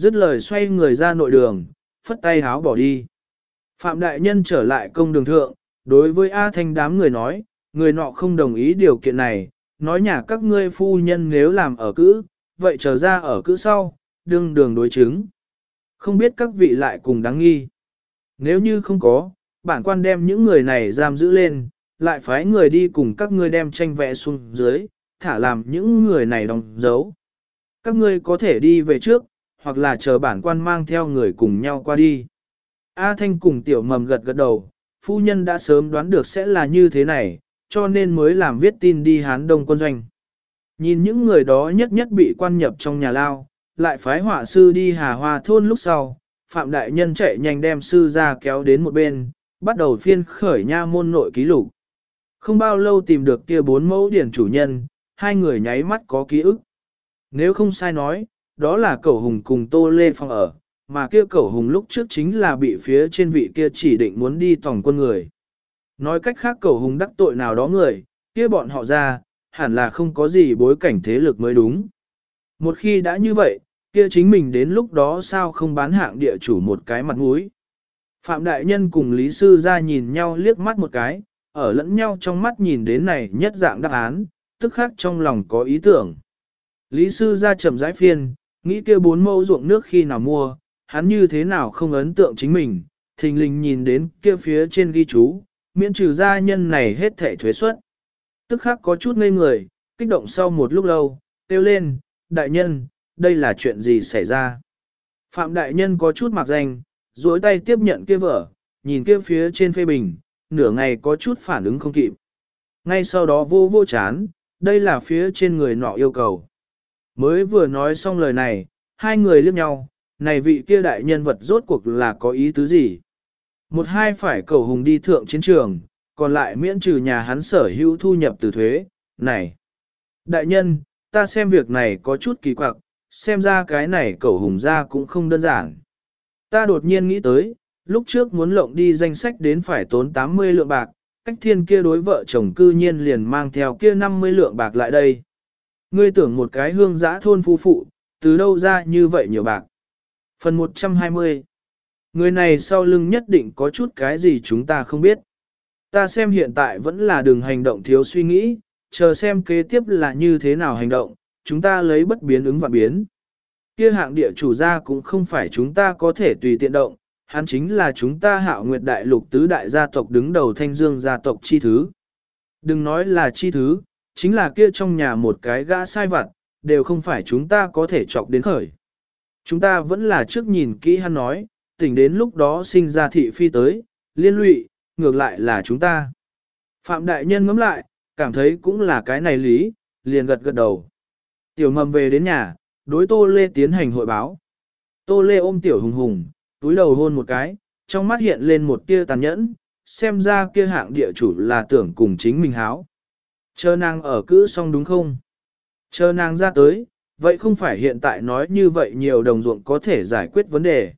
dứt lời xoay người ra nội đường, phất tay háo bỏ đi. Phạm Đại Nhân trở lại công đường thượng, đối với A Thanh đám người nói, người nọ không đồng ý điều kiện này, nói nhà các ngươi phu nhân nếu làm ở cữ, vậy trở ra ở cữ sau, đương đường đối chứng. Không biết các vị lại cùng đáng nghi. Nếu như không có, bản quan đem những người này giam giữ lên, lại phái người đi cùng các ngươi đem tranh vẽ xuống dưới, thả làm những người này đóng dấu. Các ngươi có thể đi về trước, hoặc là chờ bản quan mang theo người cùng nhau qua đi. A Thanh cùng tiểu mầm gật gật đầu, phu nhân đã sớm đoán được sẽ là như thế này, cho nên mới làm viết tin đi Hán Đông quân doanh. Nhìn những người đó nhất nhất bị quan nhập trong nhà lao, lại phái họa sư đi hà hoa thôn lúc sau, Phạm Đại Nhân chạy nhanh đem sư ra kéo đến một bên, bắt đầu phiên khởi nha môn nội ký lục. Không bao lâu tìm được kia bốn mẫu điển chủ nhân, hai người nháy mắt có ký ức. Nếu không sai nói, đó là cẩu hùng cùng Tô Lê Phong ở, mà kia cẩu hùng lúc trước chính là bị phía trên vị kia chỉ định muốn đi tổng quân người. Nói cách khác cẩu hùng đắc tội nào đó người, kia bọn họ ra, hẳn là không có gì bối cảnh thế lực mới đúng. Một khi đã như vậy, kia chính mình đến lúc đó sao không bán hạng địa chủ một cái mặt mũi. Phạm Đại Nhân cùng Lý Sư ra nhìn nhau liếc mắt một cái, ở lẫn nhau trong mắt nhìn đến này nhất dạng đáp án, tức khác trong lòng có ý tưởng. Lý Sư ra chậm rãi phiên, nghĩ kia bốn mẫu ruộng nước khi nào mua, hắn như thế nào không ấn tượng chính mình, thình lình nhìn đến kia phía trên ghi chú, miễn trừ gia nhân này hết thẻ thuế suất. Tức khắc có chút ngây người, kích động sau một lúc lâu, kêu lên, đại nhân, đây là chuyện gì xảy ra? Phạm đại nhân có chút mặc danh, duỗi tay tiếp nhận kia vở, nhìn kia phía trên phê bình, nửa ngày có chút phản ứng không kịp. Ngay sau đó vô vô chán, đây là phía trên người nọ yêu cầu. Mới vừa nói xong lời này, hai người liếc nhau, này vị kia đại nhân vật rốt cuộc là có ý tứ gì? Một hai phải cầu hùng đi thượng chiến trường, còn lại miễn trừ nhà hắn sở hữu thu nhập từ thuế, này. Đại nhân, ta xem việc này có chút kỳ quặc, xem ra cái này cầu hùng ra cũng không đơn giản. Ta đột nhiên nghĩ tới, lúc trước muốn lộng đi danh sách đến phải tốn 80 lượng bạc, cách thiên kia đối vợ chồng cư nhiên liền mang theo kia 50 lượng bạc lại đây. Ngươi tưởng một cái hương giã thôn phu phụ, từ đâu ra như vậy nhiều bạc. Phần 120 Người này sau lưng nhất định có chút cái gì chúng ta không biết. Ta xem hiện tại vẫn là đường hành động thiếu suy nghĩ, chờ xem kế tiếp là như thế nào hành động, chúng ta lấy bất biến ứng và biến. Kia hạng địa chủ gia cũng không phải chúng ta có thể tùy tiện động, hắn chính là chúng ta hạo nguyệt đại lục tứ đại gia tộc đứng đầu thanh dương gia tộc chi thứ. Đừng nói là chi thứ, chính là kia trong nhà một cái gã sai vặt, đều không phải chúng ta có thể chọc đến khởi. Chúng ta vẫn là trước nhìn kỹ hắn nói, tỉnh đến lúc đó sinh ra thị phi tới, liên lụy, ngược lại là chúng ta. Phạm Đại Nhân ngẫm lại, cảm thấy cũng là cái này lý, liền gật gật đầu. Tiểu mầm về đến nhà, đối Tô Lê tiến hành hội báo. Tô Lê ôm Tiểu Hùng Hùng, túi đầu hôn một cái, trong mắt hiện lên một tia tàn nhẫn, xem ra kia hạng địa chủ là tưởng cùng chính mình háo. Chờ nàng ở cữ xong đúng không? Chờ nàng ra tới, vậy không phải hiện tại nói như vậy nhiều đồng ruộng có thể giải quyết vấn đề.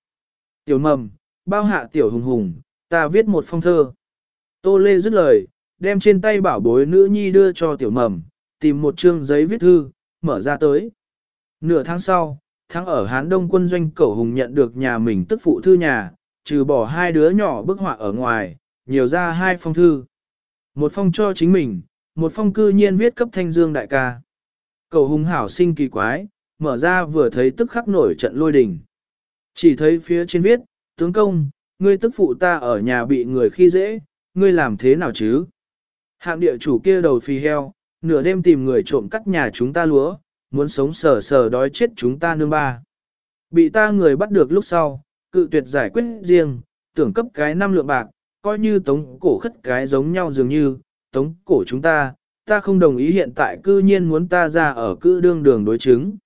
Tiểu mầm, bao hạ tiểu hùng hùng, ta viết một phong thơ. Tô Lê dứt lời, đem trên tay bảo bối nữ nhi đưa cho tiểu mầm, tìm một chương giấy viết thư, mở ra tới. Nửa tháng sau, tháng ở Hán Đông quân doanh cẩu hùng nhận được nhà mình tức phụ thư nhà, trừ bỏ hai đứa nhỏ bức họa ở ngoài, nhiều ra hai phong thư. Một phong cho chính mình, một phong cư nhiên viết cấp thanh dương đại ca. cầu hùng hảo sinh kỳ quái, mở ra vừa thấy tức khắc nổi trận lôi đình. Chỉ thấy phía trên viết, tướng công, ngươi tức phụ ta ở nhà bị người khi dễ, ngươi làm thế nào chứ? Hạng địa chủ kia đầu phi heo, nửa đêm tìm người trộm cắt nhà chúng ta lúa, muốn sống sờ sờ đói chết chúng ta nương ba. Bị ta người bắt được lúc sau, cự tuyệt giải quyết riêng, tưởng cấp cái năm lượng bạc, coi như tống cổ khất cái giống nhau dường như, tống cổ chúng ta, ta không đồng ý hiện tại cư nhiên muốn ta ra ở cư đương đường đối chứng.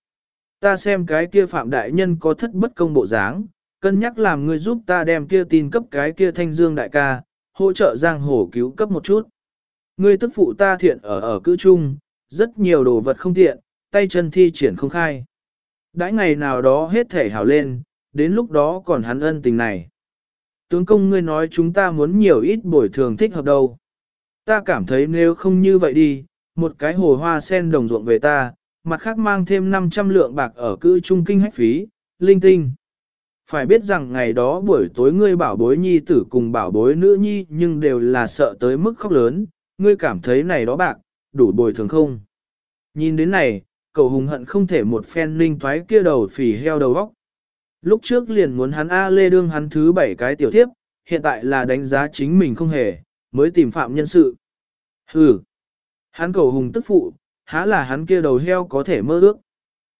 Ta xem cái kia phạm đại nhân có thất bất công bộ dáng, cân nhắc làm người giúp ta đem kia tin cấp cái kia thanh dương đại ca, hỗ trợ giang hồ cứu cấp một chút. Ngươi tức phụ ta thiện ở ở cư trung, rất nhiều đồ vật không tiện, tay chân thi triển không khai. Đãi ngày nào đó hết thể hào lên, đến lúc đó còn hắn ân tình này. Tướng công ngươi nói chúng ta muốn nhiều ít bồi thường thích hợp đâu. Ta cảm thấy nếu không như vậy đi, một cái hồ hoa sen đồng ruộng về ta, mặt khác mang thêm 500 lượng bạc ở cư trung kinh hách phí, linh tinh. Phải biết rằng ngày đó buổi tối ngươi bảo bối nhi tử cùng bảo bối nữ nhi nhưng đều là sợ tới mức khóc lớn, ngươi cảm thấy này đó bạc, đủ bồi thường không. Nhìn đến này, cầu hùng hận không thể một phen linh thoái kia đầu phì heo đầu góc. Lúc trước liền muốn hắn A Lê đương hắn thứ bảy cái tiểu tiếp, hiện tại là đánh giá chính mình không hề, mới tìm phạm nhân sự. Hừ, hắn cầu hùng tức phụ, há là hắn kia đầu heo có thể mơ ước.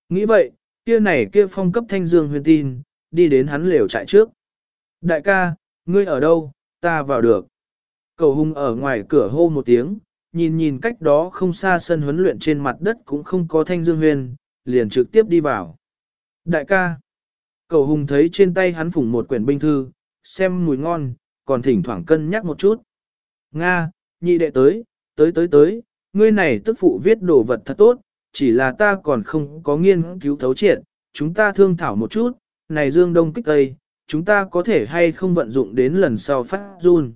Nghĩ vậy, kia này kia phong cấp thanh dương huyền tin, đi đến hắn lều trại trước. Đại ca, ngươi ở đâu, ta vào được. Cầu hùng ở ngoài cửa hô một tiếng, nhìn nhìn cách đó không xa sân huấn luyện trên mặt đất cũng không có thanh dương huyền, liền trực tiếp đi vào. Đại ca, cầu hùng thấy trên tay hắn phủng một quyển binh thư, xem mùi ngon, còn thỉnh thoảng cân nhắc một chút. Nga, nhị đệ tới, tới tới tới, ngươi này tức phụ viết đồ vật thật tốt, chỉ là ta còn không có nghiên cứu thấu triệt, chúng ta thương thảo một chút, này dương đông kích tây, chúng ta có thể hay không vận dụng đến lần sau phát run.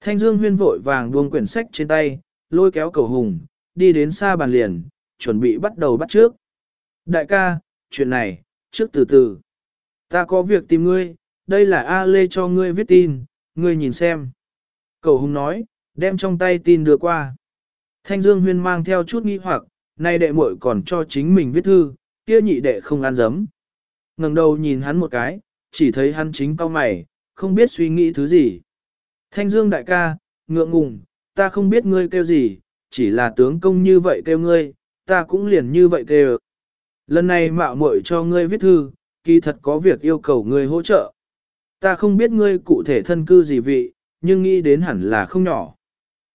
Thanh dương huyên vội vàng buông quyển sách trên tay, lôi kéo cầu hùng, đi đến xa bàn liền, chuẩn bị bắt đầu bắt trước. Đại ca, chuyện này, trước từ từ. Ta có việc tìm ngươi, đây là A Lê cho ngươi viết tin, ngươi nhìn xem. Cầu hung nói, đem trong tay tin đưa qua. Thanh Dương Huyên mang theo chút nghi hoặc, nay đệ muội còn cho chính mình viết thư, kia nhị đệ không ăn dấm. ngẩng đầu nhìn hắn một cái, chỉ thấy hắn chính cau mày, không biết suy nghĩ thứ gì. Thanh Dương đại ca, ngượng ngùng, ta không biết ngươi kêu gì, chỉ là tướng công như vậy kêu ngươi, ta cũng liền như vậy kêu. Lần này mạo muội cho ngươi viết thư, kỳ thật có việc yêu cầu ngươi hỗ trợ. Ta không biết ngươi cụ thể thân cư gì vị, nhưng nghĩ đến hẳn là không nhỏ.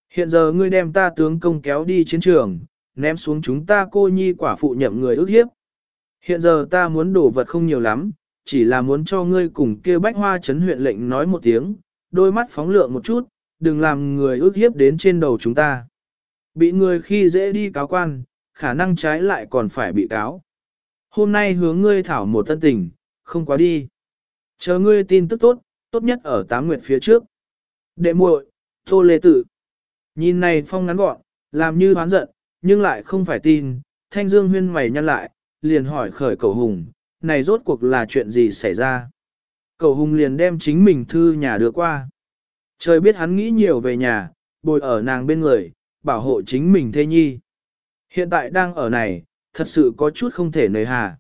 Hiện giờ ngươi đem ta tướng công kéo đi chiến trường, ném xuống chúng ta cô nhi quả phụ nhậm người ước hiếp. Hiện giờ ta muốn đổ vật không nhiều lắm, chỉ là muốn cho ngươi cùng kia bách hoa chấn huyện lệnh nói một tiếng, đôi mắt phóng lượng một chút, đừng làm người ước hiếp đến trên đầu chúng ta. Bị người khi dễ đi cáo quan, khả năng trái lại còn phải bị cáo. Hôm nay hướng ngươi thảo một tân tình, không quá đi. Chờ ngươi tin tức tốt, tốt nhất ở tám nguyệt phía trước. Đệ muội, Tô Lê Tử. Nhìn này phong ngắn gọn, làm như hoán giận, nhưng lại không phải tin, thanh dương huyên mày nhăn lại, liền hỏi khởi cầu hùng, này rốt cuộc là chuyện gì xảy ra. Cầu hùng liền đem chính mình thư nhà đưa qua. Trời biết hắn nghĩ nhiều về nhà, bồi ở nàng bên người, bảo hộ chính mình thê nhi. Hiện tại đang ở này, thật sự có chút không thể nời hà.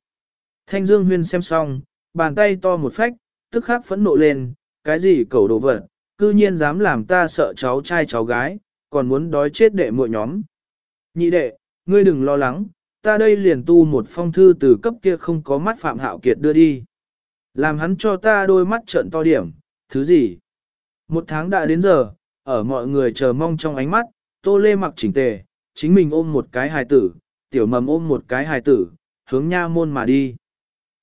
Thanh Dương Huyên xem xong, bàn tay to một phách, tức khắc phẫn nộ lên, cái gì cầu đồ vật, cư nhiên dám làm ta sợ cháu trai cháu gái, còn muốn đói chết đệ muội nhóm. Nhị đệ, ngươi đừng lo lắng, ta đây liền tu một phong thư từ cấp kia không có mắt Phạm Hạo Kiệt đưa đi. Làm hắn cho ta đôi mắt trợn to điểm, thứ gì? Một tháng đã đến giờ, ở mọi người chờ mong trong ánh mắt, tô lê mặc chỉnh tề, chính mình ôm một cái hài tử, tiểu mầm ôm một cái hài tử, hướng nha môn mà đi.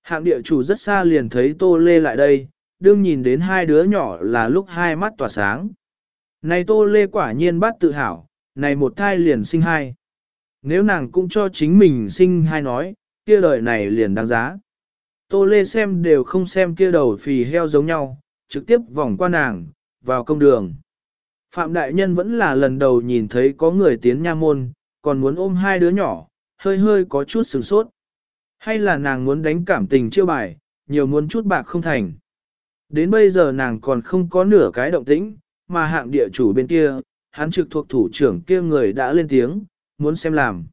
Hạng địa chủ rất xa liền thấy tô lê lại đây, đương nhìn đến hai đứa nhỏ là lúc hai mắt tỏa sáng. Này Tô Lê quả nhiên bát tự hào, này một thai liền sinh hai. Nếu nàng cũng cho chính mình sinh hai nói, kia đời này liền đáng giá. Tô Lê xem đều không xem kia đầu phì heo giống nhau, trực tiếp vòng qua nàng, vào công đường. Phạm Đại Nhân vẫn là lần đầu nhìn thấy có người tiến nha môn, còn muốn ôm hai đứa nhỏ, hơi hơi có chút sửng sốt. Hay là nàng muốn đánh cảm tình chiêu bài, nhiều muốn chút bạc không thành. Đến bây giờ nàng còn không có nửa cái động tĩnh, mà hạng địa chủ bên kia, hắn trực thuộc thủ trưởng kia người đã lên tiếng, muốn xem làm.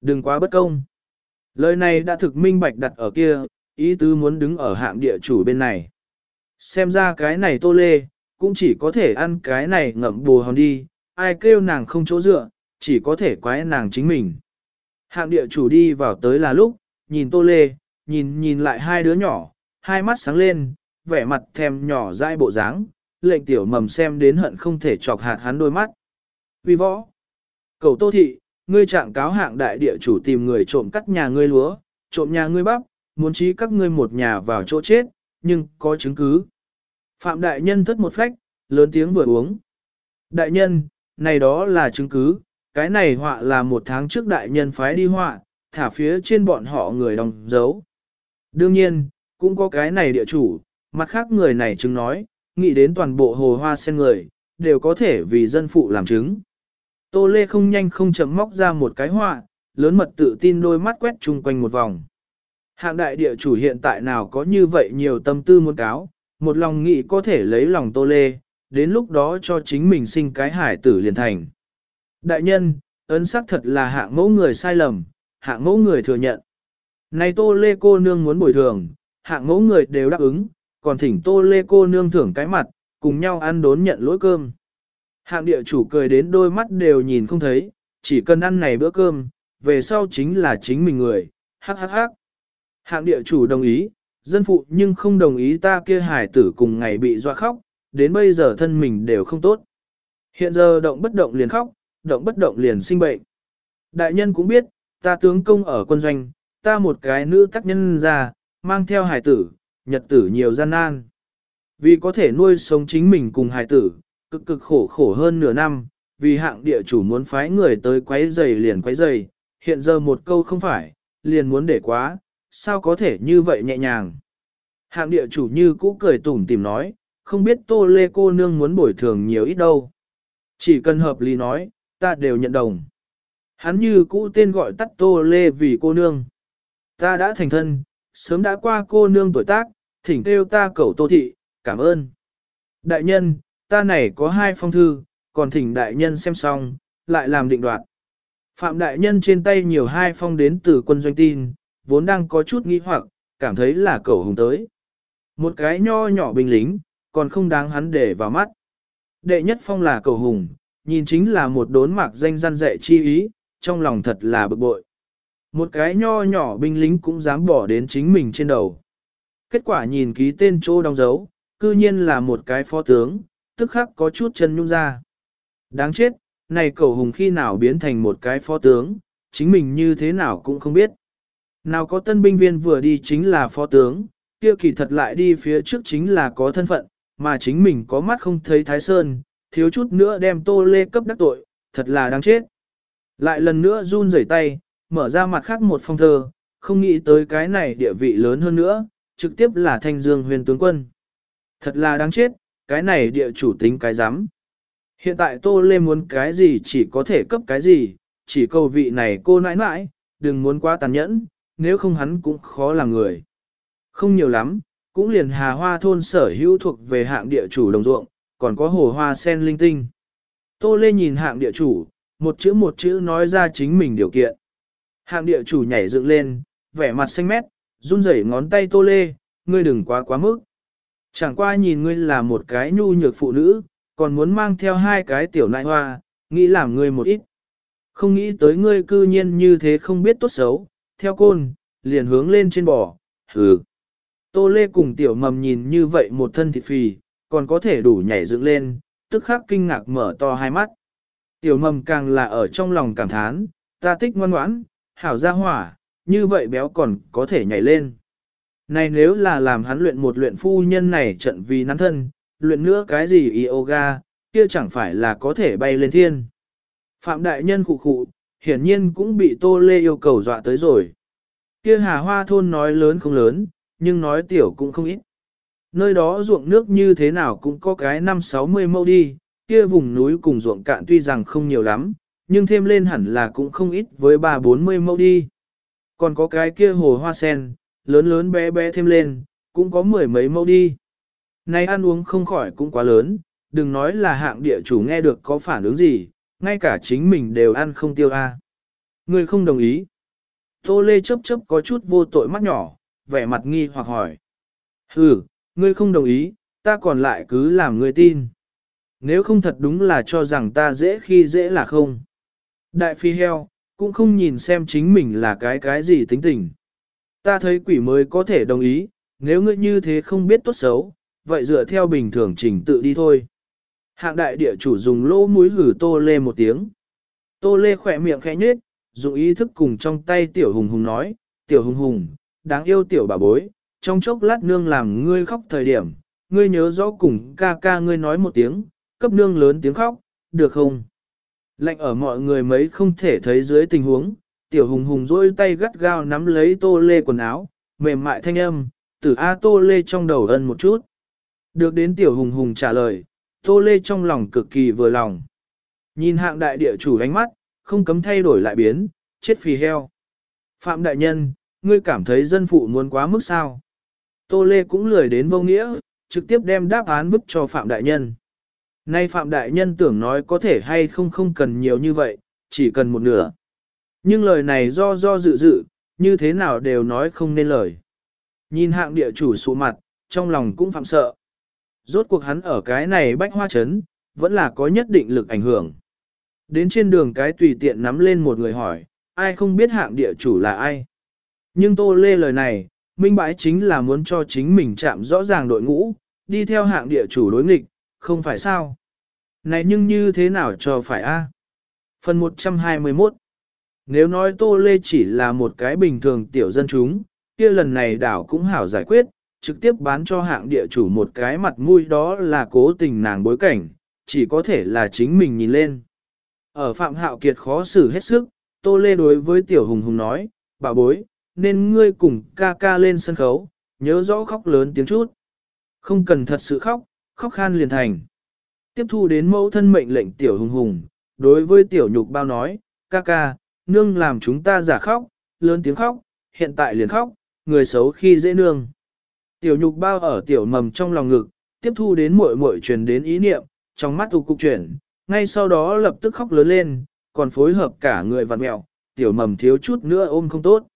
Đừng quá bất công. Lời này đã thực minh bạch đặt ở kia, ý tứ muốn đứng ở hạng địa chủ bên này. Xem ra cái này tô lê, cũng chỉ có thể ăn cái này ngậm bù hòn đi, ai kêu nàng không chỗ dựa, chỉ có thể quái nàng chính mình. Hạng địa chủ đi vào tới là lúc, nhìn tô lê, nhìn nhìn lại hai đứa nhỏ, hai mắt sáng lên, vẻ mặt thèm nhỏ dai bộ dáng, lệnh tiểu mầm xem đến hận không thể chọc hạt hắn đôi mắt. Vì võ, cầu tô thị, ngươi trạng cáo hạng đại địa chủ tìm người trộm cắt nhà ngươi lúa, trộm nhà ngươi bắp, muốn trí các ngươi một nhà vào chỗ chết, nhưng có chứng cứ. Phạm đại nhân thất một phách, lớn tiếng vừa uống. Đại nhân, này đó là chứng cứ, cái này họa là một tháng trước đại nhân phái đi họa, thả phía trên bọn họ người đồng dấu. Đương nhiên, cũng có cái này địa chủ, mặt khác người này chứng nói, nghĩ đến toàn bộ hồ hoa sen người, đều có thể vì dân phụ làm chứng. Tô Lê không nhanh không chậm móc ra một cái họa, lớn mật tự tin đôi mắt quét chung quanh một vòng. Hạng đại địa chủ hiện tại nào có như vậy nhiều tâm tư muốn cáo, một lòng nghĩ có thể lấy lòng tô lê, đến lúc đó cho chính mình sinh cái hải tử liền thành. Đại nhân, ấn sắc thật là hạng mẫu người sai lầm, hạng mẫu người thừa nhận. Này tô lê cô nương muốn bồi thường, hạng mẫu người đều đáp ứng, còn thỉnh tô lê cô nương thưởng cái mặt, cùng nhau ăn đốn nhận lỗi cơm. Hạng địa chủ cười đến đôi mắt đều nhìn không thấy, chỉ cần ăn này bữa cơm, về sau chính là chính mình người, hắc hắc hắc. Hạng địa chủ đồng ý, dân phụ nhưng không đồng ý ta kia hải tử cùng ngày bị dọa khóc, đến bây giờ thân mình đều không tốt. Hiện giờ động bất động liền khóc, động bất động liền sinh bệnh. Đại nhân cũng biết, ta tướng công ở quân doanh, ta một cái nữ tác nhân ra, mang theo hải tử, nhật tử nhiều gian nan. Vì có thể nuôi sống chính mình cùng hải tử, cực cực khổ khổ hơn nửa năm, vì hạng địa chủ muốn phái người tới quấy giày liền quấy giày, hiện giờ một câu không phải, liền muốn để quá, sao có thể như vậy nhẹ nhàng. Hạng địa chủ như cũ cười tủm tìm nói, không biết tô lê cô nương muốn bồi thường nhiều ít đâu. Chỉ cần hợp lý nói, ta đều nhận đồng. Hắn như cũ tên gọi tắt tô lê vì cô nương. Ta đã thành thân, sớm đã qua cô nương tuổi tác, thỉnh kêu ta cầu tô thị, cảm ơn. Đại nhân, ta này có hai phong thư, còn thỉnh đại nhân xem xong, lại làm định đoạt. Phạm đại nhân trên tay nhiều hai phong đến từ quân doanh tin, vốn đang có chút nghi hoặc, cảm thấy là cầu hùng tới. Một cái nho nhỏ binh lính, còn không đáng hắn để vào mắt. Đệ nhất phong là cầu hùng, nhìn chính là một đốn mạc danh gian dạy chi ý, trong lòng thật là bực bội. Một cái nho nhỏ binh lính cũng dám bỏ đến chính mình trên đầu. Kết quả nhìn ký tên chỗ đóng dấu, cư nhiên là một cái phó tướng, tức khắc có chút chân nhung ra. Đáng chết, này cầu hùng khi nào biến thành một cái phó tướng, chính mình như thế nào cũng không biết. Nào có tân binh viên vừa đi chính là phó tướng, kia kỳ thật lại đi phía trước chính là có thân phận, mà chính mình có mắt không thấy Thái Sơn, thiếu chút nữa đem tô lê cấp đắc tội, thật là đáng chết. Lại lần nữa run rẩy tay, mở ra mặt khác một phong thơ, không nghĩ tới cái này địa vị lớn hơn nữa, trực tiếp là thanh dương huyền tướng quân. Thật là đáng chết, cái này địa chủ tính cái giám. Hiện tại Tô Lê muốn cái gì chỉ có thể cấp cái gì, chỉ cầu vị này cô nãi nãi, đừng muốn quá tàn nhẫn, nếu không hắn cũng khó làm người. Không nhiều lắm, cũng liền hà hoa thôn sở hữu thuộc về hạng địa chủ đồng ruộng, còn có hồ hoa sen linh tinh. Tô Lê nhìn hạng địa chủ, một chữ một chữ nói ra chính mình điều kiện. Hạng địa chủ nhảy dựng lên, vẻ mặt xanh mét, run rẩy ngón tay Tô Lê, ngươi đừng quá quá mức. Chẳng qua nhìn ngươi là một cái nhu nhược phụ nữ, còn muốn mang theo hai cái tiểu nại hoa, nghĩ làm ngươi một ít. Không nghĩ tới ngươi cư nhiên như thế không biết tốt xấu, theo côn, liền hướng lên trên bò, hừ. Tô Lê cùng tiểu mầm nhìn như vậy một thân thịt phì, còn có thể đủ nhảy dựng lên, tức khắc kinh ngạc mở to hai mắt. Tiểu mầm càng là ở trong lòng cảm thán, ta tích ngoan ngoãn, hảo ra hỏa, như vậy béo còn có thể nhảy lên. Này nếu là làm hắn luyện một luyện phu nhân này trận vì nắn thân, luyện nữa cái gì yoga, kia chẳng phải là có thể bay lên thiên. Phạm đại nhân khụ khụ, hiển nhiên cũng bị Tô Lê yêu cầu dọa tới rồi. Kia hà hoa thôn nói lớn không lớn, nhưng nói tiểu cũng không ít. Nơi đó ruộng nước như thế nào cũng có cái 5-60 mẫu đi, kia vùng núi cùng ruộng cạn tuy rằng không nhiều lắm, nhưng thêm lên hẳn là cũng không ít với 3-40 mẫu đi. Còn có cái kia hồ hoa sen, lớn lớn bé bé thêm lên, cũng có mười mấy mẫu đi. nay ăn uống không khỏi cũng quá lớn, đừng nói là hạng địa chủ nghe được có phản ứng gì, ngay cả chính mình đều ăn không tiêu a. À. Người không đồng ý. Tô Lê chấp chấp có chút vô tội mắt nhỏ, vẻ mặt nghi hoặc hỏi. Ừ, ngươi không đồng ý, ta còn lại cứ làm ngươi tin. Nếu không thật đúng là cho rằng ta dễ khi dễ là không. Đại phi heo, cũng không nhìn xem chính mình là cái cái gì tính tình. Ta thấy quỷ mới có thể đồng ý, nếu ngươi như thế không biết tốt xấu, vậy dựa theo bình thường trình tự đi thôi. Hạng đại địa chủ dùng lỗ mũi hử tô lê một tiếng. Tô lê khỏe miệng khẽ nhếch, dùng ý thức cùng trong tay tiểu hùng hùng nói, tiểu hùng hùng, đáng yêu tiểu bà bối, trong chốc lát nương làm ngươi khóc thời điểm, ngươi nhớ rõ cùng ca ca ngươi nói một tiếng, cấp nương lớn tiếng khóc, được không? Lệnh ở mọi người mấy không thể thấy dưới tình huống, tiểu hùng hùng dôi tay gắt gao nắm lấy tô lê quần áo, mềm mại thanh âm, tử A tô lê trong đầu ân một chút. Được đến tiểu hùng hùng trả lời, tô lê trong lòng cực kỳ vừa lòng. Nhìn hạng đại địa chủ ánh mắt, không cấm thay đổi lại biến, chết phì heo. Phạm đại nhân, ngươi cảm thấy dân phụ muốn quá mức sao? Tô Lê cũng lười đến vô nghĩa, trực tiếp đem đáp án bức cho Phạm Đại Nhân. Nay Phạm Đại Nhân tưởng nói có thể hay không không cần nhiều như vậy, chỉ cần một nửa. Nhưng lời này do do dự dự, như thế nào đều nói không nên lời. Nhìn hạng địa chủ sụ mặt, trong lòng cũng phạm sợ. Rốt cuộc hắn ở cái này bách hoa chấn, vẫn là có nhất định lực ảnh hưởng. Đến trên đường cái tùy tiện nắm lên một người hỏi, ai không biết hạng địa chủ là ai. Nhưng Tô Lê lời này, minh bãi chính là muốn cho chính mình chạm rõ ràng đội ngũ, đi theo hạng địa chủ đối nghịch, không phải sao. Này nhưng như thế nào cho phải a? Phần 121 Nếu nói Tô Lê chỉ là một cái bình thường tiểu dân chúng, kia lần này đảo cũng hảo giải quyết, trực tiếp bán cho hạng địa chủ một cái mặt mũi đó là cố tình nàng bối cảnh, chỉ có thể là chính mình nhìn lên. Ở Phạm Hạo Kiệt khó xử hết sức, Tô Lê đối với Tiểu Hùng Hùng nói, bà bối, nên ngươi cùng ca ca lên sân khấu, nhớ rõ khóc lớn tiếng chút. Không cần thật sự khóc, khóc khan liền thành. Tiếp thu đến mẫu thân mệnh lệnh Tiểu Hùng Hùng, đối với Tiểu Nhục bao nói, ca ca, nương làm chúng ta giả khóc, lớn tiếng khóc, hiện tại liền khóc, người xấu khi dễ nương. Tiểu Nhục bao ở Tiểu Mầm trong lòng ngực, tiếp thu đến muội muội truyền đến ý niệm, trong mắt u cục chuyển, ngay sau đó lập tức khóc lớn lên, còn phối hợp cả người vặn mẹo, tiểu mầm thiếu chút nữa ôm không tốt.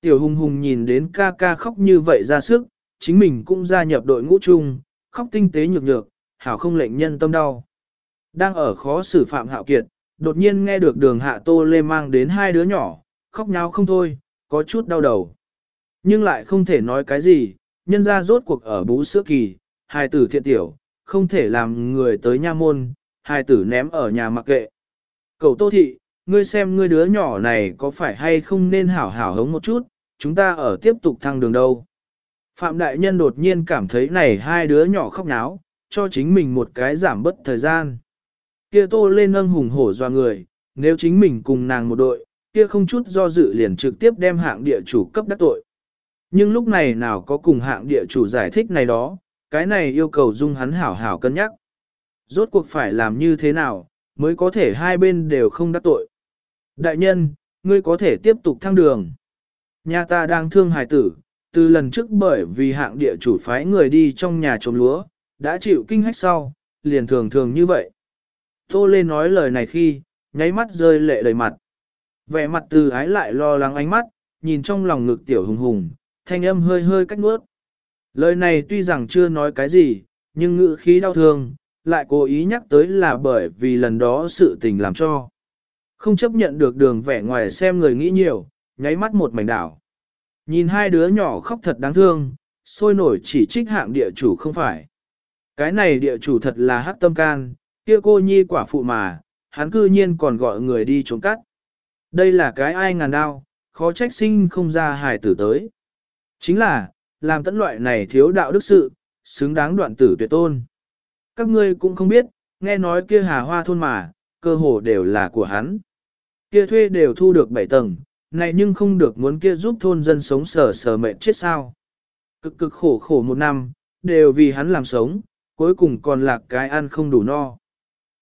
Tiểu hùng hùng nhìn đến ca ca khóc như vậy ra sức, chính mình cũng gia nhập đội ngũ chung, khóc tinh tế nhược nhược, hảo không lệnh nhân tâm đau. Đang ở khó xử phạm hạo kiệt, đột nhiên nghe được đường hạ tô lê mang đến hai đứa nhỏ, khóc nháo không thôi, có chút đau đầu. Nhưng lại không thể nói cái gì, nhân ra rốt cuộc ở bú sữa kỳ, hai tử thiện tiểu, không thể làm người tới nha môn, hai tử ném ở nhà mặc kệ. Cậu Tô Thị, ngươi xem ngươi đứa nhỏ này có phải hay không nên hảo hảo hống một chút, chúng ta ở tiếp tục thăng đường đâu. Phạm Đại Nhân đột nhiên cảm thấy này hai đứa nhỏ khóc náo, cho chính mình một cái giảm bất thời gian. Kia Tô lên nâng hùng hổ doa người, nếu chính mình cùng nàng một đội, kia không chút do dự liền trực tiếp đem hạng địa chủ cấp đắc tội. Nhưng lúc này nào có cùng hạng địa chủ giải thích này đó, cái này yêu cầu dung hắn hảo hảo cân nhắc. Rốt cuộc phải làm như thế nào, mới có thể hai bên đều không đắc tội. Đại nhân, ngươi có thể tiếp tục thăng đường. Nhà ta đang thương hài tử, từ lần trước bởi vì hạng địa chủ phái người đi trong nhà trồng lúa, đã chịu kinh hách sau, liền thường thường như vậy. Tô Lê nói lời này khi, nháy mắt rơi lệ đầy mặt. Vẻ mặt từ ái lại lo lắng ánh mắt, nhìn trong lòng ngực tiểu hùng hùng, thanh âm hơi hơi cách nuốt. Lời này tuy rằng chưa nói cái gì, nhưng ngữ khí đau thương, lại cố ý nhắc tới là bởi vì lần đó sự tình làm cho. Không chấp nhận được đường vẻ ngoài xem người nghĩ nhiều, nháy mắt một mảnh đảo. Nhìn hai đứa nhỏ khóc thật đáng thương, sôi nổi chỉ trích hạng địa chủ không phải. Cái này địa chủ thật là hắc tâm can, kia cô nhi quả phụ mà, hắn cư nhiên còn gọi người đi trốn cắt. Đây là cái ai ngàn đao, khó trách sinh không ra hài tử tới. Chính là, làm tẫn loại này thiếu đạo đức sự, xứng đáng đoạn tử tuyệt tôn. Các ngươi cũng không biết, nghe nói kia hà hoa thôn mà, cơ hồ đều là của hắn. Kia thuê đều thu được 7 tầng, này nhưng không được muốn kia giúp thôn dân sống sờ sờ mệt chết sao. Cực cực khổ khổ một năm, đều vì hắn làm sống, cuối cùng còn là cái ăn không đủ no.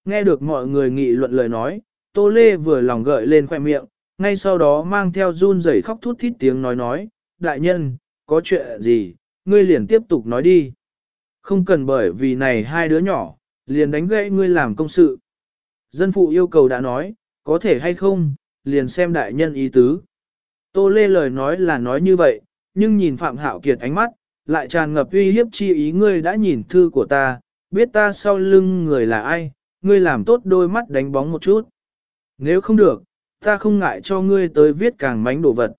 Nghe được mọi người nghị luận lời nói, Tô Lê vừa lòng gợi lên khoẻ miệng, ngay sau đó mang theo run rẩy khóc thút thít tiếng nói nói, đại nhân, có chuyện gì, ngươi liền tiếp tục nói đi. Không cần bởi vì này hai đứa nhỏ, liền đánh gãy ngươi làm công sự. Dân phụ yêu cầu đã nói, có thể hay không, liền xem đại nhân ý tứ. Tô Lê lời nói là nói như vậy, nhưng nhìn Phạm Hạo Kiệt ánh mắt, lại tràn ngập uy hiếp chi ý ngươi đã nhìn thư của ta, biết ta sau lưng người là ai, ngươi làm tốt đôi mắt đánh bóng một chút. Nếu không được, ta không ngại cho ngươi tới viết càng mánh đồ vật.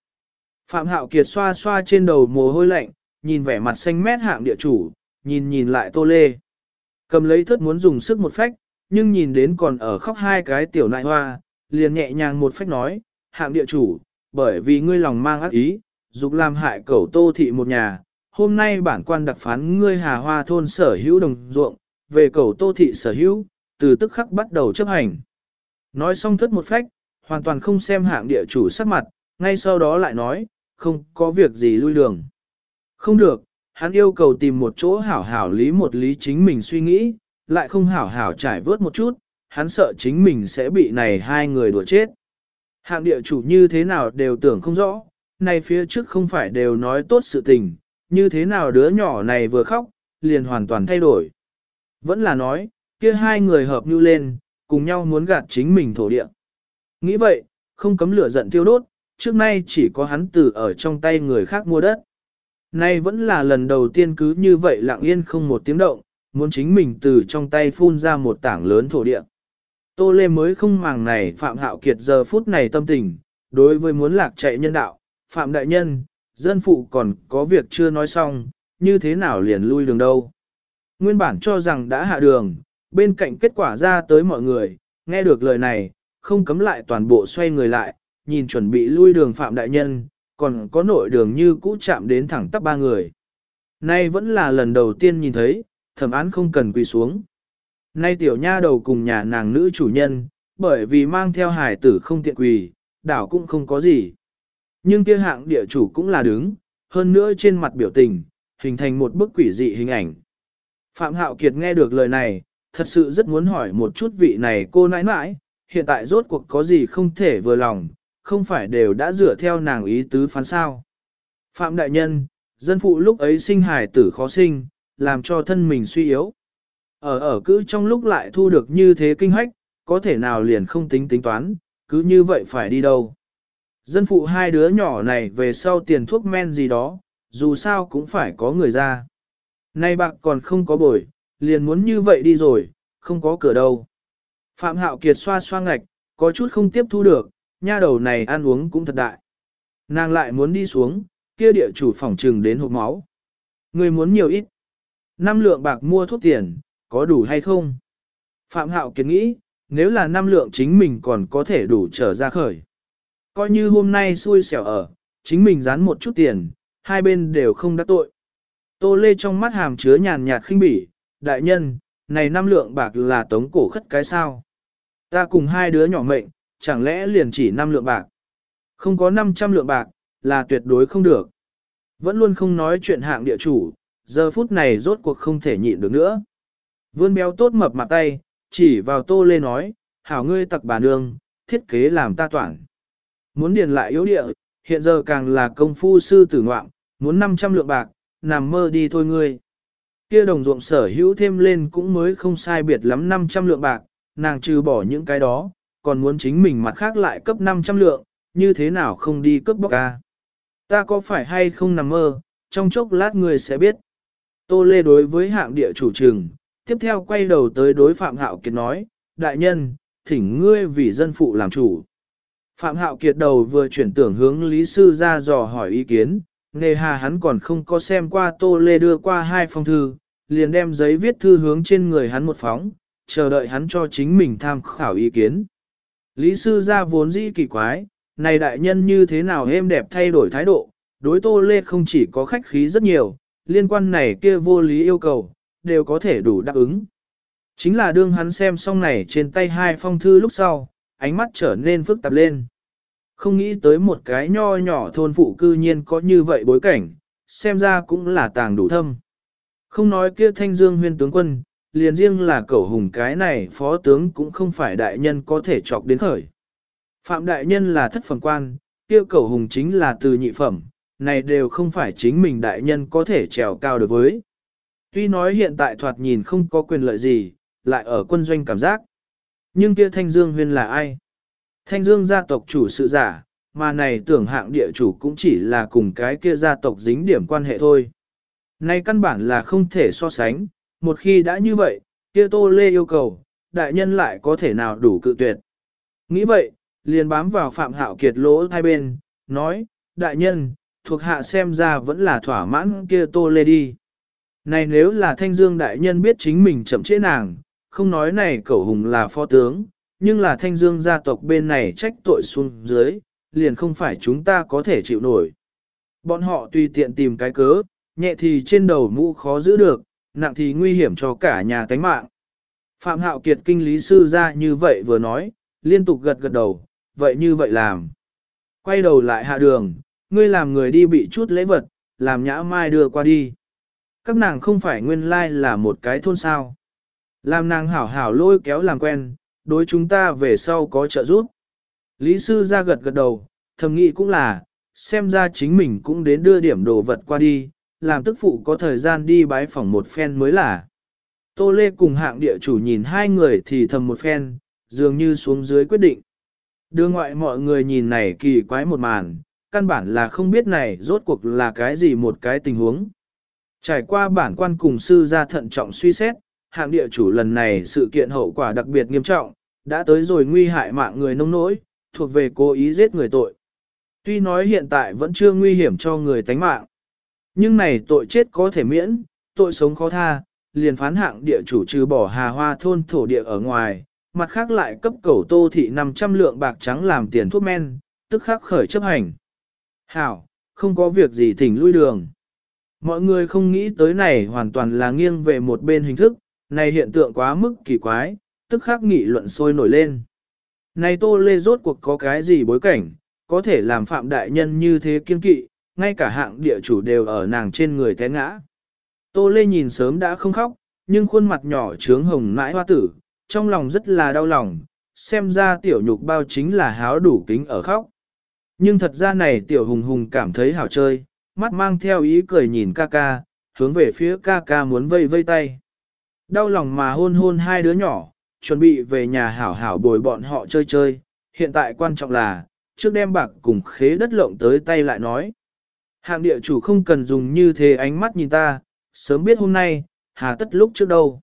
Phạm Hạo Kiệt xoa xoa trên đầu mồ hôi lạnh, nhìn vẻ mặt xanh mét hạng địa chủ, nhìn nhìn lại tô lê. Cầm lấy thất muốn dùng sức một phách, nhưng nhìn đến còn ở khóc hai cái tiểu nại hoa, liền nhẹ nhàng một phách nói, hạng địa chủ, bởi vì ngươi lòng mang ác ý, dục làm hại cẩu tô thị một nhà, hôm nay bản quan đặc phán ngươi hà hoa thôn sở hữu đồng ruộng, về cẩu tô thị sở hữu, từ tức khắc bắt đầu chấp hành. Nói xong thất một phách, hoàn toàn không xem hạng địa chủ sắc mặt, ngay sau đó lại nói, không có việc gì lui đường. Không được, hắn yêu cầu tìm một chỗ hảo hảo lý một lý chính mình suy nghĩ, lại không hảo hảo trải vớt một chút, hắn sợ chính mình sẽ bị này hai người đùa chết. Hạng địa chủ như thế nào đều tưởng không rõ, này phía trước không phải đều nói tốt sự tình, như thế nào đứa nhỏ này vừa khóc, liền hoàn toàn thay đổi. Vẫn là nói, kia hai người hợp như lên, cùng nhau muốn gạt chính mình thổ địa. Nghĩ vậy, không cấm lửa giận tiêu đốt, trước nay chỉ có hắn tử ở trong tay người khác mua đất. Nay vẫn là lần đầu tiên cứ như vậy lặng yên không một tiếng động, muốn chính mình từ trong tay phun ra một tảng lớn thổ địa. Tô Lê mới không màng này Phạm Hạo Kiệt giờ phút này tâm tình, đối với muốn lạc chạy nhân đạo, Phạm Đại Nhân, dân phụ còn có việc chưa nói xong, như thế nào liền lui đường đâu. Nguyên bản cho rằng đã hạ đường, bên cạnh kết quả ra tới mọi người, nghe được lời này, không cấm lại toàn bộ xoay người lại, nhìn chuẩn bị lui đường Phạm Đại Nhân, còn có nội đường như cũ chạm đến thẳng tắp ba người. Nay vẫn là lần đầu tiên nhìn thấy, thẩm án không cần quỳ xuống. Nay tiểu nha đầu cùng nhà nàng nữ chủ nhân, bởi vì mang theo hải tử không tiện quỳ, đảo cũng không có gì. Nhưng kia hạng địa chủ cũng là đứng, hơn nữa trên mặt biểu tình, hình thành một bức quỷ dị hình ảnh. Phạm Hạo Kiệt nghe được lời này, thật sự rất muốn hỏi một chút vị này cô nãi nãi, hiện tại rốt cuộc có gì không thể vừa lòng, không phải đều đã dựa theo nàng ý tứ phán sao. Phạm Đại Nhân, dân phụ lúc ấy sinh hài tử khó sinh, làm cho thân mình suy yếu. Ở ở cứ trong lúc lại thu được như thế kinh hách, có thể nào liền không tính tính toán, cứ như vậy phải đi đâu. Dân phụ hai đứa nhỏ này về sau tiền thuốc men gì đó, dù sao cũng phải có người ra. Nay bạc còn không có bồi, liền muốn như vậy đi rồi, không có cửa đâu. Phạm Hạo Kiệt xoa xoa ngạch, có chút không tiếp thu được, nha đầu này ăn uống cũng thật đại. Nàng lại muốn đi xuống, kia địa chủ phòng trừng đến hộp máu. Người muốn nhiều ít. Năm lượng bạc mua thuốc tiền, có đủ hay không? Phạm Hạo Kiệt nghĩ, nếu là năm lượng chính mình còn có thể đủ trở ra khởi. Coi như hôm nay xui xẻo ở, chính mình dán một chút tiền, hai bên đều không đắc tội. Tô Lê trong mắt hàm chứa nhàn nhạt khinh bỉ, đại nhân, này năm lượng bạc là tống cổ khất cái sao? Ta cùng hai đứa nhỏ mệnh, chẳng lẽ liền chỉ năm lượng bạc? Không có 500 lượng bạc, là tuyệt đối không được. Vẫn luôn không nói chuyện hạng địa chủ, giờ phút này rốt cuộc không thể nhịn được nữa. Vươn béo tốt mập mặt tay, chỉ vào tô lê nói, hảo ngươi tặc bà nương, thiết kế làm ta toản. Muốn điền lại yếu địa, hiện giờ càng là công phu sư tử ngoạm, muốn 500 lượng bạc, nằm mơ đi thôi ngươi. Kia đồng ruộng sở hữu thêm lên cũng mới không sai biệt lắm 500 lượng bạc, nàng trừ bỏ những cái đó, còn muốn chính mình mặt khác lại cấp 500 lượng, như thế nào không đi cấp bóc ca. Ta có phải hay không nằm mơ, trong chốc lát người sẽ biết. Tô Lê đối với hạng địa chủ trừng, tiếp theo quay đầu tới đối Phạm Hạo Kiệt nói, đại nhân, thỉnh ngươi vì dân phụ làm chủ. Phạm Hạo Kiệt đầu vừa chuyển tưởng hướng Lý Sư ra dò hỏi ý kiến, nề hà hắn còn không có xem qua Tô Lê đưa qua hai phong thư, liền đem giấy viết thư hướng trên người hắn một phóng, chờ đợi hắn cho chính mình tham khảo ý kiến. Lý Sư ra vốn dĩ kỳ quái, này đại nhân như thế nào êm đẹp thay đổi thái độ, đối Tô Lê không chỉ có khách khí rất nhiều, liên quan này kia vô lý yêu cầu, đều có thể đủ đáp ứng. Chính là đương hắn xem xong này trên tay hai phong thư lúc sau, ánh mắt trở nên phức tạp lên. Không nghĩ tới một cái nho nhỏ thôn phụ cư nhiên có như vậy bối cảnh, xem ra cũng là tàng đủ thâm. Không nói kia thanh dương huyên tướng quân, liền riêng là cẩu hùng cái này phó tướng cũng không phải đại nhân có thể chọc đến khởi. Phạm đại nhân là thất phẩm quan, kia cẩu hùng chính là từ nhị phẩm, này đều không phải chính mình đại nhân có thể trèo cao được với. Tuy nói hiện tại thoạt nhìn không có quyền lợi gì, lại ở quân doanh cảm giác. Nhưng kia Thanh Dương huyên là ai? Thanh Dương gia tộc chủ sự giả, mà này tưởng hạng địa chủ cũng chỉ là cùng cái kia gia tộc dính điểm quan hệ thôi. nay căn bản là không thể so sánh, một khi đã như vậy, kia Tô Lê yêu cầu, đại nhân lại có thể nào đủ cự tuyệt. Nghĩ vậy, liền bám vào Phạm Hạo Kiệt lỗ hai bên, nói, đại nhân, thuộc hạ xem ra vẫn là thỏa mãn kia Tô Lê đi. Này nếu là thanh dương đại nhân biết chính mình chậm chế nàng, không nói này cẩu hùng là phó tướng, nhưng là thanh dương gia tộc bên này trách tội xuống dưới, liền không phải chúng ta có thể chịu nổi. Bọn họ tùy tiện tìm cái cớ, nhẹ thì trên đầu mũ khó giữ được, nặng thì nguy hiểm cho cả nhà tánh mạng. Phạm Hạo Kiệt kinh lý sư ra như vậy vừa nói, liên tục gật gật đầu, vậy như vậy làm. Quay đầu lại hạ đường, ngươi làm người đi bị chút lễ vật, làm nhã mai đưa qua đi. Các nàng không phải nguyên lai là một cái thôn sao. Làm nàng hảo hảo lôi kéo làm quen, đối chúng ta về sau có trợ giúp. Lý sư ra gật gật đầu, thầm nghĩ cũng là, xem ra chính mình cũng đến đưa điểm đồ vật qua đi, làm tức phụ có thời gian đi bái phỏng một phen mới là. Tô Lê cùng hạng địa chủ nhìn hai người thì thầm một phen, dường như xuống dưới quyết định. Đưa ngoại mọi người nhìn này kỳ quái một màn, căn bản là không biết này rốt cuộc là cái gì một cái tình huống. Trải qua bản quan cùng sư ra thận trọng suy xét, hạng địa chủ lần này sự kiện hậu quả đặc biệt nghiêm trọng, đã tới rồi nguy hại mạng người nông nỗi, thuộc về cố ý giết người tội. Tuy nói hiện tại vẫn chưa nguy hiểm cho người tánh mạng, nhưng này tội chết có thể miễn, tội sống khó tha, liền phán hạng địa chủ trừ bỏ hà hoa thôn thổ địa ở ngoài, mặt khác lại cấp cầu tô thị 500 lượng bạc trắng làm tiền thuốc men, tức khắc khởi chấp hành. Hảo, không có việc gì thỉnh lui đường. Mọi người không nghĩ tới này hoàn toàn là nghiêng về một bên hình thức, này hiện tượng quá mức kỳ quái, tức khắc nghị luận sôi nổi lên. Này Tô Lê rốt cuộc có cái gì bối cảnh, có thể làm phạm đại nhân như thế kiên kỵ, ngay cả hạng địa chủ đều ở nàng trên người té ngã. Tô Lê nhìn sớm đã không khóc, nhưng khuôn mặt nhỏ trướng hồng mãi hoa tử, trong lòng rất là đau lòng, xem ra tiểu nhục bao chính là háo đủ kính ở khóc. Nhưng thật ra này tiểu hùng hùng cảm thấy hảo chơi, mắt mang theo ý cười nhìn ca ca, hướng về phía ca ca muốn vây vây tay. Đau lòng mà hôn hôn hai đứa nhỏ, chuẩn bị về nhà hảo hảo bồi bọn họ chơi chơi, hiện tại quan trọng là, trước đem bạc cùng khế đất lộng tới tay lại nói. Hạng địa chủ không cần dùng như thế ánh mắt nhìn ta, sớm biết hôm nay, hà tất lúc trước đâu.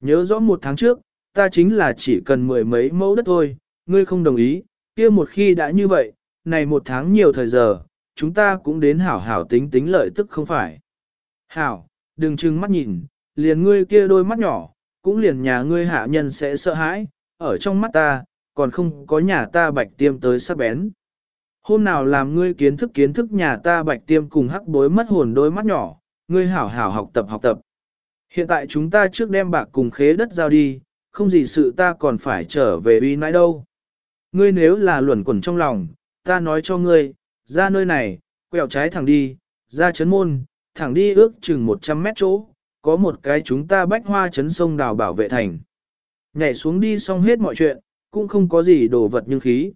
Nhớ rõ một tháng trước, ta chính là chỉ cần mười mấy mẫu đất thôi, ngươi không đồng ý, kia một khi đã như vậy, này một tháng nhiều thời giờ, chúng ta cũng đến hảo hảo tính tính lợi tức không phải. Hảo, đừng trừng mắt nhìn, liền ngươi kia đôi mắt nhỏ, cũng liền nhà ngươi hạ nhân sẽ sợ hãi, ở trong mắt ta, còn không có nhà ta bạch tiêm tới sắp bén. Hôm nào làm ngươi kiến thức kiến thức nhà ta bạch tiêm cùng hắc bối mất hồn đôi mắt nhỏ, ngươi hảo hảo học tập học tập. Hiện tại chúng ta trước đem bạc cùng khế đất giao đi, không gì sự ta còn phải trở về uy nãi đâu. Ngươi nếu là luẩn quẩn trong lòng, ta nói cho ngươi, ra nơi này, quẹo trái thẳng đi, ra chấn môn, thẳng đi ước chừng 100 mét chỗ, có một cái chúng ta bách hoa chấn sông đào bảo vệ thành. Nhảy xuống đi xong hết mọi chuyện, cũng không có gì đồ vật nhưng khí.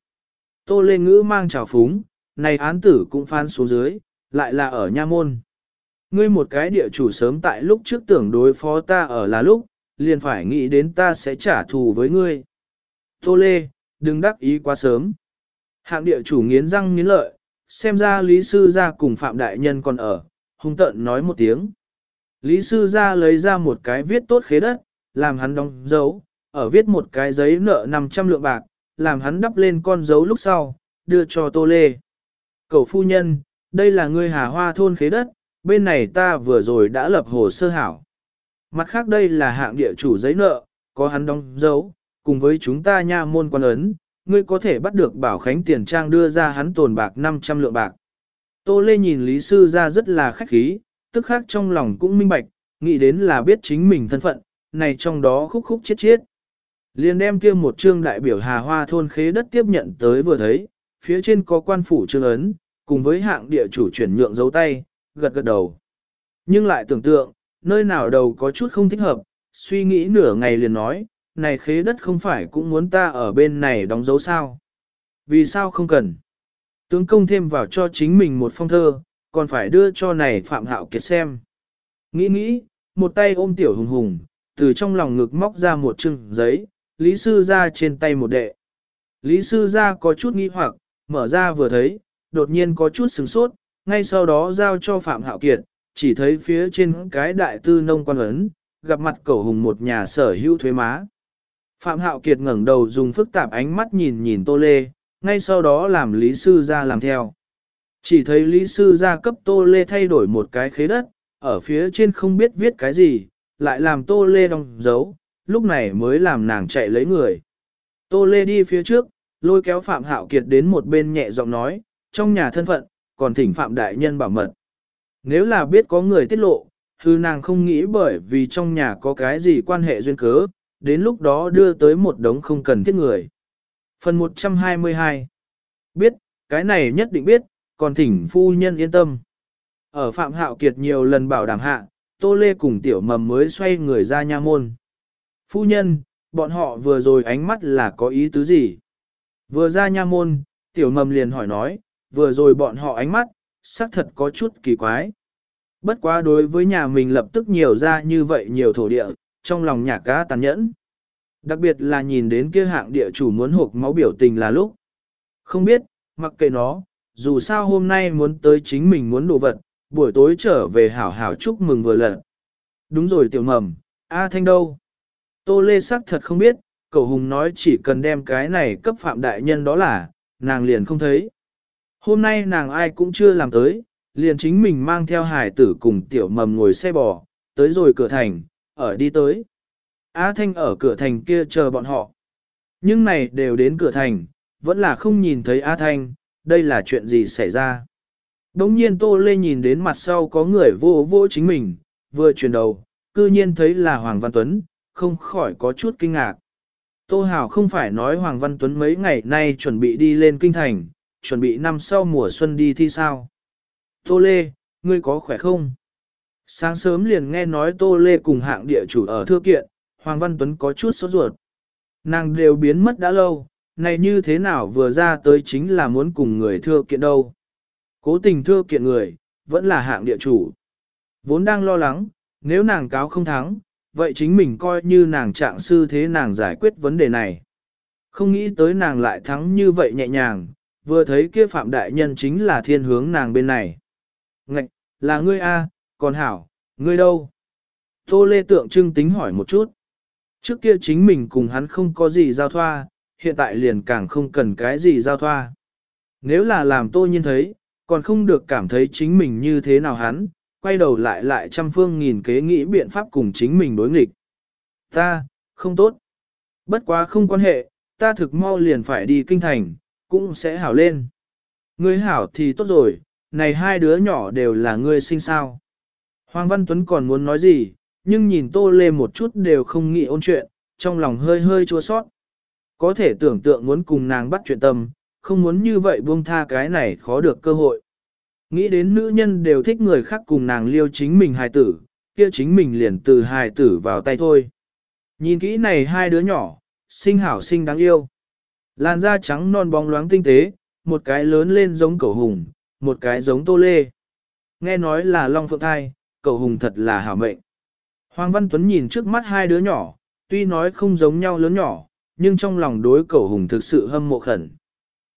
Tô Lê Ngữ mang trào phúng, này án tử cũng phán xuống dưới, lại là ở nha môn. Ngươi một cái địa chủ sớm tại lúc trước tưởng đối phó ta ở là lúc, liền phải nghĩ đến ta sẽ trả thù với ngươi. Tô Lê, đừng đắc ý quá sớm. Hạng địa chủ nghiến răng nghiến lợi, xem ra Lý Sư gia cùng Phạm Đại Nhân còn ở, hung tận nói một tiếng. Lý Sư gia lấy ra một cái viết tốt khế đất, làm hắn đóng dấu, ở viết một cái giấy nợ 500 lượng bạc, làm hắn đắp lên con dấu lúc sau, đưa cho Tô Lê. Cầu phu nhân, đây là ngươi hà hoa thôn khế đất, bên này ta vừa rồi đã lập hồ sơ hảo. Mặt khác đây là hạng địa chủ giấy nợ, có hắn đóng dấu, cùng với chúng ta nha môn quan ấn, ngươi có thể bắt được bảo khánh tiền trang đưa ra hắn tồn bạc 500 lượng bạc. Tô Lê nhìn Lý Sư ra rất là khách khí, tức khác trong lòng cũng minh bạch, nghĩ đến là biết chính mình thân phận, này trong đó khúc khúc chết chết. Liền đem kia một trương đại biểu Hà Hoa thôn khế đất tiếp nhận tới vừa thấy, phía trên có quan phủ trương ấn, cùng với hạng địa chủ chuyển nhượng dấu tay, gật gật đầu. Nhưng lại tưởng tượng, nơi nào đầu có chút không thích hợp, suy nghĩ nửa ngày liền nói, này khế đất không phải cũng muốn ta ở bên này đóng dấu sao. Vì sao không cần? Tướng công thêm vào cho chính mình một phong thơ, còn phải đưa cho này Phạm Hạo Kiệt xem. Nghĩ nghĩ, một tay ôm tiểu hùng hùng, từ trong lòng ngực móc ra một chừng giấy, Lý Sư ra trên tay một đệ. Lý Sư ra có chút nghi hoặc, mở ra vừa thấy, đột nhiên có chút sừng sốt, ngay sau đó giao cho Phạm Hạo Kiệt, chỉ thấy phía trên cái đại tư nông quan ấn, gặp mặt cẩu hùng một nhà sở hữu thuế má. Phạm Hạo Kiệt ngẩng đầu dùng phức tạp ánh mắt nhìn nhìn Tô Lê, ngay sau đó làm Lý Sư ra làm theo. Chỉ thấy Lý Sư ra cấp Tô Lê thay đổi một cái khế đất, ở phía trên không biết viết cái gì, lại làm Tô Lê đong dấu, lúc này mới làm nàng chạy lấy người. Tô Lê đi phía trước, lôi kéo Phạm Hạo Kiệt đến một bên nhẹ giọng nói, trong nhà thân phận, còn thỉnh Phạm Đại Nhân bảo mật. Nếu là biết có người tiết lộ, hư nàng không nghĩ bởi vì trong nhà có cái gì quan hệ duyên cớ, đến lúc đó đưa tới một đống không cần thiết người. Phần 122 Biết, cái này nhất định biết, còn thỉnh phu nhân yên tâm. Ở Phạm Hạo Kiệt nhiều lần bảo đảm hạ, Tô Lê cùng tiểu mầm mới xoay người ra nha môn. Phu nhân, bọn họ vừa rồi ánh mắt là có ý tứ gì? Vừa ra nha môn, tiểu mầm liền hỏi nói, vừa rồi bọn họ ánh mắt, xác thật có chút kỳ quái. Bất quá đối với nhà mình lập tức nhiều ra như vậy nhiều thổ địa, trong lòng nhà cá tàn nhẫn. Đặc biệt là nhìn đến kia hạng địa chủ muốn hộp máu biểu tình là lúc. Không biết, mặc kệ nó, dù sao hôm nay muốn tới chính mình muốn đồ vật, buổi tối trở về hảo hảo chúc mừng vừa lần. Đúng rồi tiểu mầm, A Thanh đâu? Tô Lê sắc thật không biết, cậu Hùng nói chỉ cần đem cái này cấp phạm đại nhân đó là, nàng liền không thấy. Hôm nay nàng ai cũng chưa làm tới, liền chính mình mang theo hải tử cùng tiểu mầm ngồi xe bò, tới rồi cửa thành, ở đi tới. A Thanh ở cửa thành kia chờ bọn họ. Nhưng này đều đến cửa thành, vẫn là không nhìn thấy A Thanh, đây là chuyện gì xảy ra. Đống nhiên Tô Lê nhìn đến mặt sau có người vô vô chính mình, vừa chuyển đầu, cư nhiên thấy là Hoàng Văn Tuấn, không khỏi có chút kinh ngạc. Tô Hảo không phải nói Hoàng Văn Tuấn mấy ngày nay chuẩn bị đi lên kinh thành, chuẩn bị năm sau mùa xuân đi thi sao. Tô Lê, ngươi có khỏe không? Sáng sớm liền nghe nói Tô Lê cùng hạng địa chủ ở thư kiện, Hoàng Văn Tuấn có chút sốt ruột. Nàng đều biến mất đã lâu, này như thế nào vừa ra tới chính là muốn cùng người thưa kiện đâu. Cố tình thưa kiện người, vẫn là hạng địa chủ. Vốn đang lo lắng, nếu nàng cáo không thắng, vậy chính mình coi như nàng trạng sư thế nàng giải quyết vấn đề này. Không nghĩ tới nàng lại thắng như vậy nhẹ nhàng, vừa thấy kia phạm đại nhân chính là thiên hướng nàng bên này. Ngạch, là ngươi A, còn hảo, ngươi đâu? Tô Lê tượng trưng tính hỏi một chút. Trước kia chính mình cùng hắn không có gì giao thoa, hiện tại liền càng không cần cái gì giao thoa. Nếu là làm tô nhiên thấy, còn không được cảm thấy chính mình như thế nào hắn, quay đầu lại lại trăm phương nghìn kế nghĩ biện pháp cùng chính mình đối nghịch. Ta, không tốt. Bất quá không quan hệ, ta thực mau liền phải đi kinh thành, cũng sẽ hảo lên. Ngươi hảo thì tốt rồi, này hai đứa nhỏ đều là ngươi sinh sao. Hoàng Văn Tuấn còn muốn nói gì, nhưng nhìn Tô Lê một chút đều không nghĩ ôn chuyện, trong lòng hơi hơi chua sót. Có thể tưởng tượng muốn cùng nàng bắt chuyện tâm, không muốn như vậy buông tha cái này khó được cơ hội. Nghĩ đến nữ nhân đều thích người khác cùng nàng liêu chính mình hài tử, kia chính mình liền từ hài tử vào tay thôi. Nhìn kỹ này hai đứa nhỏ, sinh hảo sinh đáng yêu. Làn da trắng non bóng loáng tinh tế, một cái lớn lên giống cẩu hùng, một cái giống tô lê. Nghe nói là Long Phượng Thai, cậu hùng thật là hảo mệnh. Hoàng Văn Tuấn nhìn trước mắt hai đứa nhỏ, tuy nói không giống nhau lớn nhỏ, nhưng trong lòng đối cậu hùng thực sự hâm mộ khẩn.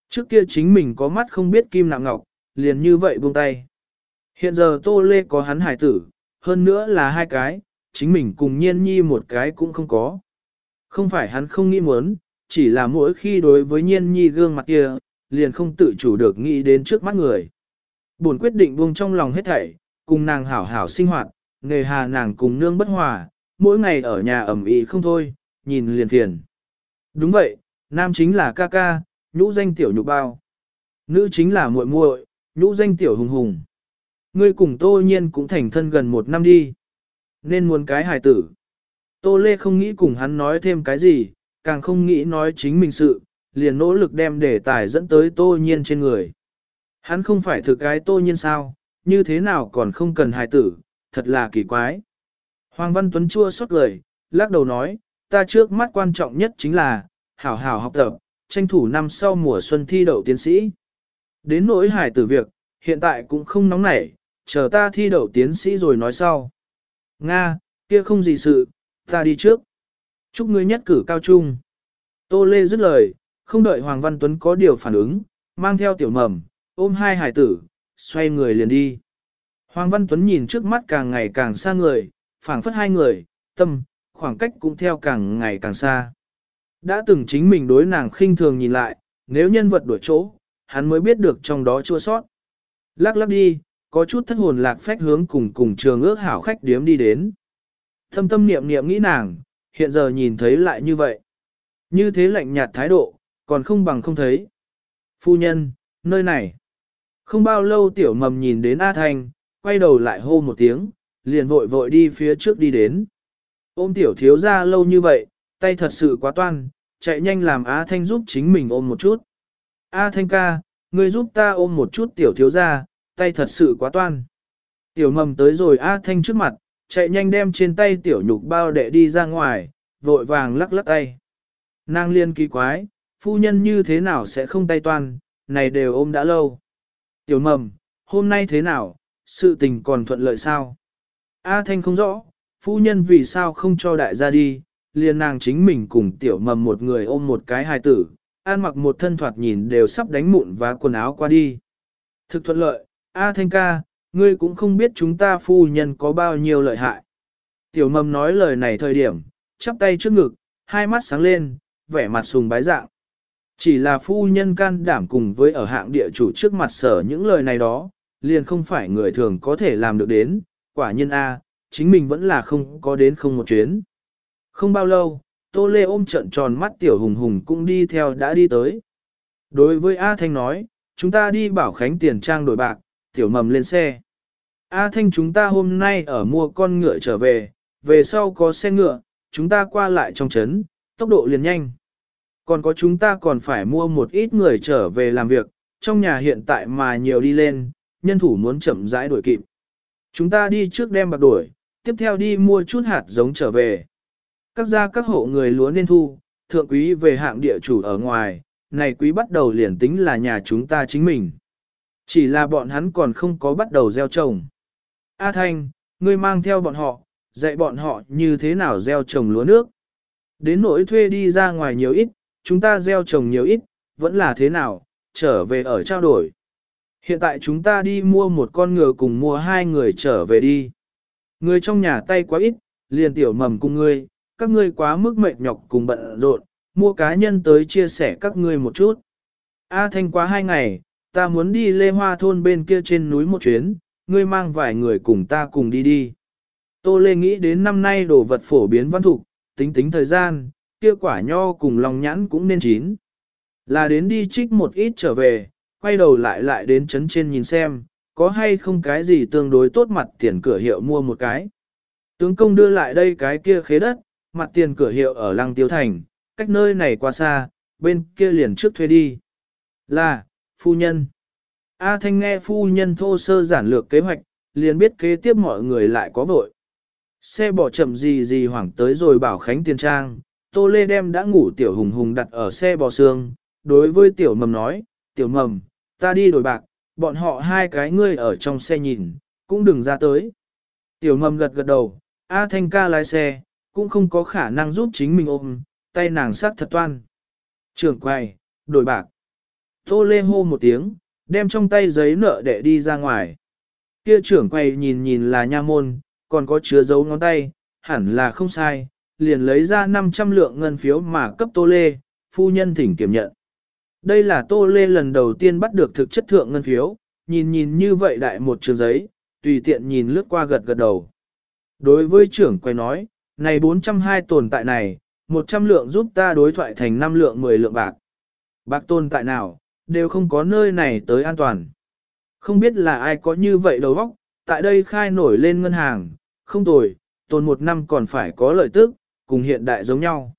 Trước kia chính mình có mắt không biết kim nặng ngọc, liền như vậy buông tay. Hiện giờ Tô Lê có hắn hải tử, hơn nữa là hai cái, chính mình cùng nhiên nhi một cái cũng không có. Không phải hắn không nghĩ muốn, chỉ là mỗi khi đối với nhiên nhi gương mặt kia, liền không tự chủ được nghĩ đến trước mắt người. Buồn quyết định buông trong lòng hết thảy, cùng nàng hảo hảo sinh hoạt, nghề hà nàng cùng nương bất hòa, mỗi ngày ở nhà ẩm ý không thôi, nhìn liền phiền. Đúng vậy, nam chính là ca ca, nhũ danh tiểu nhục bao. Nữ chính là muội muội, nhũ danh tiểu hùng hùng. Ngươi cùng tô nhiên cũng thành thân gần một năm đi. Nên muốn cái hài tử. Tô Lê không nghĩ cùng hắn nói thêm cái gì, càng không nghĩ nói chính mình sự, liền nỗ lực đem đề tài dẫn tới tô nhiên trên người. Hắn không phải thực cái tô nhiên sao, như thế nào còn không cần hài tử, thật là kỳ quái. Hoàng Văn Tuấn chua xót lời, lắc đầu nói, ta trước mắt quan trọng nhất chính là, hảo hảo học tập, tranh thủ năm sau mùa xuân thi đậu tiến sĩ. Đến nỗi hải tử việc, hiện tại cũng không nóng nảy, chờ ta thi đậu tiến sĩ rồi nói sau. Nga, kia không gì sự, ta đi trước. Chúc ngươi nhất cử cao trung. Tô Lê dứt lời, không đợi Hoàng Văn Tuấn có điều phản ứng, mang theo tiểu mầm, ôm hai hải tử, xoay người liền đi. Hoàng Văn Tuấn nhìn trước mắt càng ngày càng xa người, phảng phất hai người, tâm, khoảng cách cũng theo càng ngày càng xa. Đã từng chính mình đối nàng khinh thường nhìn lại, nếu nhân vật đổi chỗ, hắn mới biết được trong đó chua sót. Lắc lắc đi, có chút thất hồn lạc phách hướng cùng cùng trường ước hảo khách điếm đi đến. Thâm tâm niệm niệm nghĩ nàng, hiện giờ nhìn thấy lại như vậy. Như thế lạnh nhạt thái độ, còn không bằng không thấy. Phu nhân, nơi này. Không bao lâu tiểu mầm nhìn đến A Thanh, quay đầu lại hô một tiếng, liền vội vội đi phía trước đi đến. Ôm tiểu thiếu ra lâu như vậy, tay thật sự quá toan, chạy nhanh làm A Thanh giúp chính mình ôm một chút. A Thanh ca, ngươi giúp ta ôm một chút tiểu thiếu ra, tay thật sự quá toan. Tiểu mầm tới rồi A Thanh trước mặt, chạy nhanh đem trên tay tiểu nhục bao đệ đi ra ngoài, vội vàng lắc lắc tay. Nàng liên kỳ quái, phu nhân như thế nào sẽ không tay toan, này đều ôm đã lâu. Tiểu mầm, hôm nay thế nào, sự tình còn thuận lợi sao? A Thanh không rõ, phu nhân vì sao không cho đại gia đi, liền nàng chính mình cùng tiểu mầm một người ôm một cái hài tử, an mặc một thân thoạt nhìn đều sắp đánh mụn và quần áo qua đi. Thực thuận lợi, A Thanh ca, ngươi cũng không biết chúng ta phu nhân có bao nhiêu lợi hại. Tiểu mầm nói lời này thời điểm, chắp tay trước ngực, hai mắt sáng lên, vẻ mặt sùng bái dạng. Chỉ là phu nhân can đảm cùng với ở hạng địa chủ trước mặt sở những lời này đó, liền không phải người thường có thể làm được đến, quả nhân A, chính mình vẫn là không có đến không một chuyến. Không bao lâu, Tô Lê ôm trận tròn mắt tiểu hùng hùng cũng đi theo đã đi tới. Đối với A Thanh nói, chúng ta đi bảo khánh tiền trang đổi bạc, tiểu mầm lên xe. A Thanh chúng ta hôm nay ở mua con ngựa trở về, về sau có xe ngựa, chúng ta qua lại trong trấn, tốc độ liền nhanh. Còn có chúng ta còn phải mua một ít người trở về làm việc, trong nhà hiện tại mà nhiều đi lên, nhân thủ muốn chậm rãi đổi kịp. Chúng ta đi trước đem bạc đổi, tiếp theo đi mua chút hạt giống trở về. Các gia các hộ người lúa nên thu, thượng quý về hạng địa chủ ở ngoài, này quý bắt đầu liền tính là nhà chúng ta chính mình. Chỉ là bọn hắn còn không có bắt đầu gieo trồng. A Thanh, ngươi mang theo bọn họ, dạy bọn họ như thế nào gieo trồng lúa nước. Đến nỗi thuê đi ra ngoài nhiều ít, chúng ta gieo trồng nhiều ít, vẫn là thế nào, trở về ở trao đổi. Hiện tại chúng ta đi mua một con ngựa cùng mua hai người trở về đi. Người trong nhà tay quá ít, liền tiểu mầm cùng ngươi, các ngươi quá mức mệt nhọc cùng bận rộn, mua cá nhân tới chia sẻ các ngươi một chút. A thanh quá hai ngày, ta muốn đi lê hoa thôn bên kia trên núi một chuyến, ngươi mang vài người cùng ta cùng đi đi. Tô Lê nghĩ đến năm nay đồ vật phổ biến văn thục, tính tính thời gian, kia quả nho cùng lòng nhãn cũng nên chín. Là đến đi trích một ít trở về, quay đầu lại lại đến chấn trên nhìn xem, có hay không cái gì tương đối tốt mặt tiền cửa hiệu mua một cái. Tướng công đưa lại đây cái kia khế đất, mặt tiền cửa hiệu ở Lăng Tiêu Thành, cách nơi này quá xa, bên kia liền trước thuê đi. Là, phu nhân. A Thanh nghe phu nhân thô sơ giản lược kế hoạch, liền biết kế tiếp mọi người lại có vội. Xe bỏ chậm gì gì hoảng tới rồi bảo khánh tiền trang, Tô Lê đem đã ngủ tiểu hùng hùng đặt ở xe bò xương, đối với tiểu mầm nói, tiểu mầm, ta đi đổi bạc, bọn họ hai cái ngươi ở trong xe nhìn, cũng đừng ra tới. Tiểu mầm gật gật đầu, A Thanh ca lái xe, cũng không có khả năng giúp chính mình ôm, tay nàng sát thật toan. Trưởng quay, đổi bạc. Tô Lê hô một tiếng, đem trong tay giấy nợ để đi ra ngoài. Kia trưởng quay nhìn nhìn là nha môn, còn có chứa dấu ngón tay, hẳn là không sai, liền lấy ra 500 lượng ngân phiếu mà cấp Tô Lê, phu nhân thỉnh kiểm nhận. Đây là Tô Lê lần đầu tiên bắt được thực chất thượng ngân phiếu, nhìn nhìn như vậy đại một trường giấy, tùy tiện nhìn lướt qua gật gật đầu. Đối với trưởng quay nói, này 420 tồn tại này, 100 lượng giúp ta đối thoại thành 5 lượng 10 lượng bạc. Bạc tồn tại nào, đều không có nơi này tới an toàn. Không biết là ai có như vậy đầu óc, tại đây khai nổi lên ngân hàng, không tồi, tồn một năm còn phải có lợi tức, cùng hiện đại giống nhau.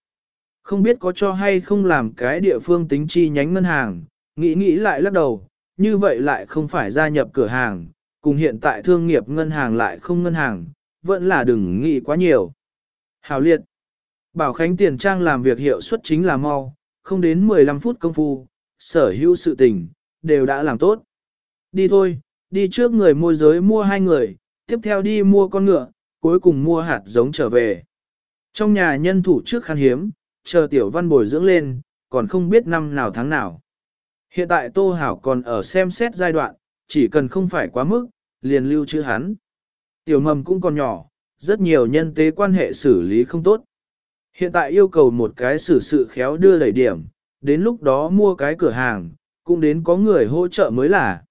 Không biết có cho hay không làm cái địa phương tính chi nhánh ngân hàng, nghĩ nghĩ lại lắc đầu, như vậy lại không phải gia nhập cửa hàng, cùng hiện tại thương nghiệp ngân hàng lại không ngân hàng, vẫn là đừng nghĩ quá nhiều. Hào liệt, Bảo Khánh tiền trang làm việc hiệu suất chính là mau, không đến 15 phút công phu, sở hữu sự tình, đều đã làm tốt. Đi thôi, đi trước người môi giới mua hai người, tiếp theo đi mua con ngựa, cuối cùng mua hạt giống trở về. Trong nhà nhân thủ trước khan hiếm, chờ tiểu văn bồi dưỡng lên, còn không biết năm nào tháng nào. Hiện tại Tô Hảo còn ở xem xét giai đoạn, chỉ cần không phải quá mức, liền lưu chữ hắn. Tiểu mầm cũng còn nhỏ, rất nhiều nhân tế quan hệ xử lý không tốt. Hiện tại yêu cầu một cái xử sự khéo đưa đẩy điểm, đến lúc đó mua cái cửa hàng, cũng đến có người hỗ trợ mới là.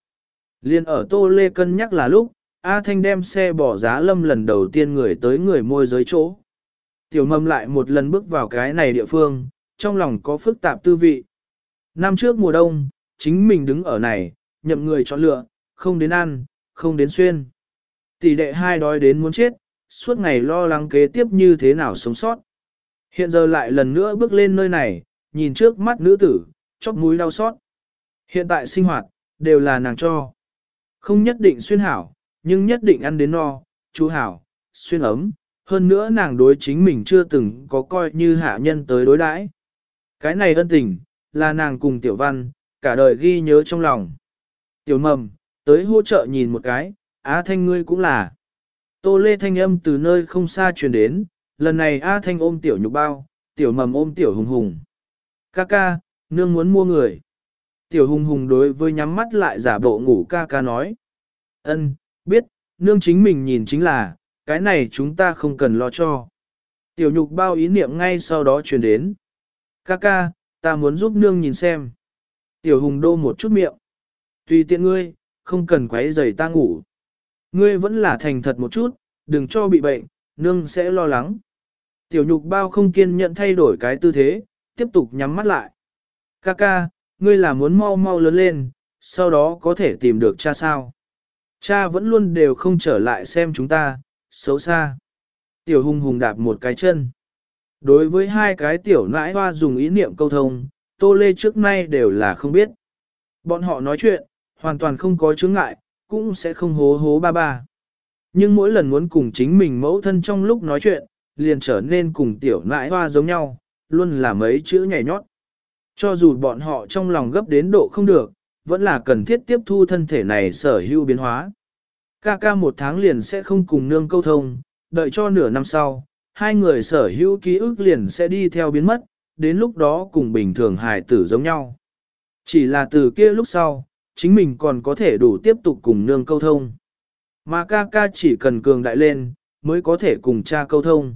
Liên ở Tô Lê cân nhắc là lúc, A Thanh đem xe bỏ giá lâm lần đầu tiên người tới người môi giới chỗ. Tiểu mầm lại một lần bước vào cái này địa phương, trong lòng có phức tạp tư vị. Năm trước mùa đông, chính mình đứng ở này, nhậm người chọn lựa, không đến ăn, không đến xuyên. Tỷ đệ hai đói đến muốn chết, suốt ngày lo lắng kế tiếp như thế nào sống sót. Hiện giờ lại lần nữa bước lên nơi này, nhìn trước mắt nữ tử, chóp mũi đau xót. Hiện tại sinh hoạt, đều là nàng cho. Không nhất định xuyên hảo, nhưng nhất định ăn đến no, chú hảo, xuyên ấm, hơn nữa nàng đối chính mình chưa từng có coi như hạ nhân tới đối đãi. Cái này ân tình, là nàng cùng tiểu văn, cả đời ghi nhớ trong lòng. Tiểu mầm, Tới hỗ trợ nhìn một cái, Á Thanh ngươi cũng là. Tô Lê thanh âm từ nơi không xa truyền đến, lần này A Thanh ôm tiểu nhục bao, tiểu mầm ôm tiểu hùng hùng. Ca ca, nương muốn mua người. Tiểu hùng hùng đối với nhắm mắt lại giả bộ ngủ ca ca nói. ân biết, nương chính mình nhìn chính là, cái này chúng ta không cần lo cho. Tiểu nhục bao ý niệm ngay sau đó truyền đến. Ca ca, ta muốn giúp nương nhìn xem. Tiểu hùng đô một chút miệng. Tùy tiện ngươi, không cần quấy rầy ta ngủ. Ngươi vẫn là thành thật một chút, đừng cho bị bệnh, nương sẽ lo lắng. Tiểu nhục bao không kiên nhẫn thay đổi cái tư thế, tiếp tục nhắm mắt lại. Ca ca, ngươi là muốn mau mau lớn lên, sau đó có thể tìm được cha sao. Cha vẫn luôn đều không trở lại xem chúng ta, xấu xa. Tiểu hùng hùng đạp một cái chân. Đối với hai cái tiểu nãi hoa dùng ý niệm câu thông, tô lê trước nay đều là không biết. Bọn họ nói chuyện, hoàn toàn không có chướng ngại, cũng sẽ không hố hố ba ba. Nhưng mỗi lần muốn cùng chính mình mẫu thân trong lúc nói chuyện, liền trở nên cùng tiểu nãi hoa giống nhau, luôn là mấy chữ nhảy nhót. Cho dù bọn họ trong lòng gấp đến độ không được, vẫn là cần thiết tiếp thu thân thể này sở hữu biến hóa. Ca ca một tháng liền sẽ không cùng nương câu thông, đợi cho nửa năm sau, hai người sở hữu ký ức liền sẽ đi theo biến mất, đến lúc đó cùng bình thường hài tử giống nhau. Chỉ là từ kia lúc sau, chính mình còn có thể đủ tiếp tục cùng nương câu thông. Mà ca ca chỉ cần cường đại lên, mới có thể cùng cha câu thông.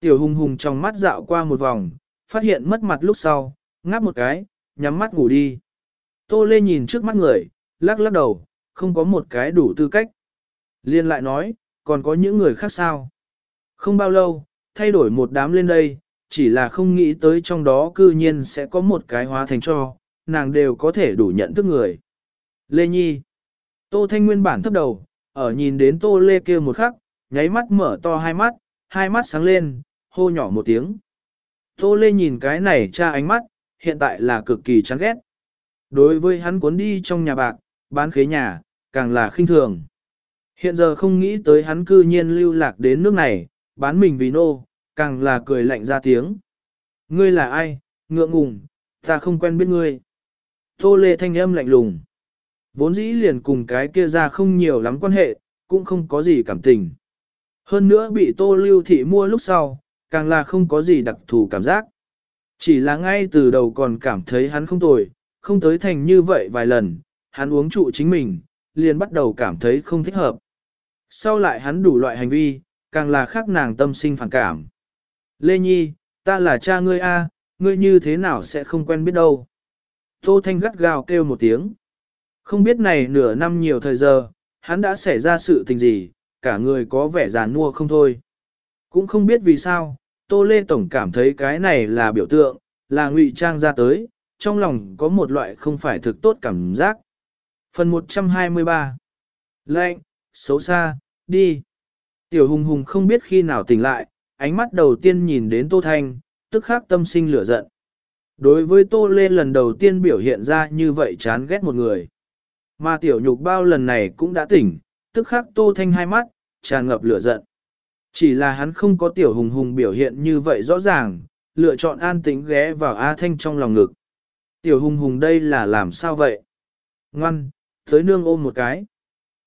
Tiểu hùng hùng trong mắt dạo qua một vòng, phát hiện mất mặt lúc sau, ngáp một cái, nhắm mắt ngủ đi. Tô Lê nhìn trước mắt người, lắc lắc đầu, không có một cái đủ tư cách. Liên lại nói, còn có những người khác sao? Không bao lâu, thay đổi một đám lên đây, chỉ là không nghĩ tới trong đó cư nhiên sẽ có một cái hóa thành cho, nàng đều có thể đủ nhận thức người. Lê Nhi Tô Thanh nguyên bản thấp đầu, ở nhìn đến Tô Lê kia một khắc, nháy mắt mở to hai mắt, hai mắt sáng lên, hô nhỏ một tiếng. Tô Lê nhìn cái này cha ánh mắt, hiện tại là cực kỳ chán ghét. Đối với hắn cuốn đi trong nhà bạc, bán khế nhà, càng là khinh thường. Hiện giờ không nghĩ tới hắn cư nhiên lưu lạc đến nước này, bán mình vì nô, càng là cười lạnh ra tiếng. Ngươi là ai, ngượng ngùng, ta không quen biết ngươi. Tô lê thanh âm lạnh lùng. Vốn dĩ liền cùng cái kia ra không nhiều lắm quan hệ, cũng không có gì cảm tình. Hơn nữa bị tô lưu thị mua lúc sau, càng là không có gì đặc thù cảm giác. Chỉ là ngay từ đầu còn cảm thấy hắn không tồi, không tới thành như vậy vài lần, hắn uống trụ chính mình, liền bắt đầu cảm thấy không thích hợp. Sau lại hắn đủ loại hành vi, càng là khác nàng tâm sinh phản cảm. Lê Nhi, ta là cha ngươi a, ngươi như thế nào sẽ không quen biết đâu. Tô Thanh gắt gào kêu một tiếng. Không biết này nửa năm nhiều thời giờ, hắn đã xảy ra sự tình gì, cả người có vẻ già nua không thôi. Cũng không biết vì sao, Tô Lê Tổng cảm thấy cái này là biểu tượng, là ngụy trang ra tới, trong lòng có một loại không phải thực tốt cảm giác. Phần 123 Lệnh, xấu xa, đi. Tiểu hùng hùng không biết khi nào tỉnh lại, ánh mắt đầu tiên nhìn đến Tô Thanh, tức khắc tâm sinh lửa giận. Đối với Tô Lê lần đầu tiên biểu hiện ra như vậy chán ghét một người. Mà tiểu nhục bao lần này cũng đã tỉnh, tức khắc Tô Thanh hai mắt, tràn ngập lửa giận. Chỉ là hắn không có tiểu hùng hùng biểu hiện như vậy rõ ràng, lựa chọn an tĩnh ghé vào A Thanh trong lòng ngực. Tiểu hùng hùng đây là làm sao vậy? Ngoan, tới nương ôm một cái.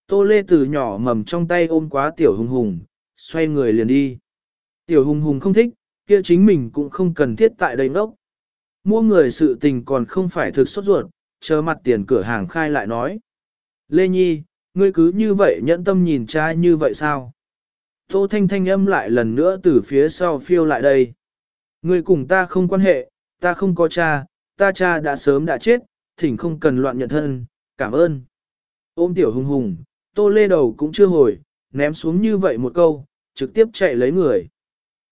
Tô Lê từ nhỏ mầm trong tay ôm quá tiểu hùng hùng, xoay người liền đi. Tiểu hùng hùng không thích, kia chính mình cũng không cần thiết tại đây ngốc. Mua người sự tình còn không phải thực sốt ruột, chờ mặt tiền cửa hàng khai lại nói. Lê Nhi, ngươi cứ như vậy nhẫn tâm nhìn trai như vậy sao? Tô Thanh Thanh âm lại lần nữa từ phía sau phiêu lại đây. Ngươi cùng ta không quan hệ, ta không có cha, ta cha đã sớm đã chết, thỉnh không cần loạn nhận thân, cảm ơn. Ôm tiểu hùng hùng, tô lê đầu cũng chưa hồi, ném xuống như vậy một câu, trực tiếp chạy lấy người.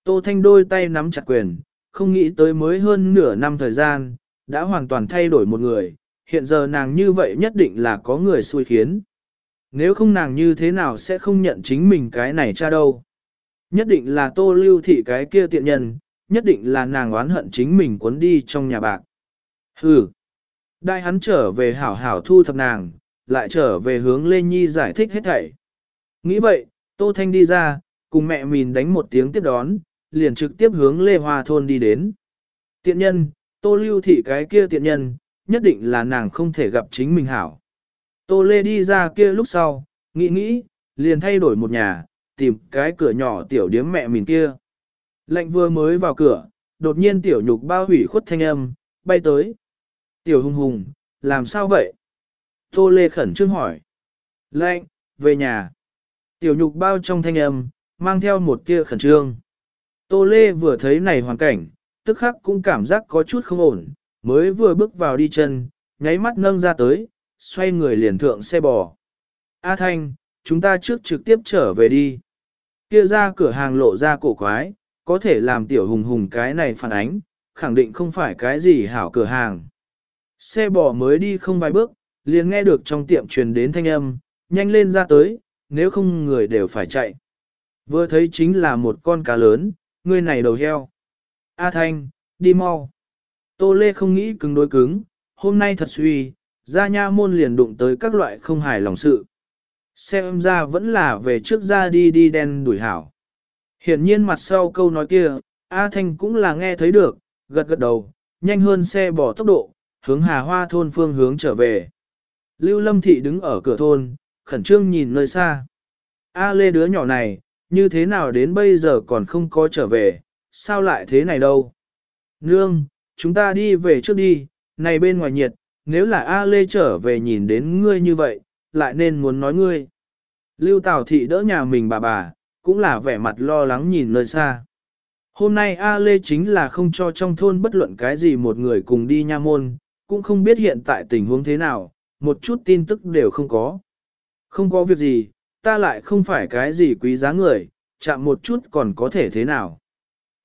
Tô Thanh đôi tay nắm chặt quyền, không nghĩ tới mới hơn nửa năm thời gian, đã hoàn toàn thay đổi một người, hiện giờ nàng như vậy nhất định là có người xui khiến. Nếu không nàng như thế nào sẽ không nhận chính mình cái này cha đâu. Nhất định là tô lưu thị cái kia tiện nhân, nhất định là nàng oán hận chính mình cuốn đi trong nhà bạc. Hừ. Đại hắn trở về hảo hảo thu thập nàng, lại trở về hướng Lê Nhi giải thích hết thảy. Nghĩ vậy, Tô Thanh đi ra, cùng mẹ mình đánh một tiếng tiếp đón, liền trực tiếp hướng Lê Hoa Thôn đi đến. Tiện nhân, Tô Lưu Thị cái kia tiện nhân, nhất định là nàng không thể gặp chính mình hảo. Tô Lê đi ra kia lúc sau, nghĩ nghĩ, liền thay đổi một nhà, tìm cái cửa nhỏ tiểu điếm mẹ mình kia. Lệnh vừa mới vào cửa, đột nhiên tiểu nhục bao hủy khuất thanh âm, bay tới. Tiểu hùng hùng, làm sao vậy? Tô Lê khẩn trương hỏi. Lệnh, về nhà. Tiểu nhục bao trong thanh âm, mang theo một tia khẩn trương. Tô Lê vừa thấy này hoàn cảnh, tức khắc cũng cảm giác có chút không ổn, mới vừa bước vào đi chân, nháy mắt nâng ra tới, xoay người liền thượng xe bò. A Thanh, chúng ta trước trực tiếp trở về đi. Kia ra cửa hàng lộ ra cổ quái, có thể làm tiểu hùng hùng cái này phản ánh, khẳng định không phải cái gì hảo cửa hàng. Xe bò mới đi không vài bước, liền nghe được trong tiệm truyền đến thanh âm, nhanh lên ra tới, nếu không người đều phải chạy. Vừa thấy chính là một con cá lớn, người này đầu heo. A Thanh, đi mau. Tô Lê không nghĩ cứng đối cứng, hôm nay thật suy, ra nha môn liền đụng tới các loại không hài lòng sự. Xem ra vẫn là về trước ra đi đi đen đuổi hảo. Hiển nhiên mặt sau câu nói kia, A Thanh cũng là nghe thấy được, gật gật đầu, nhanh hơn xe bỏ tốc độ, hướng Hà Hoa thôn phương hướng trở về. Lưu Lâm Thị đứng ở cửa thôn, khẩn trương nhìn nơi xa. A Lê đứa nhỏ này, như thế nào đến bây giờ còn không có trở về, sao lại thế này đâu? Nương, chúng ta đi về trước đi, này bên ngoài nhiệt, nếu là A Lê trở về nhìn đến ngươi như vậy, lại nên muốn nói ngươi. Lưu Tào Thị đỡ nhà mình bà bà, cũng là vẻ mặt lo lắng nhìn nơi xa. Hôm nay A Lê chính là không cho trong thôn bất luận cái gì một người cùng đi nha môn, cũng không biết hiện tại tình huống thế nào, một chút tin tức đều không có. Không có việc gì, ta lại không phải cái gì quý giá người, chạm một chút còn có thể thế nào.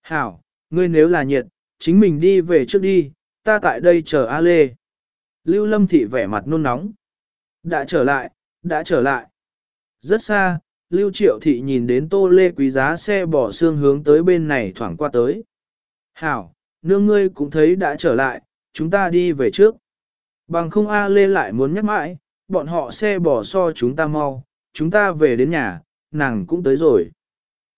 Hảo, ngươi nếu là nhiệt, chính mình đi về trước đi, ta tại đây chờ A Lê. Lưu Lâm Thị vẻ mặt nôn nóng. Đã trở lại, đã trở lại. Rất xa, Lưu Triệu Thị nhìn đến Tô Lê quý giá xe bỏ xương hướng tới bên này thoảng qua tới. Hảo, nương ngươi cũng thấy đã trở lại, chúng ta đi về trước. Bằng không A Lê lại muốn nhắc mãi, bọn họ xe bỏ so chúng ta mau, chúng ta về đến nhà, nàng cũng tới rồi.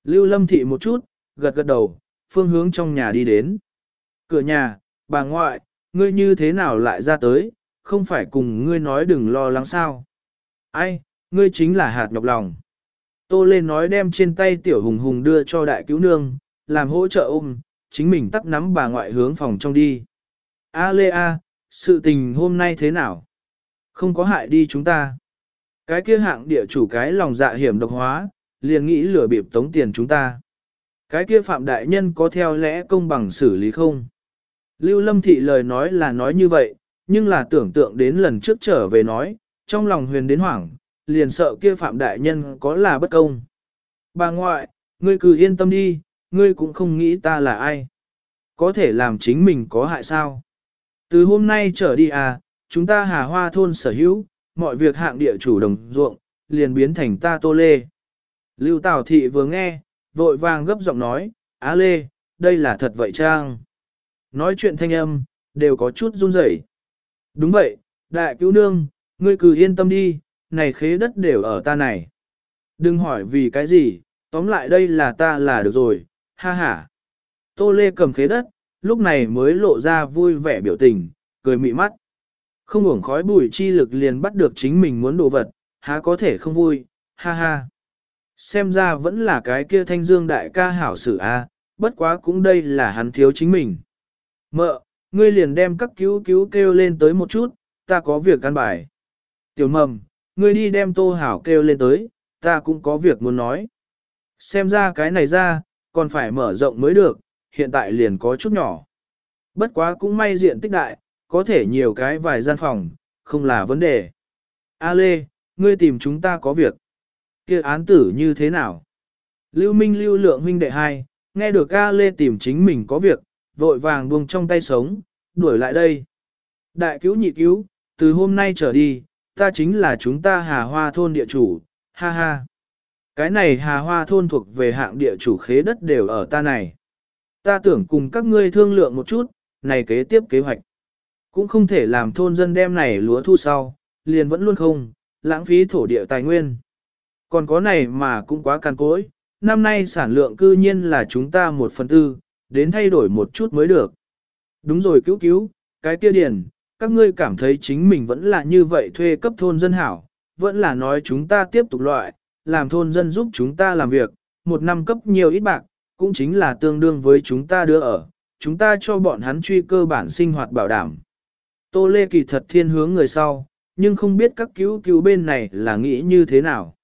Lưu Lâm Thị một chút, gật gật đầu, phương hướng trong nhà đi đến. Cửa nhà, bà ngoại, ngươi như thế nào lại ra tới, không phải cùng ngươi nói đừng lo lắng sao. Ai, ngươi chính là hạt nhọc lòng. Tô lê nói đem trên tay tiểu hùng hùng đưa cho đại cứu nương, làm hỗ trợ ôm, chính mình tắt nắm bà ngoại hướng phòng trong đi. A lê a, sự tình hôm nay thế nào? Không có hại đi chúng ta. Cái kia hạng địa chủ cái lòng dạ hiểm độc hóa, liền nghĩ lừa bịp tống tiền chúng ta. Cái kia phạm đại nhân có theo lẽ công bằng xử lý không? Lưu Lâm Thị lời nói là nói như vậy, nhưng là tưởng tượng đến lần trước trở về nói, trong lòng huyền đến hoảng, liền sợ kia phạm đại nhân có là bất công. Bà ngoại, ngươi cứ yên tâm đi, ngươi cũng không nghĩ ta là ai. Có thể làm chính mình có hại sao? Từ hôm nay trở đi à, chúng ta hà hoa thôn sở hữu, mọi việc hạng địa chủ đồng ruộng, liền biến thành ta tô lê. Lưu Tào Thị vừa nghe, vội vàng gấp giọng nói, Á Lê, đây là thật vậy trang. Nói chuyện thanh âm, đều có chút run rẩy. Đúng vậy, đại cứu nương, ngươi cứ yên tâm đi, này khế đất đều ở ta này. Đừng hỏi vì cái gì, tóm lại đây là ta là được rồi, ha ha. Tô Lê cầm khế đất, lúc này mới lộ ra vui vẻ biểu tình, cười mị mắt. Không uổng khói bụi chi lực liền bắt được chính mình muốn đồ vật, há có thể không vui, ha ha. Xem ra vẫn là cái kia thanh dương đại ca hảo sử a, bất quá cũng đây là hắn thiếu chính mình. Mợ, ngươi liền đem các cứu cứu kêu lên tới một chút, ta có việc căn bài. Tiểu mầm, ngươi đi đem tô hảo kêu lên tới, ta cũng có việc muốn nói. Xem ra cái này ra, còn phải mở rộng mới được, hiện tại liền có chút nhỏ. Bất quá cũng may diện tích đại, có thể nhiều cái vài gian phòng, không là vấn đề. A Lê, ngươi tìm chúng ta có việc. kia án tử như thế nào? Lưu Minh lưu lượng huynh đệ hai, nghe được A Lê tìm chính mình có việc, vội vàng buông trong tay sống, đuổi lại đây. Đại cứu nhị cứu, từ hôm nay trở đi, ta chính là chúng ta hà hoa thôn địa chủ, ha ha. Cái này hà hoa thôn thuộc về hạng địa chủ khế đất đều ở ta này. Ta tưởng cùng các ngươi thương lượng một chút, này kế tiếp kế hoạch. Cũng không thể làm thôn dân đem này lúa thu sau, liền vẫn luôn không, lãng phí thổ địa tài nguyên. Còn có này mà cũng quá càn cối, năm nay sản lượng cư nhiên là chúng ta một phần tư, đến thay đổi một chút mới được. Đúng rồi cứu cứu, cái kia điển, các ngươi cảm thấy chính mình vẫn là như vậy thuê cấp thôn dân hảo, vẫn là nói chúng ta tiếp tục loại, làm thôn dân giúp chúng ta làm việc, một năm cấp nhiều ít bạc, cũng chính là tương đương với chúng ta đưa ở, chúng ta cho bọn hắn truy cơ bản sinh hoạt bảo đảm. Tô Lê kỳ thật thiên hướng người sau, nhưng không biết các cứu cứu bên này là nghĩ như thế nào.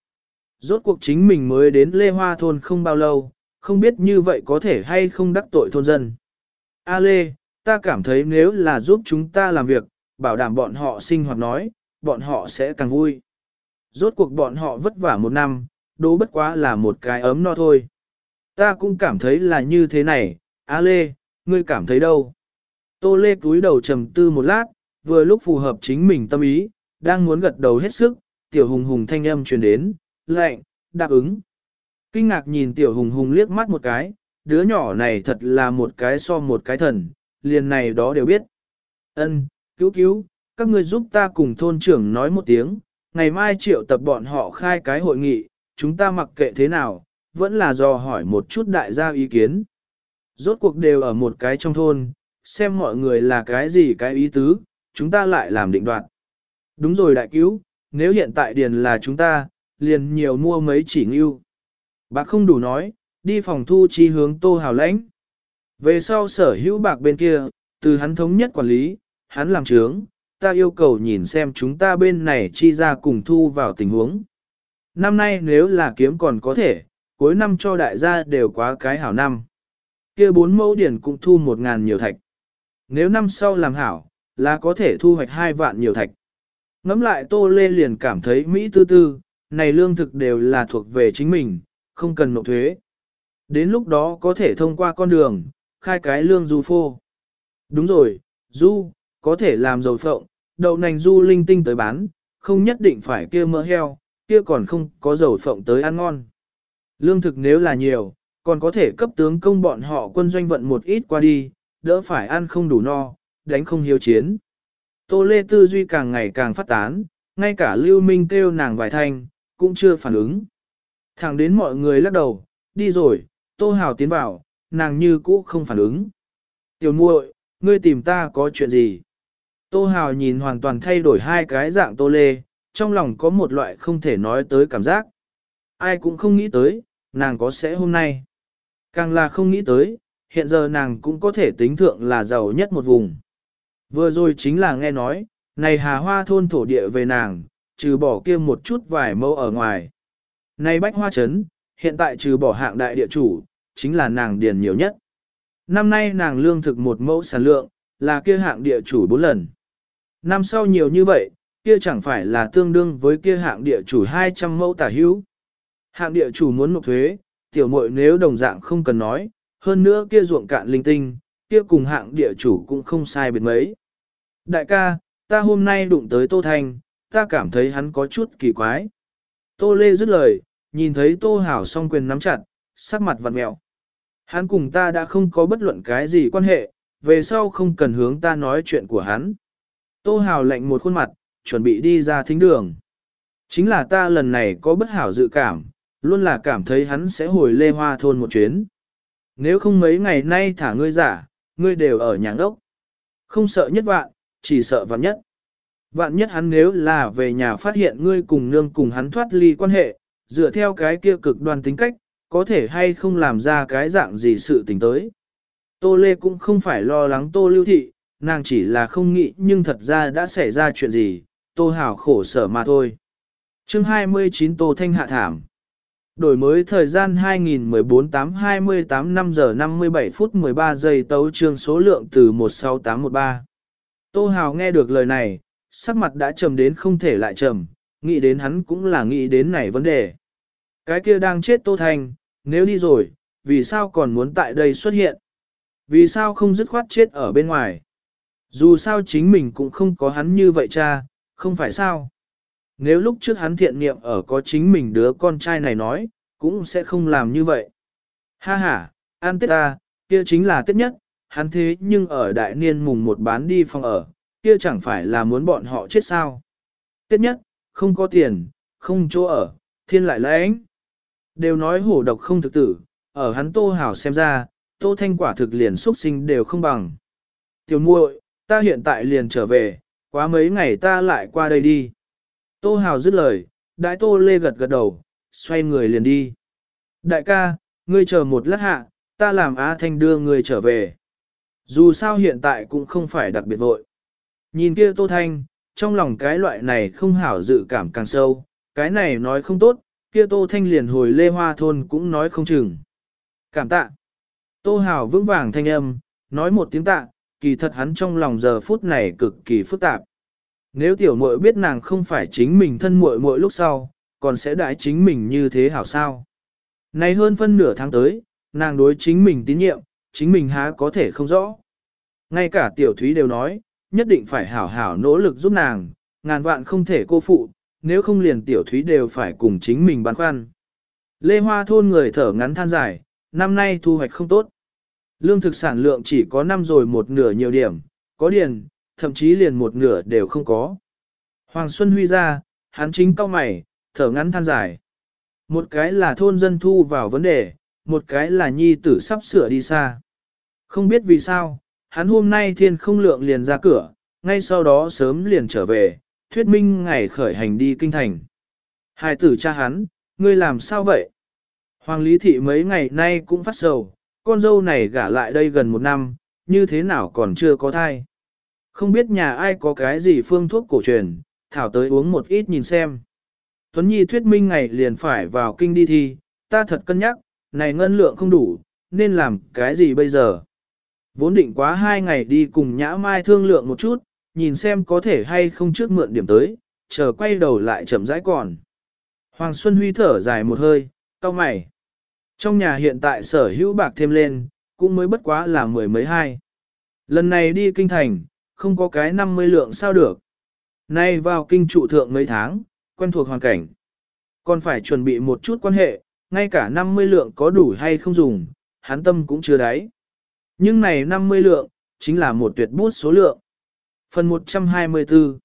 Rốt cuộc chính mình mới đến Lê Hoa thôn không bao lâu, không biết như vậy có thể hay không đắc tội thôn dân. A Lê, ta cảm thấy nếu là giúp chúng ta làm việc, bảo đảm bọn họ sinh hoạt nói, bọn họ sẽ càng vui. Rốt cuộc bọn họ vất vả một năm, đố bất quá là một cái ấm no thôi. Ta cũng cảm thấy là như thế này, A Lê, ngươi cảm thấy đâu? Tô Lê cúi đầu trầm tư một lát, vừa lúc phù hợp chính mình tâm ý, đang muốn gật đầu hết sức, tiểu hùng hùng thanh âm truyền đến, lệnh, đáp ứng. Kinh ngạc nhìn tiểu hùng hùng liếc mắt một cái, đứa nhỏ này thật là một cái so một cái thần, liền này đó đều biết. Ân, cứu cứu, các ngươi giúp ta cùng thôn trưởng nói một tiếng, ngày mai triệu tập bọn họ khai cái hội nghị, chúng ta mặc kệ thế nào, vẫn là dò hỏi một chút đại gia ý kiến. Rốt cuộc đều ở một cái trong thôn, xem mọi người là cái gì cái ý tứ, chúng ta lại làm định đoạt. Đúng rồi đại cứu, nếu hiện tại điền là chúng ta, liền nhiều mua mấy chỉ ngưu. Bạc không đủ nói, đi phòng thu chi hướng tô hào lãnh. Về sau sở hữu bạc bên kia, từ hắn thống nhất quản lý, hắn làm trướng, ta yêu cầu nhìn xem chúng ta bên này chi ra cùng thu vào tình huống. Năm nay nếu là kiếm còn có thể, cuối năm cho đại gia đều quá cái hảo năm. kia bốn mẫu điển cũng thu một ngàn nhiều thạch. Nếu năm sau làm hảo, là có thể thu hoạch hai vạn nhiều thạch. Ngắm lại Tô Lê liền cảm thấy Mỹ tư tư, này lương thực đều là thuộc về chính mình, không cần nộp thuế. Đến lúc đó có thể thông qua con đường, khai cái lương du phô. Đúng rồi, du, có thể làm dầu phộng, đậu nành du linh tinh tới bán, không nhất định phải kia mỡ heo, kia còn không có dầu phộng tới ăn ngon. Lương thực nếu là nhiều, còn có thể cấp tướng công bọn họ quân doanh vận một ít qua đi, đỡ phải ăn không đủ no, đánh không hiếu chiến. Tô Lê tư duy càng ngày càng phát tán, ngay cả Lưu Minh kêu nàng vài thanh, cũng chưa phản ứng. Thẳng đến mọi người lắc đầu, đi rồi, Tô Hào tiến vào, nàng như cũ không phản ứng. Tiểu muội, ngươi tìm ta có chuyện gì? Tô Hào nhìn hoàn toàn thay đổi hai cái dạng Tô Lê, trong lòng có một loại không thể nói tới cảm giác. Ai cũng không nghĩ tới, nàng có sẽ hôm nay. Càng là không nghĩ tới, hiện giờ nàng cũng có thể tính thượng là giàu nhất một vùng. Vừa rồi chính là nghe nói, này hà hoa thôn thổ địa về nàng, trừ bỏ kia một chút vài mẫu ở ngoài. Này bách hoa chấn, hiện tại trừ bỏ hạng đại địa chủ, chính là nàng điền nhiều nhất. Năm nay nàng lương thực một mẫu sản lượng, là kia hạng địa chủ bốn lần. Năm sau nhiều như vậy, kia chẳng phải là tương đương với kia hạng địa chủ 200 mẫu tả hữu. Hạng địa chủ muốn nộp thuế, tiểu muội nếu đồng dạng không cần nói, hơn nữa kia ruộng cạn linh tinh, kia cùng hạng địa chủ cũng không sai biệt mấy. Đại ca, ta hôm nay đụng tới Tô Thanh, ta cảm thấy hắn có chút kỳ quái. Tô Lê dứt lời, nhìn thấy Tô Hảo song quyền nắm chặt, sắc mặt vặn mẹo. Hắn cùng ta đã không có bất luận cái gì quan hệ, về sau không cần hướng ta nói chuyện của hắn. Tô Hảo lạnh một khuôn mặt, chuẩn bị đi ra thính đường. Chính là ta lần này có bất hảo dự cảm, luôn là cảm thấy hắn sẽ hồi lê hoa thôn một chuyến. Nếu không mấy ngày nay thả ngươi giả, ngươi đều ở nhà ốc. Không sợ nhất vạn, chỉ sợ vạn nhất. Vạn nhất hắn nếu là về nhà phát hiện ngươi cùng nương cùng hắn thoát ly quan hệ, dựa theo cái kia cực đoan tính cách, có thể hay không làm ra cái dạng gì sự tình tới. Tô Lê cũng không phải lo lắng Tô Lưu Thị, nàng chỉ là không nghĩ nhưng thật ra đã xảy ra chuyện gì, Tô Hảo khổ sở mà thôi. chương 29 Tô Thanh Hạ Thảm Đổi mới thời gian 2014-8-28 5 giờ 57 phút 13 giây tấu trương số lượng từ 16813. Tô Hào nghe được lời này, sắc mặt đã trầm đến không thể lại trầm, nghĩ đến hắn cũng là nghĩ đến này vấn đề. Cái kia đang chết Tô Thành, nếu đi rồi, vì sao còn muốn tại đây xuất hiện? Vì sao không dứt khoát chết ở bên ngoài? Dù sao chính mình cũng không có hắn như vậy cha, không phải sao? Nếu lúc trước hắn thiện niệm ở có chính mình đứa con trai này nói, cũng sẽ không làm như vậy. Ha ha, an tết ta, kia chính là tết nhất, hắn thế nhưng ở đại niên mùng một bán đi phòng ở, kia chẳng phải là muốn bọn họ chết sao. Tết nhất, không có tiền, không chỗ ở, thiên lại lãnh. Đều nói hổ độc không thực tử, ở hắn tô hảo xem ra, tô thanh quả thực liền xuất sinh đều không bằng. Tiểu muội, ta hiện tại liền trở về, Quá mấy ngày ta lại qua đây đi. Tô Hào dứt lời, đại tô lê gật gật đầu, xoay người liền đi. Đại ca, ngươi chờ một lát hạ, ta làm Á Thanh đưa ngươi trở về. Dù sao hiện tại cũng không phải đặc biệt vội. Nhìn kia Tô Thanh, trong lòng cái loại này không hảo dự cảm càng sâu, cái này nói không tốt, kia Tô Thanh liền hồi Lê Hoa Thôn cũng nói không chừng. Cảm tạ. Tô Hảo vững vàng thanh âm, nói một tiếng tạ, kỳ thật hắn trong lòng giờ phút này cực kỳ phức tạp. Nếu tiểu muội biết nàng không phải chính mình thân muội muội lúc sau, còn sẽ đãi chính mình như thế hảo sao? Nay hơn phân nửa tháng tới, nàng đối chính mình tín nhiệm, chính mình há có thể không rõ. Ngay cả tiểu thúy đều nói, nhất định phải hảo hảo nỗ lực giúp nàng, ngàn vạn không thể cô phụ, nếu không liền tiểu thúy đều phải cùng chính mình băn khoăn. Lê Hoa thôn người thở ngắn than dài, năm nay thu hoạch không tốt. Lương thực sản lượng chỉ có năm rồi một nửa nhiều điểm, có điền, thậm chí liền một nửa đều không có. Hoàng Xuân Huy ra, hắn chính cao mày, thở ngắn than dài. Một cái là thôn dân thu vào vấn đề, một cái là nhi tử sắp sửa đi xa. Không biết vì sao, hắn hôm nay thiên không lượng liền ra cửa, ngay sau đó sớm liền trở về, thuyết minh ngày khởi hành đi kinh thành. Hai tử cha hắn, ngươi làm sao vậy? Hoàng Lý Thị mấy ngày nay cũng phát sầu, con dâu này gả lại đây gần một năm, như thế nào còn chưa có thai. Không biết nhà ai có cái gì phương thuốc cổ truyền, thảo tới uống một ít nhìn xem. Tuấn Nhi thuyết minh ngày liền phải vào kinh đi thi, ta thật cân nhắc, này ngân lượng không đủ, nên làm cái gì bây giờ? Vốn định quá hai ngày đi cùng nhã mai thương lượng một chút, nhìn xem có thể hay không trước mượn điểm tới, chờ quay đầu lại chậm rãi còn. Hoàng Xuân Huy thở dài một hơi, cau mày. Trong nhà hiện tại sở hữu bạc thêm lên, cũng mới bất quá là mười mấy hai. Lần này đi kinh thành, không có cái 50 lượng sao được. Nay vào kinh trụ thượng mấy tháng, quen thuộc hoàn cảnh. Còn phải chuẩn bị một chút quan hệ, ngay cả 50 lượng có đủ hay không dùng, hắn tâm cũng chưa đáy. Nhưng này 50 lượng, chính là một tuyệt bút số lượng. Phần 124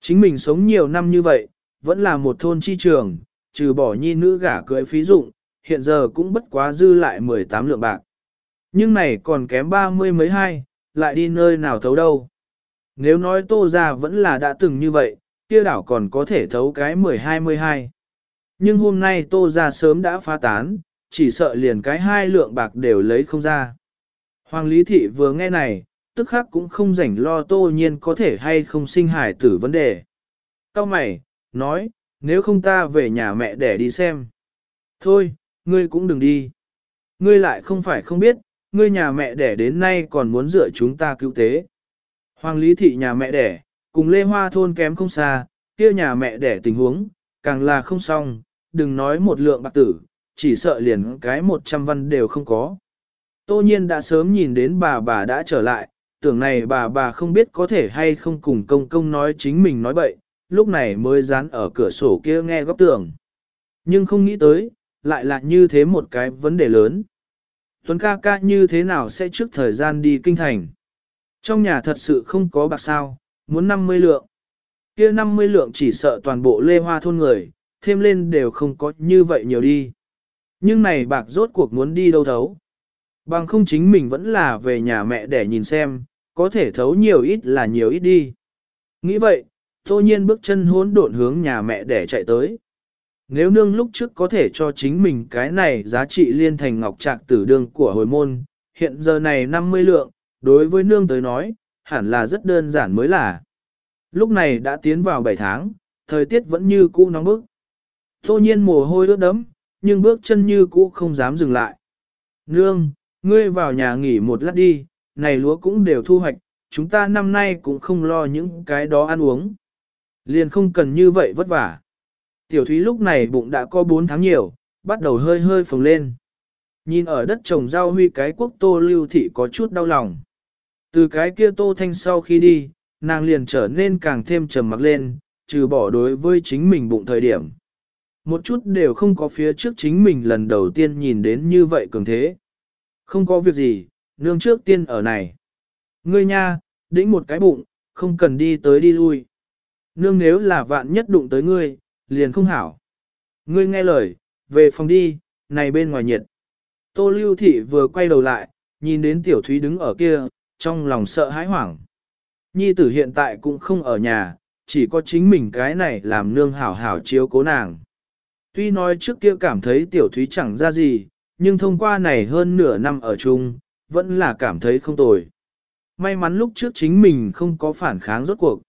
Chính mình sống nhiều năm như vậy, vẫn là một thôn chi trường, trừ bỏ nhi nữ gả cưới phí dụng, hiện giờ cũng bất quá dư lại 18 lượng bạc. Nhưng này còn kém 30 mấy hai, lại đi nơi nào thấu đâu. Nếu nói tô ra vẫn là đã từng như vậy, kia đảo còn có thể thấu cái 10-22. Nhưng hôm nay tô ra sớm đã phá tán, chỉ sợ liền cái hai lượng bạc đều lấy không ra. Hoàng Lý Thị vừa nghe này, tức khắc cũng không rảnh lo tô nhiên có thể hay không sinh hải tử vấn đề. Cao mày, nói, nếu không ta về nhà mẹ để đi xem. Thôi, ngươi cũng đừng đi. Ngươi lại không phải không biết, ngươi nhà mẹ đẻ đến nay còn muốn dựa chúng ta cứu tế. Hoàng Lý Thị nhà mẹ đẻ, cùng Lê Hoa thôn kém không xa, kia nhà mẹ đẻ tình huống, càng là không xong, đừng nói một lượng bạc tử, chỉ sợ liền cái một trăm văn đều không có. Tô nhiên đã sớm nhìn đến bà bà đã trở lại, tưởng này bà bà không biết có thể hay không cùng công công nói chính mình nói bậy, lúc này mới dán ở cửa sổ kia nghe góc tưởng. Nhưng không nghĩ tới, lại là như thế một cái vấn đề lớn. Tuấn ca ca như thế nào sẽ trước thời gian đi kinh thành? Trong nhà thật sự không có bạc sao, muốn 50 lượng. kia 50 lượng chỉ sợ toàn bộ lê hoa thôn người, thêm lên đều không có như vậy nhiều đi. Nhưng này bạc rốt cuộc muốn đi đâu thấu. Bằng không chính mình vẫn là về nhà mẹ để nhìn xem, có thể thấu nhiều ít là nhiều ít đi. Nghĩ vậy, tô nhiên bước chân hốn độn hướng nhà mẹ để chạy tới. Nếu nương lúc trước có thể cho chính mình cái này giá trị liên thành ngọc trạc tử đương của hồi môn, hiện giờ này 50 lượng, đối với nương tới nói, hẳn là rất đơn giản mới là. Lúc này đã tiến vào 7 tháng, thời tiết vẫn như cũ nóng bức. Tô nhiên mồ hôi ướt đấm, nhưng bước chân như cũ không dám dừng lại. Nương, ngươi vào nhà nghỉ một lát đi, này lúa cũng đều thu hoạch, chúng ta năm nay cũng không lo những cái đó ăn uống. Liền không cần như vậy vất vả. Tiểu thúy lúc này bụng đã có 4 tháng nhiều, bắt đầu hơi hơi phồng lên. Nhìn ở đất trồng rau huy cái quốc tô lưu thị có chút đau lòng. Từ cái kia tô thanh sau khi đi, nàng liền trở nên càng thêm trầm mặc lên, trừ bỏ đối với chính mình bụng thời điểm. Một chút đều không có phía trước chính mình lần đầu tiên nhìn đến như vậy cường thế. Không có việc gì, nương trước tiên ở này. Ngươi nha, đĩnh một cái bụng, không cần đi tới đi lui. Nương nếu là vạn nhất đụng tới ngươi, liền không hảo. Ngươi nghe lời, về phòng đi, này bên ngoài nhiệt. Tô lưu thị vừa quay đầu lại, nhìn đến tiểu thúy đứng ở kia, trong lòng sợ hãi hoảng. Nhi tử hiện tại cũng không ở nhà, chỉ có chính mình cái này làm nương hảo hảo chiếu cố nàng. Tuy nói trước kia cảm thấy tiểu thúy chẳng ra gì, nhưng thông qua này hơn nửa năm ở chung, vẫn là cảm thấy không tồi. May mắn lúc trước chính mình không có phản kháng rốt cuộc.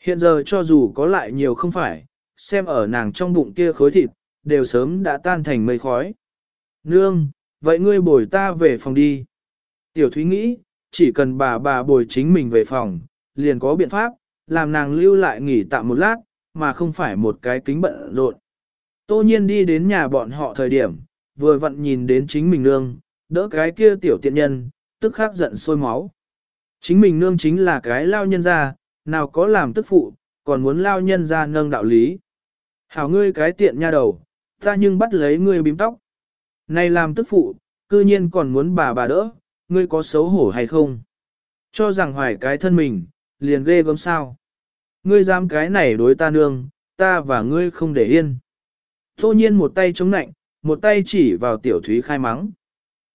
Hiện giờ cho dù có lại nhiều không phải, xem ở nàng trong bụng kia khối thịt, đều sớm đã tan thành mây khói. Nương, vậy ngươi bồi ta về phòng đi. Tiểu Thúy nghĩ, chỉ cần bà bà bồi chính mình về phòng, liền có biện pháp, làm nàng lưu lại nghỉ tạm một lát, mà không phải một cái kính bận rộn. Tô nhiên đi đến nhà bọn họ thời điểm, vừa vặn nhìn đến chính mình nương, đỡ cái kia tiểu tiện nhân, tức khắc giận sôi máu. Chính mình nương chính là cái lao nhân ra, nào có làm tức phụ, còn muốn lao nhân ra nâng đạo lý. Hảo ngươi cái tiện nha đầu, ta nhưng bắt lấy ngươi bím tóc. Này làm tức phụ, cư nhiên còn muốn bà bà đỡ, ngươi có xấu hổ hay không? Cho rằng hoài cái thân mình, liền ghê gớm sao. Ngươi dám cái này đối ta nương, ta và ngươi không để yên. Tô nhiên một tay chống nạnh, một tay chỉ vào tiểu thúy khai mắng.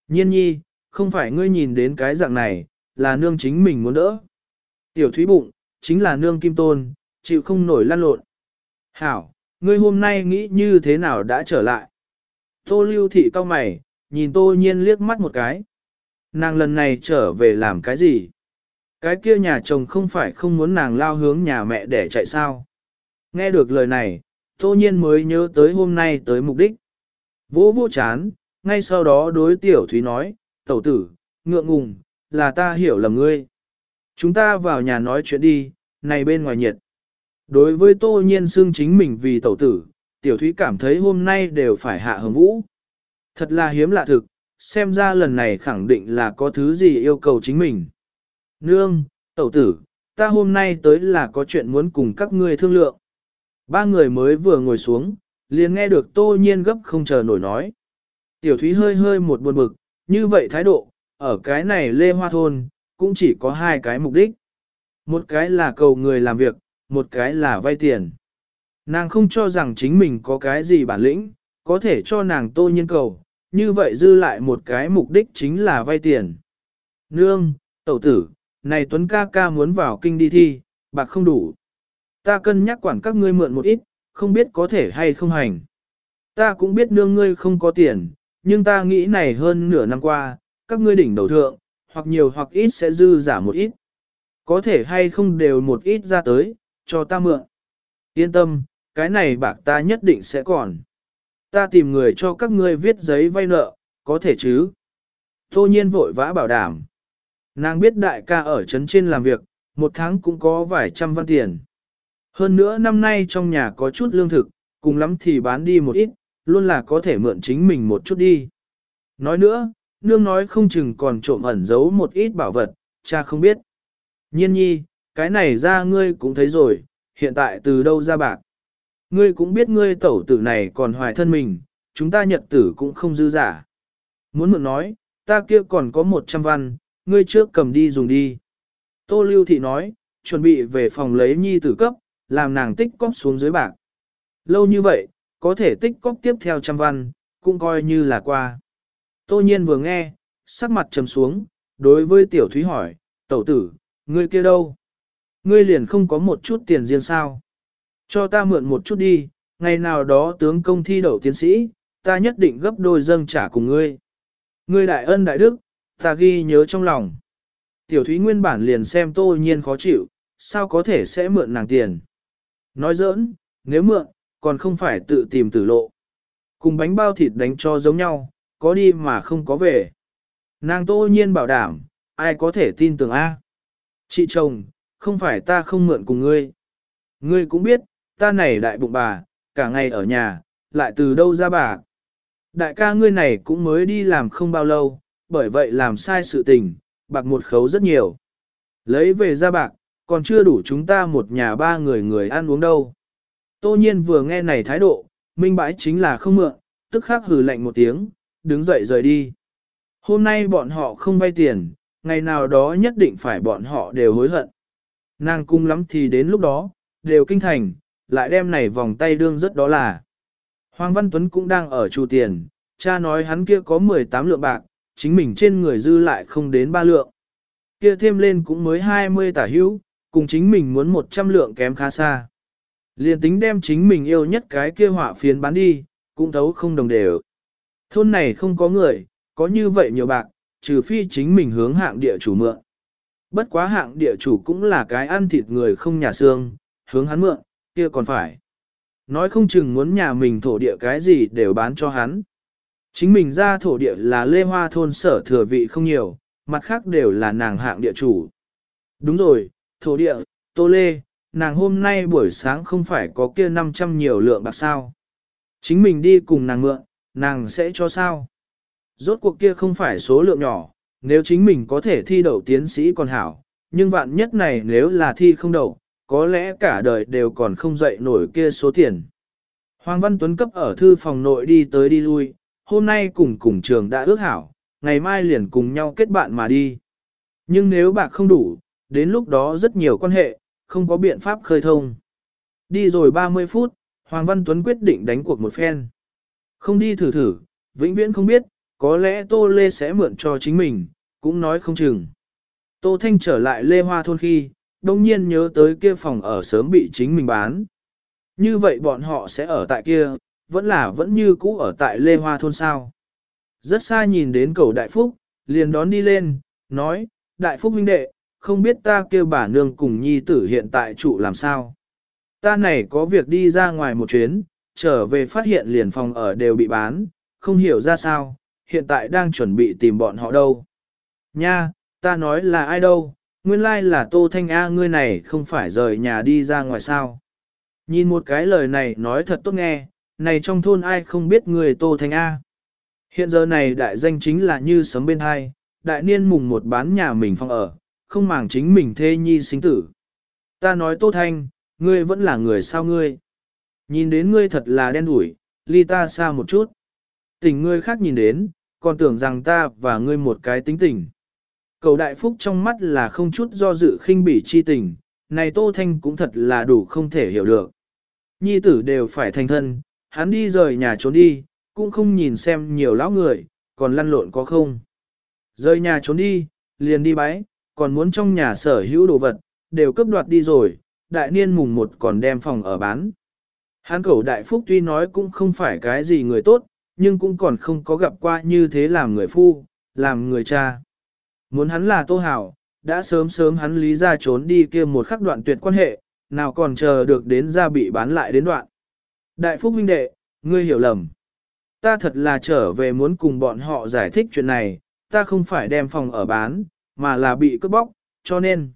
Nhiên nhi, không phải ngươi nhìn đến cái dạng này, là nương chính mình muốn đỡ. Tiểu thúy bụng, chính là nương kim tôn, chịu không nổi lăn lộn. Hảo, ngươi hôm nay nghĩ như thế nào đã trở lại? Tô lưu thị cao mày, nhìn tô nhiên liếc mắt một cái. Nàng lần này trở về làm cái gì? Cái kia nhà chồng không phải không muốn nàng lao hướng nhà mẹ để chạy sao? Nghe được lời này, tô nhiên mới nhớ tới hôm nay tới mục đích. Vô vô chán, ngay sau đó đối tiểu thúy nói, tẩu tử, ngượng ngùng, là ta hiểu lầm ngươi. Chúng ta vào nhà nói chuyện đi, này bên ngoài nhiệt. Đối với tô nhiên xương chính mình vì tẩu tử, tiểu thúy cảm thấy hôm nay đều phải hạ hồng vũ. Thật là hiếm lạ thực, xem ra lần này khẳng định là có thứ gì yêu cầu chính mình. Nương, tẩu tử, ta hôm nay tới là có chuyện muốn cùng các ngươi thương lượng. Ba người mới vừa ngồi xuống, liền nghe được tô nhiên gấp không chờ nổi nói. Tiểu thúy hơi hơi một buồn bực, như vậy thái độ, ở cái này lê hoa thôn, cũng chỉ có hai cái mục đích. Một cái là cầu người làm việc, một cái là vay tiền. Nàng không cho rằng chính mình có cái gì bản lĩnh, có thể cho nàng tô nhiên cầu, như vậy dư lại một cái mục đích chính là vay tiền. Nương, tẩu tử, này Tuấn ca ca muốn vào kinh đi thi, bạc không đủ. Ta cân nhắc quản các ngươi mượn một ít, không biết có thể hay không hành. Ta cũng biết nương ngươi không có tiền, nhưng ta nghĩ này hơn nửa năm qua, các ngươi đỉnh đầu thượng, hoặc nhiều hoặc ít sẽ dư giả một ít. Có thể hay không đều một ít ra tới, cho ta mượn. Yên tâm, cái này bạc ta nhất định sẽ còn. Ta tìm người cho các ngươi viết giấy vay nợ, có thể chứ? Tô nhiên vội vã bảo đảm. Nàng biết đại ca ở trấn trên làm việc, một tháng cũng có vài trăm văn tiền. Hơn nữa năm nay trong nhà có chút lương thực, cùng lắm thì bán đi một ít, luôn là có thể mượn chính mình một chút đi. Nói nữa, nương nói không chừng còn trộm ẩn giấu một ít bảo vật, cha không biết. Nhiên nhi, cái này ra ngươi cũng thấy rồi, hiện tại từ đâu ra bạc. Ngươi cũng biết ngươi tẩu tử này còn hoài thân mình, chúng ta nhật tử cũng không dư giả. Muốn mượn nói, ta kia còn có một trăm văn, ngươi trước cầm đi dùng đi. Tô Lưu Thị nói, chuẩn bị về phòng lấy nhi tử cấp, làm nàng tích cóp xuống dưới bạc. Lâu như vậy, có thể tích cóp tiếp theo trăm văn, cũng coi như là qua. Tô nhiên vừa nghe, sắc mặt trầm xuống, đối với tiểu thúy hỏi, tẩu tử, ngươi kia đâu? Ngươi liền không có một chút tiền riêng sao? Cho ta mượn một chút đi, ngày nào đó tướng công thi đậu tiến sĩ, ta nhất định gấp đôi dâng trả cùng ngươi. Ngươi đại ân đại đức, ta ghi nhớ trong lòng. Tiểu thúy nguyên bản liền xem tô nhiên khó chịu, sao có thể sẽ mượn nàng tiền. Nói giỡn, nếu mượn, còn không phải tự tìm tử lộ. Cùng bánh bao thịt đánh cho giống nhau, có đi mà không có về. Nàng tô nhiên bảo đảm, ai có thể tin tưởng A. Chị chồng, không phải ta không mượn cùng ngươi. Ngươi cũng biết, ta này đại bụng bà, cả ngày ở nhà, lại từ đâu ra bà. Đại ca ngươi này cũng mới đi làm không bao lâu, bởi vậy làm sai sự tình, bạc một khấu rất nhiều. Lấy về ra bạc, còn chưa đủ chúng ta một nhà ba người người ăn uống đâu. Tô nhiên vừa nghe này thái độ, minh bãi chính là không mượn, tức khắc hừ lạnh một tiếng, đứng dậy rời đi. Hôm nay bọn họ không vay tiền, ngày nào đó nhất định phải bọn họ đều hối hận. Nàng cung lắm thì đến lúc đó, đều kinh thành, lại đem này vòng tay đương rất đó là. Hoàng Văn Tuấn cũng đang ở chu tiền, cha nói hắn kia có 18 lượng bạc, chính mình trên người dư lại không đến ba lượng. Kia thêm lên cũng mới 20 tả hữu, cùng chính mình muốn 100 lượng kém khá xa. Liền tính đem chính mình yêu nhất cái kia họa phiến bán đi, cũng thấu không đồng đều. Thôn này không có người, có như vậy nhiều bạc, trừ phi chính mình hướng hạng địa chủ mượn. Bất quá hạng địa chủ cũng là cái ăn thịt người không nhà xương, hướng hắn mượn, kia còn phải. Nói không chừng muốn nhà mình thổ địa cái gì đều bán cho hắn. Chính mình ra thổ địa là lê hoa thôn sở thừa vị không nhiều, mặt khác đều là nàng hạng địa chủ. Đúng rồi, thổ địa, tô lê, nàng hôm nay buổi sáng không phải có kia 500 nhiều lượng bạc sao. Chính mình đi cùng nàng mượn, nàng sẽ cho sao. Rốt cuộc kia không phải số lượng nhỏ, nếu chính mình có thể thi đậu tiến sĩ còn hảo, nhưng vạn nhất này nếu là thi không đậu, có lẽ cả đời đều còn không dậy nổi kia số tiền. Hoàng Văn Tuấn cấp ở thư phòng nội đi tới đi lui, hôm nay cùng cùng trường đã ước hảo, ngày mai liền cùng nhau kết bạn mà đi. Nhưng nếu bạc không đủ, đến lúc đó rất nhiều quan hệ, không có biện pháp khơi thông. Đi rồi 30 phút, Hoàng Văn Tuấn quyết định đánh cuộc một phen. Không đi thử thử, vĩnh viễn không biết, có lẽ Tô Lê sẽ mượn cho chính mình, cũng nói không chừng. Tô Thanh trở lại Lê Hoa thôn khi, đông nhiên nhớ tới kia phòng ở sớm bị chính mình bán. Như vậy bọn họ sẽ ở tại kia, vẫn là vẫn như cũ ở tại Lê Hoa thôn sao. Rất xa nhìn đến cầu Đại Phúc, liền đón đi lên, nói, Đại Phúc huynh đệ, không biết ta kêu bà nương cùng nhi tử hiện tại trụ làm sao. Ta này có việc đi ra ngoài một chuyến, trở về phát hiện liền phòng ở đều bị bán, không hiểu ra sao, hiện tại đang chuẩn bị tìm bọn họ đâu. Nha, ta nói là ai đâu, nguyên lai là Tô Thanh A ngươi này không phải rời nhà đi ra ngoài sao. Nhìn một cái lời này nói thật tốt nghe, này trong thôn ai không biết người Tô Thanh A. Hiện giờ này đại danh chính là như sấm bên hai, đại niên mùng một bán nhà mình phòng ở, không màng chính mình thê nhi sinh tử. Ta nói Tô Thanh, ngươi vẫn là người sao ngươi. Nhìn đến ngươi thật là đen đủi, ly ta xa một chút. Tình ngươi khác nhìn đến, còn tưởng rằng ta và ngươi một cái tính tình. Cầu đại phúc trong mắt là không chút do dự khinh bỉ chi tình, này Tô Thanh cũng thật là đủ không thể hiểu được. Nhi tử đều phải thành thân, hắn đi rời nhà trốn đi, cũng không nhìn xem nhiều lão người, còn lăn lộn có không. Rời nhà trốn đi, liền đi bái, còn muốn trong nhà sở hữu đồ vật, đều cấp đoạt đi rồi, đại niên mùng một còn đem phòng ở bán. Hán Cầu đại phúc tuy nói cũng không phải cái gì người tốt, nhưng cũng còn không có gặp qua như thế làm người phu, làm người cha. Muốn hắn là tô hảo, đã sớm sớm hắn lý ra trốn đi kia một khắc đoạn tuyệt quan hệ, nào còn chờ được đến ra bị bán lại đến đoạn. Đại phúc minh đệ, ngươi hiểu lầm. Ta thật là trở về muốn cùng bọn họ giải thích chuyện này, ta không phải đem phòng ở bán, mà là bị cướp bóc, cho nên.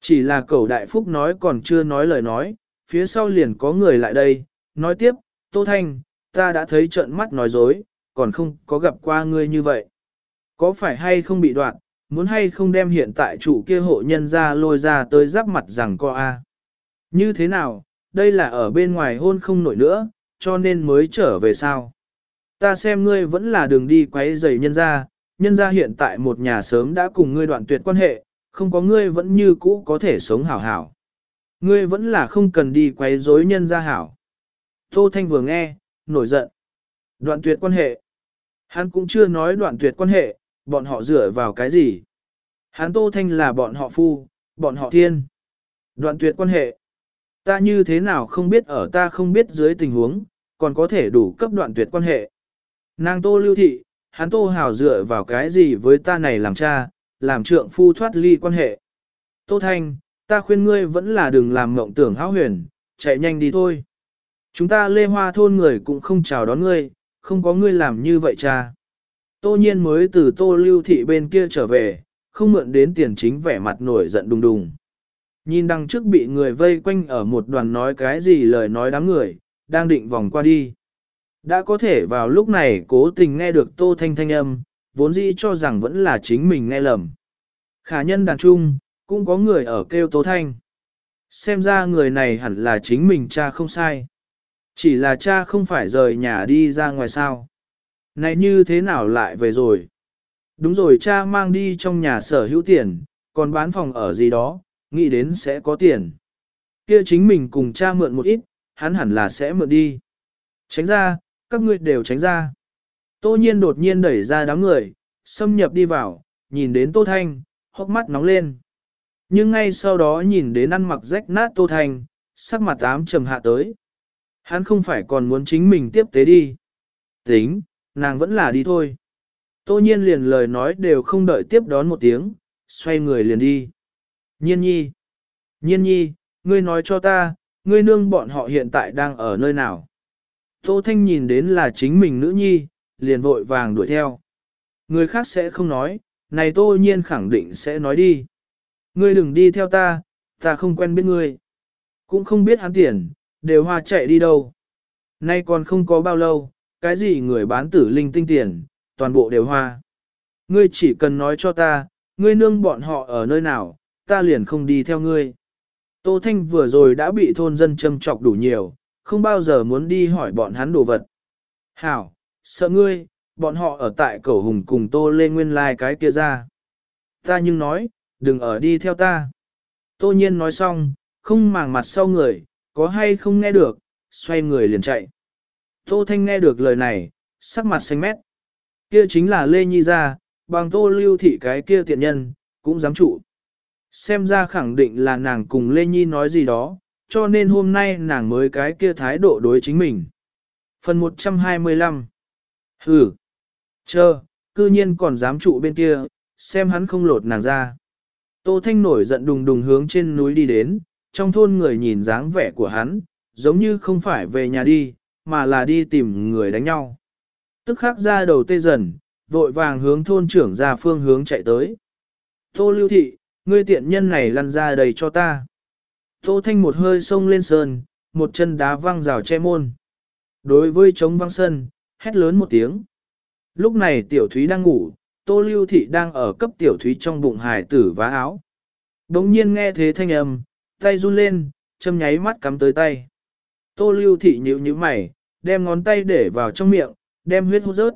Chỉ là cẩu đại phúc nói còn chưa nói lời nói, phía sau liền có người lại đây, nói tiếp, Tô Thanh, ta đã thấy trợn mắt nói dối, còn không có gặp qua ngươi như vậy. Có phải hay không bị đoạn, muốn hay không đem hiện tại chủ kia hộ nhân ra lôi ra tới giáp mặt rằng co a Như thế nào, đây là ở bên ngoài hôn không nổi nữa, cho nên mới trở về sao. Ta xem ngươi vẫn là đường đi quấy rầy nhân ra, nhân ra hiện tại một nhà sớm đã cùng ngươi đoạn tuyệt quan hệ, không có ngươi vẫn như cũ có thể sống hảo hảo. Ngươi vẫn là không cần đi quấy rối nhân ra hảo. Tô Thanh vừa nghe, nổi giận. Đoạn tuyệt quan hệ. Hắn cũng chưa nói đoạn tuyệt quan hệ, bọn họ dựa vào cái gì. Hắn Tô Thanh là bọn họ phu, bọn họ thiên. Đoạn tuyệt quan hệ. Ta như thế nào không biết ở ta không biết dưới tình huống, còn có thể đủ cấp đoạn tuyệt quan hệ. Nàng Tô Lưu Thị, hắn Tô Hảo dựa vào cái gì với ta này làm cha, làm trượng phu thoát ly quan hệ. Tô Thanh, ta khuyên ngươi vẫn là đừng làm mộng tưởng hão huyền, chạy nhanh đi thôi. Chúng ta lê hoa thôn người cũng không chào đón ngươi, không có ngươi làm như vậy cha. Tô nhiên mới từ tô lưu thị bên kia trở về, không mượn đến tiền chính vẻ mặt nổi giận đùng đùng. Nhìn đằng trước bị người vây quanh ở một đoàn nói cái gì lời nói đám người, đang định vòng qua đi. Đã có thể vào lúc này cố tình nghe được tô thanh thanh âm, vốn dĩ cho rằng vẫn là chính mình nghe lầm. Khả nhân đàn trung, cũng có người ở kêu tố thanh. Xem ra người này hẳn là chính mình cha không sai. Chỉ là cha không phải rời nhà đi ra ngoài sao. Này như thế nào lại về rồi? Đúng rồi cha mang đi trong nhà sở hữu tiền, còn bán phòng ở gì đó, nghĩ đến sẽ có tiền. Kia chính mình cùng cha mượn một ít, hắn hẳn là sẽ mượn đi. Tránh ra, các ngươi đều tránh ra. Tô nhiên đột nhiên đẩy ra đám người, xâm nhập đi vào, nhìn đến Tô Thanh, hốc mắt nóng lên. Nhưng ngay sau đó nhìn đến ăn mặc rách nát Tô Thanh, sắc mặt ám trầm hạ tới. Hắn không phải còn muốn chính mình tiếp tế đi. Tính, nàng vẫn là đi thôi. Tô nhiên liền lời nói đều không đợi tiếp đón một tiếng, xoay người liền đi. Nhiên nhi. Nhiên nhi, ngươi nói cho ta, ngươi nương bọn họ hiện tại đang ở nơi nào. Tô Thanh nhìn đến là chính mình nữ nhi, liền vội vàng đuổi theo. Người khác sẽ không nói, này tô nhiên khẳng định sẽ nói đi. Ngươi đừng đi theo ta, ta không quen biết ngươi. Cũng không biết hắn tiền, đều hoa chạy đi đâu. Nay còn không có bao lâu, cái gì người bán tử linh tinh tiền, toàn bộ đều hoa. Ngươi chỉ cần nói cho ta, ngươi nương bọn họ ở nơi nào, ta liền không đi theo ngươi. Tô Thanh vừa rồi đã bị thôn dân châm chọc đủ nhiều, không bao giờ muốn đi hỏi bọn hắn đồ vật. Hảo, sợ ngươi, bọn họ ở tại cầu hùng cùng Tô Lê Nguyên lai like cái kia ra. Ta nhưng nói, đừng ở đi theo ta. Tô nhiên nói xong, không màng mặt sau người, có hay không nghe được, xoay người liền chạy. Tô Thanh nghe được lời này, sắc mặt xanh mét. Kia chính là Lê Nhi ra, bằng Tô Lưu Thị cái kia tiện nhân, cũng dám trụ. Xem ra khẳng định là nàng cùng Lê Nhi nói gì đó, cho nên hôm nay nàng mới cái kia thái độ đối chính mình. Phần 125 Hừ Chờ, cư nhiên còn dám trụ bên kia, xem hắn không lột nàng ra. Tô Thanh nổi giận đùng đùng hướng trên núi đi đến, trong thôn người nhìn dáng vẻ của hắn, giống như không phải về nhà đi, mà là đi tìm người đánh nhau. Tức khắc ra đầu tê dần, vội vàng hướng thôn trưởng ra phương hướng chạy tới. Tô lưu thị, ngươi tiện nhân này lăn ra đầy cho ta. Tô thanh một hơi sông lên sơn, một chân đá văng rào che môn. Đối với trống văng sân, hét lớn một tiếng. Lúc này tiểu thúy đang ngủ, tô lưu thị đang ở cấp tiểu thúy trong bụng hải tử vá áo. Đống nhiên nghe thế thanh âm, tay run lên, châm nháy mắt cắm tới tay. Tô lưu thị nhíu nhíu mày, đem ngón tay để vào trong miệng, đem huyết hút rớt.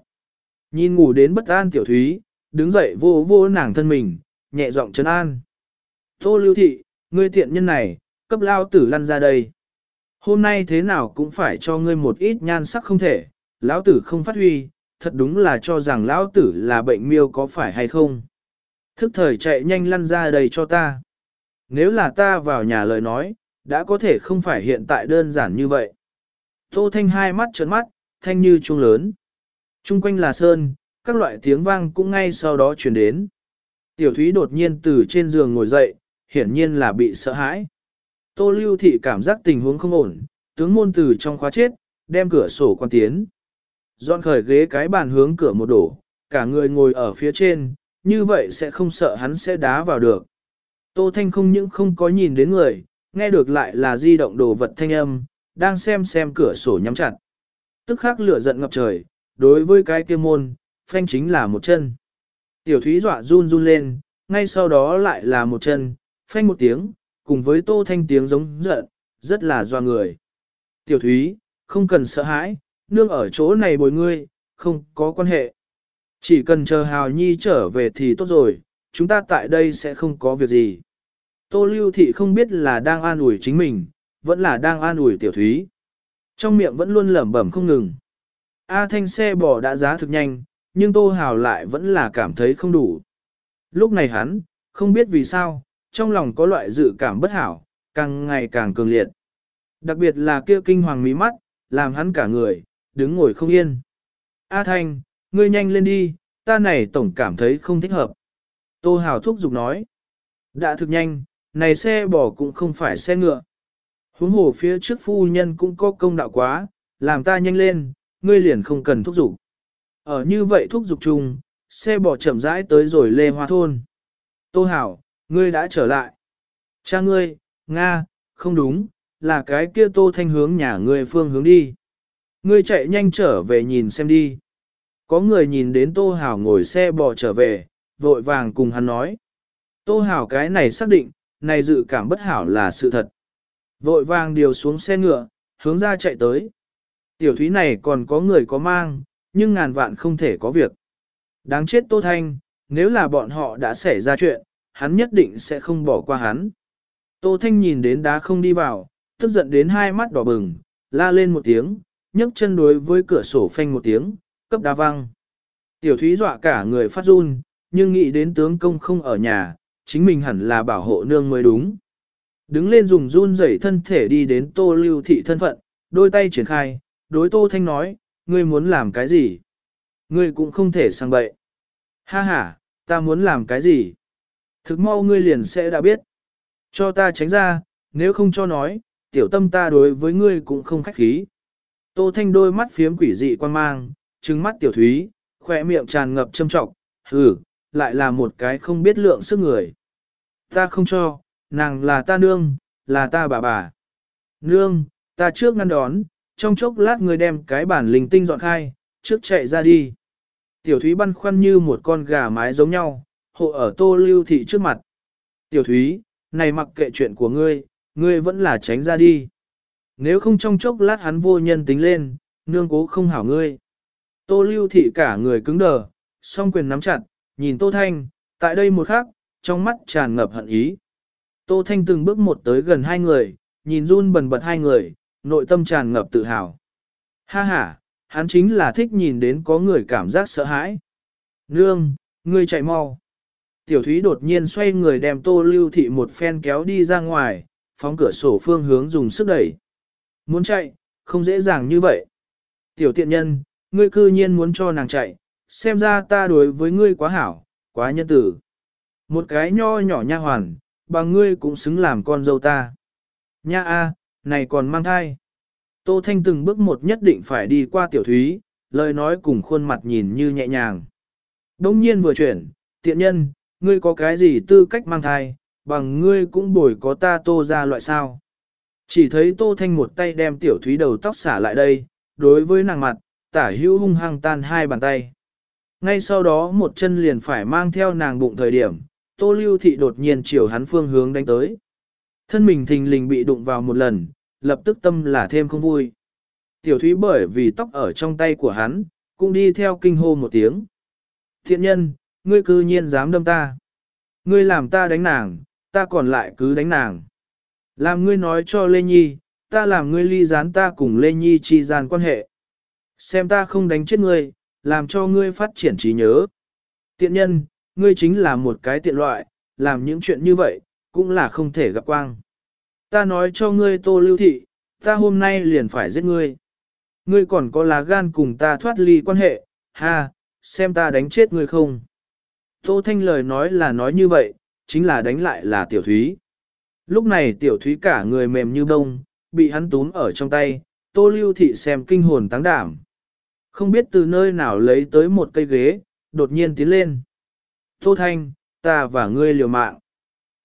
Nhìn ngủ đến bất an tiểu thúy, đứng dậy vô vô nàng thân mình, nhẹ giọng trấn an. Tô lưu thị, ngươi tiện nhân này, cấp lao tử lăn ra đây. Hôm nay thế nào cũng phải cho ngươi một ít nhan sắc không thể, lão tử không phát huy, thật đúng là cho rằng lão tử là bệnh miêu có phải hay không. Thức thời chạy nhanh lăn ra đây cho ta. Nếu là ta vào nhà lời nói, đã có thể không phải hiện tại đơn giản như vậy. Tô Thanh hai mắt trợn mắt, thanh như trung lớn. Trung quanh là sơn, các loại tiếng vang cũng ngay sau đó truyền đến. Tiểu Thúy đột nhiên từ trên giường ngồi dậy, hiển nhiên là bị sợ hãi. Tô Lưu Thị cảm giác tình huống không ổn, tướng môn từ trong khóa chết, đem cửa sổ quan tiến. Dọn khởi ghế cái bàn hướng cửa một đổ, cả người ngồi ở phía trên, như vậy sẽ không sợ hắn sẽ đá vào được. Tô Thanh không những không có nhìn đến người, nghe được lại là di động đồ vật thanh âm, đang xem xem cửa sổ nhắm chặt. Tức khắc lửa giận ngập trời, đối với cái kia môn, phanh chính là một chân. Tiểu thúy dọa run run lên, ngay sau đó lại là một chân, phanh một tiếng, cùng với tô thanh tiếng giống giận, rất là doa người. Tiểu thúy, không cần sợ hãi, nương ở chỗ này bồi ngươi, không có quan hệ. Chỉ cần chờ Hào Nhi trở về thì tốt rồi, chúng ta tại đây sẽ không có việc gì. Tô Lưu Thị không biết là đang an ủi chính mình, vẫn là đang an ủi tiểu thúy. Trong miệng vẫn luôn lẩm bẩm không ngừng. A thanh xe bò đã giá thực nhanh, nhưng Tô Hào lại vẫn là cảm thấy không đủ. Lúc này hắn, không biết vì sao, trong lòng có loại dự cảm bất hảo, càng ngày càng cường liệt. Đặc biệt là kia kinh hoàng mí mắt, làm hắn cả người, đứng ngồi không yên. A Thanh, ngươi nhanh lên đi, ta này tổng cảm thấy không thích hợp. Tô Hào thúc giục nói. Đã thực nhanh, này xe bò cũng không phải xe ngựa. Huống hồ phía trước phu nhân cũng có công đạo quá, làm ta nhanh lên, ngươi liền không cần thúc giục. Ở như vậy thúc giục chung, xe bò chậm rãi tới rồi lê hoa thôn. Tô Hảo, ngươi đã trở lại. Cha ngươi, Nga, không đúng, là cái kia tô thanh hướng nhà ngươi phương hướng đi. Ngươi chạy nhanh trở về nhìn xem đi. Có người nhìn đến Tô Hảo ngồi xe bò trở về, vội vàng cùng hắn nói. Tô Hảo cái này xác định, này dự cảm bất hảo là sự thật. Vội vàng điều xuống xe ngựa, hướng ra chạy tới. Tiểu thúy này còn có người có mang, nhưng ngàn vạn không thể có việc. Đáng chết Tô Thanh, nếu là bọn họ đã xảy ra chuyện, hắn nhất định sẽ không bỏ qua hắn. Tô Thanh nhìn đến đá không đi vào, tức giận đến hai mắt đỏ bừng, la lên một tiếng, nhấc chân đối với cửa sổ phanh một tiếng, cấp đá văng. Tiểu thúy dọa cả người phát run, nhưng nghĩ đến tướng công không ở nhà, chính mình hẳn là bảo hộ nương mới đúng. Đứng lên dùng run rẩy thân thể đi đến tô lưu thị thân phận, đôi tay triển khai, đối tô thanh nói, ngươi muốn làm cái gì? Ngươi cũng không thể sang bậy. Ha ha, ta muốn làm cái gì? Thực mau ngươi liền sẽ đã biết. Cho ta tránh ra, nếu không cho nói, tiểu tâm ta đối với ngươi cũng không khách khí. Tô Thanh đôi mắt phiếm quỷ dị quan mang, trừng mắt tiểu thúy, khỏe miệng tràn ngập châm trọng, hừ, lại là một cái không biết lượng sức người. Ta không cho, nàng là ta nương, là ta bà bà. Nương, ta trước ngăn đón, trong chốc lát người đem cái bản linh tinh dọn khai, trước chạy ra đi. Tiểu thúy băn khoăn như một con gà mái giống nhau, hộ ở tô lưu thị trước mặt. Tiểu thúy, này mặc kệ chuyện của ngươi, ngươi vẫn là tránh ra đi. Nếu không trong chốc lát hắn vô nhân tính lên, nương cố không hảo ngươi. Tô lưu thị cả người cứng đờ, song quyền nắm chặt, nhìn Tô Thanh, tại đây một khắc, trong mắt tràn ngập hận ý. Tô Thanh từng bước một tới gần hai người, nhìn run bần bật hai người, nội tâm tràn ngập tự hào. Ha ha, hắn chính là thích nhìn đến có người cảm giác sợ hãi. Nương, ngươi chạy mau. Tiểu Thúy đột nhiên xoay người đem Tô Lưu Thị một phen kéo đi ra ngoài, phóng cửa sổ phương hướng dùng sức đẩy. Muốn chạy, không dễ dàng như vậy. Tiểu tiện nhân, ngươi cư nhiên muốn cho nàng chạy, xem ra ta đối với ngươi quá hảo, quá nhân tử. Một cái nho nhỏ nha hoàn, bà ngươi cũng xứng làm con dâu ta. Nha a, này còn mang thai. Tô Thanh từng bước một nhất định phải đi qua tiểu thúy, lời nói cùng khuôn mặt nhìn như nhẹ nhàng. Đông nhiên vừa chuyển, tiện nhân, ngươi có cái gì tư cách mang thai, bằng ngươi cũng bồi có ta tô ra loại sao. Chỉ thấy tô thanh một tay đem tiểu thúy đầu tóc xả lại đây, đối với nàng mặt, tả hữu hung hăng tan hai bàn tay. Ngay sau đó một chân liền phải mang theo nàng bụng thời điểm, tô lưu thị đột nhiên chiều hắn phương hướng đánh tới. Thân mình thình lình bị đụng vào một lần, lập tức tâm là thêm không vui. Tiểu thúy bởi vì tóc ở trong tay của hắn, cũng đi theo kinh hô một tiếng. Thiện nhân, ngươi cư nhiên dám đâm ta. Ngươi làm ta đánh nàng, ta còn lại cứ đánh nàng. Làm ngươi nói cho Lê Nhi, ta làm ngươi ly gián ta cùng Lê Nhi chi gian quan hệ. Xem ta không đánh chết ngươi, làm cho ngươi phát triển trí nhớ. Tiện nhân, ngươi chính là một cái tiện loại, làm những chuyện như vậy, cũng là không thể gặp quang. Ta nói cho ngươi tô lưu thị, ta hôm nay liền phải giết ngươi. Ngươi còn có lá gan cùng ta thoát ly quan hệ, ha, xem ta đánh chết ngươi không. Tô Thanh lời nói là nói như vậy, chính là đánh lại là tiểu thúy. Lúc này tiểu thúy cả người mềm như bông, bị hắn túm ở trong tay, tô lưu thị xem kinh hồn táng đảm. Không biết từ nơi nào lấy tới một cây ghế, đột nhiên tiến lên. Tô Thanh, ta và ngươi liều mạng.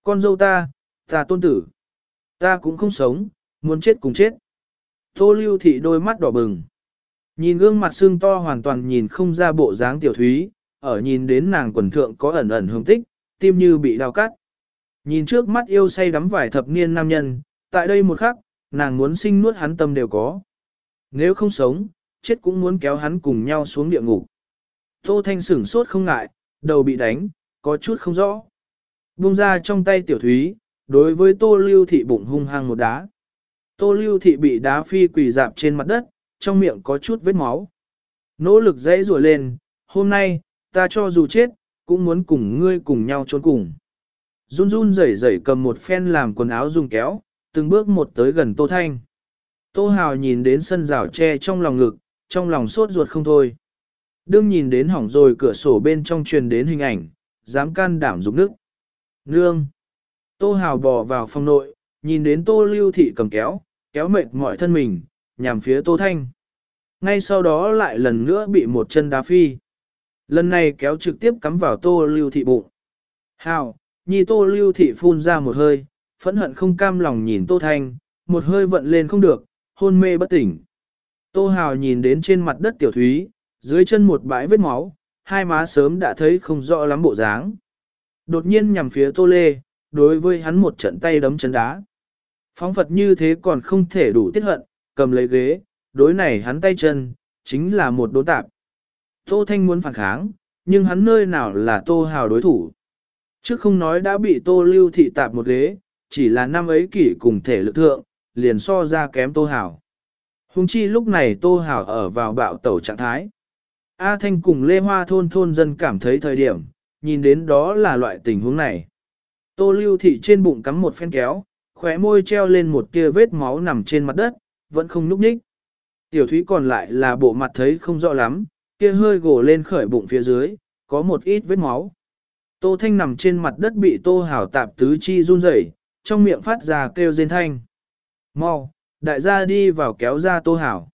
Con dâu ta, ta tôn tử. Ta cũng không sống, muốn chết cùng chết. Tô lưu thị đôi mắt đỏ bừng. Nhìn gương mặt xương to hoàn toàn nhìn không ra bộ dáng tiểu thúy, ở nhìn đến nàng quần thượng có ẩn ẩn hương tích, tim như bị đau cắt. Nhìn trước mắt yêu say đắm vải thập niên nam nhân, tại đây một khắc, nàng muốn sinh nuốt hắn tâm đều có. Nếu không sống, chết cũng muốn kéo hắn cùng nhau xuống địa ngục. Tô Thanh sửng sốt không ngại, đầu bị đánh, có chút không rõ. Buông ra trong tay tiểu thúy, đối với Tô Lưu Thị bụng hung hăng một đá. Tô Lưu Thị bị đá phi quỳ dạp trên mặt đất, trong miệng có chút vết máu. Nỗ lực dãy rùa lên, hôm nay, ta cho dù chết, cũng muốn cùng ngươi cùng nhau trốn cùng. Run run rẩy rẩy cầm một phen làm quần áo dùng kéo, từng bước một tới gần Tô Thanh. Tô Hào nhìn đến sân rào tre trong lòng ngực, trong lòng sốt ruột không thôi. Đương nhìn đến hỏng rồi cửa sổ bên trong truyền đến hình ảnh, dám can đảm dục nước. Nương! Tô Hào bò vào phòng nội, nhìn đến Tô Lưu Thị cầm kéo, kéo mệt mỏi thân mình, nhằm phía Tô Thanh. Ngay sau đó lại lần nữa bị một chân đá phi. Lần này kéo trực tiếp cắm vào Tô Lưu Thị bụng. Hào, nhi Tô Lưu Thị phun ra một hơi, phẫn hận không cam lòng nhìn Tô Thanh, một hơi vận lên không được, hôn mê bất tỉnh. Tô Hào nhìn đến trên mặt đất tiểu thúy, dưới chân một bãi vết máu, hai má sớm đã thấy không rõ lắm bộ dáng. Đột nhiên nhằm phía Tô Lê, đối với hắn một trận tay đấm chân đá. Phóng Phật như thế còn không thể đủ tiết hận, cầm lấy ghế, đối này hắn tay chân, chính là một đốn tạp. Tô Thanh muốn phản kháng, nhưng hắn nơi nào là Tô Hào đối thủ. Trước không nói đã bị Tô Lưu thị tạp một ghế, chỉ là năm ấy kỷ cùng thể lực thượng, liền so ra kém Tô Hào. Hùng chi lúc này Tô Hào ở vào bạo tẩu trạng thái. A Thanh cùng Lê Hoa thôn thôn dân cảm thấy thời điểm, nhìn đến đó là loại tình huống này. Tô lưu thị trên bụng cắm một phen kéo, khóe môi treo lên một tia vết máu nằm trên mặt đất, vẫn không nhúc nhích. Tiểu thúy còn lại là bộ mặt thấy không rõ lắm, kia hơi gồ lên khởi bụng phía dưới, có một ít vết máu. Tô Thanh nằm trên mặt đất bị Tô Hảo tạp tứ chi run rẩy, trong miệng phát ra kêu rên thanh. Mau, đại gia đi vào kéo ra Tô Hảo.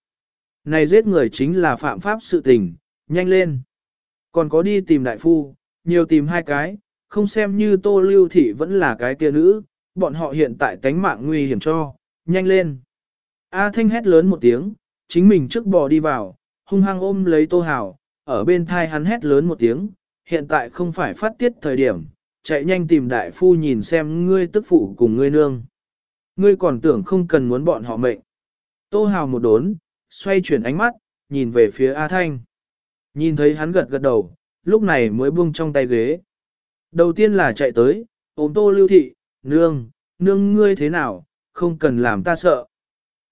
Này giết người chính là phạm pháp sự tình, nhanh lên. Còn có đi tìm đại phu, nhiều tìm hai cái, không xem như Tô Lưu Thị vẫn là cái kia nữ, bọn họ hiện tại tánh mạng nguy hiểm cho, nhanh lên. A Thanh hét lớn một tiếng, chính mình trước bò đi vào, hung hăng ôm lấy Tô hào, ở bên thai hắn hét lớn một tiếng, hiện tại không phải phát tiết thời điểm, chạy nhanh tìm đại phu nhìn xem ngươi tức phụ cùng ngươi nương. Ngươi còn tưởng không cần muốn bọn họ mệnh. Tô Hào một đốn, xoay chuyển ánh mắt, nhìn về phía A Thanh. Nhìn thấy hắn gật gật đầu, lúc này mới buông trong tay ghế. Đầu tiên là chạy tới, ôm tô lưu thị, nương, nương ngươi thế nào, không cần làm ta sợ.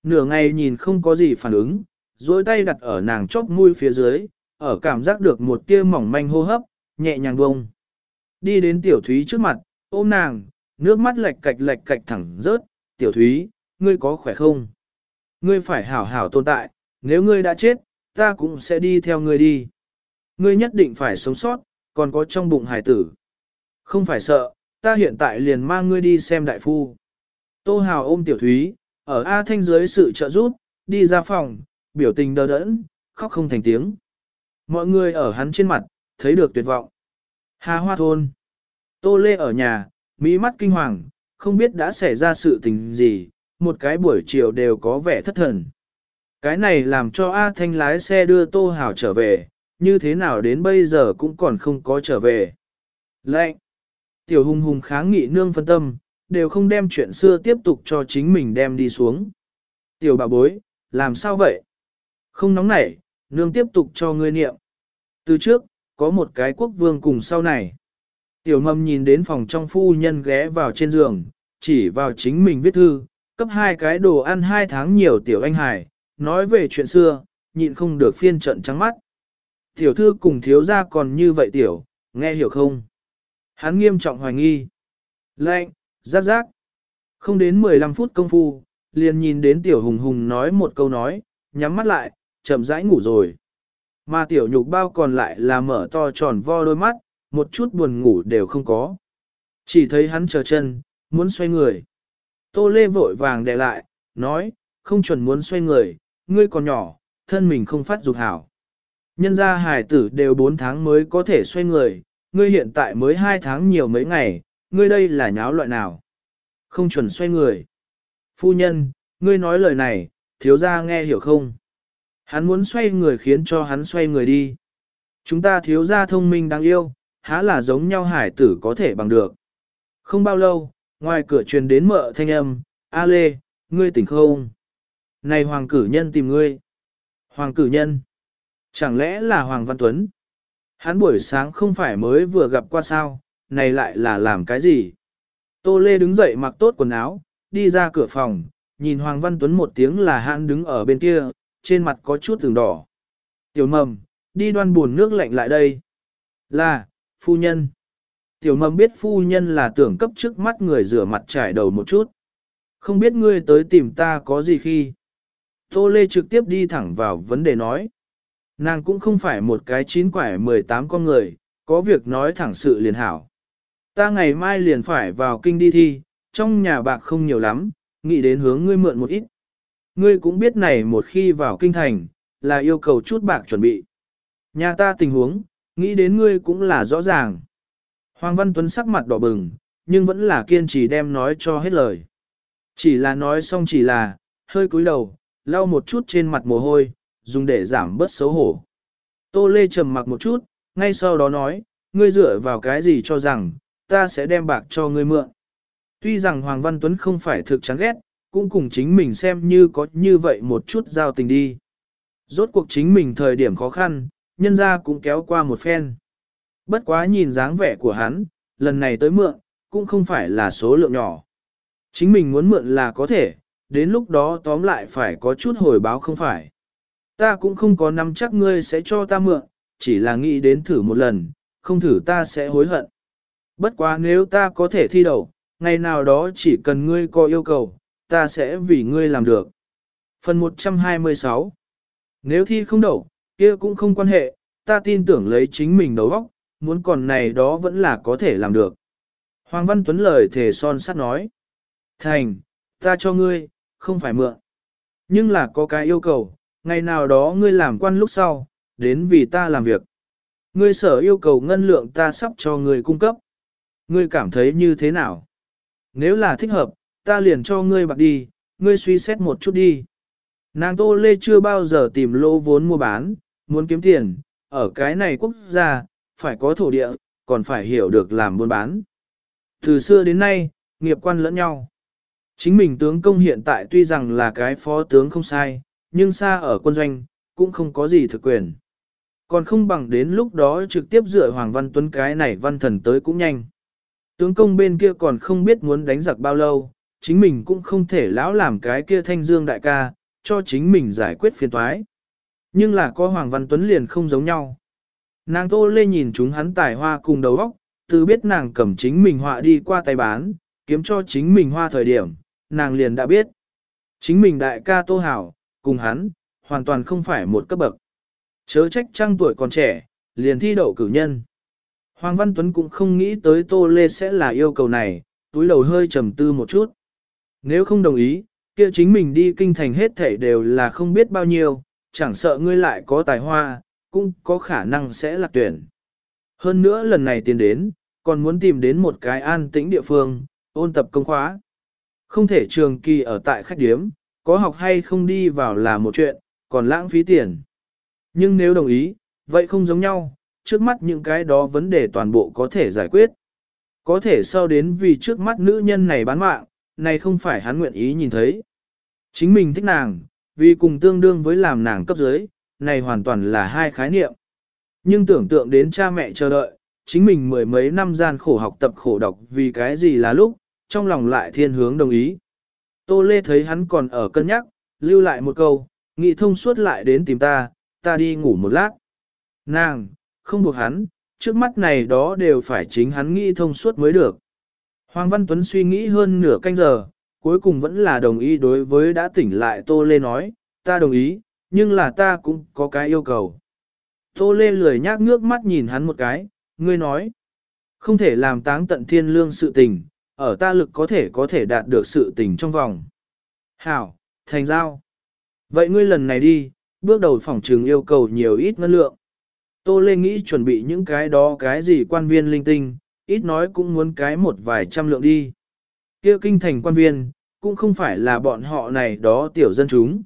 Nửa ngày nhìn không có gì phản ứng, duỗi tay đặt ở nàng chóp mũi phía dưới, ở cảm giác được một tia mỏng manh hô hấp, nhẹ nhàng bông. Đi đến tiểu thúy trước mặt, ôm nàng, nước mắt lệch cạch lệch cạch thẳng rớt, tiểu thúy, ngươi có khỏe không? Ngươi phải hảo hảo tồn tại, nếu ngươi đã chết, ta cũng sẽ đi theo ngươi đi. Ngươi nhất định phải sống sót, còn có trong bụng hải tử. Không phải sợ, ta hiện tại liền mang ngươi đi xem đại phu. Tô Hào ôm tiểu thúy, ở A Thanh dưới sự trợ giúp, đi ra phòng, biểu tình đờ đẫn, khóc không thành tiếng. Mọi người ở hắn trên mặt, thấy được tuyệt vọng. Hà Hoa Thôn. Tô Lê ở nhà, mỹ mắt kinh hoàng, không biết đã xảy ra sự tình gì, một cái buổi chiều đều có vẻ thất thần. Cái này làm cho A Thanh lái xe đưa Tô Hảo trở về, như thế nào đến bây giờ cũng còn không có trở về. Lệnh! Tiểu hùng hùng kháng nghị nương phân tâm, đều không đem chuyện xưa tiếp tục cho chính mình đem đi xuống. Tiểu bà bối, làm sao vậy? Không nóng nảy, nương tiếp tục cho ngươi niệm. Từ trước, có một cái quốc vương cùng sau này. Tiểu mầm nhìn đến phòng trong phu nhân ghé vào trên giường, chỉ vào chính mình viết thư, cấp hai cái đồ ăn hai tháng nhiều tiểu anh hải, nói về chuyện xưa, nhịn không được phiên trận trắng mắt. Tiểu thư cùng thiếu gia còn như vậy tiểu, nghe hiểu không? Hắn nghiêm trọng hoài nghi. Lệnh, rác rác. Không đến 15 phút công phu, liền nhìn đến tiểu hùng hùng nói một câu nói, nhắm mắt lại, chậm rãi ngủ rồi. Mà tiểu nhục bao còn lại là mở to tròn vo đôi mắt, một chút buồn ngủ đều không có. Chỉ thấy hắn chờ chân, muốn xoay người. Tô Lê vội vàng đè lại, nói, không chuẩn muốn xoay người, ngươi còn nhỏ, thân mình không phát dục hảo. Nhân gia hài tử đều 4 tháng mới có thể xoay người, ngươi hiện tại mới 2 tháng nhiều mấy ngày, ngươi đây là nháo loại nào? Không chuẩn xoay người. Phu nhân, ngươi nói lời này, thiếu gia nghe hiểu không? Hắn muốn xoay người khiến cho hắn xoay người đi. Chúng ta thiếu gia thông minh đáng yêu, há là giống nhau hải tử có thể bằng được. Không bao lâu, ngoài cửa truyền đến mợ thanh âm, A Lê, ngươi tỉnh không? Này Hoàng cử nhân tìm ngươi. Hoàng cử nhân. Chẳng lẽ là Hoàng Văn Tuấn? Hắn buổi sáng không phải mới vừa gặp qua sao, này lại là làm cái gì? Tô Lê đứng dậy mặc tốt quần áo, đi ra cửa phòng, nhìn Hoàng Văn Tuấn một tiếng là hắn đứng ở bên kia, trên mặt có chút từng đỏ. Tiểu mầm, đi đoan buồn nước lạnh lại đây. Là, phu nhân. Tiểu mầm biết phu nhân là tưởng cấp trước mắt người rửa mặt trải đầu một chút. Không biết ngươi tới tìm ta có gì khi. Tô Lê trực tiếp đi thẳng vào vấn đề nói. Nàng cũng không phải một cái chín quải 18 con người, có việc nói thẳng sự liền hảo. Ta ngày mai liền phải vào kinh đi thi, trong nhà bạc không nhiều lắm, nghĩ đến hướng ngươi mượn một ít. Ngươi cũng biết này một khi vào kinh thành, là yêu cầu chút bạc chuẩn bị. Nhà ta tình huống, nghĩ đến ngươi cũng là rõ ràng. Hoàng Văn Tuấn sắc mặt đỏ bừng, nhưng vẫn là kiên trì đem nói cho hết lời. Chỉ là nói xong chỉ là, hơi cúi đầu, lau một chút trên mặt mồ hôi, dùng để giảm bớt xấu hổ. Tô Lê trầm mặc một chút, ngay sau đó nói, ngươi dựa vào cái gì cho rằng, ta sẽ đem bạc cho ngươi mượn. Tuy rằng Hoàng Văn Tuấn không phải thực chán ghét, cũng cùng chính mình xem như có như vậy một chút giao tình đi. Rốt cuộc chính mình thời điểm khó khăn, nhân ra cũng kéo qua một phen. Bất quá nhìn dáng vẻ của hắn, lần này tới mượn, cũng không phải là số lượng nhỏ. Chính mình muốn mượn là có thể, đến lúc đó tóm lại phải có chút hồi báo không phải. Ta cũng không có nắm chắc ngươi sẽ cho ta mượn, chỉ là nghĩ đến thử một lần, không thử ta sẽ hối hận. Bất quá nếu ta có thể thi đậu, ngày nào đó chỉ cần ngươi có yêu cầu, ta sẽ vì ngươi làm được. Phần 126 Nếu thi không đậu, kia cũng không quan hệ, ta tin tưởng lấy chính mình đấu óc, muốn còn này đó vẫn là có thể làm được. Hoàng Văn Tuấn lời thề son sắt nói. Thành, ta cho ngươi, không phải mượn. Nhưng là có cái yêu cầu, ngày nào đó ngươi làm quan lúc sau, đến vì ta làm việc. Ngươi sở yêu cầu ngân lượng ta sắp cho ngươi cung cấp. Ngươi cảm thấy như thế nào? Nếu là thích hợp, ta liền cho ngươi bạc đi, ngươi suy xét một chút đi. Nàng Tô Lê chưa bao giờ tìm lô vốn mua bán, muốn kiếm tiền, ở cái này quốc gia, phải có thổ địa, còn phải hiểu được làm buôn bán. Từ xưa đến nay, nghiệp quan lẫn nhau. Chính mình tướng công hiện tại tuy rằng là cái phó tướng không sai, nhưng xa ở quân doanh, cũng không có gì thực quyền. Còn không bằng đến lúc đó trực tiếp dựa Hoàng Văn Tuấn cái này văn thần tới cũng nhanh. Tướng công bên kia còn không biết muốn đánh giặc bao lâu, chính mình cũng không thể lão làm cái kia thanh dương đại ca, cho chính mình giải quyết phiền toái. Nhưng là có Hoàng Văn Tuấn liền không giống nhau. Nàng tô lê nhìn chúng hắn tài hoa cùng đầu óc, từ biết nàng cầm chính mình họa đi qua tay bán, kiếm cho chính mình hoa thời điểm, nàng liền đã biết. Chính mình đại ca tô hảo, cùng hắn, hoàn toàn không phải một cấp bậc. Chớ trách trăng tuổi còn trẻ, liền thi đậu cử nhân. Hoàng Văn Tuấn cũng không nghĩ tới Tô Lê sẽ là yêu cầu này, túi đầu hơi trầm tư một chút. Nếu không đồng ý, kia chính mình đi kinh thành hết thảy đều là không biết bao nhiêu, chẳng sợ ngươi lại có tài hoa, cũng có khả năng sẽ là tuyển. Hơn nữa lần này tiến đến, còn muốn tìm đến một cái an tĩnh địa phương, ôn tập công khóa. Không thể trường kỳ ở tại khách điếm, có học hay không đi vào là một chuyện, còn lãng phí tiền. Nhưng nếu đồng ý, vậy không giống nhau, trước mắt những cái đó vấn đề toàn bộ có thể giải quyết. Có thể sau đến vì trước mắt nữ nhân này bán mạng, này không phải hắn nguyện ý nhìn thấy. Chính mình thích nàng, vì cùng tương đương với làm nàng cấp dưới, này hoàn toàn là hai khái niệm. Nhưng tưởng tượng đến cha mẹ chờ đợi, chính mình mười mấy năm gian khổ học tập khổ đọc vì cái gì là lúc, trong lòng lại thiên hướng đồng ý. Tô Lê thấy hắn còn ở cân nhắc, lưu lại một câu, nghị thông suốt lại đến tìm ta, ta đi ngủ một lát. Nàng, không buộc hắn, trước mắt này đó đều phải chính hắn nghĩ thông suốt mới được. Hoàng Văn Tuấn suy nghĩ hơn nửa canh giờ, cuối cùng vẫn là đồng ý đối với đã tỉnh lại Tô Lê nói, ta đồng ý, nhưng là ta cũng có cái yêu cầu. Tô Lê lười nhác ngước mắt nhìn hắn một cái, ngươi nói, không thể làm táng tận thiên lương sự tình, ở ta lực có thể có thể đạt được sự tình trong vòng. Hảo, thành giao. Vậy ngươi lần này đi, bước đầu phòng trường yêu cầu nhiều ít ngân lượng. Tô Lê nghĩ chuẩn bị những cái đó cái gì quan viên linh tinh, ít nói cũng muốn cái một vài trăm lượng đi. kia kinh thành quan viên, cũng không phải là bọn họ này đó tiểu dân chúng.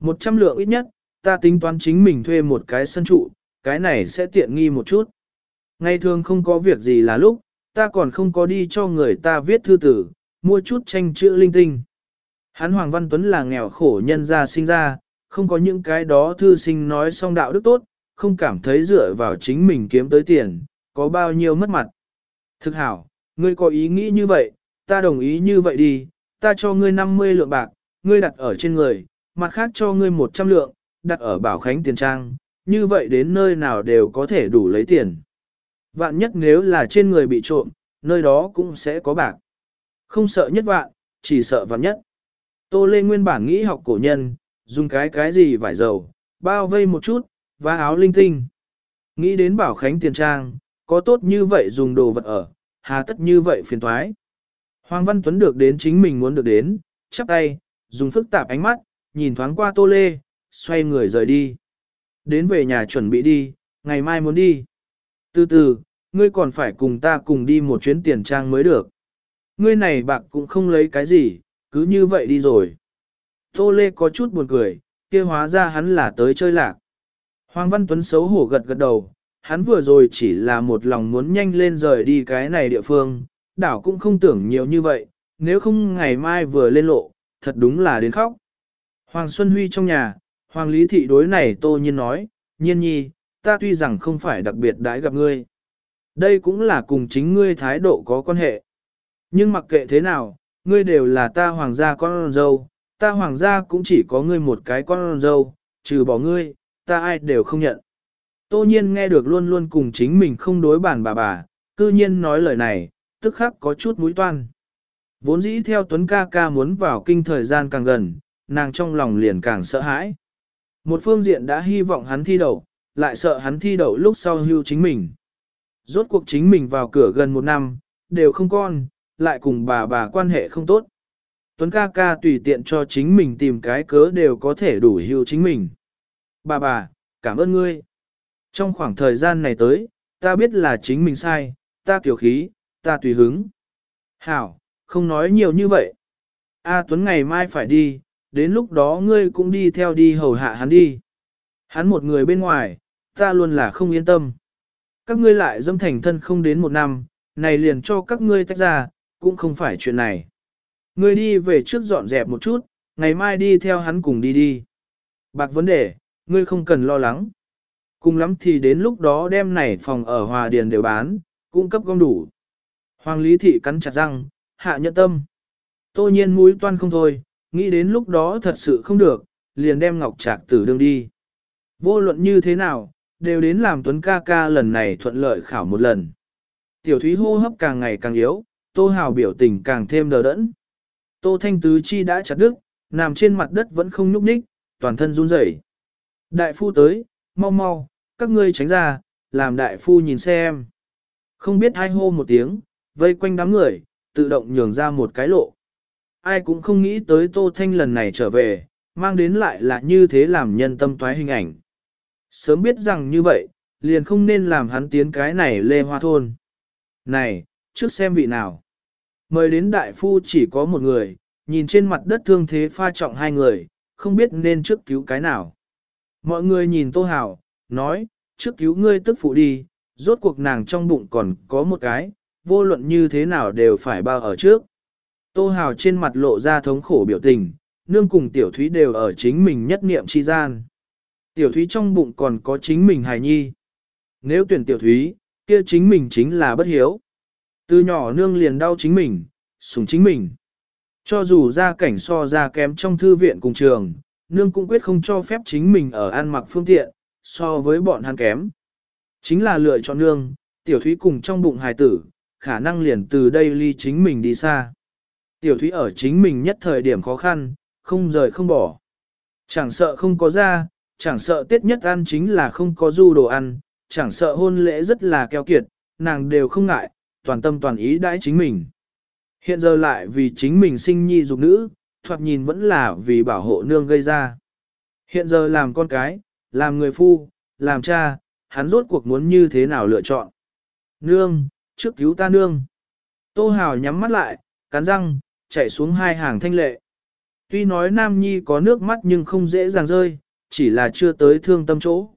Một trăm lượng ít nhất, ta tính toán chính mình thuê một cái sân trụ, cái này sẽ tiện nghi một chút. Ngày thường không có việc gì là lúc, ta còn không có đi cho người ta viết thư tử, mua chút tranh chữ linh tinh. Hắn Hoàng Văn Tuấn là nghèo khổ nhân gia sinh ra, không có những cái đó thư sinh nói xong đạo đức tốt, không cảm thấy dựa vào chính mình kiếm tới tiền, có bao nhiêu mất mặt. Thực hảo, ngươi có ý nghĩ như vậy, ta đồng ý như vậy đi, ta cho ngươi 50 lượng bạc, ngươi đặt ở trên người, mặt khác cho ngươi 100 lượng, đặt ở bảo khánh tiền trang, như vậy đến nơi nào đều có thể đủ lấy tiền. Vạn nhất nếu là trên người bị trộm, nơi đó cũng sẽ có bạc. Không sợ nhất vạn, chỉ sợ vạn nhất. Tô Lê nguyên bản nghĩ học cổ nhân, dùng cái cái gì vải dầu, bao vây một chút, và áo linh tinh. Nghĩ đến bảo khánh tiền trang, có tốt như vậy dùng đồ vật ở, hà tất như vậy phiền thoái. Hoàng Văn Tuấn được đến chính mình muốn được đến, chắp tay, dùng phức tạp ánh mắt, nhìn thoáng qua Tô Lê, xoay người rời đi. Đến về nhà chuẩn bị đi, ngày mai muốn đi. Từ từ, ngươi còn phải cùng ta cùng đi một chuyến tiền trang mới được. Ngươi này bạc cũng không lấy cái gì, cứ như vậy đi rồi. Tô Lê có chút buồn cười, kia hóa ra hắn là tới chơi lạc. Hoàng Văn Tuấn xấu hổ gật gật đầu, hắn vừa rồi chỉ là một lòng muốn nhanh lên rời đi cái này địa phương, đảo cũng không tưởng nhiều như vậy, nếu không ngày mai vừa lên lộ, thật đúng là đến khóc. Hoàng Xuân Huy trong nhà, Hoàng Lý Thị đối này tô nhiên nói, nhiên nhi, ta tuy rằng không phải đặc biệt đãi gặp ngươi. Đây cũng là cùng chính ngươi thái độ có quan hệ. Nhưng mặc kệ thế nào, ngươi đều là ta hoàng gia con dâu, ta hoàng gia cũng chỉ có ngươi một cái con dâu, trừ bỏ ngươi, ta ai đều không nhận. Tô nhiên nghe được luôn luôn cùng chính mình không đối bản bà bà, cư nhiên nói lời này, tức khắc có chút mũi toan. Vốn dĩ theo Tuấn ca ca muốn vào kinh thời gian càng gần, nàng trong lòng liền càng sợ hãi. Một phương diện đã hy vọng hắn thi đậu, lại sợ hắn thi đậu lúc sau hưu chính mình. Rốt cuộc chính mình vào cửa gần một năm, đều không con, lại cùng bà bà quan hệ không tốt. Tuấn ca ca tùy tiện cho chính mình tìm cái cớ đều có thể đủ hưu chính mình. Bà bà, cảm ơn ngươi. Trong khoảng thời gian này tới, ta biết là chính mình sai, ta kiểu khí, ta tùy hứng. Hảo, không nói nhiều như vậy. A Tuấn ngày mai phải đi, đến lúc đó ngươi cũng đi theo đi hầu hạ hắn đi. Hắn một người bên ngoài, ta luôn là không yên tâm. Các ngươi lại dâm thành thân không đến một năm, này liền cho các ngươi tách ra, cũng không phải chuyện này. Ngươi đi về trước dọn dẹp một chút, ngày mai đi theo hắn cùng đi đi. Bạc vấn đề, ngươi không cần lo lắng. Cùng lắm thì đến lúc đó đem này phòng ở Hòa Điền đều bán, cung cấp gom đủ. Hoàng Lý Thị cắn chặt răng, hạ nhận tâm. Tô nhiên mũi toan không thôi, nghĩ đến lúc đó thật sự không được, liền đem Ngọc Trạc tử đương đi. Vô luận như thế nào, đều đến làm Tuấn ca ca lần này thuận lợi khảo một lần. Tiểu thúy hô hấp càng ngày càng yếu, Tô Hào biểu tình càng thêm đờ đẫn. Tô Thanh Tứ Chi đã chặt đứt, nằm trên mặt đất vẫn không nhúc nhích, toàn thân run rẩy. Đại phu tới, mau mau, các ngươi tránh ra, làm đại phu nhìn xem. Không biết ai hô một tiếng, vây quanh đám người, tự động nhường ra một cái lộ. Ai cũng không nghĩ tới Tô Thanh lần này trở về, mang đến lại là như thế làm nhân tâm toái hình ảnh. Sớm biết rằng như vậy, liền không nên làm hắn tiến cái này lê hoa thôn. Này, trước xem vị nào. Mời đến đại phu chỉ có một người, nhìn trên mặt đất thương thế pha trọng hai người, không biết nên trước cứu cái nào. Mọi người nhìn Tô Hảo, nói, trước cứu ngươi tức phụ đi, rốt cuộc nàng trong bụng còn có một cái, vô luận như thế nào đều phải bao ở trước. Tô Hào trên mặt lộ ra thống khổ biểu tình, nương cùng tiểu thúy đều ở chính mình nhất niệm chi gian. Tiểu thúy trong bụng còn có chính mình hài nhi. Nếu tuyển tiểu thúy, kia chính mình chính là bất hiếu. Từ nhỏ nương liền đau chính mình, sủng chính mình. Cho dù ra cảnh so ra kém trong thư viện cùng trường, nương cũng quyết không cho phép chính mình ở ăn mặc phương tiện, so với bọn hắn kém. Chính là lựa chọn nương, tiểu thúy cùng trong bụng hài tử, khả năng liền từ đây ly chính mình đi xa. Tiểu thúy ở chính mình nhất thời điểm khó khăn, không rời không bỏ. Chẳng sợ không có ra, chẳng sợ tiết nhất ăn chính là không có du đồ ăn, chẳng sợ hôn lễ rất là keo kiệt, nàng đều không ngại, toàn tâm toàn ý đãi chính mình. Hiện giờ lại vì chính mình sinh nhi dục nữ, thoạt nhìn vẫn là vì bảo hộ nương gây ra. Hiện giờ làm con cái, làm người phu, làm cha, hắn rốt cuộc muốn như thế nào lựa chọn. Nương, trước cứu ta nương. Tô Hào nhắm mắt lại, cắn răng, chạy xuống hai hàng thanh lệ. Tuy nói Nam Nhi có nước mắt nhưng không dễ dàng rơi, chỉ là chưa tới thương tâm chỗ.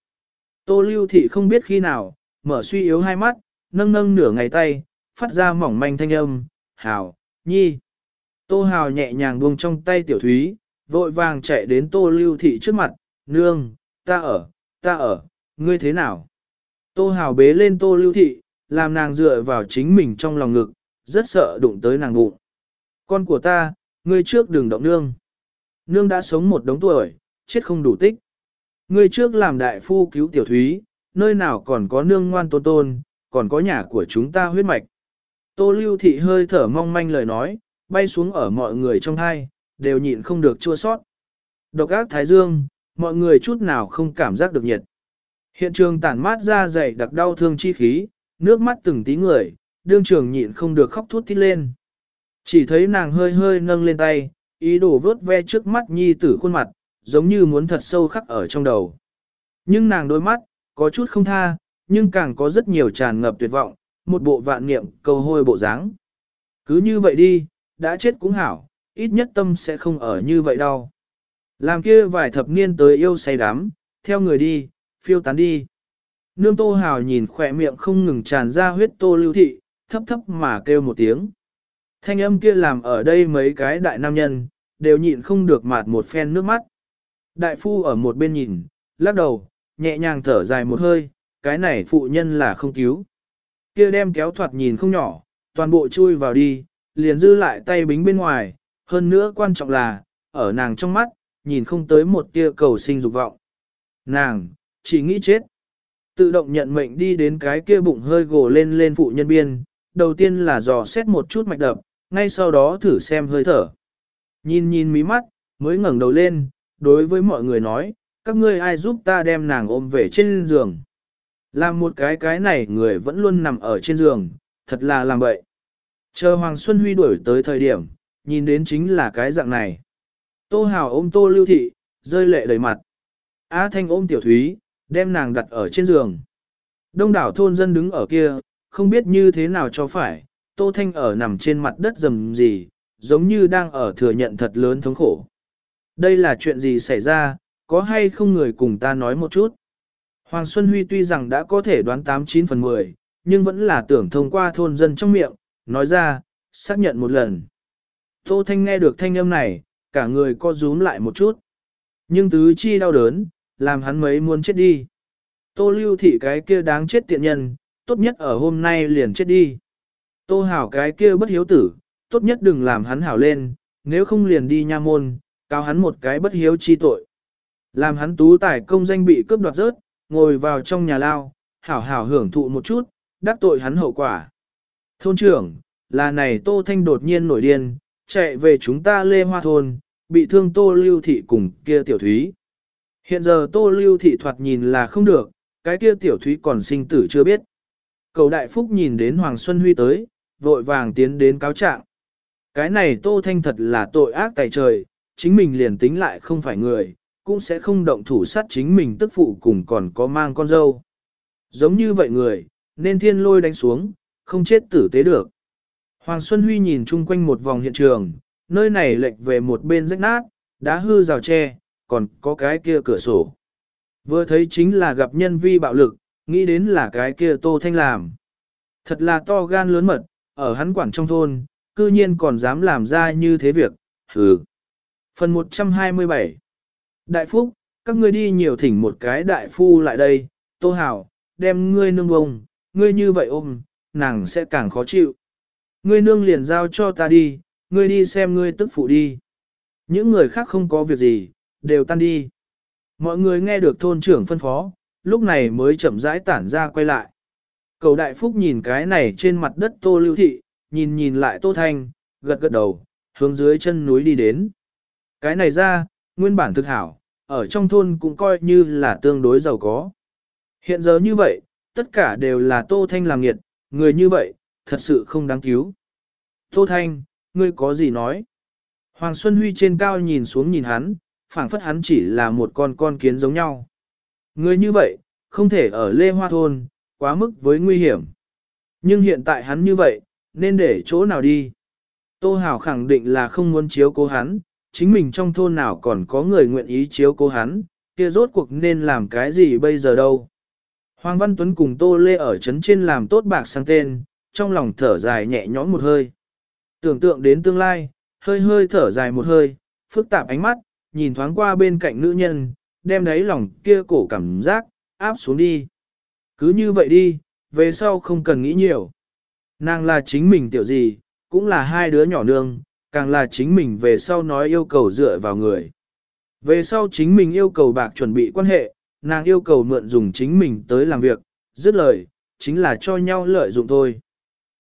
Tô Lưu Thị không biết khi nào, mở suy yếu hai mắt, nâng nâng nửa ngày tay, phát ra mỏng manh thanh âm, Hào, Nhi. Tô Hào nhẹ nhàng buông trong tay tiểu thúy, vội vàng chạy đến Tô Lưu Thị trước mặt, nương, ta ở, ta ở, ngươi thế nào? Tô Hào bế lên Tô Lưu Thị, làm nàng dựa vào chính mình trong lòng ngực, rất sợ đụng tới nàng bụng. Con của ta, ngươi trước đừng động nương. Nương đã sống một đống tuổi, chết không đủ tích. Ngươi trước làm đại phu cứu tiểu thúy, nơi nào còn có nương ngoan tôn tôn, còn có nhà của chúng ta huyết mạch. Tô lưu thị hơi thở mong manh lời nói, bay xuống ở mọi người trong hai, đều nhịn không được chua sót. Độc ác thái dương, mọi người chút nào không cảm giác được nhiệt. Hiện trường tản mát ra dày đặc đau thương chi khí, nước mắt từng tí người, đương trường nhịn không được khóc thút thít lên. Chỉ thấy nàng hơi hơi nâng lên tay, ý đồ vớt ve trước mắt nhi tử khuôn mặt, giống như muốn thật sâu khắc ở trong đầu. Nhưng nàng đôi mắt, có chút không tha, nhưng càng có rất nhiều tràn ngập tuyệt vọng, một bộ vạn niệm cầu hôi bộ dáng. Cứ như vậy đi, đã chết cũng hảo, ít nhất tâm sẽ không ở như vậy đâu. Làm kia vài thập niên tới yêu say đắm, theo người đi, phiêu tán đi. Nương tô hào nhìn khỏe miệng không ngừng tràn ra huyết tô lưu thị, thấp thấp mà kêu một tiếng. Thanh âm kia làm ở đây mấy cái đại nam nhân, đều nhịn không được mạt một phen nước mắt. Đại phu ở một bên nhìn, lắc đầu, nhẹ nhàng thở dài một hơi, cái này phụ nhân là không cứu. Kia đem kéo thoạt nhìn không nhỏ, toàn bộ chui vào đi, liền dư lại tay bính bên ngoài, hơn nữa quan trọng là, ở nàng trong mắt, nhìn không tới một tia cầu sinh dục vọng. Nàng, chỉ nghĩ chết. Tự động nhận mệnh đi đến cái kia bụng hơi gồ lên lên phụ nhân biên, đầu tiên là dò xét một chút mạch đập, ngay sau đó thử xem hơi thở. Nhìn nhìn mí mắt, mới ngẩng đầu lên, đối với mọi người nói, các ngươi ai giúp ta đem nàng ôm về trên giường. Làm một cái cái này người vẫn luôn nằm ở trên giường, thật là làm vậy. Chờ Hoàng Xuân Huy đuổi tới thời điểm, nhìn đến chính là cái dạng này. Tô Hào ôm Tô Lưu Thị, rơi lệ đầy mặt. Á Thanh ôm Tiểu Thúy, đem nàng đặt ở trên giường. Đông đảo thôn dân đứng ở kia, không biết như thế nào cho phải, Tô Thanh ở nằm trên mặt đất rầm gì, giống như đang ở thừa nhận thật lớn thống khổ. Đây là chuyện gì xảy ra, có hay không người cùng ta nói một chút. Hoàng Xuân Huy tuy rằng đã có thể đoán 89 phần 10, nhưng vẫn là tưởng thông qua thôn dân trong miệng, nói ra, xác nhận một lần. Tô Thanh nghe được thanh âm này, cả người co rúm lại một chút. Nhưng tứ chi đau đớn, làm hắn mấy muốn chết đi. Tô lưu thị cái kia đáng chết tiện nhân, tốt nhất ở hôm nay liền chết đi. Tô hảo cái kia bất hiếu tử, tốt nhất đừng làm hắn hảo lên, nếu không liền đi nha môn, cao hắn một cái bất hiếu chi tội. Làm hắn tú tài công danh bị cướp đoạt rớt, ngồi vào trong nhà lao, hảo hảo hưởng thụ một chút, đắc tội hắn hậu quả. Thôn trưởng, là này Tô Thanh đột nhiên nổi điên, chạy về chúng ta lê hoa thôn, bị thương Tô Lưu Thị cùng kia tiểu thúy. Hiện giờ Tô Lưu Thị thoạt nhìn là không được, cái kia tiểu thúy còn sinh tử chưa biết. Cầu đại phúc nhìn đến Hoàng Xuân Huy tới, vội vàng tiến đến cáo trạng. Cái này Tô Thanh thật là tội ác tài trời, chính mình liền tính lại không phải người, cũng sẽ không động thủ sát chính mình tức phụ cùng còn có mang con dâu. Giống như vậy người, nên thiên lôi đánh xuống, không chết tử tế được. Hoàng Xuân Huy nhìn chung quanh một vòng hiện trường, nơi này lệch về một bên rách nát, đá hư rào tre, còn có cái kia cửa sổ. Vừa thấy chính là gặp nhân vi bạo lực, nghĩ đến là cái kia Tô Thanh làm. Thật là to gan lớn mật, ở hắn quản trong thôn, cư nhiên còn dám làm ra như thế việc, hừ. Phần 127 Đại Phúc, các ngươi đi nhiều thỉnh một cái đại phu lại đây, Tô Hảo, đem ngươi nương bông, ngươi như vậy ôm, nàng sẽ càng khó chịu. Ngươi nương liền giao cho ta đi, ngươi đi xem ngươi tức phụ đi. Những người khác không có việc gì, đều tan đi. Mọi người nghe được thôn trưởng phân phó, lúc này mới chậm rãi tản ra quay lại. Cầu đại phúc nhìn cái này trên mặt đất tô lưu thị, nhìn nhìn lại tô thanh, gật gật đầu, hướng dưới chân núi đi đến. Cái này ra, nguyên bản thực hảo, ở trong thôn cũng coi như là tương đối giàu có. Hiện giờ như vậy, tất cả đều là tô thanh làm nghiệt, người như vậy, thật sự không đáng cứu. Tô thanh, ngươi có gì nói? Hoàng Xuân Huy trên cao nhìn xuống nhìn hắn, phảng phất hắn chỉ là một con con kiến giống nhau. Người như vậy, không thể ở Lê Hoa Thôn, quá mức với nguy hiểm. Nhưng hiện tại hắn như vậy, nên để chỗ nào đi? Tô Hảo khẳng định là không muốn chiếu cố hắn, chính mình trong thôn nào còn có người nguyện ý chiếu cố hắn, kia rốt cuộc nên làm cái gì bây giờ đâu. Hoàng Văn Tuấn cùng Tô Lê ở trấn trên làm tốt bạc sang tên, trong lòng thở dài nhẹ nhõm một hơi. Tưởng tượng đến tương lai, hơi hơi thở dài một hơi, phức tạp ánh mắt, nhìn thoáng qua bên cạnh nữ nhân, đem đáy lòng kia cổ cảm giác, áp xuống đi. Cứ như vậy đi, về sau không cần nghĩ nhiều. Nàng là chính mình tiểu gì, cũng là hai đứa nhỏ nương, càng là chính mình về sau nói yêu cầu dựa vào người. Về sau chính mình yêu cầu bạc chuẩn bị quan hệ, nàng yêu cầu mượn dùng chính mình tới làm việc, dứt lời, chính là cho nhau lợi dụng thôi.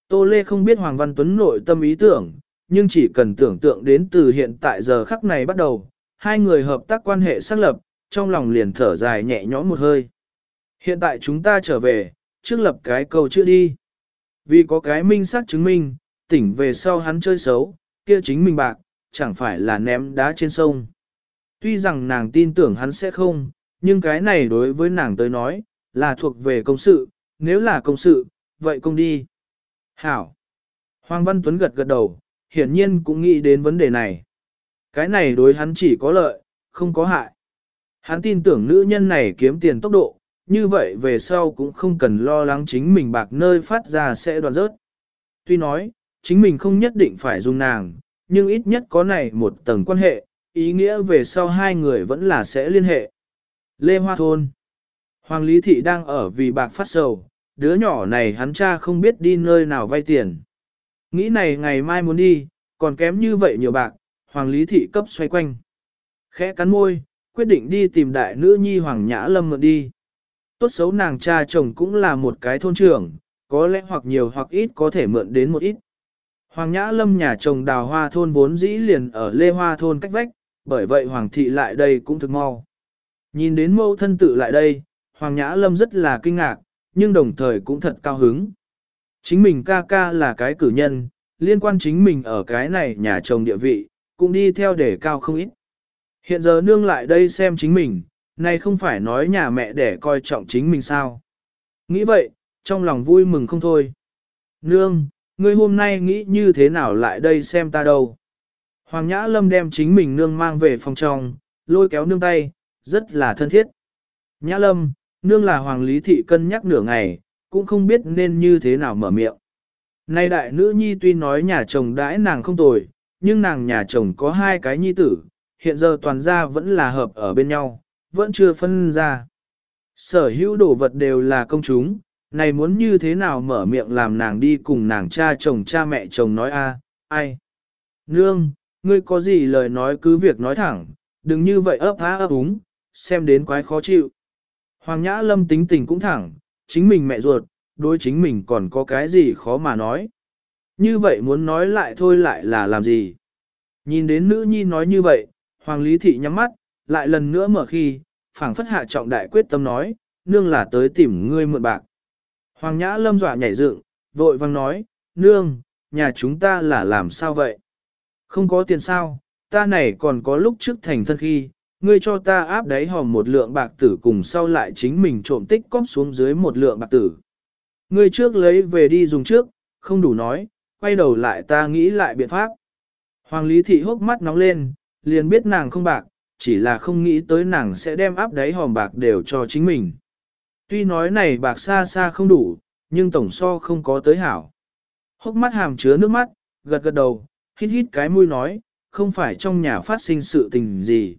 Tô Lê không biết Hoàng Văn Tuấn nội tâm ý tưởng, nhưng chỉ cần tưởng tượng đến từ hiện tại giờ khắc này bắt đầu, hai người hợp tác quan hệ xác lập, trong lòng liền thở dài nhẹ nhõm một hơi. Hiện tại chúng ta trở về, trước lập cái câu chưa đi. Vì có cái minh xác chứng minh, tỉnh về sau hắn chơi xấu, kia chính mình bạc, chẳng phải là ném đá trên sông. Tuy rằng nàng tin tưởng hắn sẽ không, nhưng cái này đối với nàng tới nói, là thuộc về công sự, nếu là công sự, vậy công đi. Hảo. Hoàng Văn Tuấn gật gật đầu, hiển nhiên cũng nghĩ đến vấn đề này. Cái này đối hắn chỉ có lợi, không có hại. Hắn tin tưởng nữ nhân này kiếm tiền tốc độ, như vậy về sau cũng không cần lo lắng chính mình bạc nơi phát ra sẽ đoạn rớt. Tuy nói, chính mình không nhất định phải dùng nàng, nhưng ít nhất có này một tầng quan hệ, ý nghĩa về sau hai người vẫn là sẽ liên hệ. Lê Hoa Thôn Hoàng Lý Thị đang ở vì bạc phát sầu, đứa nhỏ này hắn cha không biết đi nơi nào vay tiền. Nghĩ này ngày mai muốn đi, còn kém như vậy nhiều bạc, Hoàng Lý Thị cấp xoay quanh. Khẽ cắn môi, quyết định đi tìm đại nữ nhi Hoàng Nhã Lâm mượn đi. Tốt xấu nàng cha chồng cũng là một cái thôn trưởng, có lẽ hoặc nhiều hoặc ít có thể mượn đến một ít. Hoàng Nhã Lâm nhà chồng đào hoa thôn vốn dĩ liền ở Lê Hoa thôn cách vách, bởi vậy Hoàng thị lại đây cũng thực mau. Nhìn đến mâu thân tự lại đây, Hoàng Nhã Lâm rất là kinh ngạc, nhưng đồng thời cũng thật cao hứng. Chính mình ca ca là cái cử nhân, liên quan chính mình ở cái này nhà chồng địa vị, cũng đi theo để cao không ít. Hiện giờ nương lại đây xem chính mình, này không phải nói nhà mẹ để coi trọng chính mình sao. Nghĩ vậy, trong lòng vui mừng không thôi. Nương, ngươi hôm nay nghĩ như thế nào lại đây xem ta đâu. Hoàng Nhã Lâm đem chính mình nương mang về phòng trong, lôi kéo nương tay, rất là thân thiết. Nhã Lâm, nương là Hoàng Lý Thị cân nhắc nửa ngày, cũng không biết nên như thế nào mở miệng. Nay đại nữ nhi tuy nói nhà chồng đãi nàng không tồi, nhưng nàng nhà chồng có hai cái nhi tử, hiện giờ toàn gia vẫn là hợp ở bên nhau, vẫn chưa phân ra. Sở hữu đồ vật đều là công chúng, này muốn như thế nào mở miệng làm nàng đi cùng nàng cha chồng cha mẹ chồng nói a ai. Nương, ngươi có gì lời nói cứ việc nói thẳng, đừng như vậy ấp há ấp úng, xem đến quái khó chịu. Hoàng Nhã Lâm tính tình cũng thẳng, chính mình mẹ ruột, đối chính mình còn có cái gì khó mà nói. Như vậy muốn nói lại thôi lại là làm gì? Nhìn đến nữ nhi nói như vậy, Hoàng Lý Thị nhắm mắt, lại lần nữa mở khi, phảng phất hạ trọng đại quyết tâm nói, nương là tới tìm ngươi mượn bạc. Hoàng Nhã Lâm dọa nhảy dựng, vội vang nói, nương, nhà chúng ta là làm sao vậy? Không có tiền sao, ta này còn có lúc trước thành thân khi, ngươi cho ta áp đáy hòm một lượng bạc tử cùng sau lại chính mình trộm tích cóp xuống dưới một lượng bạc tử. Ngươi trước lấy về đi dùng trước, không đủ nói, quay đầu lại ta nghĩ lại biện pháp. Hoàng Lý Thị hốc mắt nóng lên, liền biết nàng không bạc, chỉ là không nghĩ tới nàng sẽ đem áp đáy hòm bạc đều cho chính mình. Tuy nói này bạc xa xa không đủ, nhưng tổng so không có tới hảo. Hốc mắt hàm chứa nước mắt, gật gật đầu, hít hít cái mũi nói, không phải trong nhà phát sinh sự tình gì.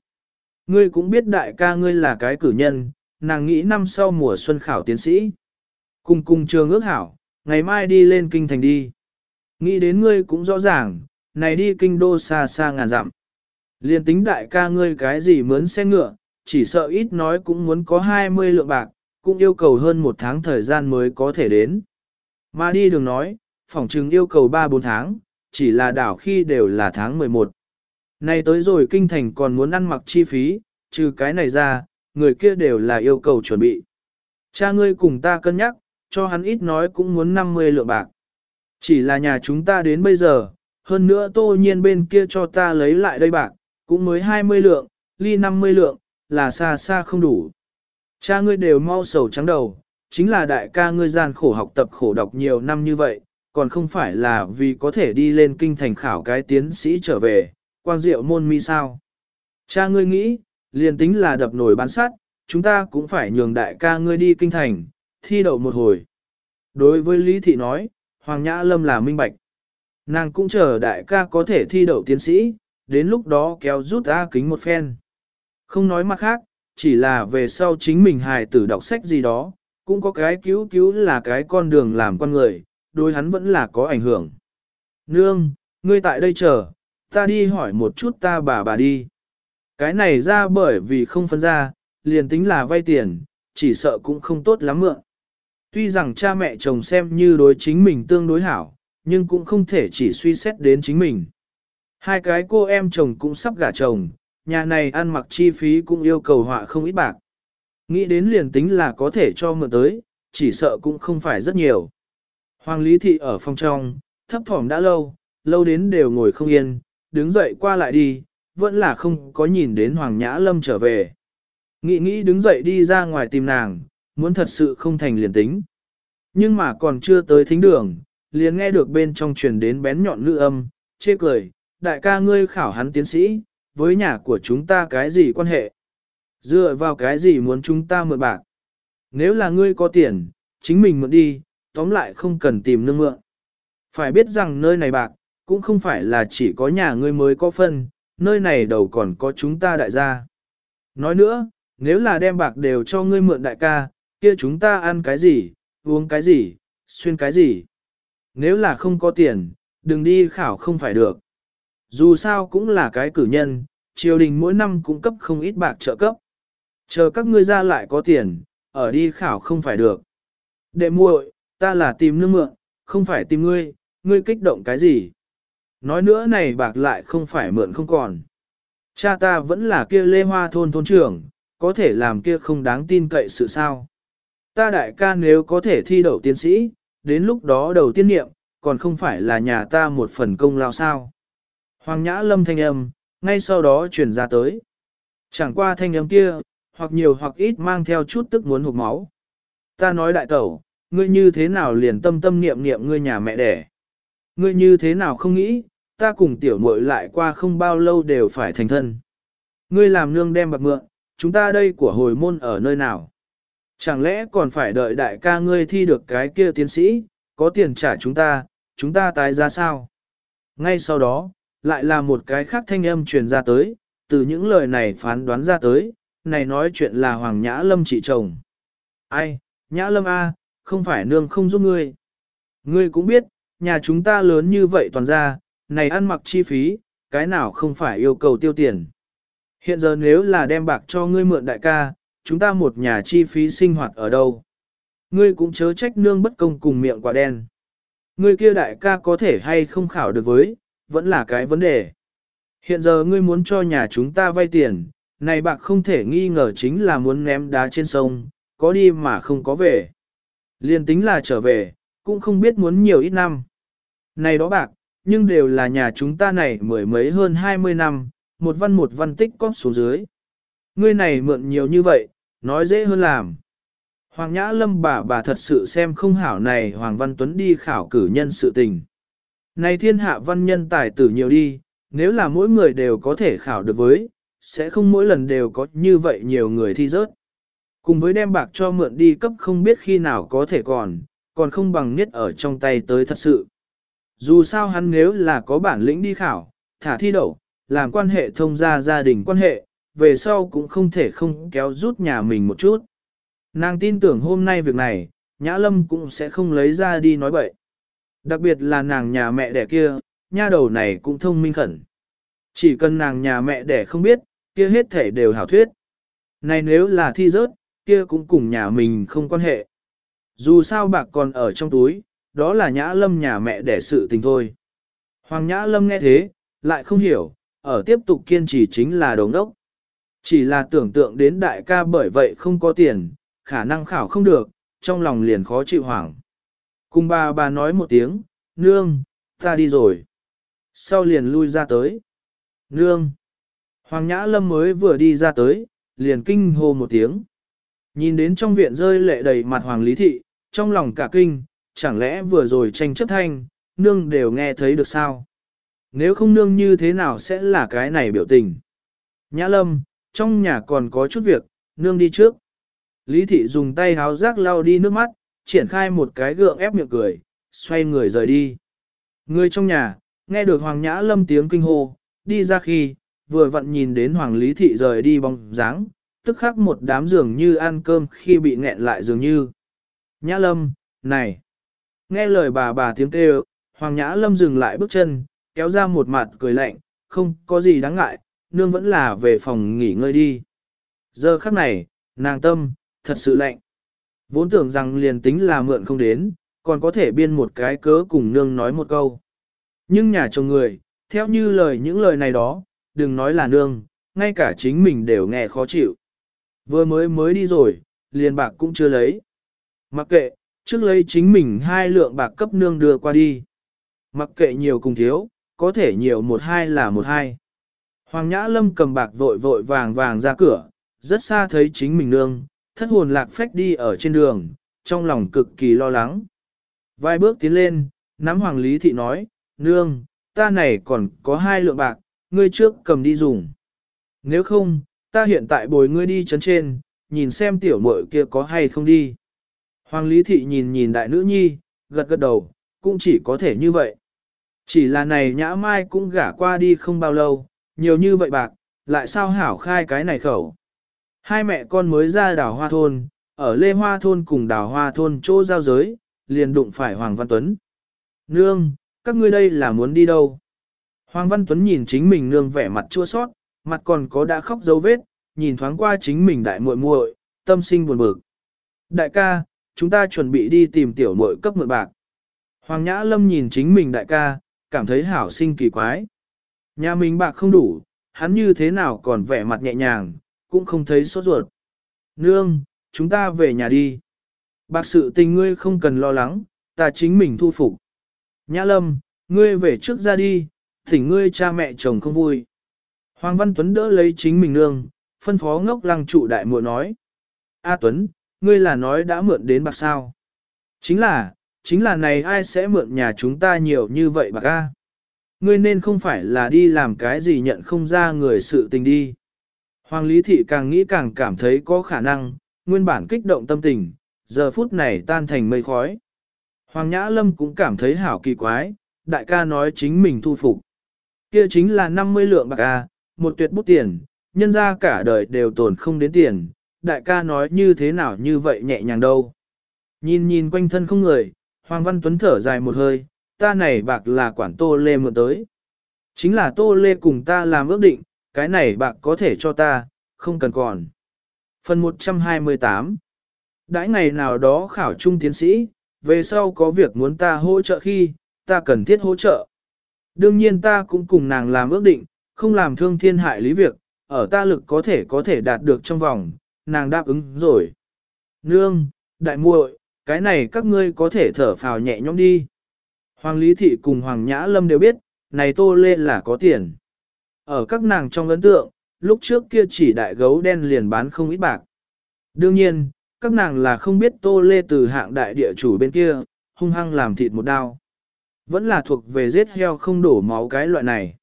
Ngươi cũng biết đại ca ngươi là cái cử nhân, nàng nghĩ năm sau mùa xuân khảo tiến sĩ. Cùng cùng trường ước hảo, ngày mai đi lên kinh thành đi. Nghĩ đến ngươi cũng rõ ràng, này đi kinh đô xa xa ngàn dặm. Liên tính đại ca ngươi cái gì mướn xe ngựa, chỉ sợ ít nói cũng muốn có 20 lượng bạc, cũng yêu cầu hơn một tháng thời gian mới có thể đến. Mà đi đường nói, phòng trừng yêu cầu 3-4 tháng, chỉ là đảo khi đều là tháng 11. nay tới rồi kinh thành còn muốn ăn mặc chi phí, trừ cái này ra, người kia đều là yêu cầu chuẩn bị. Cha ngươi cùng ta cân nhắc, cho hắn ít nói cũng muốn 50 lượng bạc. Chỉ là nhà chúng ta đến bây giờ, hơn nữa tô nhiên bên kia cho ta lấy lại đây bạc, cũng mới 20 lượng, ly 50 lượng, là xa xa không đủ. Cha ngươi đều mau sầu trắng đầu, chính là đại ca ngươi gian khổ học tập khổ đọc nhiều năm như vậy, còn không phải là vì có thể đi lên kinh thành khảo cái tiến sĩ trở về, quang diệu môn mi sao. Cha ngươi nghĩ, liền tính là đập nổi bán sát, chúng ta cũng phải nhường đại ca ngươi đi kinh thành, thi đậu một hồi. Đối với Lý Thị nói, Hoàng Nhã Lâm là minh bạch. Nàng cũng chờ đại ca có thể thi đậu tiến sĩ, đến lúc đó kéo rút ra kính một phen. Không nói mặt khác, chỉ là về sau chính mình hài tử đọc sách gì đó, cũng có cái cứu cứu là cái con đường làm con người, đối hắn vẫn là có ảnh hưởng. Nương, ngươi tại đây chờ, ta đi hỏi một chút ta bà bà đi. Cái này ra bởi vì không phân ra, liền tính là vay tiền, chỉ sợ cũng không tốt lắm mượn. Tuy rằng cha mẹ chồng xem như đối chính mình tương đối hảo, nhưng cũng không thể chỉ suy xét đến chính mình. Hai cái cô em chồng cũng sắp gả chồng, nhà này ăn mặc chi phí cũng yêu cầu họa không ít bạc. Nghĩ đến liền tính là có thể cho mượn tới, chỉ sợ cũng không phải rất nhiều. Hoàng Lý Thị ở phòng trong, thấp thỏm đã lâu, lâu đến đều ngồi không yên, đứng dậy qua lại đi, vẫn là không có nhìn đến Hoàng Nhã Lâm trở về. Nghĩ nghĩ đứng dậy đi ra ngoài tìm nàng, muốn thật sự không thành liền tính. Nhưng mà còn chưa tới thính đường, liền nghe được bên trong truyền đến bén nhọn nữ âm, chê cười, đại ca ngươi khảo hắn tiến sĩ, với nhà của chúng ta cái gì quan hệ? Dựa vào cái gì muốn chúng ta mượn bạc? Nếu là ngươi có tiền, chính mình mượn đi, tóm lại không cần tìm nương mượn. Phải biết rằng nơi này bạc, cũng không phải là chỉ có nhà ngươi mới có phân, nơi này đầu còn có chúng ta đại gia. Nói nữa, nếu là đem bạc đều cho ngươi mượn đại ca, kia chúng ta ăn cái gì, uống cái gì, xuyên cái gì. Nếu là không có tiền, đừng đi khảo không phải được. Dù sao cũng là cái cử nhân, triều đình mỗi năm cung cấp không ít bạc trợ cấp. Chờ các ngươi ra lại có tiền, ở đi khảo không phải được. Đệ muội, ta là tìm nương mượn, không phải tìm ngươi, ngươi kích động cái gì? Nói nữa này bạc lại không phải mượn không còn. Cha ta vẫn là kia lê hoa thôn thôn trưởng, có thể làm kia không đáng tin cậy sự sao. Ta đại ca nếu có thể thi đậu tiến sĩ, đến lúc đó đầu tiên niệm, còn không phải là nhà ta một phần công lao sao. Hoàng nhã lâm thanh âm, ngay sau đó truyền ra tới. Chẳng qua thanh âm kia, hoặc nhiều hoặc ít mang theo chút tức muốn hụt máu. Ta nói đại tẩu, ngươi như thế nào liền tâm tâm niệm niệm ngươi nhà mẹ đẻ. Ngươi như thế nào không nghĩ, ta cùng tiểu muội lại qua không bao lâu đều phải thành thân. Ngươi làm nương đem bạc mượn, chúng ta đây của hồi môn ở nơi nào? Chẳng lẽ còn phải đợi đại ca ngươi thi được cái kia tiến sĩ, có tiền trả chúng ta, chúng ta tái ra sao? Ngay sau đó, lại là một cái khác thanh âm truyền ra tới, từ những lời này phán đoán ra tới, này nói chuyện là Hoàng Nhã Lâm chị chồng. Ai, Nhã Lâm A, không phải nương không giúp ngươi. Ngươi cũng biết, nhà chúng ta lớn như vậy toàn ra, này ăn mặc chi phí, cái nào không phải yêu cầu tiêu tiền. Hiện giờ nếu là đem bạc cho ngươi mượn đại ca, chúng ta một nhà chi phí sinh hoạt ở đâu? Ngươi cũng chớ trách nương bất công cùng miệng quả đen. Ngươi kia đại ca có thể hay không khảo được với, vẫn là cái vấn đề. Hiện giờ ngươi muốn cho nhà chúng ta vay tiền, này bạc không thể nghi ngờ chính là muốn ném đá trên sông, có đi mà không có về. Liên tính là trở về, cũng không biết muốn nhiều ít năm. Này đó bạc, nhưng đều là nhà chúng ta này mười mấy hơn 20 năm, một văn một văn tích cóp xuống dưới. Ngươi này mượn nhiều như vậy, nói dễ hơn làm. Hoàng Nhã Lâm bà bà thật sự xem không hảo này Hoàng Văn Tuấn đi khảo cử nhân sự tình. Này thiên hạ văn nhân tài tử nhiều đi, nếu là mỗi người đều có thể khảo được với, sẽ không mỗi lần đều có như vậy nhiều người thi rớt. Cùng với đem bạc cho mượn đi cấp không biết khi nào có thể còn, còn không bằng nhất ở trong tay tới thật sự. Dù sao hắn nếu là có bản lĩnh đi khảo, thả thi đậu, làm quan hệ thông gia gia đình quan hệ, về sau cũng không thể không kéo rút nhà mình một chút. Nàng tin tưởng hôm nay việc này, Nhã Lâm cũng sẽ không lấy ra đi nói bậy. Đặc biệt là nàng nhà mẹ đẻ kia, nha đầu này cũng thông minh khẩn. Chỉ cần nàng nhà mẹ đẻ không biết, kia hết thể đều hảo thuyết. Này nếu là thi rớt, kia cũng cùng nhà mình không quan hệ. Dù sao bạc còn ở trong túi, đó là nhã lâm nhà mẹ đẻ sự tình thôi. Hoàng nhã lâm nghe thế, lại không hiểu, ở tiếp tục kiên trì chính là đồng đốc. Chỉ là tưởng tượng đến đại ca bởi vậy không có tiền, khả năng khảo không được, trong lòng liền khó chịu hoảng. Cùng bà bà nói một tiếng, nương, ta đi rồi. Sau liền lui ra tới. Nương. Hoàng Nhã Lâm mới vừa đi ra tới, liền kinh hô một tiếng. Nhìn đến trong viện rơi lệ đầy mặt Hoàng Lý Thị, trong lòng cả kinh, chẳng lẽ vừa rồi tranh chấp thanh, nương đều nghe thấy được sao? Nếu không nương như thế nào sẽ là cái này biểu tình? Nhã Lâm, trong nhà còn có chút việc, nương đi trước. Lý Thị dùng tay háo rác lau đi nước mắt, triển khai một cái gượng ép miệng cười, xoay người rời đi. Người trong nhà, nghe được Hoàng Nhã Lâm tiếng kinh hô, đi ra khi, vừa vặn nhìn đến Hoàng Lý Thị rời đi bóng dáng, tức khắc một đám dường như ăn cơm khi bị nghẹn lại dường như. Nhã Lâm, này! Nghe lời bà bà tiếng kêu, Hoàng Nhã Lâm dừng lại bước chân, kéo ra một mặt cười lạnh, không có gì đáng ngại, nương vẫn là về phòng nghỉ ngơi đi. Giờ khắc này, nàng tâm, thật sự lạnh. Vốn tưởng rằng liền tính là mượn không đến, còn có thể biên một cái cớ cùng nương nói một câu. Nhưng nhà chồng người, theo như lời những lời này đó, đừng nói là nương, ngay cả chính mình đều nghe khó chịu. Vừa mới mới đi rồi, liền bạc cũng chưa lấy. Mặc kệ, trước lấy chính mình hai lượng bạc cấp nương đưa qua đi. Mặc kệ nhiều cùng thiếu, có thể nhiều một hai là một hai. Hoàng Nhã Lâm cầm bạc vội vội vàng vàng ra cửa, rất xa thấy chính mình nương, thất hồn lạc phách đi ở trên đường, trong lòng cực kỳ lo lắng. Vài bước tiến lên, nắm Hoàng Lý Thị nói, nương, ta này còn có hai lượng bạc, ngươi trước cầm đi dùng. Nếu không, ta hiện tại bồi ngươi đi chấn trên, nhìn xem tiểu muội kia có hay không đi. Hoàng Lý Thị nhìn nhìn đại nữ nhi, gật gật đầu, cũng chỉ có thể như vậy. Chỉ là này nhã mai cũng gả qua đi không bao lâu, nhiều như vậy bạc, lại sao hảo khai cái này khẩu. Hai mẹ con mới ra đảo hoa thôn, ở Lê Hoa thôn cùng đảo hoa thôn chỗ giao giới, liền đụng phải Hoàng Văn Tuấn. Nương, các ngươi đây là muốn đi đâu? Hoàng Văn Tuấn nhìn chính mình nương vẻ mặt chua sót, mặt còn có đã khóc dấu vết, nhìn thoáng qua chính mình đại muội muội, tâm sinh buồn bực. Đại ca, chúng ta chuẩn bị đi tìm tiểu muội cấp mượn bạc. Hoàng Nhã Lâm nhìn chính mình đại ca, cảm thấy hảo sinh kỳ quái. Nhà mình bạc không đủ, hắn như thế nào còn vẻ mặt nhẹ nhàng, cũng không thấy sốt ruột. Nương, chúng ta về nhà đi. Bạc sự tình ngươi không cần lo lắng, ta chính mình thu phục. Nhã Lâm, ngươi về trước ra đi, thỉnh ngươi cha mẹ chồng không vui. Hoàng Văn Tuấn đỡ lấy chính mình nương, phân phó ngốc lăng trụ đại muội nói. A Tuấn, ngươi là nói đã mượn đến bạc sao? Chính là, chính là này ai sẽ mượn nhà chúng ta nhiều như vậy bạc a? Ngươi nên không phải là đi làm cái gì nhận không ra người sự tình đi. Hoàng Lý Thị càng nghĩ càng cảm thấy có khả năng, nguyên bản kích động tâm tình, giờ phút này tan thành mây khói. Hoàng Nhã Lâm cũng cảm thấy hảo kỳ quái, đại ca nói chính mình thu phục. Kia chính là 50 lượng bạc a, một tuyệt bút tiền, nhân ra cả đời đều tồn không đến tiền, đại ca nói như thế nào như vậy nhẹ nhàng đâu. Nhìn nhìn quanh thân không người, Hoàng Văn Tuấn thở dài một hơi, ta này bạc là quản tô lê mượn tới. Chính là tô lê cùng ta làm ước định, cái này bạc có thể cho ta, không cần còn. Phần 128 Đãi ngày nào đó khảo trung tiến sĩ, về sau có việc muốn ta hỗ trợ khi, ta cần thiết hỗ trợ. Đương nhiên ta cũng cùng nàng làm ước định, không làm thương thiên hại lý việc, ở ta lực có thể có thể đạt được trong vòng, nàng đáp ứng rồi. Nương, đại muội, cái này các ngươi có thể thở phào nhẹ nhõm đi. Hoàng Lý Thị cùng Hoàng Nhã Lâm đều biết, này tô lê là có tiền. Ở các nàng trong ấn tượng, lúc trước kia chỉ đại gấu đen liền bán không ít bạc. Đương nhiên, các nàng là không biết tô lê từ hạng đại địa chủ bên kia, hung hăng làm thịt một đao. Vẫn là thuộc về giết heo không đổ máu cái loại này.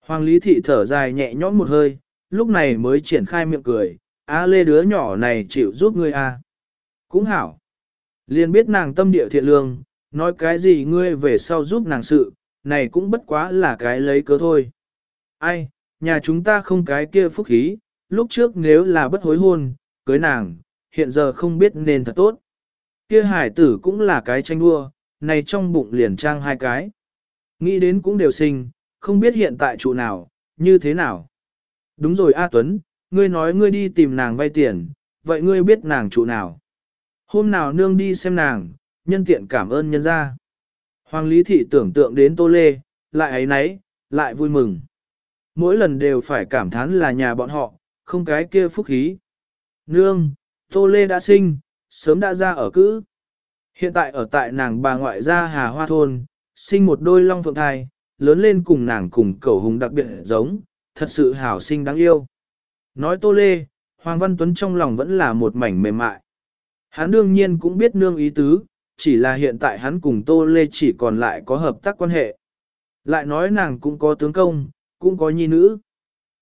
Hoàng Lý Thị thở dài nhẹ nhõm một hơi, lúc này mới triển khai miệng cười, á lê đứa nhỏ này chịu giúp ngươi à. Cũng hảo. Liền biết nàng tâm địa thiện lương, nói cái gì ngươi về sau giúp nàng sự, này cũng bất quá là cái lấy cớ thôi. Ai, nhà chúng ta không cái kia phúc khí, lúc trước nếu là bất hối hôn, cưới nàng, hiện giờ không biết nên thật tốt. Kia hải tử cũng là cái tranh đua, này trong bụng liền trang hai cái. Nghĩ đến cũng đều sinh, không biết hiện tại trụ nào, như thế nào. Đúng rồi A Tuấn, ngươi nói ngươi đi tìm nàng vay tiền, vậy ngươi biết nàng trụ nào. Hôm nào nương đi xem nàng, nhân tiện cảm ơn nhân gia. Hoàng Lý Thị tưởng tượng đến Tô Lê, lại ấy nấy, lại vui mừng. Mỗi lần đều phải cảm thán là nhà bọn họ, không cái kia phúc khí. Nương, Tô Lê đã sinh, sớm đã ra ở cữ. Hiện tại ở tại nàng bà ngoại gia Hà Hoa Thôn, sinh một đôi long phượng thai, lớn lên cùng nàng cùng cẩu hùng đặc biệt giống, thật sự hảo sinh đáng yêu. Nói Tô Lê, Hoàng Văn Tuấn trong lòng vẫn là một mảnh mềm mại. Hắn đương nhiên cũng biết nương ý tứ, chỉ là hiện tại hắn cùng Tô Lê chỉ còn lại có hợp tác quan hệ. Lại nói nàng cũng có tướng công, cũng có nhi nữ.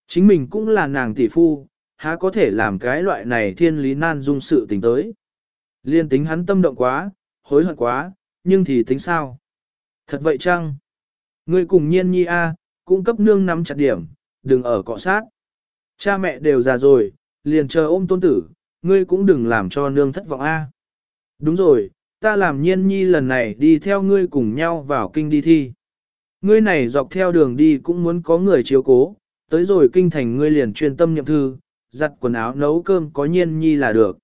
Chính mình cũng là nàng tỷ phu, há có thể làm cái loại này thiên lý nan dung sự tình tới. Liên tính hắn tâm động quá, hối hận quá, nhưng thì tính sao? Thật vậy chăng? Ngươi cùng nhiên nhi A, cũng cấp nương nắm chặt điểm, đừng ở cọ sát. Cha mẹ đều già rồi, liền chờ ôm tôn tử, ngươi cũng đừng làm cho nương thất vọng A. Đúng rồi, ta làm nhiên nhi lần này đi theo ngươi cùng nhau vào kinh đi thi. Ngươi này dọc theo đường đi cũng muốn có người chiếu cố, tới rồi kinh thành ngươi liền chuyên tâm nhậm thư, giặt quần áo nấu cơm có nhiên nhi là được.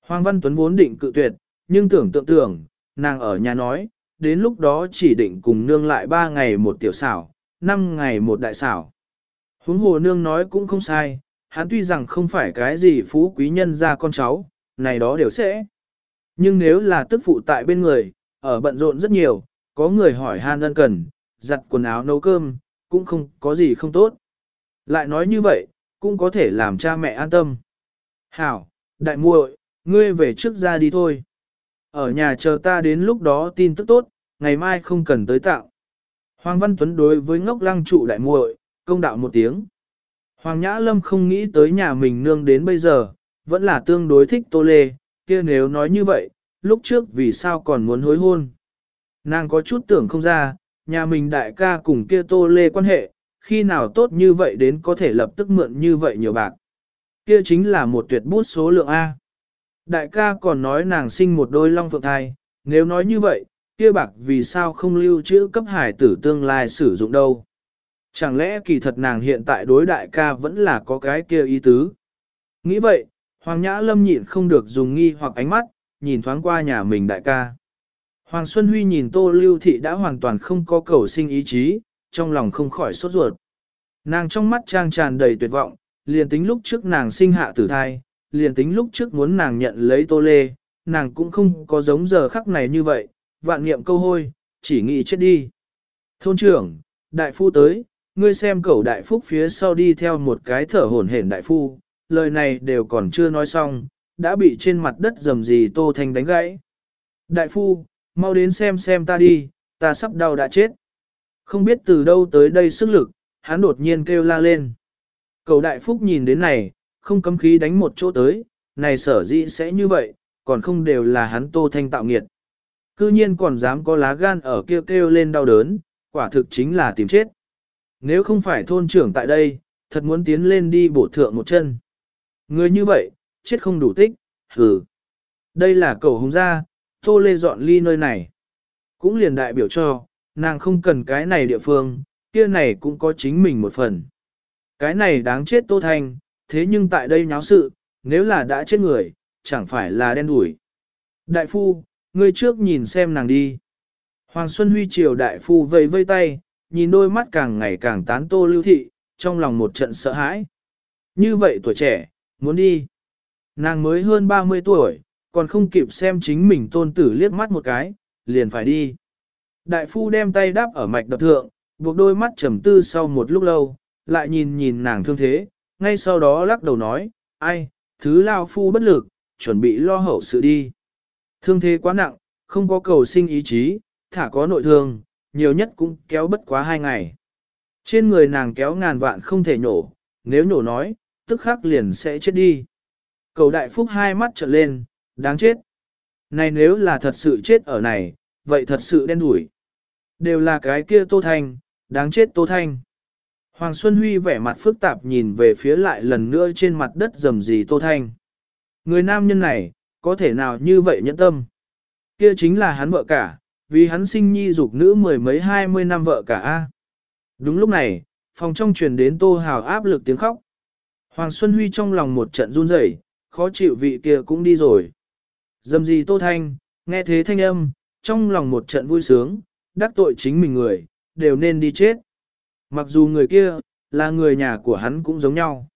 Hoàng Văn Tuấn vốn định cự tuyệt, nhưng tưởng tượng tưởng, nàng ở nhà nói, đến lúc đó chỉ định cùng nương lại ba ngày một tiểu xảo, năm ngày một đại xảo. Huống hồ nương nói cũng không sai, hắn tuy rằng không phải cái gì phú quý nhân ra con cháu, này đó đều sẽ. Nhưng nếu là tức phụ tại bên người, ở bận rộn rất nhiều, có người hỏi han ân cần, giặt quần áo nấu cơm, cũng không có gì không tốt. Lại nói như vậy, cũng có thể làm cha mẹ an tâm. Hảo, đại muội, ngươi về trước ra đi thôi. Ở nhà chờ ta đến lúc đó tin tức tốt, ngày mai không cần tới tạo. Hoàng Văn Tuấn đối với ngốc lăng trụ đại muội, công đạo một tiếng. Hoàng Nhã Lâm không nghĩ tới nhà mình nương đến bây giờ, vẫn là tương đối thích Tô Lê, kia nếu nói như vậy, lúc trước vì sao còn muốn hối hôn. Nàng có chút tưởng không ra, nhà mình đại ca cùng kia Tô Lê quan hệ, khi nào tốt như vậy đến có thể lập tức mượn như vậy nhiều bạc. Kia chính là một tuyệt bút số lượng A. Đại ca còn nói nàng sinh một đôi long phượng thai, nếu nói như vậy, kia bạc vì sao không lưu trữ cấp hải tử tương lai sử dụng đâu. Chẳng lẽ kỳ thật nàng hiện tại đối đại ca vẫn là có cái kia ý tứ. Nghĩ vậy, Hoàng Nhã Lâm nhịn không được dùng nghi hoặc ánh mắt, nhìn thoáng qua nhà mình đại ca. Hoàng Xuân Huy nhìn Tô Lưu Thị đã hoàn toàn không có cầu sinh ý chí, trong lòng không khỏi sốt ruột. Nàng trong mắt trang tràn đầy tuyệt vọng, liền tính lúc trước nàng sinh hạ tử thai, liền tính lúc trước muốn nàng nhận lấy Tô Lê, nàng cũng không có giống giờ khắc này như vậy, vạn niệm câu hôi, chỉ nghĩ chết đi. Thôn trưởng, đại phu tới, ngươi xem cẩu đại phúc phía sau đi theo một cái thở hổn hển đại phu, lời này đều còn chưa nói xong, đã bị trên mặt đất dầm gì Tô Thanh đánh gãy. Đại phu, mau đến xem xem ta đi, ta sắp đau đã chết. Không biết từ đâu tới đây sức lực, hắn đột nhiên kêu la lên. Cầu đại phúc nhìn đến này, không cấm khí đánh một chỗ tới, này sở dĩ sẽ như vậy, còn không đều là hắn Tô Thanh tạo nghiệt. Cư nhiên còn dám có lá gan ở kêu kêu lên đau đớn, quả thực chính là tìm chết. Nếu không phải thôn trưởng tại đây, thật muốn tiến lên đi bổ thượng một chân. Người như vậy, chết không đủ tích, hừ. Đây là cầu hùng gia, tô lê dọn ly nơi này. Cũng liền đại biểu cho, nàng không cần cái này địa phương, kia này cũng có chính mình một phần. Cái này đáng chết tô thanh, thế nhưng tại đây nháo sự, nếu là đã chết người, chẳng phải là đen đủi. Đại phu, ngươi trước nhìn xem nàng đi. Hoàng Xuân Huy triều đại phu vây vây tay, nhìn đôi mắt càng ngày càng tán tô lưu thị, trong lòng một trận sợ hãi. Như vậy tuổi trẻ, muốn đi. Nàng mới hơn 30 tuổi, còn không kịp xem chính mình tôn tử liếc mắt một cái, liền phải đi. Đại phu đem tay đáp ở mạch đập thượng, buộc đôi mắt trầm tư sau một lúc lâu, lại nhìn nhìn nàng thương thế, ngay sau đó lắc đầu nói, ai, thứ lao phu bất lực, chuẩn bị lo hậu sự đi. Thương thế quá nặng, không có cầu sinh ý chí, thả có nội thương, nhiều nhất cũng kéo bất quá hai ngày. Trên người nàng kéo ngàn vạn không thể nhổ, nếu nhổ nói, tức khắc liền sẽ chết đi. Cầu đại phúc hai mắt trợn lên, đáng chết. Này nếu là thật sự chết ở này, vậy thật sự đen đủi. Đều là cái kia Tô Thanh, đáng chết Tô Thanh. Hoàng Xuân Huy vẻ mặt phức tạp nhìn về phía lại lần nữa trên mặt đất rầm rì Tô Thanh. Người nam nhân này, có thể nào như vậy nhẫn tâm? Kia chính là hắn vợ cả, vì hắn sinh nhi dục nữ mười mấy hai mươi năm vợ cả a. Đúng lúc này, phòng trong truyền đến Tô Hào áp lực tiếng khóc. Hoàng Xuân Huy trong lòng một trận run rẩy, khó chịu vị kia cũng đi rồi. Dầm gì Tô Thanh, nghe thế thanh âm, trong lòng một trận vui sướng, đắc tội chính mình người, đều nên đi chết. Mặc dù người kia, là người nhà của hắn cũng giống nhau.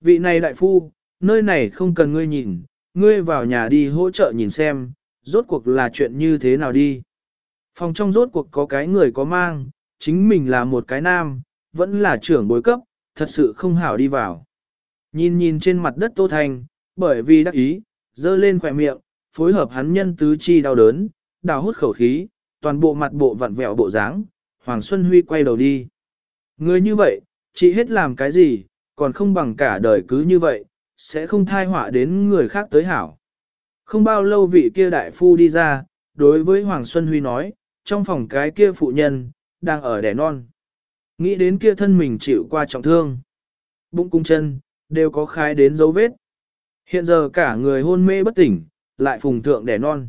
Vị này đại phu, nơi này không cần ngươi nhìn, ngươi vào nhà đi hỗ trợ nhìn xem, rốt cuộc là chuyện như thế nào đi. Phòng trong rốt cuộc có cái người có mang, chính mình là một cái nam, vẫn là trưởng bối cấp, thật sự không hảo đi vào. Nhìn nhìn trên mặt đất Tô Thành, bởi vì đắc ý, dơ lên khỏe miệng, phối hợp hắn nhân tứ chi đau đớn, đào hút khẩu khí, toàn bộ mặt bộ vặn vẹo bộ dáng, Hoàng Xuân Huy quay đầu đi. Người như vậy, chị hết làm cái gì, còn không bằng cả đời cứ như vậy, sẽ không thai họa đến người khác tới hảo. Không bao lâu vị kia đại phu đi ra, đối với Hoàng Xuân Huy nói, trong phòng cái kia phụ nhân, đang ở đẻ non. Nghĩ đến kia thân mình chịu qua trọng thương. Bụng cung chân, đều có khai đến dấu vết. Hiện giờ cả người hôn mê bất tỉnh, lại phùng thượng đẻ non.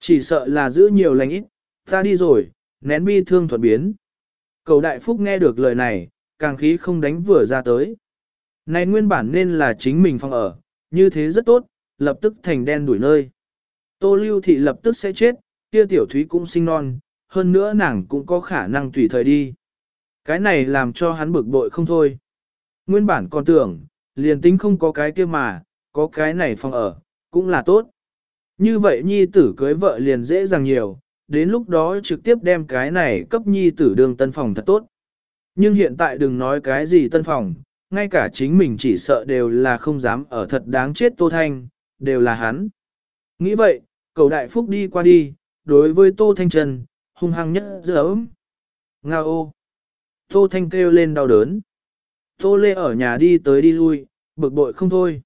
Chỉ sợ là giữ nhiều lành ít, ta đi rồi, nén bi thương thuật biến. Cầu đại phúc nghe được lời này, càng khí không đánh vừa ra tới. Này nguyên bản nên là chính mình phòng ở, như thế rất tốt, lập tức thành đen đuổi nơi. Tô lưu thị lập tức sẽ chết, kia tiểu thúy cũng sinh non, hơn nữa nàng cũng có khả năng tùy thời đi. Cái này làm cho hắn bực bội không thôi. Nguyên bản còn tưởng, liền tính không có cái kia mà, có cái này phòng ở, cũng là tốt. Như vậy nhi tử cưới vợ liền dễ dàng nhiều, đến lúc đó trực tiếp đem cái này cấp nhi tử đường tân phòng thật tốt. Nhưng hiện tại đừng nói cái gì tân phòng, ngay cả chính mình chỉ sợ đều là không dám ở thật đáng chết Tô Thanh, đều là hắn. Nghĩ vậy, cầu đại phúc đi qua đi, đối với Tô Thanh Trần, hung hăng nhất ấm. Nga ô! Tô Thanh kêu lên đau đớn. Tô Lê ở nhà đi tới đi lui, bực bội không thôi.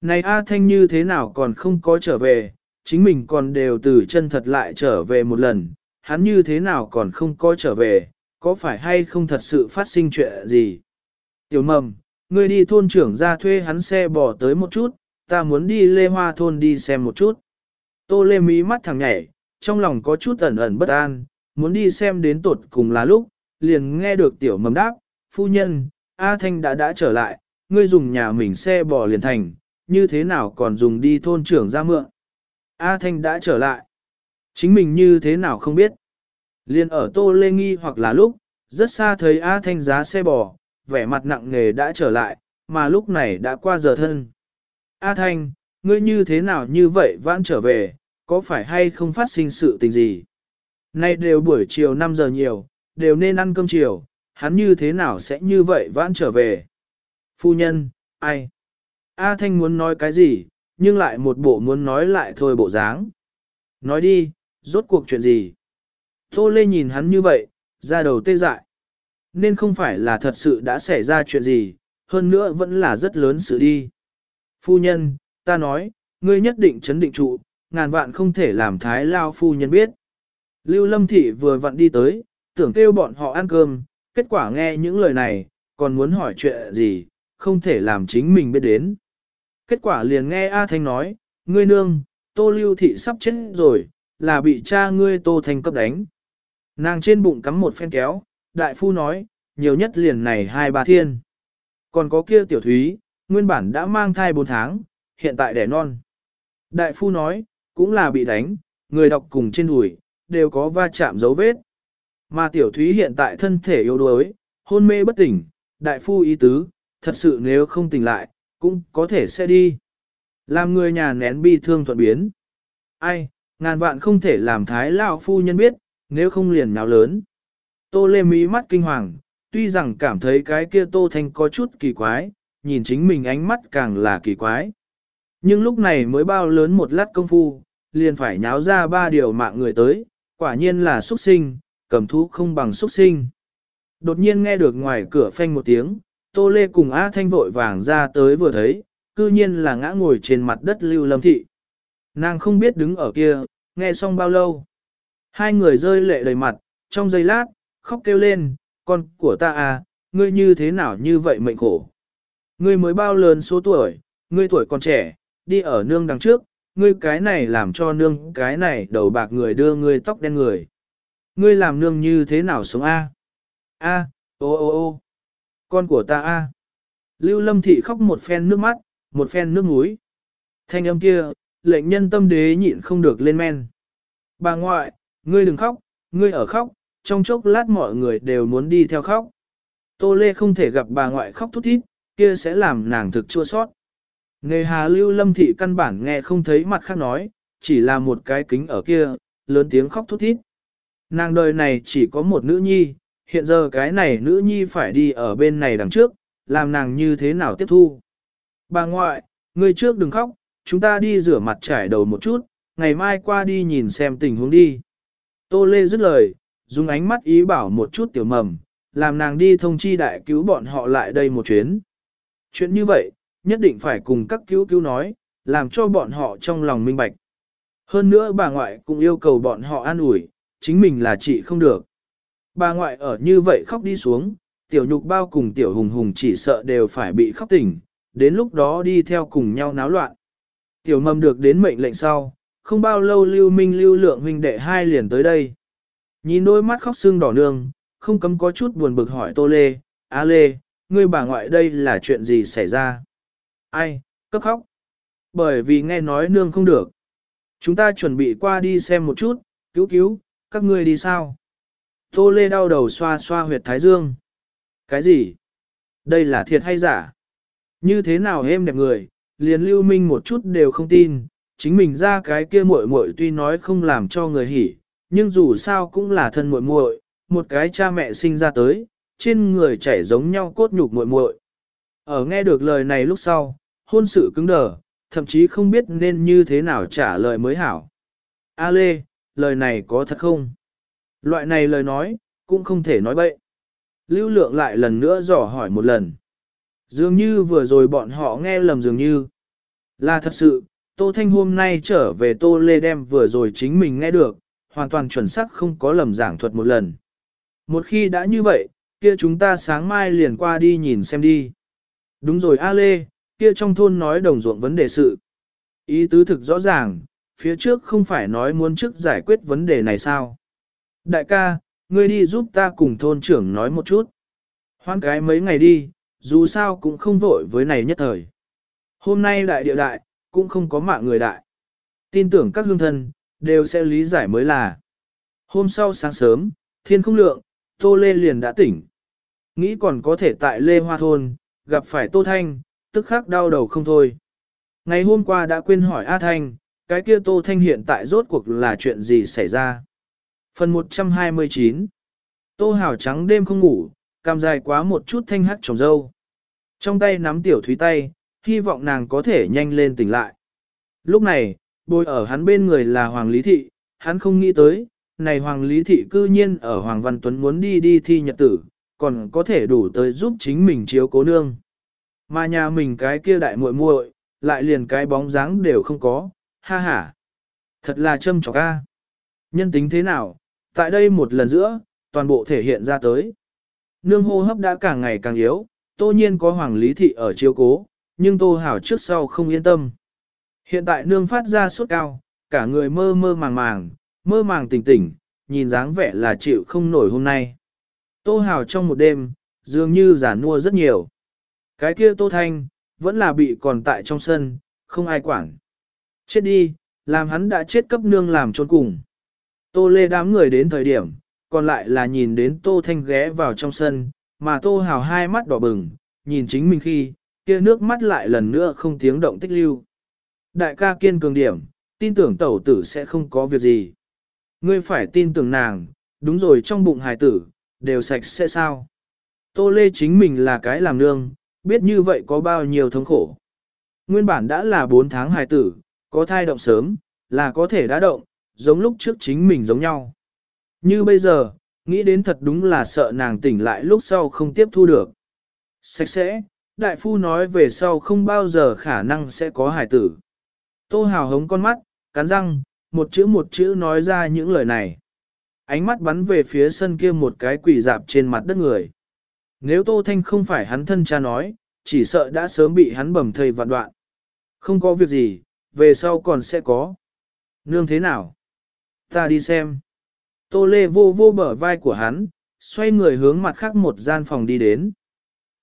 Này A Thanh như thế nào còn không có trở về, chính mình còn đều từ chân thật lại trở về một lần, hắn như thế nào còn không có trở về, có phải hay không thật sự phát sinh chuyện gì. Tiểu mầm, ngươi đi thôn trưởng ra thuê hắn xe bỏ tới một chút, ta muốn đi lê hoa thôn đi xem một chút. Tô lê mí mắt thằng nhảy, trong lòng có chút ẩn ẩn bất an, muốn đi xem đến tột cùng là lúc, liền nghe được tiểu mầm đáp, phu nhân, A Thanh đã đã trở lại, ngươi dùng nhà mình xe bò liền thành, như thế nào còn dùng đi thôn trưởng ra mượn. A Thanh đã trở lại. Chính mình như thế nào không biết. Liên ở Tô Lê Nghi hoặc là lúc, rất xa thấy A Thanh giá xe bò, vẻ mặt nặng nề đã trở lại, mà lúc này đã qua giờ thân. A Thanh, ngươi như thế nào như vậy vãn trở về, có phải hay không phát sinh sự tình gì? Nay đều buổi chiều 5 giờ nhiều, đều nên ăn cơm chiều, hắn như thế nào sẽ như vậy vãn trở về? Phu nhân, ai? A Thanh muốn nói cái gì, nhưng lại một bộ muốn nói lại thôi bộ dáng. Nói đi, rốt cuộc chuyện gì? Tô Lê nhìn hắn như vậy, ra đầu tê dại. Nên không phải là thật sự đã xảy ra chuyện gì, hơn nữa vẫn là rất lớn sự đi. Phu nhân, ta nói, ngươi nhất định chấn định trụ, ngàn vạn không thể làm thái lao phu nhân biết. Lưu Lâm Thị vừa vặn đi tới, tưởng kêu bọn họ ăn cơm, kết quả nghe những lời này, còn muốn hỏi chuyện gì, không thể làm chính mình biết đến. Kết quả liền nghe A Thanh nói, ngươi nương, Tô Lưu Thị sắp chết rồi, là bị cha ngươi Tô Thanh cấp đánh. Nàng trên bụng cắm một phen kéo, đại phu nói, nhiều nhất liền này hai ba thiên. Còn có kia tiểu thúy, nguyên bản đã mang thai 4 tháng, hiện tại đẻ non. Đại phu nói, cũng là bị đánh, người đọc cùng trên đùi, đều có va chạm dấu vết. Mà tiểu thúy hiện tại thân thể yếu đuối, hôn mê bất tỉnh, đại phu ý tứ, thật sự nếu không tỉnh lại, cũng có thể sẽ đi. Làm người nhà nén bi thương thuận biến. Ai, ngàn vạn không thể làm thái lão phu nhân biết, nếu không liền nháo lớn. Tô lê mỹ mắt kinh hoàng, tuy rằng cảm thấy cái kia tô thanh có chút kỳ quái, nhìn chính mình ánh mắt càng là kỳ quái. Nhưng lúc này mới bao lớn một lát công phu, liền phải nháo ra ba điều mạng người tới, quả nhiên là xuất sinh, cầm thú không bằng xuất sinh. Đột nhiên nghe được ngoài cửa phanh một tiếng, Tô Lê cùng A Thanh vội vàng ra tới vừa thấy, cư nhiên là ngã ngồi trên mặt đất lưu lâm thị. Nàng không biết đứng ở kia, nghe xong bao lâu. Hai người rơi lệ đầy mặt, trong giây lát, khóc kêu lên, con của ta à, ngươi như thế nào như vậy mệnh khổ. Ngươi mới bao lớn số tuổi, ngươi tuổi còn trẻ, đi ở nương đằng trước, ngươi cái này làm cho nương cái này đầu bạc người đưa ngươi tóc đen người. Ngươi làm nương như thế nào sống a? A, ô ô ô, con của ta a. Lưu Lâm Thị khóc một phen nước mắt, một phen nước mũi. Thanh âm kia, lệnh nhân tâm đế nhịn không được lên men. Bà ngoại, ngươi đừng khóc, ngươi ở khóc, trong chốc lát mọi người đều muốn đi theo khóc. Tô Lê không thể gặp bà ngoại khóc thút thít, kia sẽ làm nàng thực chua sót. Nghề hà lưu lâm thị căn bản nghe không thấy mặt khác nói, chỉ là một cái kính ở kia, lớn tiếng khóc thút thít. Nàng đời này chỉ có một nữ nhi, hiện giờ cái này nữ nhi phải đi ở bên này đằng trước, làm nàng như thế nào tiếp thu. Bà ngoại, người trước đừng khóc, chúng ta đi rửa mặt trải đầu một chút, ngày mai qua đi nhìn xem tình huống đi. Tô Lê dứt lời, dùng ánh mắt ý bảo một chút tiểu mầm, làm nàng đi thông chi đại cứu bọn họ lại đây một chuyến. Chuyện như vậy, nhất định phải cùng các cứu cứu nói, làm cho bọn họ trong lòng minh bạch. Hơn nữa bà ngoại cũng yêu cầu bọn họ an ủi, chính mình là chị không được. Bà ngoại ở như vậy khóc đi xuống, tiểu nhục bao cùng tiểu hùng hùng chỉ sợ đều phải bị khóc tỉnh, đến lúc đó đi theo cùng nhau náo loạn. Tiểu mầm được đến mệnh lệnh sau, không bao lâu lưu minh lưu lượng huynh đệ hai liền tới đây. Nhìn đôi mắt khóc sưng đỏ nương, không cấm có chút buồn bực hỏi Tô Lê, A Lê, ngươi bà ngoại đây là chuyện gì xảy ra? Ai, cấp khóc. Bởi vì nghe nói nương không được. Chúng ta chuẩn bị qua đi xem một chút, cứu cứu, các ngươi đi sao? Tô Lê đau đầu xoa xoa huyệt thái dương. Cái gì? Đây là thiệt hay giả? Như thế nào em đẹp người, liền lưu minh một chút đều không tin, chính mình ra cái kia muội muội tuy nói không làm cho người hỉ, nhưng dù sao cũng là thân muội muội, một cái cha mẹ sinh ra tới, trên người chảy giống nhau cốt nhục muội muội. Ở nghe được lời này lúc sau, hôn sự cứng đờ, thậm chí không biết nên như thế nào trả lời mới hảo. A Lê, lời này có thật không? Loại này lời nói, cũng không thể nói bậy. Lưu lượng lại lần nữa dò hỏi một lần. Dường như vừa rồi bọn họ nghe lầm dường như. Là thật sự, Tô Thanh hôm nay trở về Tô Lê đem vừa rồi chính mình nghe được, hoàn toàn chuẩn xác không có lầm giảng thuật một lần. Một khi đã như vậy, kia chúng ta sáng mai liền qua đi nhìn xem đi. Đúng rồi A Lê, kia trong thôn nói đồng ruộng vấn đề sự. Ý tứ thực rõ ràng, phía trước không phải nói muốn trước giải quyết vấn đề này sao. Đại ca, ngươi đi giúp ta cùng thôn trưởng nói một chút. Hoan cái mấy ngày đi, dù sao cũng không vội với này nhất thời. Hôm nay đại địa đại, cũng không có mạng người đại. Tin tưởng các hương thân, đều sẽ lý giải mới là. Hôm sau sáng sớm, thiên không lượng, Tô Lê liền đã tỉnh. Nghĩ còn có thể tại Lê Hoa Thôn, gặp phải Tô Thanh, tức khắc đau đầu không thôi. Ngày hôm qua đã quên hỏi A Thanh, cái kia Tô Thanh hiện tại rốt cuộc là chuyện gì xảy ra. Phần 129 Tô Hảo trắng đêm không ngủ, cam dài quá một chút thanh hắt trồng dâu. Trong tay nắm tiểu thúy tay, hy vọng nàng có thể nhanh lên tỉnh lại. Lúc này, bồi ở hắn bên người là Hoàng Lý Thị, hắn không nghĩ tới, này Hoàng Lý Thị cư nhiên ở Hoàng Văn Tuấn muốn đi đi thi nhật tử, còn có thể đủ tới giúp chính mình chiếu cố nương. Mà nhà mình cái kia đại muội muội, lại liền cái bóng dáng đều không có, ha ha. Thật là châm chọc ca. Nhân tính thế nào, tại đây một lần giữa, toàn bộ thể hiện ra tới. Nương hô hấp đã càng ngày càng yếu, tô nhiên có hoàng lý thị ở chiếu cố, nhưng tô hảo trước sau không yên tâm. Hiện tại nương phát ra sốt cao, cả người mơ mơ màng màng, mơ màng tỉnh tỉnh, nhìn dáng vẻ là chịu không nổi hôm nay. Tô hảo trong một đêm, dường như giả nua rất nhiều. Cái kia tô thanh, vẫn là bị còn tại trong sân, không ai quản. Chết đi, làm hắn đã chết cấp nương làm trốn cùng. Tô lê đám người đến thời điểm, còn lại là nhìn đến tô thanh ghé vào trong sân, mà tô hào hai mắt đỏ bừng, nhìn chính mình khi, kia nước mắt lại lần nữa không tiếng động tích lưu. Đại ca kiên cường điểm, tin tưởng tẩu tử sẽ không có việc gì. Ngươi phải tin tưởng nàng, đúng rồi trong bụng hài tử, đều sạch sẽ sao. Tô Lê chính mình là cái làm nương, biết như vậy có bao nhiêu thống khổ. Nguyên bản đã là 4 tháng hài tử, có thai động sớm, là có thể đã động, giống lúc trước chính mình giống nhau. Như bây giờ, nghĩ đến thật đúng là sợ nàng tỉnh lại lúc sau không tiếp thu được. Sạch sẽ, đại phu nói về sau không bao giờ khả năng sẽ có hải tử. Tô hào hống con mắt, cắn răng, một chữ một chữ nói ra những lời này. Ánh mắt bắn về phía sân kia một cái quỷ dạp trên mặt đất người. Nếu Tô Thanh không phải hắn thân cha nói, chỉ sợ đã sớm bị hắn bầm thầy vạn đoạn. Không có việc gì, về sau còn sẽ có. Nương thế nào? Ta đi xem. Tô Lê vô vô bờ vai của hắn, xoay người hướng mặt khác một gian phòng đi đến.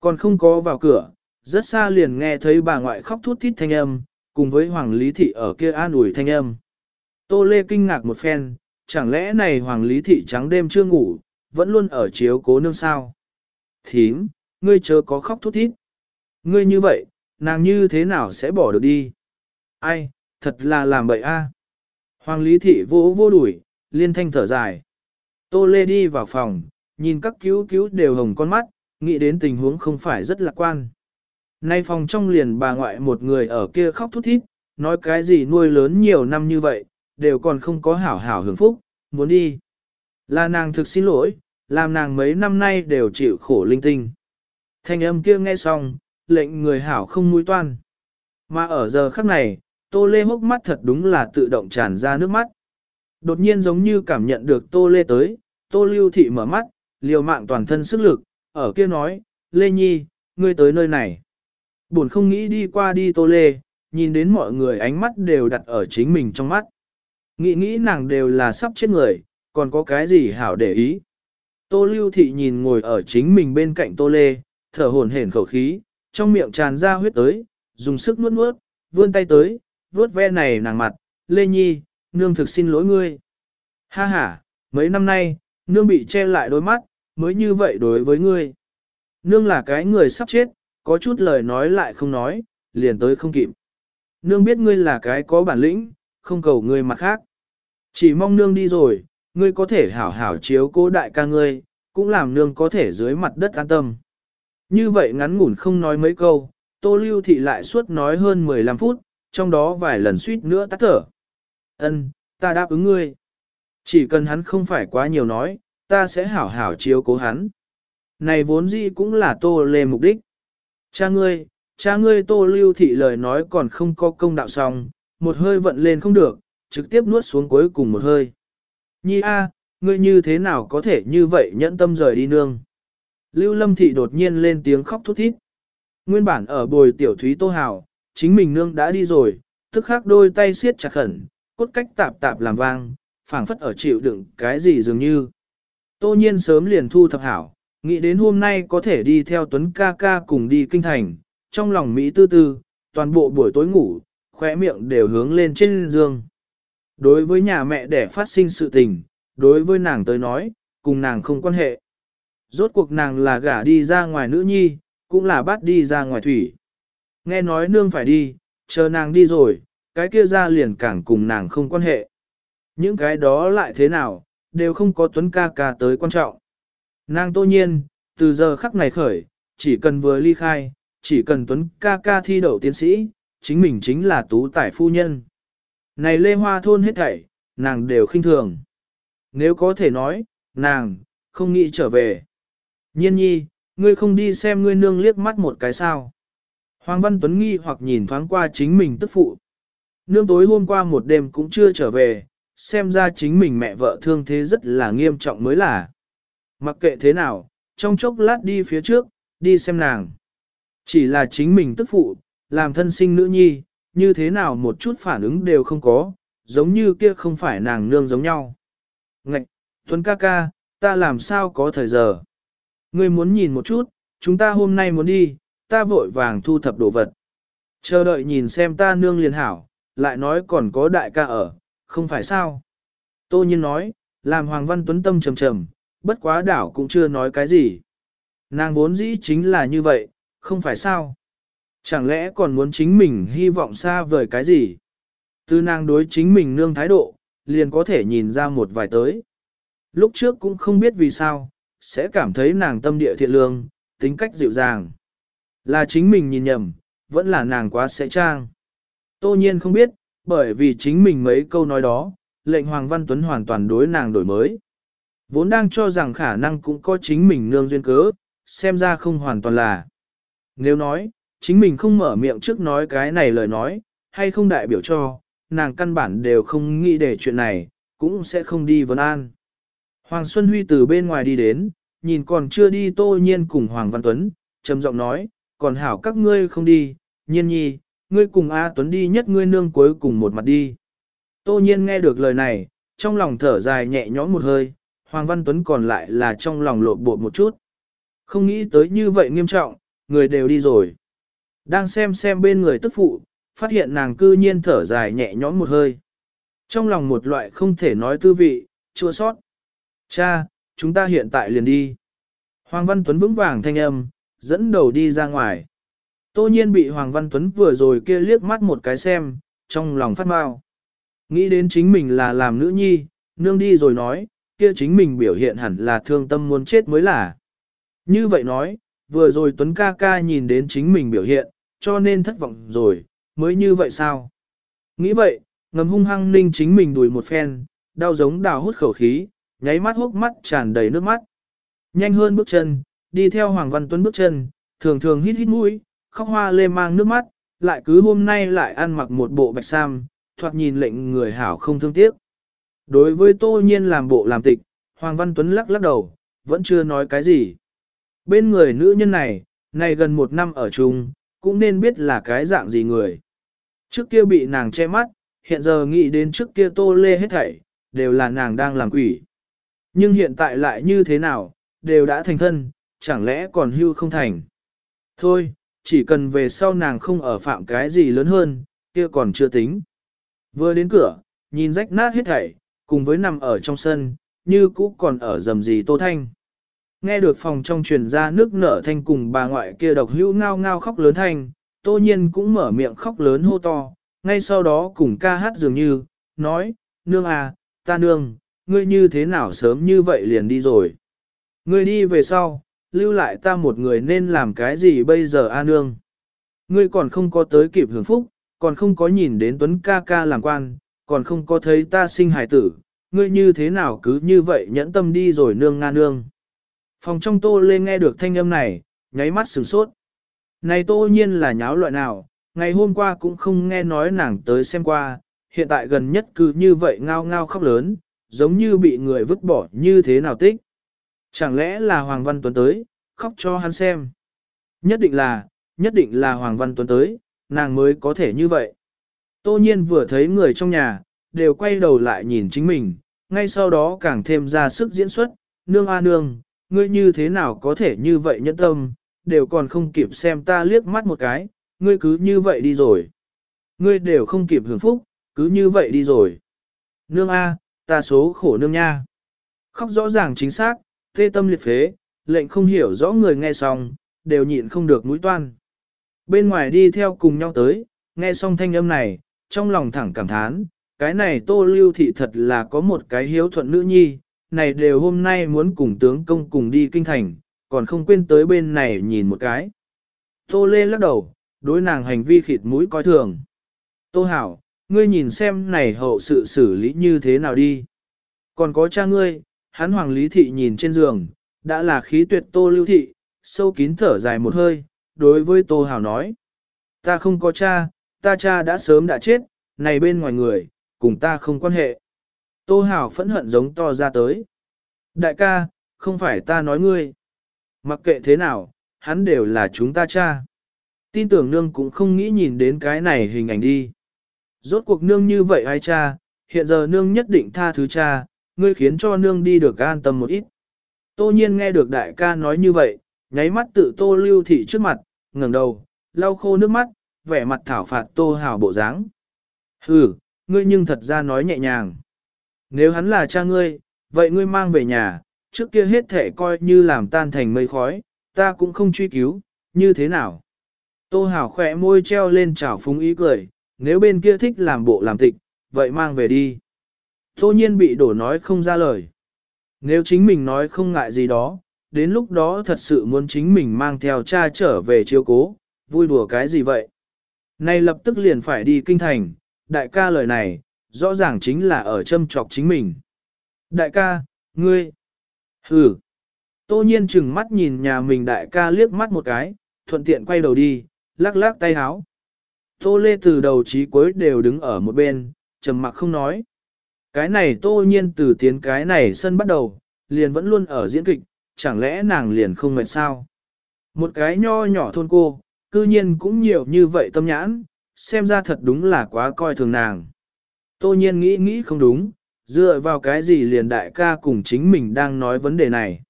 Còn không có vào cửa, rất xa liền nghe thấy bà ngoại khóc thút thít thanh âm, cùng với Hoàng Lý Thị ở kia an ủi thanh âm. Tô Lê kinh ngạc một phen, chẳng lẽ này Hoàng Lý Thị trắng đêm chưa ngủ, vẫn luôn ở chiếu cố nương sao? Thím, ngươi chớ có khóc thút thít. Ngươi như vậy, nàng như thế nào sẽ bỏ được đi? Ai, thật là làm bậy a. Hoàng Lý Thị vỗ vô đuổi, liên thanh thở dài. Tô Lê đi vào phòng, nhìn các cứu cứu đều hồng con mắt, nghĩ đến tình huống không phải rất lạc quan. Nay phòng trong liền bà ngoại một người ở kia khóc thút thít, nói cái gì nuôi lớn nhiều năm như vậy, đều còn không có hảo hảo hưởng phúc, muốn đi. Là nàng thực xin lỗi, làm nàng mấy năm nay đều chịu khổ linh tinh. Thanh âm kia nghe xong, lệnh người hảo không mũi toan. Mà ở giờ khắc này, Tô Lê hốc mắt thật đúng là tự động tràn ra nước mắt. Đột nhiên giống như cảm nhận được Tô Lê tới, Tô Lưu Thị mở mắt, liều mạng toàn thân sức lực, ở kia nói, Lê Nhi, ngươi tới nơi này. Buồn không nghĩ đi qua đi Tô Lê, nhìn đến mọi người ánh mắt đều đặt ở chính mình trong mắt. Nghĩ nghĩ nàng đều là sắp chết người, còn có cái gì hảo để ý. Tô Lưu Thị nhìn ngồi ở chính mình bên cạnh Tô Lê, thở hổn hển khẩu khí, trong miệng tràn ra huyết tới, dùng sức nuốt nuốt, vươn tay tới, vuốt ve này nàng mặt, Lê Nhi, nương thực xin lỗi ngươi. Ha ha, mấy năm nay, nương bị che lại đôi mắt, mới như vậy đối với ngươi. Nương là cái người sắp chết, có chút lời nói lại không nói, liền tới không kịp. Nương biết ngươi là cái có bản lĩnh, không cầu ngươi mặt khác. Chỉ mong nương đi rồi, ngươi có thể hảo hảo chiếu cố đại ca ngươi, cũng làm nương có thể dưới mặt đất an tâm. Như vậy ngắn ngủn không nói mấy câu, Tô Lưu Thị lại suốt nói hơn 15 phút, trong đó vài lần suýt nữa tắt thở. Ân, ta đáp ứng ngươi. Chỉ cần hắn không phải quá nhiều nói, ta sẽ hảo hảo chiếu cố hắn. Này vốn dĩ cũng là Tô Lê mục đích. Cha ngươi, cha ngươi Tô Lưu Thị lời nói còn không có công đạo xong, một hơi vận lên không được, trực tiếp nuốt xuống cuối cùng một hơi. Nhi a, ngươi như thế nào có thể như vậy nhẫn tâm rời đi nương. Lưu Lâm Thị đột nhiên lên tiếng khóc thút thít. Nguyên bản ở bồi tiểu thúy tô hào, chính mình nương đã đi rồi, tức khắc đôi tay siết chặt khẩn, cốt cách tạp tạp làm vang, phảng phất ở chịu đựng cái gì dường như. Tô nhiên sớm liền thu thập hảo, nghĩ đến hôm nay có thể đi theo Tuấn ca ca cùng đi kinh thành, trong lòng Mỹ tư tư, toàn bộ buổi tối ngủ, khóe miệng đều hướng lên trên giường. Đối với nhà mẹ đẻ phát sinh sự tình, đối với nàng tới nói, cùng nàng không quan hệ. Rốt cuộc nàng là gả đi ra ngoài nữ nhi, cũng là bắt đi ra ngoài thủy. Nghe nói nương phải đi, chờ nàng đi rồi, cái kia ra liền càng cùng nàng không quan hệ. Những cái đó lại thế nào, đều không có tuấn ca ca tới quan trọng. Nàng tô nhiên, từ giờ khắc này khởi, chỉ cần vừa ly khai, chỉ cần tuấn ca ca thi đậu tiến sĩ, chính mình chính là tú tài phu nhân. Này lê hoa thôn hết thảy, nàng đều khinh thường. Nếu có thể nói, nàng, không nghĩ trở về. Nhiên nhi, ngươi không đi xem ngươi nương liếc mắt một cái sao. Hoàng Văn Tuấn nghi hoặc nhìn thoáng qua chính mình tức phụ. Nương tối hôm qua một đêm cũng chưa trở về, xem ra chính mình mẹ vợ thương thế rất là nghiêm trọng mới là. Mặc kệ thế nào, trong chốc lát đi phía trước, đi xem nàng. Chỉ là chính mình tức phụ, làm thân sinh nữ nhi, như thế nào một chút phản ứng đều không có, giống như kia không phải nàng nương giống nhau. Ngạch, Tuấn ca ca, ta làm sao có thời giờ. Ngươi muốn nhìn một chút, chúng ta hôm nay muốn đi, ta vội vàng thu thập đồ vật. Chờ đợi nhìn xem ta nương liền hảo, lại nói còn có đại ca ở, không phải sao. Tô nhiên nói, làm Hoàng Văn Tuấn tâm trầm trầm, bất quá đảo cũng chưa nói cái gì. Nàng vốn dĩ chính là như vậy, không phải sao. Chẳng lẽ còn muốn chính mình hy vọng xa vời cái gì? Từ nàng đối chính mình nương thái độ, liền có thể nhìn ra một vài tới. Lúc trước cũng không biết vì sao, sẽ cảm thấy nàng tâm địa thiện lương, tính cách dịu dàng. Là chính mình nhìn nhầm, vẫn là nàng quá sẽ trang. Tô nhiên không biết, bởi vì chính mình mấy câu nói đó, lệnh Hoàng Văn Tuấn hoàn toàn đối nàng đổi mới. Vốn đang cho rằng khả năng cũng có chính mình nương duyên cớ, xem ra không hoàn toàn là. Nếu nói, chính mình không mở miệng trước nói cái này lời nói, hay không đại biểu cho, nàng căn bản đều không nghĩ để chuyện này, cũng sẽ không đi vấn an. Hoàng Xuân Huy từ bên ngoài đi đến, nhìn còn chưa đi tô nhiên cùng Hoàng Văn Tuấn, trầm giọng nói, còn hảo các ngươi không đi, nhiên nhi, ngươi cùng A Tuấn đi nhất ngươi nương cuối cùng một mặt đi. Tô nhiên nghe được lời này, trong lòng thở dài nhẹ nhõm một hơi, Hoàng Văn Tuấn còn lại là trong lòng lộn bộ một chút. Không nghĩ tới như vậy nghiêm trọng, người đều đi rồi. Đang xem xem bên người tức phụ, phát hiện nàng cư nhiên thở dài nhẹ nhõm một hơi. Trong lòng một loại không thể nói tư vị, chua sót. Cha, chúng ta hiện tại liền đi. Hoàng Văn Tuấn vững vàng thanh âm, dẫn đầu đi ra ngoài. Tô nhiên bị Hoàng Văn Tuấn vừa rồi kia liếc mắt một cái xem, trong lòng phát mau. Nghĩ đến chính mình là làm nữ nhi, nương đi rồi nói, kia chính mình biểu hiện hẳn là thương tâm muốn chết mới là. Như vậy nói, vừa rồi Tuấn ca ca nhìn đến chính mình biểu hiện, cho nên thất vọng rồi, mới như vậy sao? Nghĩ vậy, ngầm hung hăng ninh chính mình đùi một phen, đau giống đào hút khẩu khí, nháy mắt hốc mắt tràn đầy nước mắt. Nhanh hơn bước chân, đi theo Hoàng Văn Tuấn bước chân, thường thường hít hít mũi, khóc hoa lê mang nước mắt, lại cứ hôm nay lại ăn mặc một bộ bạch sam, thoạt nhìn lệnh người hảo không thương tiếc. Đối với tô nhiên làm bộ làm tịch, Hoàng Văn Tuấn lắc lắc đầu, vẫn chưa nói cái gì. Bên người nữ nhân này, này gần một năm ở chung, cũng nên biết là cái dạng gì người. Trước kia bị nàng che mắt, hiện giờ nghĩ đến trước kia tô lê hết thảy, đều là nàng đang làm quỷ. Nhưng hiện tại lại như thế nào, đều đã thành thân, chẳng lẽ còn hưu không thành. Thôi, chỉ cần về sau nàng không ở phạm cái gì lớn hơn, kia còn chưa tính. Vừa đến cửa, nhìn rách nát hết thảy, cùng với nằm ở trong sân, như cũ còn ở dầm gì tô thanh. Nghe được phòng trong truyền ra nước nở thanh cùng bà ngoại kia độc hữu ngao ngao khóc lớn thanh, tô nhiên cũng mở miệng khóc lớn hô to, ngay sau đó cùng ca hát dường như, nói, nương à, ta nương, ngươi như thế nào sớm như vậy liền đi rồi. Ngươi đi về sau, lưu lại ta một người nên làm cái gì bây giờ a nương. Ngươi còn không có tới kịp hưởng phúc, còn không có nhìn đến Tuấn ca ca làm quan, còn không có thấy ta sinh hài tử, ngươi như thế nào cứ như vậy nhẫn tâm đi rồi nương nga nương. Phòng trong tô lên nghe được thanh âm này, nháy mắt sửng sốt. Này tô nhiên là nháo loại nào, ngày hôm qua cũng không nghe nói nàng tới xem qua, hiện tại gần nhất cứ như vậy ngao ngao khóc lớn, giống như bị người vứt bỏ như thế nào tích. Chẳng lẽ là Hoàng Văn Tuấn tới, khóc cho hắn xem. Nhất định là, nhất định là Hoàng Văn Tuấn tới, nàng mới có thể như vậy. Tô nhiên vừa thấy người trong nhà, đều quay đầu lại nhìn chính mình, ngay sau đó càng thêm ra sức diễn xuất, nương a nương, ngươi như thế nào có thể như vậy nhẫn tâm, đều còn không kịp xem ta liếc mắt một cái, ngươi cứ như vậy đi rồi. Ngươi đều không kịp hưởng phúc, cứ như vậy đi rồi. Nương A, ta số khổ nương nha. Khóc rõ ràng chính xác, tê tâm liệt phế, lệnh không hiểu rõ người nghe xong, đều nhịn không được mũi toan. Bên ngoài đi theo cùng nhau tới, nghe xong thanh âm này, trong lòng thẳng cảm thán, cái này tô lưu thị thật là có một cái hiếu thuận nữ nhi, này đều hôm nay muốn cùng tướng công cùng đi kinh thành, còn không quên tới bên này nhìn một cái. Tô lê lắc đầu, đối nàng hành vi khịt mũi coi thường. Tô hảo, ngươi nhìn xem này hậu sự xử lý như thế nào đi. Còn có cha ngươi, hắn hoàng lý thị nhìn trên giường, đã là khí tuyệt tô lưu thị, sâu kín thở dài một hơi, đối với tô hảo nói. Ta không có cha, ta cha đã sớm đã chết, này bên ngoài người, cùng ta không quan hệ. Tô hảo phẫn hận giống to ra tới. Đại ca, không phải ta nói ngươi. Mặc kệ thế nào, hắn đều là chúng ta cha. Tin tưởng nương cũng không nghĩ nhìn đến cái này hình ảnh đi. Rốt cuộc nương như vậy ai cha, hiện giờ nương nhất định tha thứ cha, ngươi khiến cho nương đi được an tâm một ít. Tô nhiên nghe được đại ca nói như vậy, nháy mắt tự tô lưu thị trước mặt, ngẩng đầu, lau khô nước mắt, vẻ mặt thảo phạt tô hào bộ dáng. Hừ, ngươi nhưng thật ra nói nhẹ nhàng. Nếu hắn là cha ngươi, vậy ngươi mang về nhà, trước kia hết thể coi như làm tan thành mây khói, ta cũng không truy cứu, như thế nào? Tô Hảo khỏe môi treo lên chảo phúng ý cười, nếu bên kia thích làm bộ làm tịch, vậy mang về đi. Tô nhiên bị đổ nói không ra lời. Nếu chính mình nói không ngại gì đó, đến lúc đó thật sự muốn chính mình mang theo cha trở về chiếu cố, vui đùa cái gì vậy? Nay lập tức liền phải đi kinh thành, đại ca lời này, rõ ràng chính là ở châm trọc chính mình. Đại ca, ngươi, hừ. Tô nhiên chừng mắt nhìn nhà mình đại ca liếc mắt một cái, thuận tiện quay đầu đi, lắc lắc tay háo. Tô lê từ đầu chí cuối đều đứng ở một bên, trầm mặc không nói. Cái này tô nhiên từ tiến cái này sân bắt đầu, liền vẫn luôn ở diễn kịch, chẳng lẽ nàng liền không mệt sao? Một cái nho nhỏ thôn cô, cư nhiên cũng nhiều như vậy tâm nhãn, xem ra thật đúng là quá coi thường nàng. Tô nhiên nghĩ nghĩ không đúng, dựa vào cái gì liền đại ca cùng chính mình đang nói vấn đề này.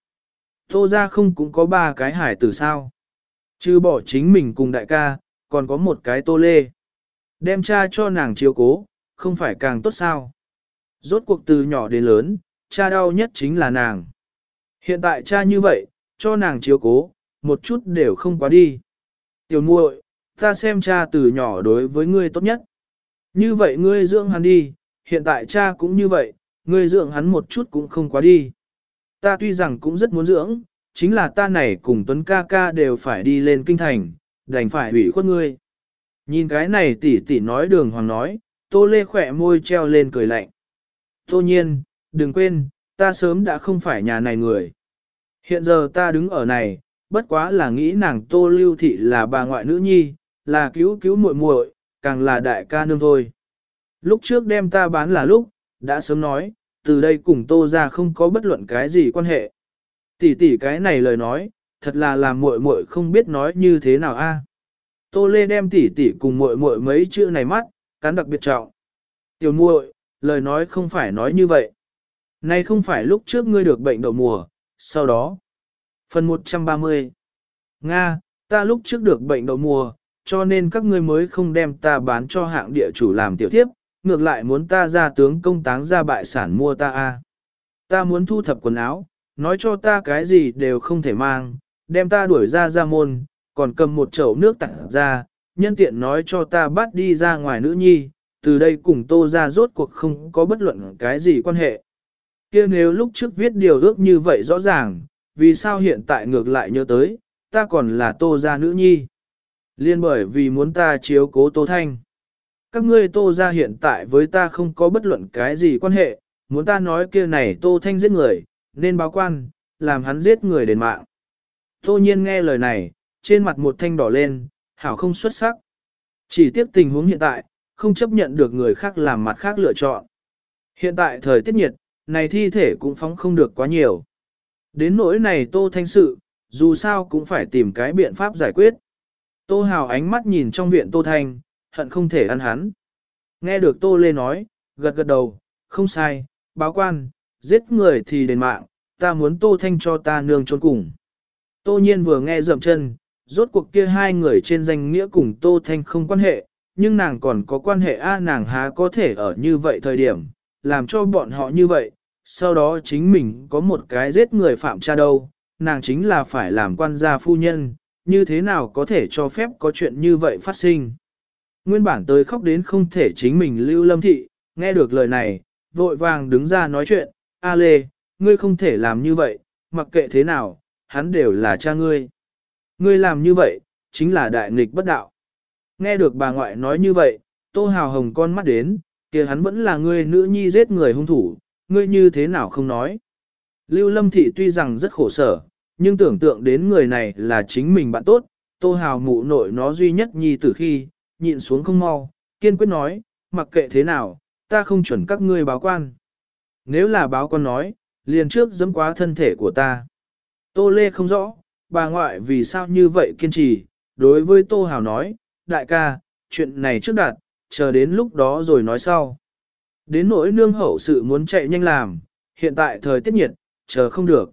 Tô ra không cũng có ba cái hải tử sao. Chứ bỏ chính mình cùng đại ca, còn có một cái tô lê. Đem cha cho nàng chiếu cố, không phải càng tốt sao. Rốt cuộc từ nhỏ đến lớn, cha đau nhất chính là nàng. Hiện tại cha như vậy, cho nàng chiếu cố, một chút đều không quá đi. Tiểu muội, ta xem cha từ nhỏ đối với ngươi tốt nhất. Như vậy ngươi dưỡng hắn đi, hiện tại cha cũng như vậy, ngươi dưỡng hắn một chút cũng không quá đi. Ta tuy rằng cũng rất muốn dưỡng, chính là ta này cùng Tuấn ca ca đều phải đi lên kinh thành, đành phải hủy khuất ngươi. Nhìn cái này tỷ tỷ nói đường hoàng nói, tô lê khỏe môi treo lên cười lạnh. Tô nhiên, đừng quên, ta sớm đã không phải nhà này người. Hiện giờ ta đứng ở này, bất quá là nghĩ nàng tô lưu thị là bà ngoại nữ nhi, là cứu cứu muội muội, càng là đại ca nương thôi. Lúc trước đem ta bán là lúc, đã sớm nói, từ đây cùng tô ra không có bất luận cái gì quan hệ. Tỷ tỷ cái này lời nói, thật là làm muội muội không biết nói như thế nào a. Tô Lê đem tỷ tỷ cùng muội muội mấy chữ này mắt, cắn đặc biệt trọng. Tiểu muội, lời nói không phải nói như vậy. Nay không phải lúc trước ngươi được bệnh đậu mùa, sau đó. Phần 130 Nga, ta lúc trước được bệnh đậu mùa, cho nên các ngươi mới không đem ta bán cho hạng địa chủ làm tiểu thiếp, ngược lại muốn ta ra tướng công táng ra bại sản mua ta a. Ta muốn thu thập quần áo, nói cho ta cái gì đều không thể mang, đem ta đuổi ra ra môn, còn cầm một chậu nước tặng ra, nhân tiện nói cho ta bắt đi ra ngoài nữ nhi, từ đây cùng tô ra rốt cuộc không có bất luận cái gì quan hệ. kia nếu lúc trước viết điều ước như vậy rõ ràng, vì sao hiện tại ngược lại nhớ tới, ta còn là tô ra nữ nhi. Liên bởi vì muốn ta chiếu cố tô thanh. Các ngươi tô ra hiện tại với ta không có bất luận cái gì quan hệ, muốn ta nói kia này tô thanh giết người, nên báo quan, làm hắn giết người đền mạng. Tô nhiên nghe lời này, trên mặt một thanh đỏ lên, hảo không xuất sắc. Chỉ tiếc tình huống hiện tại, không chấp nhận được người khác làm mặt khác lựa chọn. Hiện tại thời tiết nhiệt, này thi thể cũng phóng không được quá nhiều. Đến nỗi này tô thanh sự, dù sao cũng phải tìm cái biện pháp giải quyết. Tô hào ánh mắt nhìn trong viện tô thanh, hận không thể ăn hắn. Nghe được tô lê nói, gật gật đầu, không sai, báo quan, giết người thì đền mạng, ta muốn tô thanh cho ta nương trốn cùng. Tô nhiên vừa nghe dậm chân, Rốt cuộc kia hai người trên danh nghĩa cùng Tô Thanh không quan hệ, nhưng nàng còn có quan hệ A nàng há có thể ở như vậy thời điểm, làm cho bọn họ như vậy, sau đó chính mình có một cái giết người phạm cha đâu, nàng chính là phải làm quan gia phu nhân, như thế nào có thể cho phép có chuyện như vậy phát sinh. Nguyên bản tới khóc đến không thể chính mình lưu lâm thị, nghe được lời này, vội vàng đứng ra nói chuyện, A Lê, ngươi không thể làm như vậy, mặc kệ thế nào, hắn đều là cha ngươi. Ngươi làm như vậy, chính là đại nghịch bất đạo. Nghe được bà ngoại nói như vậy, Tô Hào Hồng con mắt đến, kia hắn vẫn là ngươi nữ nhi giết người hung thủ, ngươi như thế nào không nói. Lưu Lâm Thị tuy rằng rất khổ sở, nhưng tưởng tượng đến người này là chính mình bạn tốt, Tô Hào mụ nội nó duy nhất nhi từ khi, nhịn xuống không mau, kiên quyết nói, mặc kệ thế nào, ta không chuẩn các ngươi báo quan. Nếu là báo quan nói, liền trước dẫm quá thân thể của ta. Tô Lê không rõ, bà ngoại vì sao như vậy kiên trì, đối với Tô Hào nói, đại ca, chuyện này trước đạt, chờ đến lúc đó rồi nói sau. Đến nỗi nương hậu sự muốn chạy nhanh làm, hiện tại thời tiết nhiệt, chờ không được.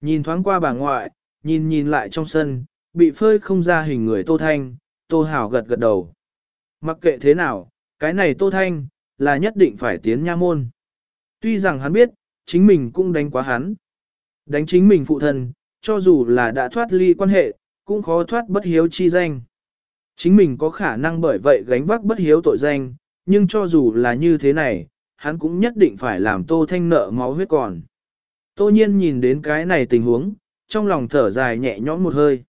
Nhìn thoáng qua bà ngoại, nhìn nhìn lại trong sân, bị phơi không ra hình người Tô Thanh, Tô Hảo gật gật đầu. Mặc kệ thế nào, cái này Tô Thanh, là nhất định phải tiến nha môn. Tuy rằng hắn biết, chính mình cũng đánh quá hắn. Đánh chính mình phụ thân, cho dù là đã thoát ly quan hệ, cũng khó thoát bất hiếu chi danh. Chính mình có khả năng bởi vậy gánh vác bất hiếu tội danh, nhưng cho dù là như thế này, hắn cũng nhất định phải làm Tô Thanh nợ máu huyết còn. Tô nhiên nhìn đến cái này tình huống, trong lòng thở dài nhẹ nhõm một hơi.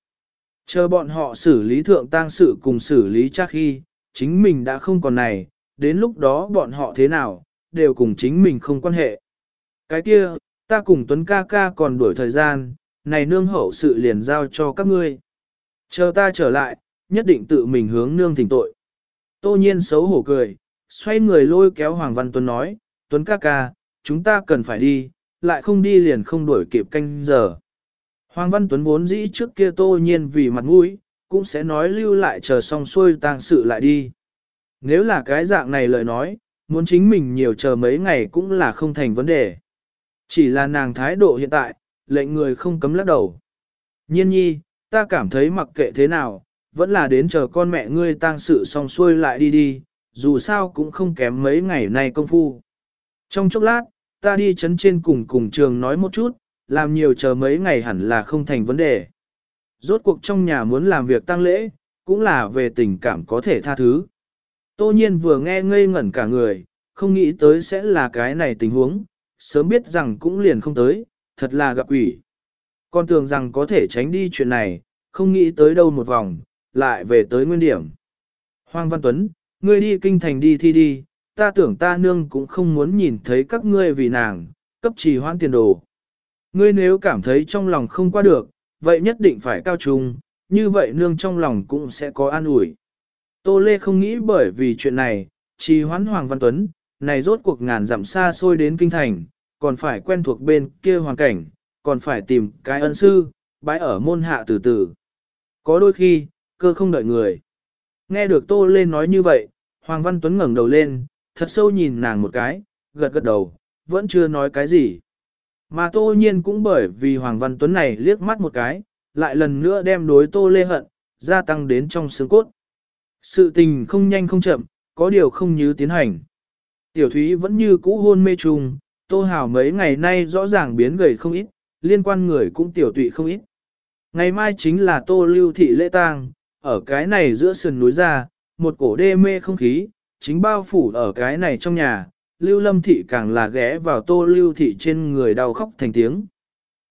Chờ bọn họ xử lý thượng tang sự cùng xử lý chắc khi, chính mình đã không còn này, đến lúc đó bọn họ thế nào, đều cùng chính mình không quan hệ. Cái kia, ta cùng Tuấn ca ca còn đuổi thời gian, này nương hậu sự liền giao cho các ngươi. Chờ ta trở lại, nhất định tự mình hướng nương thỉnh tội. Tô nhiên xấu hổ cười, xoay người lôi kéo Hoàng Văn Tuấn nói, Tuấn ca ca, chúng ta cần phải đi, lại không đi liền không đuổi kịp canh giờ. Hoàng Văn Tuấn vốn dĩ trước kia tô nhiên vì mặt mũi, cũng sẽ nói lưu lại chờ xong xuôi tang sự lại đi. Nếu là cái dạng này lời nói, muốn chính mình nhiều chờ mấy ngày cũng là không thành vấn đề. Chỉ là nàng thái độ hiện tại, lệnh người không cấm lắc đầu. Nhiên nhi, ta cảm thấy mặc kệ thế nào, vẫn là đến chờ con mẹ ngươi tang sự xong xuôi lại đi đi, dù sao cũng không kém mấy ngày nay công phu. Trong chốc lát, ta đi chấn trên cùng cùng trường nói một chút, làm nhiều chờ mấy ngày hẳn là không thành vấn đề. Rốt cuộc trong nhà muốn làm việc tăng lễ, cũng là về tình cảm có thể tha thứ. Tô nhiên vừa nghe ngây ngẩn cả người, không nghĩ tới sẽ là cái này tình huống, sớm biết rằng cũng liền không tới, thật là gặp quỷ. Con tưởng rằng có thể tránh đi chuyện này, không nghĩ tới đâu một vòng, lại về tới nguyên điểm. Hoàng Văn Tuấn, ngươi đi kinh thành đi thi đi, ta tưởng ta nương cũng không muốn nhìn thấy các ngươi vì nàng, cấp trì hoãn tiền đồ. Ngươi nếu cảm thấy trong lòng không qua được, vậy nhất định phải cao trung, như vậy nương trong lòng cũng sẽ có an ủi. Tô Lê không nghĩ bởi vì chuyện này, trì hoãn Hoàng Văn Tuấn, này rốt cuộc ngàn dặm xa xôi đến kinh thành, còn phải quen thuộc bên kia hoàn cảnh, còn phải tìm cái ân sư, bãi ở môn hạ từ từ. Có đôi khi, cơ không đợi người. Nghe được Tô Lê nói như vậy, Hoàng Văn Tuấn ngẩng đầu lên, thật sâu nhìn nàng một cái, gật gật đầu, vẫn chưa nói cái gì. Mà Tô Nhiên cũng bởi vì Hoàng Văn Tuấn này liếc mắt một cái, lại lần nữa đem đối Tô Lê hận, gia tăng đến trong xương cốt. Sự tình không nhanh không chậm, có điều không như tiến hành. Tiểu Thúy vẫn như cũ hôn mê trùng, Tô hảo mấy ngày nay rõ ràng biến gầy không ít, liên quan người cũng tiểu tụy không ít. Ngày mai chính là Tô Lưu Thị lễ tang, ở cái này giữa sườn núi ra, một cổ đê mê không khí, chính bao phủ ở cái này trong nhà, Lưu Lâm Thị càng là ghé vào Tô Lưu Thị trên người đau khóc thành tiếng.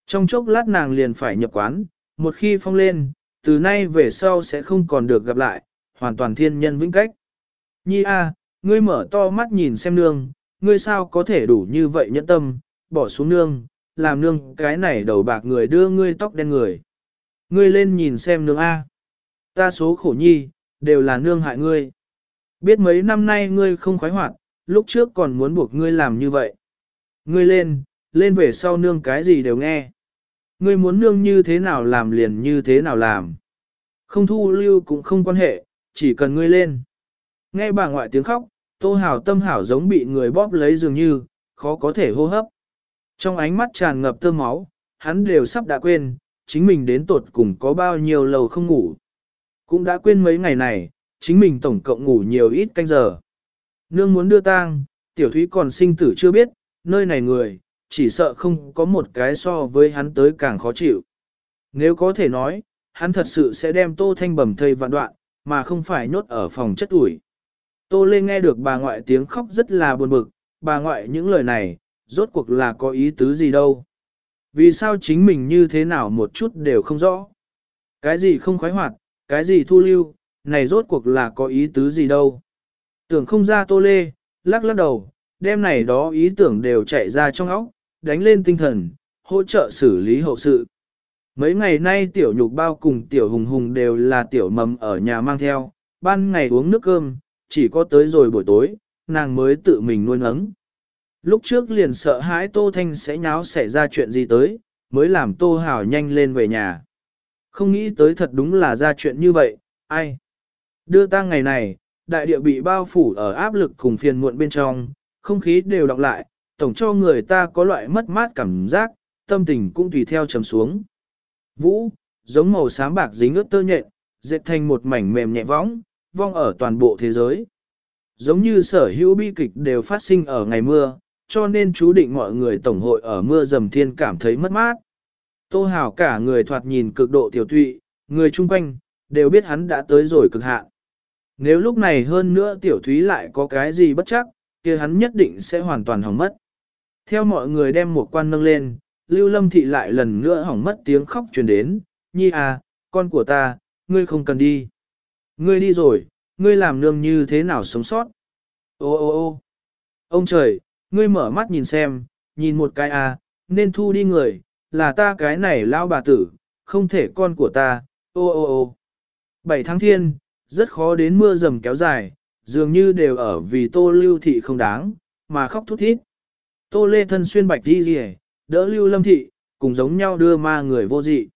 Trong chốc lát nàng liền phải nhập quán, một khi phong lên, từ nay về sau sẽ không còn được gặp lại, hoàn toàn thiên nhân vĩnh cách. Nhi a, ngươi mở to mắt nhìn xem nương, ngươi sao có thể đủ như vậy nhẫn tâm, bỏ xuống nương, làm nương cái này đầu bạc người đưa ngươi tóc đen người. Ngươi lên nhìn xem nương a. Ta số khổ nhi, đều là nương hại ngươi. Biết mấy năm nay ngươi không khoái hoạt, lúc trước còn muốn buộc ngươi làm như vậy. Ngươi lên, lên về sau nương cái gì đều nghe. Ngươi muốn nương như thế nào làm liền như thế nào làm. Không thu lưu cũng không quan hệ, chỉ cần ngươi lên. Nghe bà ngoại tiếng khóc, tô hảo tâm hảo giống bị người bóp lấy dường như, khó có thể hô hấp. Trong ánh mắt tràn ngập tơ máu, hắn đều sắp đã quên, chính mình đến tột cùng có bao nhiêu lầu không ngủ. Cũng đã quên mấy ngày này, chính mình tổng cộng ngủ nhiều ít canh giờ. Nương muốn đưa tang, tiểu thúy còn sinh tử chưa biết, nơi này người, chỉ sợ không có một cái so với hắn tới càng khó chịu. Nếu có thể nói, hắn thật sự sẽ đem tô thanh bầm thây vạn đoạn, mà không phải nhốt ở phòng chất ủi. Tô Lê nghe được bà ngoại tiếng khóc rất là buồn bực, bà ngoại những lời này, rốt cuộc là có ý tứ gì đâu. Vì sao chính mình như thế nào một chút đều không rõ. Cái gì không khoái hoạt, cái gì thu lưu, này rốt cuộc là có ý tứ gì đâu. Tưởng không ra Tô Lê, lắc lắc đầu, đêm này đó ý tưởng đều chạy ra trong óc, đánh lên tinh thần, hỗ trợ xử lý hậu sự. Mấy ngày nay tiểu nhục bao cùng tiểu hùng hùng đều là tiểu mầm ở nhà mang theo, ban ngày uống nước cơm, chỉ có tới rồi buổi tối, nàng mới tự mình nuôi nấng. Lúc trước liền sợ hãi Tô Thanh sẽ nháo xảy ra chuyện gì tới, mới làm Tô Hảo nhanh lên về nhà. Không nghĩ tới thật đúng là ra chuyện như vậy, ai? Đưa ta ngày này, đại địa bị bao phủ ở áp lực cùng phiền muộn bên trong, không khí đều đọc lại, tổng cho người ta có loại mất mát cảm giác, tâm tình cũng tùy theo trầm xuống. Vũ, giống màu xám bạc dính ướt tơ nhện, dệt thành một mảnh mềm nhẹ võng, vong ở toàn bộ thế giới. Giống như sở hữu bi kịch đều phát sinh ở ngày mưa, cho nên chú định mọi người tổng hội ở mưa dầm thiên cảm thấy mất mát. Tô Hảo cả người thoạt nhìn cực độ tiểu tụy, người chung quanh, đều biết hắn đã tới rồi cực hạn. Nếu lúc này hơn nữa tiểu thúy lại có cái gì bất chắc, kia hắn nhất định sẽ hoàn toàn hỏng mất. Theo mọi người đem một quan nâng lên, Lưu Lâm Thị lại lần nữa hỏng mất tiếng khóc truyền đến, Nhi à, con của ta, ngươi không cần đi. Ngươi đi rồi, ngươi làm nương như thế nào sống sót? Ô ô ô ông trời, ngươi mở mắt nhìn xem, nhìn một cái à, nên thu đi người, là ta cái này lao bà tử, không thể con của ta, ô ô ô. Bảy tháng thiên, rất khó đến mưa rầm kéo dài, dường như đều ở vì tô lưu thị không đáng, mà khóc thút thít. Tô lê thân xuyên bạch đi rìa, đỡ lưu lâm thị, cùng giống nhau đưa ma người vô dị.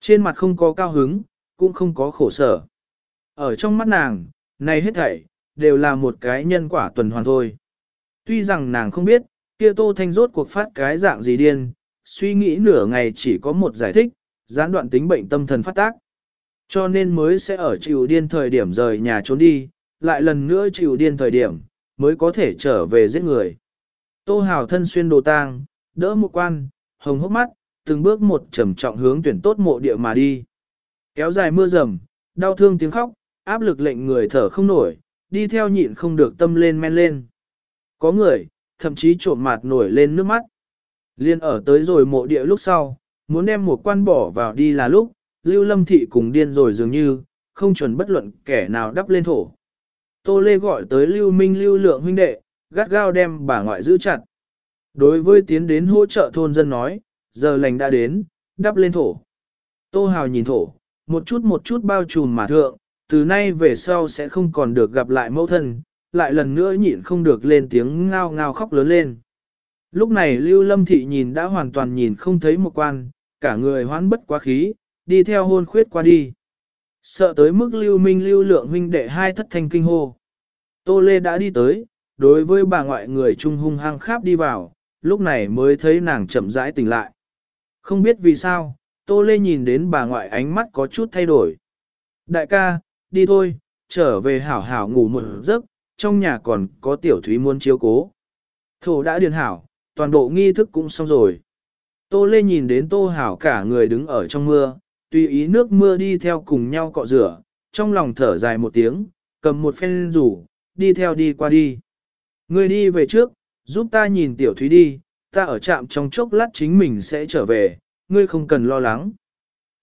Trên mặt không có cao hứng, cũng không có khổ sở. Ở trong mắt nàng, này hết thảy, đều là một cái nhân quả tuần hoàn thôi. Tuy rằng nàng không biết, kia Tô Thanh rốt cuộc phát cái dạng gì điên, suy nghĩ nửa ngày chỉ có một giải thích, gián đoạn tính bệnh tâm thần phát tác. Cho nên mới sẽ ở chịu điên thời điểm rời nhà trốn đi, lại lần nữa chịu điên thời điểm, mới có thể trở về giết người. Tô Hào thân xuyên đồ tang, đỡ một quan, hồng hốc mắt, từng bước một trầm trọng hướng tuyển tốt mộ địa mà đi. Kéo dài mưa rầm, đau thương tiếng khóc, áp lực lệnh người thở không nổi, đi theo nhịn không được tâm lên men lên. Có người, thậm chí trộm mạt nổi lên nước mắt. Liên ở tới rồi mộ địa lúc sau, muốn đem một quan bỏ vào đi là lúc, Lưu Lâm Thị cùng điên rồi dường như, không chuẩn bất luận kẻ nào đắp lên thổ. Tô Lê gọi tới Lưu Minh Lưu Lượng huynh đệ, gắt gao đem bà ngoại giữ chặt. Đối với tiến đến hỗ trợ thôn dân nói, giờ lành đã đến, đắp lên thổ. Tô Hào nhìn thổ, một chút một chút bao trùm mà thượng, từ nay về sau sẽ không còn được gặp lại mẫu thân, lại lần nữa nhịn không được lên tiếng ngao ngao khóc lớn lên. Lúc này Lưu Lâm Thị nhìn đã hoàn toàn nhìn không thấy một quan, cả người hoán bất quá khí, đi theo hôn khuyết qua đi. Sợ tới mức Lưu Minh Lưu Lượng huynh đệ hai thất thanh kinh hô. Tô Lê đã đi tới, đối với bà ngoại người trung hung hăng kháp đi vào, lúc này mới thấy nàng chậm rãi tỉnh lại. Không biết vì sao, Tô Lê nhìn đến bà ngoại ánh mắt có chút thay đổi. Đại ca, đi thôi, trở về hảo hảo ngủ một giấc, trong nhà còn có tiểu thúy muốn chiếu cố. Thổ đã điền hảo, toàn bộ nghi thức cũng xong rồi. Tô Lê nhìn đến Tô Hảo cả người đứng ở trong mưa, tùy ý nước mưa đi theo cùng nhau cọ rửa, trong lòng thở dài một tiếng, cầm một phen rủ, đi theo đi qua đi. Người đi về trước, giúp ta nhìn tiểu thúy đi, ta ở trạm trong chốc lát chính mình sẽ trở về, ngươi không cần lo lắng.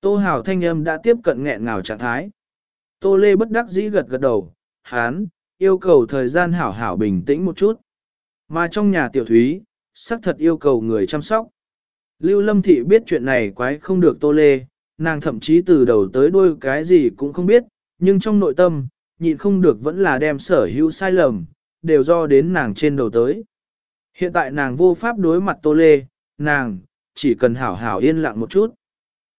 Tô Hảo thanh âm đã tiếp cận nghẹn ngào trạng thái. Tô Lê bất đắc dĩ gật gật đầu, hán, yêu cầu thời gian hảo hảo bình tĩnh một chút. Mà trong nhà tiểu thúy, xác thật yêu cầu người chăm sóc. Lưu Lâm Thị biết chuyện này quái không được Tô Lê, nàng thậm chí từ đầu tới đuôi cái gì cũng không biết, nhưng trong nội tâm, nhịn không được vẫn là đem sở hữu sai lầm, đều do đến nàng trên đầu tới. Hiện tại nàng vô pháp đối mặt Tô Lê, nàng, chỉ cần hảo hảo yên lặng một chút.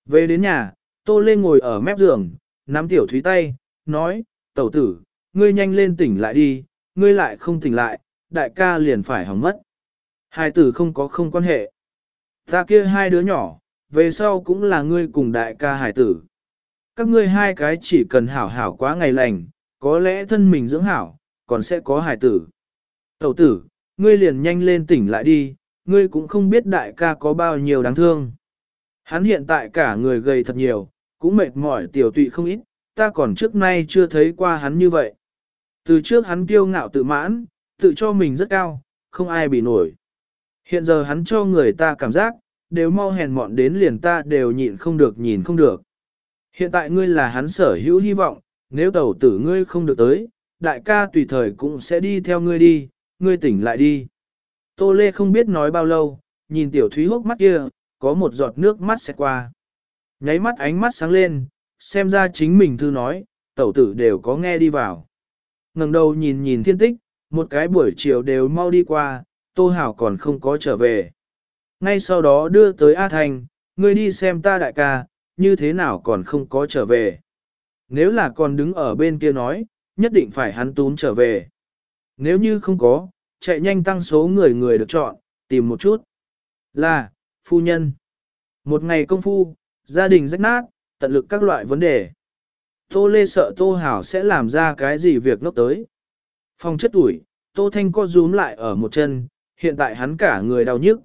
Về đến nhà, Tô Lê ngồi ở mép giường, nắm tiểu thúy tay, nói, tẩu tử, ngươi nhanh lên tỉnh lại đi, ngươi lại không tỉnh lại, đại ca liền phải hỏng mất. Hai tử không có không quan hệ. Ta kia hai đứa nhỏ, về sau cũng là ngươi cùng đại ca hải tử. Các ngươi hai cái chỉ cần hảo hảo quá ngày lành, có lẽ thân mình dưỡng hảo, còn sẽ có hải tử. Tẩu tử, ngươi liền nhanh lên tỉnh lại đi, ngươi cũng không biết đại ca có bao nhiêu đáng thương. Hắn hiện tại cả người gầy thật nhiều, cũng mệt mỏi tiểu tụy không ít, ta còn trước nay chưa thấy qua hắn như vậy. Từ trước hắn kiêu ngạo tự mãn, tự cho mình rất cao, không ai bị nổi. Hiện giờ hắn cho người ta cảm giác, đều mau hèn mọn đến liền ta đều nhịn không được nhìn không được. Hiện tại ngươi là hắn sở hữu hy vọng, nếu tẩu tử ngươi không được tới, đại ca tùy thời cũng sẽ đi theo ngươi đi, ngươi tỉnh lại đi. Tô Lê không biết nói bao lâu, nhìn tiểu thúy hốc mắt kia, có một giọt nước mắt sẽ qua. Nháy mắt ánh mắt sáng lên, xem ra chính mình thư nói, tẩu tử đều có nghe đi vào. ngẩng đầu nhìn nhìn thiên tích, một cái buổi chiều đều mau đi qua, Tô Hảo còn không có trở về. Ngay sau đó đưa tới A Thành, ngươi đi xem ta đại ca, như thế nào còn không có trở về. Nếu là còn đứng ở bên kia nói, nhất định phải hắn túm trở về. Nếu như không có, chạy nhanh tăng số người người được chọn, tìm một chút. Là, phu nhân. Một ngày công phu, gia đình rách nát, tận lực các loại vấn đề. Tô Lê sợ Tô Hảo sẽ làm ra cái gì việc ngốc tới. Phòng chất ủi, Tô Thanh co rúm lại ở một chân, hiện tại hắn cả người đau nhức.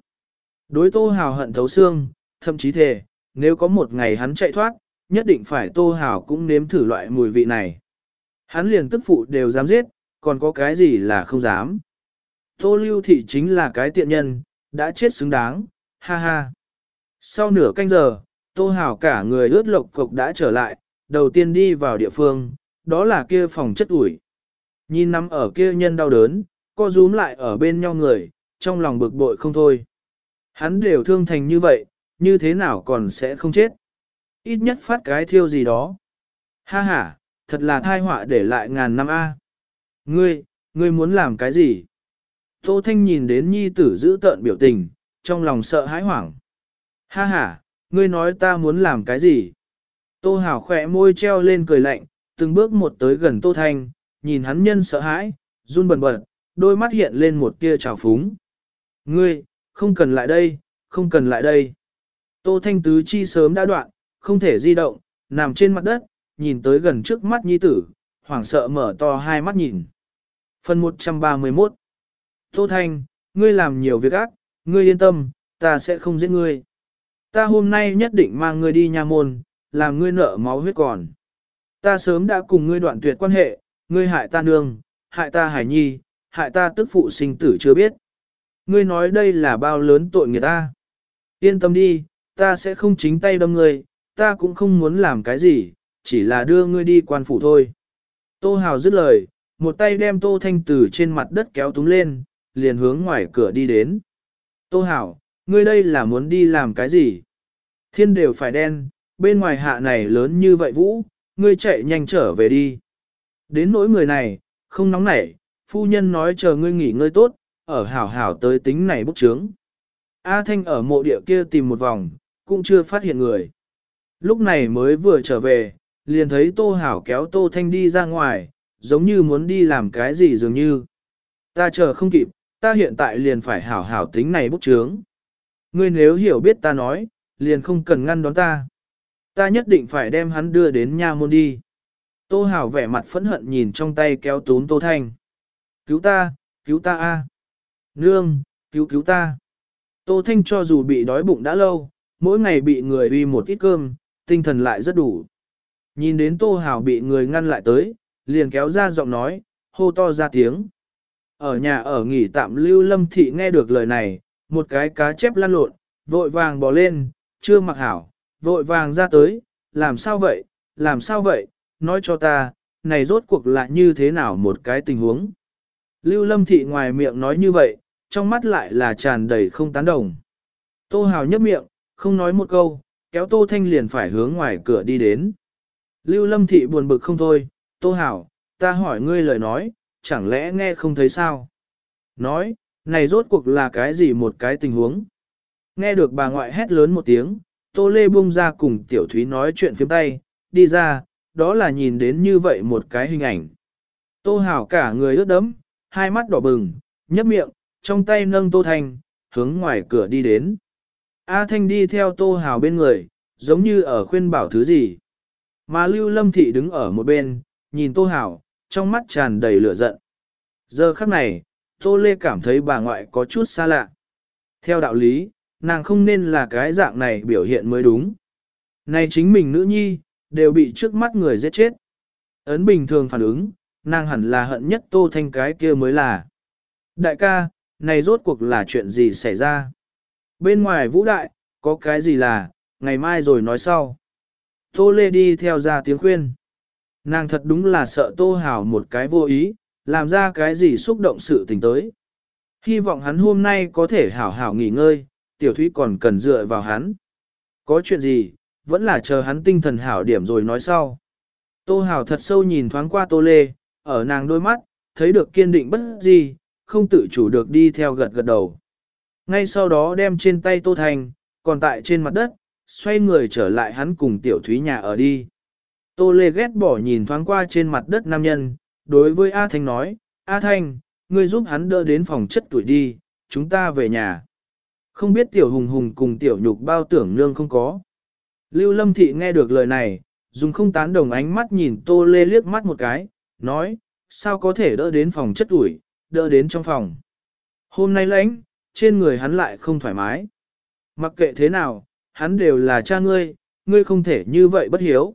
Đối Tô Hảo hận thấu xương, thậm chí thề, nếu có một ngày hắn chạy thoát, nhất định phải Tô Hảo cũng nếm thử loại mùi vị này. Hắn liền tức phụ đều dám giết, còn có cái gì là không dám. Tô Lưu Thị chính là cái tiện nhân, đã chết xứng đáng, ha ha. Sau nửa canh giờ, Tô Hảo cả người ướt lộc cục đã trở lại, đầu tiên đi vào địa phương, đó là kia phòng chất ủi. Nhìn nằm ở kia nhân đau đớn, co rúm lại ở bên nhau người, trong lòng bực bội không thôi. Hắn đều thương thành như vậy, như thế nào còn sẽ không chết. Ít nhất phát cái thiêu gì đó. Ha ha, thật là thai họa để lại ngàn năm A. Ngươi, ngươi muốn làm cái gì? Tô Thanh nhìn đến nhi tử giữ tợn biểu tình, trong lòng sợ hãi hoảng. Ha ha, ngươi nói ta muốn làm cái gì? Tô Hảo khỏe môi treo lên cười lạnh, từng bước một tới gần Tô Thanh, nhìn hắn nhân sợ hãi, run bần bật, đôi mắt hiện lên một tia trào phúng. Ngươi, không cần lại đây, không cần lại đây. Tô Thanh tứ chi sớm đã đoạn, không thể di động, nằm trên mặt đất, nhìn tới gần trước mắt nhi tử, hoảng sợ mở to hai mắt nhìn. Phần 131 Tô Thanh, ngươi làm nhiều việc ác, ngươi yên tâm, ta sẽ không giết ngươi. Ta hôm nay nhất định mang ngươi đi nha môn, làm ngươi nợ máu huyết còn. Ta sớm đã cùng ngươi đoạn tuyệt quan hệ, ngươi hại ta nương, hại ta hải nhi, hại ta tức phụ sinh tử chưa biết. Ngươi nói đây là bao lớn tội người ta. Yên tâm đi, ta sẽ không chính tay đâm ngươi, ta cũng không muốn làm cái gì, chỉ là đưa ngươi đi quan phủ thôi. Tô Hào dứt lời, một tay đem Tô Thanh Tử trên mặt đất kéo túng lên, liền hướng ngoài cửa đi đến. Tô Hảo, ngươi đây là muốn đi làm cái gì? Thiên đều phải đen, bên ngoài hạ này lớn như vậy vũ, ngươi chạy nhanh trở về đi. Đến nỗi người này, không nóng nảy, phu nhân nói chờ ngươi nghỉ ngơi tốt, ở hảo hảo tới tính này bốc trướng. A Thanh ở mộ địa kia tìm một vòng, cũng chưa phát hiện người. Lúc này mới vừa trở về, liền thấy Tô Hảo kéo Tô Thanh đi ra ngoài, giống như muốn đi làm cái gì dường như. Ta chờ không kịp, ta hiện tại liền phải hảo hảo tính này bốc trướng. Ngươi nếu hiểu biết ta nói, liền không cần ngăn đón ta. Ta nhất định phải đem hắn đưa đến nha môn đi. Tô Hảo vẻ mặt phẫn hận nhìn trong tay kéo tún Tô Thanh. Cứu ta, cứu ta a, Nương, cứu cứu ta. Tô Thanh cho dù bị đói bụng đã lâu, mỗi ngày bị người uy một ít cơm, tinh thần lại rất đủ. Nhìn đến Tô Hảo bị người ngăn lại tới, liền kéo ra giọng nói, hô to ra tiếng. Ở nhà ở nghỉ tạm lưu lâm thị nghe được lời này, một cái cá chép lăn lộn, vội vàng bò lên, chưa mặc hảo, vội vàng ra tới, làm sao vậy, làm sao vậy, nói cho ta, này rốt cuộc là như thế nào một cái tình huống. Lưu lâm thị ngoài miệng nói như vậy, trong mắt lại là tràn đầy không tán đồng. Tô hào nhấp miệng, không nói một câu, kéo tô thanh liền phải hướng ngoài cửa đi đến. Lưu lâm thị buồn bực không thôi, tô hào, ta hỏi ngươi lời nói, chẳng lẽ nghe không thấy sao? Nói, này rốt cuộc là cái gì một cái tình huống? Nghe được bà ngoại hét lớn một tiếng, Tô Lê buông ra cùng Tiểu Thúy nói chuyện phiếm tay, đi ra, đó là nhìn đến như vậy một cái hình ảnh. Tô Hảo cả người ướt đẫm, hai mắt đỏ bừng, nhấp miệng, trong tay nâng Tô Thanh, hướng ngoài cửa đi đến. A Thanh đi theo Tô Hào bên người, giống như ở khuyên bảo thứ gì. Mà Lưu Lâm Thị đứng ở một bên, nhìn Tô Hào, trong mắt tràn đầy lửa giận. Giờ khắc này, Tô Lê cảm thấy bà ngoại có chút xa lạ. Theo đạo lý, nàng không nên là cái dạng này biểu hiện mới đúng. Này chính mình nữ nhi, đều bị trước mắt người giết chết. Ấn bình thường phản ứng, nàng hẳn là hận nhất Tô Thanh cái kia mới là. Đại ca, này rốt cuộc là chuyện gì xảy ra? Bên ngoài vũ đại, có cái gì là, ngày mai rồi nói sau. Tô Lê đi theo ra tiếng khuyên. Nàng thật đúng là sợ Tô Hảo một cái vô ý, làm ra cái gì xúc động sự tình tới. Hy vọng hắn hôm nay có thể hảo hảo nghỉ ngơi, tiểu thúy còn cần dựa vào hắn. Có chuyện gì, vẫn là chờ hắn tinh thần hảo điểm rồi nói sau. Tô Hảo thật sâu nhìn thoáng qua Tô Lê, ở nàng đôi mắt, thấy được kiên định bất gì, không tự chủ được đi theo gật gật đầu. Ngay sau đó đem trên tay Tô Thành, còn tại trên mặt đất, xoay người trở lại hắn cùng tiểu thúy nhà ở đi. Tô Lê ghét bỏ nhìn thoáng qua trên mặt đất nam nhân, đối với A Thanh nói, A Thanh, ngươi giúp hắn đỡ đến phòng chất tuổi đi, chúng ta về nhà. Không biết tiểu hùng hùng cùng tiểu nhục bao tưởng nương không có. Lưu Lâm Thị nghe được lời này, dùng không tán đồng ánh mắt nhìn Tô Lê liếc mắt một cái, nói, sao có thể đỡ đến phòng chất tuổi đỡ đến trong phòng. Hôm nay lãnh, trên người hắn lại không thoải mái. Mặc kệ thế nào, hắn đều là cha ngươi, ngươi không thể như vậy bất hiếu.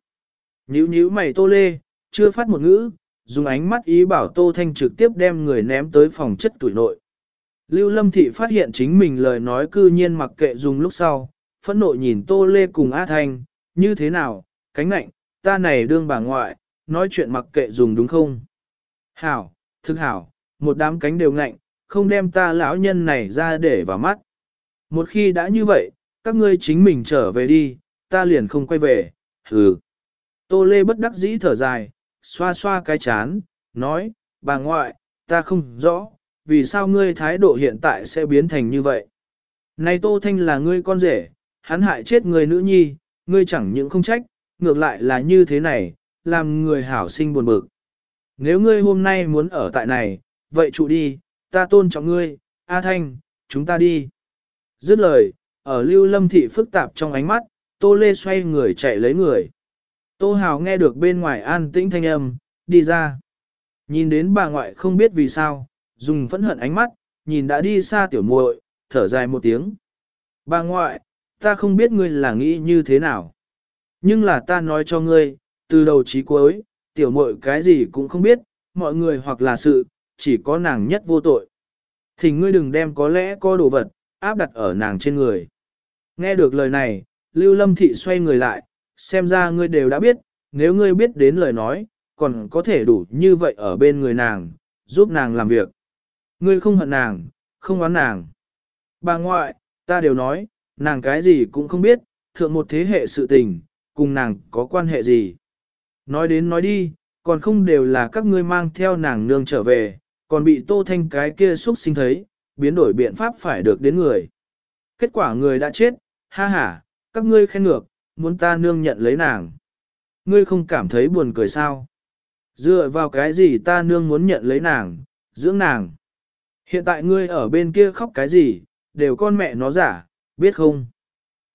Nhíu nhíu mày Tô Lê, chưa phát một ngữ, dùng ánh mắt ý bảo Tô Thanh trực tiếp đem người ném tới phòng chất tuổi nội. Lưu Lâm Thị phát hiện chính mình lời nói cư nhiên mặc kệ dùng lúc sau, phẫn nộ nhìn Tô Lê cùng A Thanh, như thế nào, cánh lạnh, ta này đương bà ngoại, nói chuyện mặc kệ dùng đúng không? Hảo, thực hảo, một đám cánh đều ngạnh, không đem ta lão nhân này ra để vào mắt. Một khi đã như vậy, các ngươi chính mình trở về đi, ta liền không quay về, hừ. Tô Lê bất đắc dĩ thở dài, xoa xoa cái chán, nói, bà ngoại, ta không rõ, vì sao ngươi thái độ hiện tại sẽ biến thành như vậy. Này Tô Thanh là ngươi con rể, hắn hại chết người nữ nhi, ngươi chẳng những không trách, ngược lại là như thế này, làm người hảo sinh buồn bực. Nếu ngươi hôm nay muốn ở tại này, vậy trụ đi, ta tôn trọng ngươi, A Thanh, chúng ta đi. Dứt lời, ở lưu lâm thị phức tạp trong ánh mắt, Tô Lê xoay người chạy lấy người. Tô Hào nghe được bên ngoài an tĩnh thanh âm, đi ra. Nhìn đến bà ngoại không biết vì sao, dùng phẫn hận ánh mắt, nhìn đã đi xa tiểu muội, thở dài một tiếng. Bà ngoại, ta không biết ngươi là nghĩ như thế nào. Nhưng là ta nói cho ngươi, từ đầu chí cuối, tiểu muội cái gì cũng không biết, mọi người hoặc là sự, chỉ có nàng nhất vô tội. Thì ngươi đừng đem có lẽ có đồ vật, áp đặt ở nàng trên người. Nghe được lời này, Lưu Lâm Thị xoay người lại, xem ra ngươi đều đã biết, nếu ngươi biết đến lời nói, còn có thể đủ như vậy ở bên người nàng, giúp nàng làm việc. Ngươi không hận nàng, không oán nàng. Bà ngoại, ta đều nói, nàng cái gì cũng không biết, thượng một thế hệ sự tình, cùng nàng có quan hệ gì. Nói đến nói đi, còn không đều là các ngươi mang theo nàng nương trở về, còn bị tô thanh cái kia xúc sinh thấy, biến đổi biện pháp phải được đến người. Kết quả người đã chết, ha ha, các ngươi khen ngược, muốn ta nương nhận lấy nàng. Ngươi không cảm thấy buồn cười sao? Dựa vào cái gì ta nương muốn nhận lấy nàng, dưỡng nàng? Hiện tại ngươi ở bên kia khóc cái gì, đều con mẹ nó giả, biết không?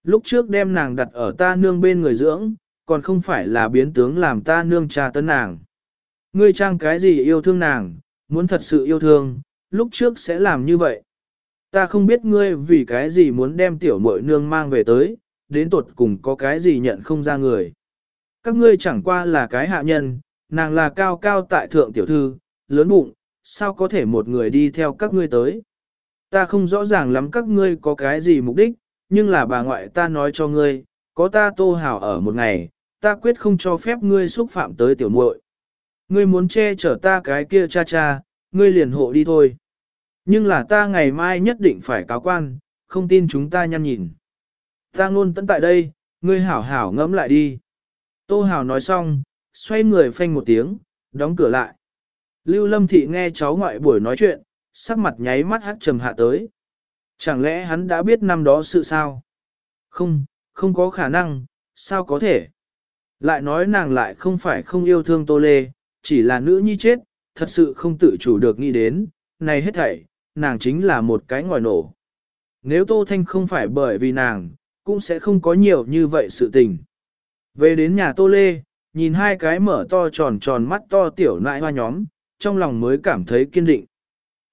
Lúc trước đem nàng đặt ở ta nương bên người dưỡng, còn không phải là biến tướng làm ta nương trà tấn nàng. Ngươi trang cái gì yêu thương nàng, muốn thật sự yêu thương, lúc trước sẽ làm như vậy. Ta không biết ngươi vì cái gì muốn đem tiểu muội nương mang về tới, đến tuột cùng có cái gì nhận không ra người. Các ngươi chẳng qua là cái hạ nhân, nàng là cao cao tại thượng tiểu thư, lớn bụng, sao có thể một người đi theo các ngươi tới. Ta không rõ ràng lắm các ngươi có cái gì mục đích, nhưng là bà ngoại ta nói cho ngươi, có ta tô hào ở một ngày, ta quyết không cho phép ngươi xúc phạm tới tiểu muội. Ngươi muốn che chở ta cái kia cha cha, ngươi liền hộ đi thôi. Nhưng là ta ngày mai nhất định phải cáo quan, không tin chúng ta nhăn nhìn. Ta luôn tận tại đây, ngươi hảo hảo ngẫm lại đi. Tô hảo nói xong, xoay người phanh một tiếng, đóng cửa lại. Lưu Lâm Thị nghe cháu ngoại buổi nói chuyện, sắc mặt nháy mắt hát trầm hạ tới. Chẳng lẽ hắn đã biết năm đó sự sao? Không, không có khả năng, sao có thể? Lại nói nàng lại không phải không yêu thương Tô Lê, chỉ là nữ nhi chết, thật sự không tự chủ được nghĩ đến, này hết thảy, nàng chính là một cái ngòi nổ. nếu Tô Thanh không phải bởi vì nàng, cũng sẽ không có nhiều như vậy sự tình. Về đến nhà Tô Lê, nhìn hai cái mở to tròn tròn mắt to tiểu nại hoa nhóm, trong lòng mới cảm thấy kiên định.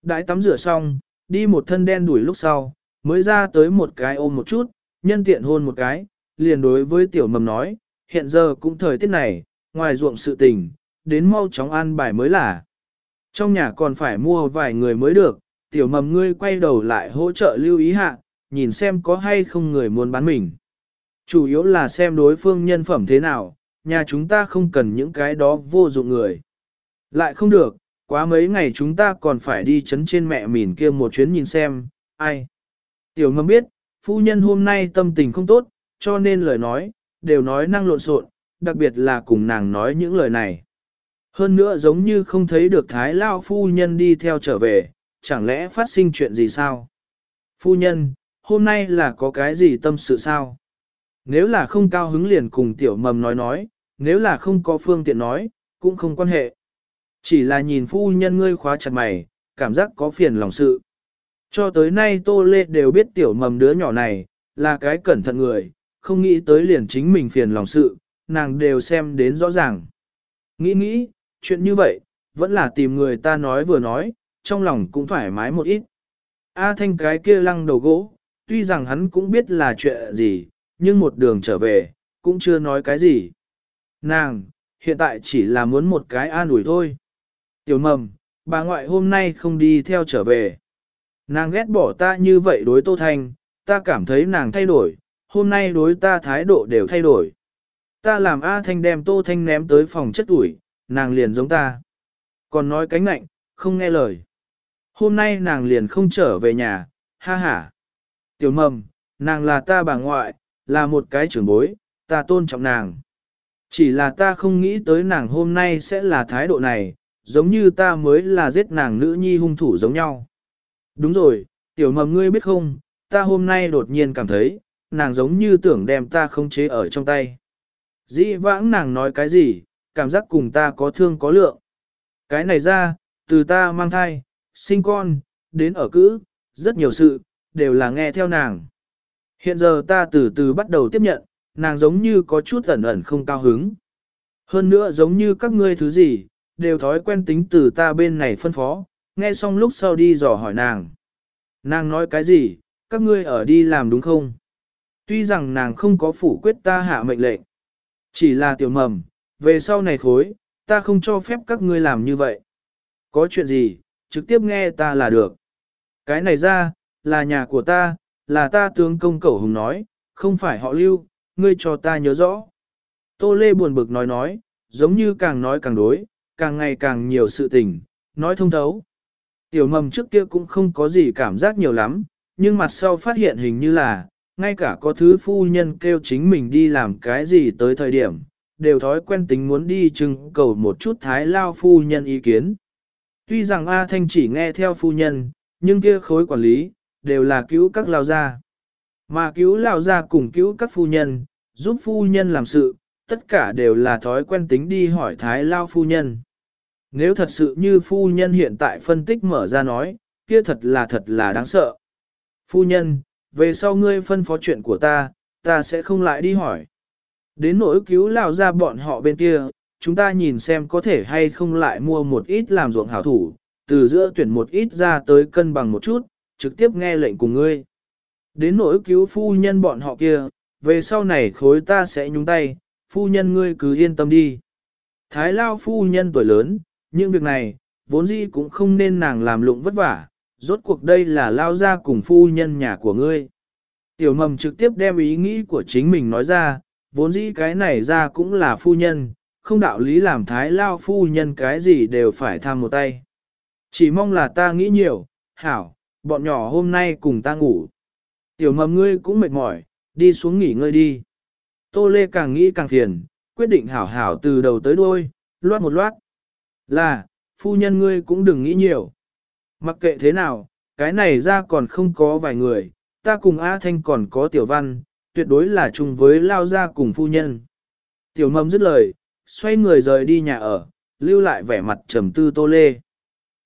Đại tắm rửa xong, đi một thân đen đuổi lúc sau, mới ra tới một cái ôm một chút, nhân tiện hôn một cái, liền đối với tiểu mầm nói, hiện giờ cũng thời tiết này, ngoài ruộng sự tình, đến mau chóng an bài mới là. Trong nhà còn phải mua vài người mới được, tiểu mầm ngươi quay đầu lại hỗ trợ lưu ý hạ, nhìn xem có hay không người muốn bán mình. Chủ yếu là xem đối phương nhân phẩm thế nào, nhà chúng ta không cần những cái đó vô dụng người. Lại không được, quá mấy ngày chúng ta còn phải đi chấn trên mẹ mìn kia một chuyến nhìn xem, ai. Tiểu mầm biết, phu nhân hôm nay tâm tình không tốt, cho nên lời nói, đều nói năng lộn xộn, đặc biệt là cùng nàng nói những lời này. Hơn nữa giống như không thấy được thái lao phu nhân đi theo trở về, chẳng lẽ phát sinh chuyện gì sao? Phu nhân, hôm nay là có cái gì tâm sự sao? Nếu là không cao hứng liền cùng tiểu mầm nói nói, nếu là không có phương tiện nói, cũng không quan hệ. Chỉ là nhìn phu nhân ngươi khóa chặt mày, cảm giác có phiền lòng sự. Cho tới nay Tô Lê đều biết tiểu mầm đứa nhỏ này, là cái cẩn thận người, không nghĩ tới liền chính mình phiền lòng sự, nàng đều xem đến rõ ràng. Nghĩ nghĩ, chuyện như vậy, vẫn là tìm người ta nói vừa nói, trong lòng cũng thoải mái một ít. A thanh cái kia lăng đầu gỗ, tuy rằng hắn cũng biết là chuyện gì, nhưng một đường trở về, cũng chưa nói cái gì. Nàng, hiện tại chỉ là muốn một cái an ủi thôi. Tiểu mầm, bà ngoại hôm nay không đi theo trở về. Nàng ghét bỏ ta như vậy đối Tô Thanh, ta cảm thấy nàng thay đổi, hôm nay đối ta thái độ đều thay đổi. Ta làm A Thanh đem Tô Thanh ném tới phòng chất ủi, nàng liền giống ta. Còn nói cánh nạnh, không nghe lời. Hôm nay nàng liền không trở về nhà, ha ha. Tiểu mầm, nàng là ta bà ngoại, là một cái trưởng bối, ta tôn trọng nàng. Chỉ là ta không nghĩ tới nàng hôm nay sẽ là thái độ này, giống như ta mới là giết nàng nữ nhi hung thủ giống nhau. Đúng rồi, tiểu mầm ngươi biết không, ta hôm nay đột nhiên cảm thấy, nàng giống như tưởng đem ta không chế ở trong tay. Dĩ vãng nàng nói cái gì, cảm giác cùng ta có thương có lượng. Cái này ra, từ ta mang thai, sinh con, đến ở cữ, rất nhiều sự, đều là nghe theo nàng. Hiện giờ ta từ từ bắt đầu tiếp nhận, nàng giống như có chút ẩn ẩn không cao hứng. Hơn nữa giống như các ngươi thứ gì, đều thói quen tính từ ta bên này phân phó, nghe xong lúc sau đi dò hỏi nàng. Nàng nói cái gì, các ngươi ở đi làm đúng không? Tuy rằng nàng không có phủ quyết ta hạ mệnh lệnh, chỉ là tiểu mầm, về sau này khối, ta không cho phép các ngươi làm như vậy. Có chuyện gì, trực tiếp nghe ta là được. Cái này ra, là nhà của ta, là ta tướng công cẩu hùng nói, không phải họ lưu, ngươi cho ta nhớ rõ. Tô Lê buồn bực nói nói, giống như càng nói càng đối, càng ngày càng nhiều sự tình, nói thông thấu. Tiểu mầm trước kia cũng không có gì cảm giác nhiều lắm, nhưng mặt sau phát hiện hình như là, ngay cả có thứ phu nhân kêu chính mình đi làm cái gì tới thời điểm, đều thói quen tính muốn đi trưng cầu một chút thái lao phu nhân ý kiến. Tuy rằng A Thanh chỉ nghe theo phu nhân, nhưng kia khối quản lý, đều là cứu các lao gia. Mà cứu lao gia cùng cứu các phu nhân, giúp phu nhân làm sự, tất cả đều là thói quen tính đi hỏi thái lao phu nhân. Nếu thật sự như phu nhân hiện tại phân tích mở ra nói, kia thật là thật là đáng sợ. Phu nhân, về sau ngươi phân phó chuyện của ta, ta sẽ không lại đi hỏi. Đến nỗi cứu lao ra bọn họ bên kia, chúng ta nhìn xem có thể hay không lại mua một ít làm ruộng hảo thủ, từ giữa tuyển một ít ra tới cân bằng một chút, trực tiếp nghe lệnh của ngươi. Đến nỗi cứu phu nhân bọn họ kia, về sau này khối ta sẽ nhúng tay, phu nhân ngươi cứ yên tâm đi. Thái lao phu nhân tuổi lớn, những việc này, vốn dĩ cũng không nên nàng làm lụng vất vả, rốt cuộc đây là lao ra cùng phu nhân nhà của ngươi. Tiểu mầm trực tiếp đem ý nghĩ của chính mình nói ra, vốn dĩ cái này ra cũng là phu nhân, không đạo lý làm thái lao phu nhân cái gì đều phải tham một tay. Chỉ mong là ta nghĩ nhiều, hảo, bọn nhỏ hôm nay cùng ta ngủ. Tiểu mầm ngươi cũng mệt mỏi, đi xuống nghỉ ngơi đi. Tô Lê càng nghĩ càng phiền, quyết định hảo hảo từ đầu tới đuôi, loát một loát. Là, phu nhân ngươi cũng đừng nghĩ nhiều. Mặc kệ thế nào, cái này ra còn không có vài người, ta cùng A Thanh còn có tiểu văn, tuyệt đối là chung với lao ra cùng phu nhân. Tiểu mầm dứt lời, xoay người rời đi nhà ở, lưu lại vẻ mặt trầm tư Tô Lê.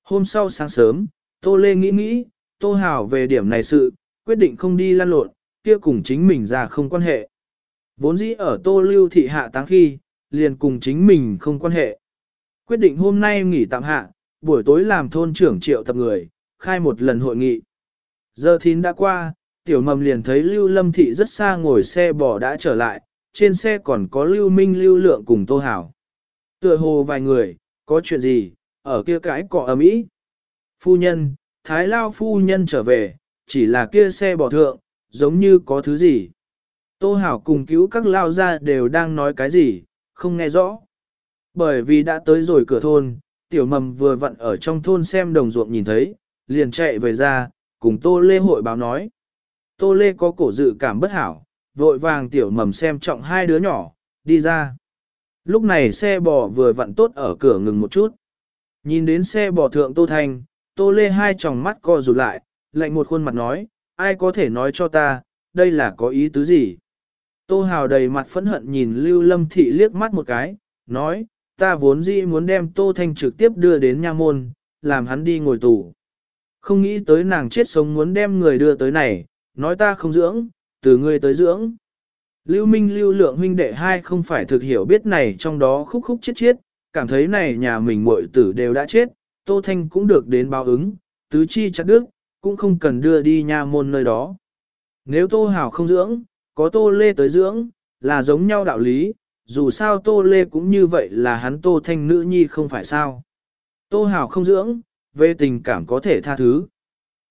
Hôm sau sáng sớm, Tô Lê nghĩ nghĩ, Tô Hảo về điểm này sự, quyết định không đi lăn lộn, kia cùng chính mình ra không quan hệ. Vốn dĩ ở tô lưu thị hạ táng khi, liền cùng chính mình không quan hệ. Quyết định hôm nay nghỉ tạm hạ, buổi tối làm thôn trưởng triệu tập người, khai một lần hội nghị. Giờ thín đã qua, tiểu mầm liền thấy Lưu Lâm Thị rất xa ngồi xe bò đã trở lại, trên xe còn có Lưu Minh Lưu Lượng cùng Tô Hảo. Tựa hồ vài người, có chuyện gì, ở kia cái cọ ấm ý. Phu nhân, Thái Lao phu nhân trở về, chỉ là kia xe bò thượng, giống như có thứ gì. Tô Hảo cùng cứu các lao ra đều đang nói cái gì, không nghe rõ. Bởi vì đã tới rồi cửa thôn, tiểu mầm vừa vặn ở trong thôn xem đồng ruộng nhìn thấy, liền chạy về ra, cùng Tô Lê hội báo nói. Tô Lê có cổ dự cảm bất hảo, vội vàng tiểu mầm xem trọng hai đứa nhỏ, đi ra. Lúc này xe bò vừa vặn tốt ở cửa ngừng một chút. Nhìn đến xe bò thượng Tô Thanh, Tô Lê hai tròng mắt co rụt lại, lạnh một khuôn mặt nói, ai có thể nói cho ta, đây là có ý tứ gì? Tô Hào đầy mặt phẫn hận nhìn Lưu Lâm Thị liếc mắt một cái, nói, ta vốn dĩ muốn đem Tô Thanh trực tiếp đưa đến nha môn, làm hắn đi ngồi tù. Không nghĩ tới nàng chết sống muốn đem người đưa tới này, nói ta không dưỡng, từ ngươi tới dưỡng. Lưu Minh lưu lượng huynh đệ hai không phải thực hiểu biết này trong đó khúc khúc chết chết, cảm thấy này nhà mình muội tử đều đã chết, Tô Thanh cũng được đến báo ứng, tứ chi chặt đức, cũng không cần đưa đi nha môn nơi đó. Nếu Tô Hảo không dưỡng, có Tô Lê tới dưỡng, là giống nhau đạo lý, dù sao Tô Lê cũng như vậy là hắn Tô Thanh nữ nhi không phải sao. Tô Hảo không dưỡng, về tình cảm có thể tha thứ.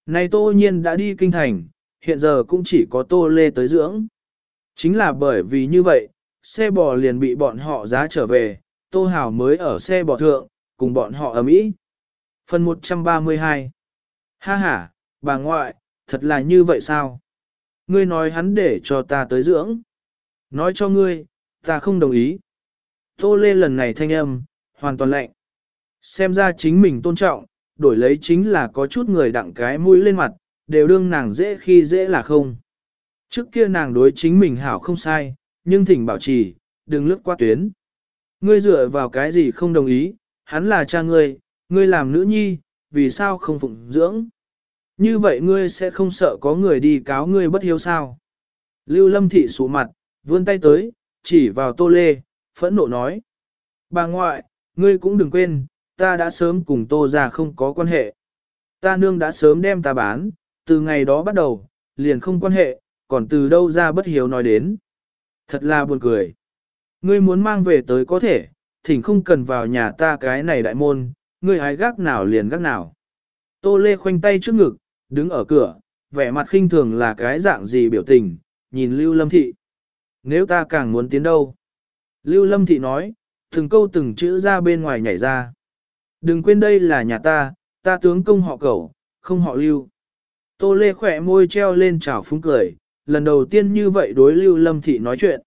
Này Tô Nhiên đã đi kinh thành, hiện giờ cũng chỉ có Tô Lê tới dưỡng. Chính là bởi vì như vậy, xe bò liền bị bọn họ giá trở về, Tô Hảo mới ở xe bò thượng, cùng bọn họ ở Mỹ. Phần 132 Ha ha, bà ngoại, thật là như vậy sao? Ngươi nói hắn để cho ta tới dưỡng. Nói cho ngươi, ta không đồng ý. Tô Lê lần này thanh âm, hoàn toàn lạnh. Xem ra chính mình tôn trọng, đổi lấy chính là có chút người đặng cái mũi lên mặt, đều đương nàng dễ khi dễ là không. Trước kia nàng đối chính mình hảo không sai, nhưng thỉnh bảo trì, đừng lướt qua tuyến. Ngươi dựa vào cái gì không đồng ý, hắn là cha ngươi, ngươi làm nữ nhi, vì sao không phụng dưỡng. Như vậy ngươi sẽ không sợ có người đi cáo ngươi bất hiếu sao. Lưu lâm thị sụ mặt, vươn tay tới, chỉ vào tô lê, phẫn nộ nói. Bà ngoại, ngươi cũng đừng quên, ta đã sớm cùng tô ra không có quan hệ. Ta nương đã sớm đem ta bán, từ ngày đó bắt đầu, liền không quan hệ, còn từ đâu ra bất hiếu nói đến. Thật là buồn cười. Ngươi muốn mang về tới có thể, thỉnh không cần vào nhà ta cái này đại môn, ngươi hái gác nào liền gác nào. Tô Lê khoanh tay trước ngực, đứng ở cửa, vẻ mặt khinh thường là cái dạng gì biểu tình, nhìn Lưu Lâm Thị. Nếu ta càng muốn tiến đâu? Lưu Lâm Thị nói, từng câu từng chữ ra bên ngoài nhảy ra. Đừng quên đây là nhà ta, ta tướng công họ cẩu, không họ Lưu. Tô Lê khỏe môi treo lên trào phúng cười, lần đầu tiên như vậy đối Lưu Lâm Thị nói chuyện.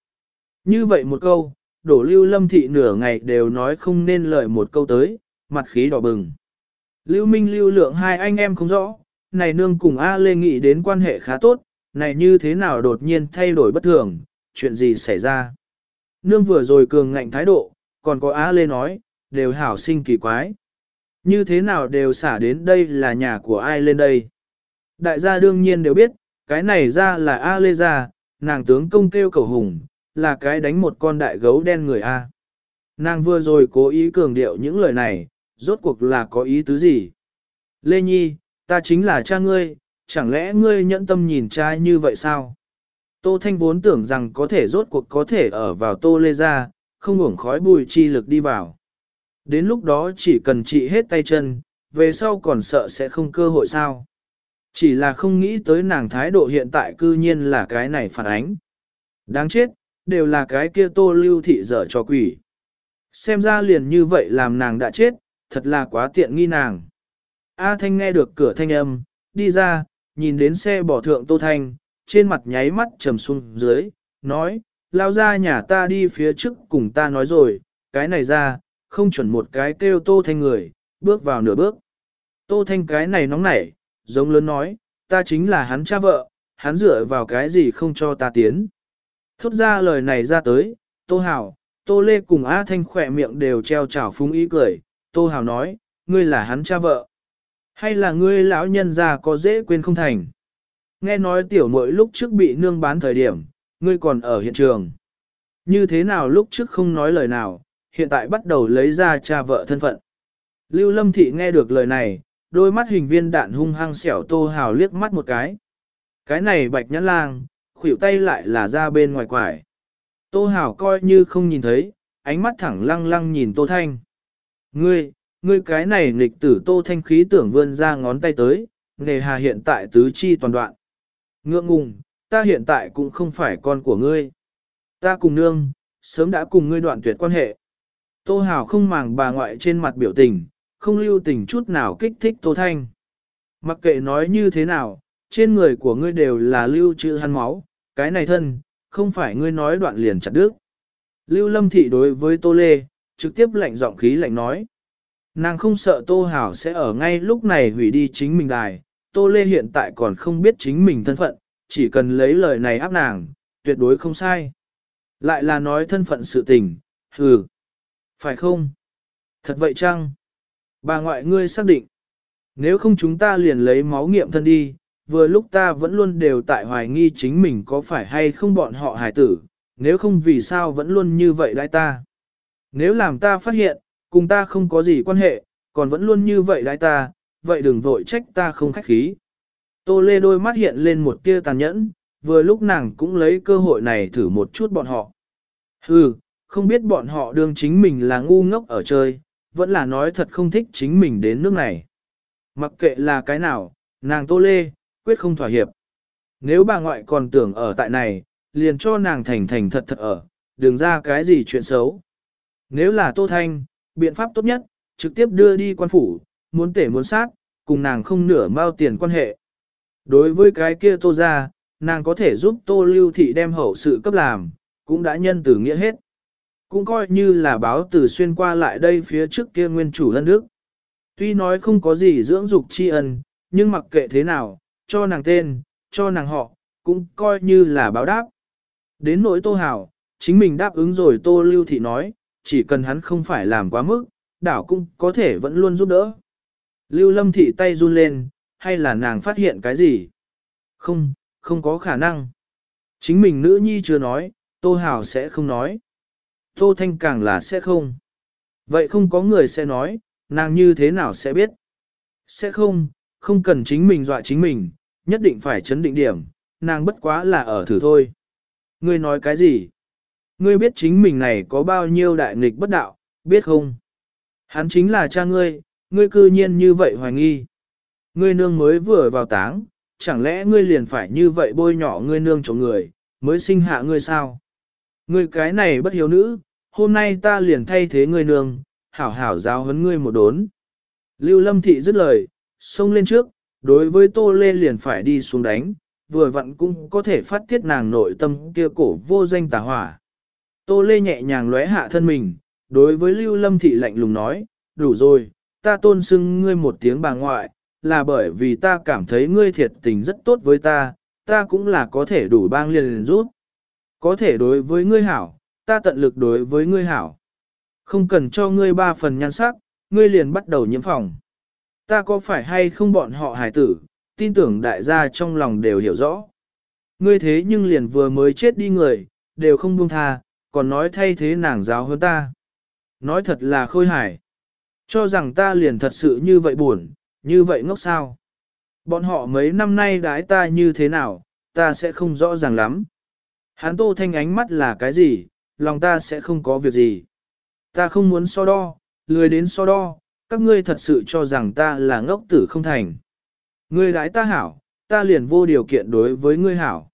Như vậy một câu, đổ Lưu Lâm Thị nửa ngày đều nói không nên lời một câu tới, mặt khí đỏ bừng. Lưu Minh Lưu Lượng hai anh em không rõ, này nương cùng A Lê nghĩ đến quan hệ khá tốt, này như thế nào đột nhiên thay đổi bất thường, chuyện gì xảy ra. Nương vừa rồi cường ngạnh thái độ, còn có A Lê nói, đều hảo sinh kỳ quái. Như thế nào đều xả đến đây là nhà của ai lên đây. Đại gia đương nhiên đều biết, cái này ra là A Lê gia, nàng tướng công kêu cầu hùng, là cái đánh một con đại gấu đen người A. Nàng vừa rồi cố ý cường điệu những lời này, rốt cuộc là có ý tứ gì? Lê Nhi, ta chính là cha ngươi, chẳng lẽ ngươi nhẫn tâm nhìn cha như vậy sao? Tô Thanh vốn tưởng rằng có thể rốt cuộc có thể ở vào Tô Lê ra, không uổng khói bùi chi lực đi vào. Đến lúc đó chỉ cần trị hết tay chân, về sau còn sợ sẽ không cơ hội sao. Chỉ là không nghĩ tới nàng thái độ hiện tại cư nhiên là cái này phản ánh. Đáng chết, đều là cái kia tô lưu thị dở cho quỷ. Xem ra liền như vậy làm nàng đã chết, thật là quá tiện nghi nàng. A Thanh nghe được cửa thanh âm, đi ra, nhìn đến xe bỏ thượng Tô Thanh, trên mặt nháy mắt trầm xuống dưới, nói, lao ra nhà ta đi phía trước cùng ta nói rồi, cái này ra, không chuẩn một cái kêu Tô Thanh người, bước vào nửa bước. Tô Thanh cái này nóng nảy, giống lớn nói, ta chính là hắn cha vợ, hắn dựa vào cái gì không cho ta tiến. Thốt ra lời này ra tới, Tô Hảo, Tô Lê cùng A Thanh khỏe miệng đều treo trào phúng ý cười, Tô Hảo nói, ngươi là hắn cha vợ. Hay là ngươi lão nhân già có dễ quên không thành? Nghe nói tiểu muội lúc trước bị nương bán thời điểm, ngươi còn ở hiện trường. Như thế nào lúc trước không nói lời nào, hiện tại bắt đầu lấy ra cha vợ thân phận. Lưu Lâm Thị nghe được lời này, đôi mắt hình viên đạn hung hăng xẻo Tô Hào liếc mắt một cái. Cái này bạch nhãn lang, khuỷu tay lại là ra bên ngoài quải. Tô Hào coi như không nhìn thấy, ánh mắt thẳng lăng lăng nhìn Tô Thanh. Ngươi, ngươi cái này nghịch tử Tô Thanh khí tưởng vươn ra ngón tay tới, nề hà hiện tại tứ chi toàn đoạn. Ngượng ngùng, ta hiện tại cũng không phải con của ngươi. Ta cùng nương, sớm đã cùng ngươi đoạn tuyệt quan hệ. Tô Hào không màng bà ngoại trên mặt biểu tình, không lưu tình chút nào kích thích Tô Thanh. Mặc kệ nói như thế nào, trên người của ngươi đều là lưu trữ hắn máu, cái này thân, không phải ngươi nói đoạn liền chặt đứt. Lưu Lâm Thị đối với Tô Lê, trực tiếp lạnh giọng khí lạnh nói. Nàng không sợ Tô Hảo sẽ ở ngay lúc này hủy đi chính mình đài, Tô Lê hiện tại còn không biết chính mình thân phận, chỉ cần lấy lời này áp nàng, tuyệt đối không sai. Lại là nói thân phận sự tình, hừ. Phải không? Thật vậy chăng? Bà ngoại ngươi xác định. Nếu không chúng ta liền lấy máu nghiệm thân đi, vừa lúc ta vẫn luôn đều tại hoài nghi chính mình có phải hay không bọn họ hài tử, nếu không vì sao vẫn luôn như vậy đại ta. Nếu làm ta phát hiện, cùng ta không có gì quan hệ, còn vẫn luôn như vậy đại ta, vậy đừng vội trách ta không khách khí. Tô Lê đôi mắt hiện lên một tia tàn nhẫn, vừa lúc nàng cũng lấy cơ hội này thử một chút bọn họ. Hừ, không biết bọn họ đương chính mình là ngu ngốc ở chơi, vẫn là nói thật không thích chính mình đến nước này. Mặc kệ là cái nào, nàng Tô Lê, quyết không thỏa hiệp. Nếu bà ngoại còn tưởng ở tại này, liền cho nàng thành thành thật thật ở, đừng ra cái gì chuyện xấu. Nếu là Tô Thanh, biện pháp tốt nhất, trực tiếp đưa đi quan phủ, muốn tể muốn sát, cùng nàng không nửa mao tiền quan hệ. Đối với cái kia Tô ra, nàng có thể giúp Tô Lưu Thị đem hậu sự cấp làm, cũng đã nhân từ nghĩa hết. Cũng coi như là báo từ xuyên qua lại đây phía trước kia nguyên chủ lân nước. Tuy nói không có gì dưỡng dục tri ân, nhưng mặc kệ thế nào, cho nàng tên, cho nàng họ, cũng coi như là báo đáp. Đến nỗi tô hảo, chính mình đáp ứng rồi tô lưu thị nói, chỉ cần hắn không phải làm quá mức, đảo cũng có thể vẫn luôn giúp đỡ. Lưu lâm thị tay run lên, hay là nàng phát hiện cái gì? Không, không có khả năng. Chính mình nữ nhi chưa nói, tô hảo sẽ không nói. Tô thanh càng là sẽ không. Vậy không có người sẽ nói, nàng như thế nào sẽ biết? Sẽ không, không cần chính mình dọa chính mình, nhất định phải chấn định điểm, nàng bất quá là ở thử thôi. Ngươi nói cái gì? Ngươi biết chính mình này có bao nhiêu đại nghịch bất đạo, biết không? Hắn chính là cha ngươi, ngươi cư nhiên như vậy hoài nghi. Ngươi nương mới vừa vào táng, chẳng lẽ ngươi liền phải như vậy bôi nhỏ ngươi nương cho người, mới sinh hạ ngươi sao? Ngươi cái này bất hiếu nữ, hôm nay ta liền thay thế ngươi nương, hảo hảo giáo huấn ngươi một đốn. Lưu Lâm Thị dứt lời, xông lên trước, đối với Tô Lê liền phải đi xuống đánh, vừa vặn cũng có thể phát tiết nàng nội tâm kia cổ vô danh tà hỏa. Tô Lê nhẹ nhàng lóe hạ thân mình, đối với Lưu Lâm Thị lạnh lùng nói, đủ rồi, ta tôn xưng ngươi một tiếng bà ngoại, là bởi vì ta cảm thấy ngươi thiệt tình rất tốt với ta, ta cũng là có thể đủ bang liền liền rút. Có thể đối với ngươi hảo, ta tận lực đối với ngươi hảo. Không cần cho ngươi ba phần nhan sắc, ngươi liền bắt đầu nhiễm phòng ta có phải hay không bọn họ hài tử, tin tưởng đại gia trong lòng đều hiểu rõ. Ngươi thế nhưng liền vừa mới chết đi người, đều không buông tha, còn nói thay thế nàng giáo hơn ta. Nói thật là khôi hài. Cho rằng ta liền thật sự như vậy buồn, như vậy ngốc sao. Bọn họ mấy năm nay đái ta như thế nào, ta sẽ không rõ ràng lắm. Hán tô thanh ánh mắt là cái gì, lòng ta sẽ không có việc gì. Ta không muốn so đo, lười đến so đo, các ngươi thật sự cho rằng ta là ngốc tử không thành. Ngươi đái ta hảo, ta liền vô điều kiện đối với ngươi hảo.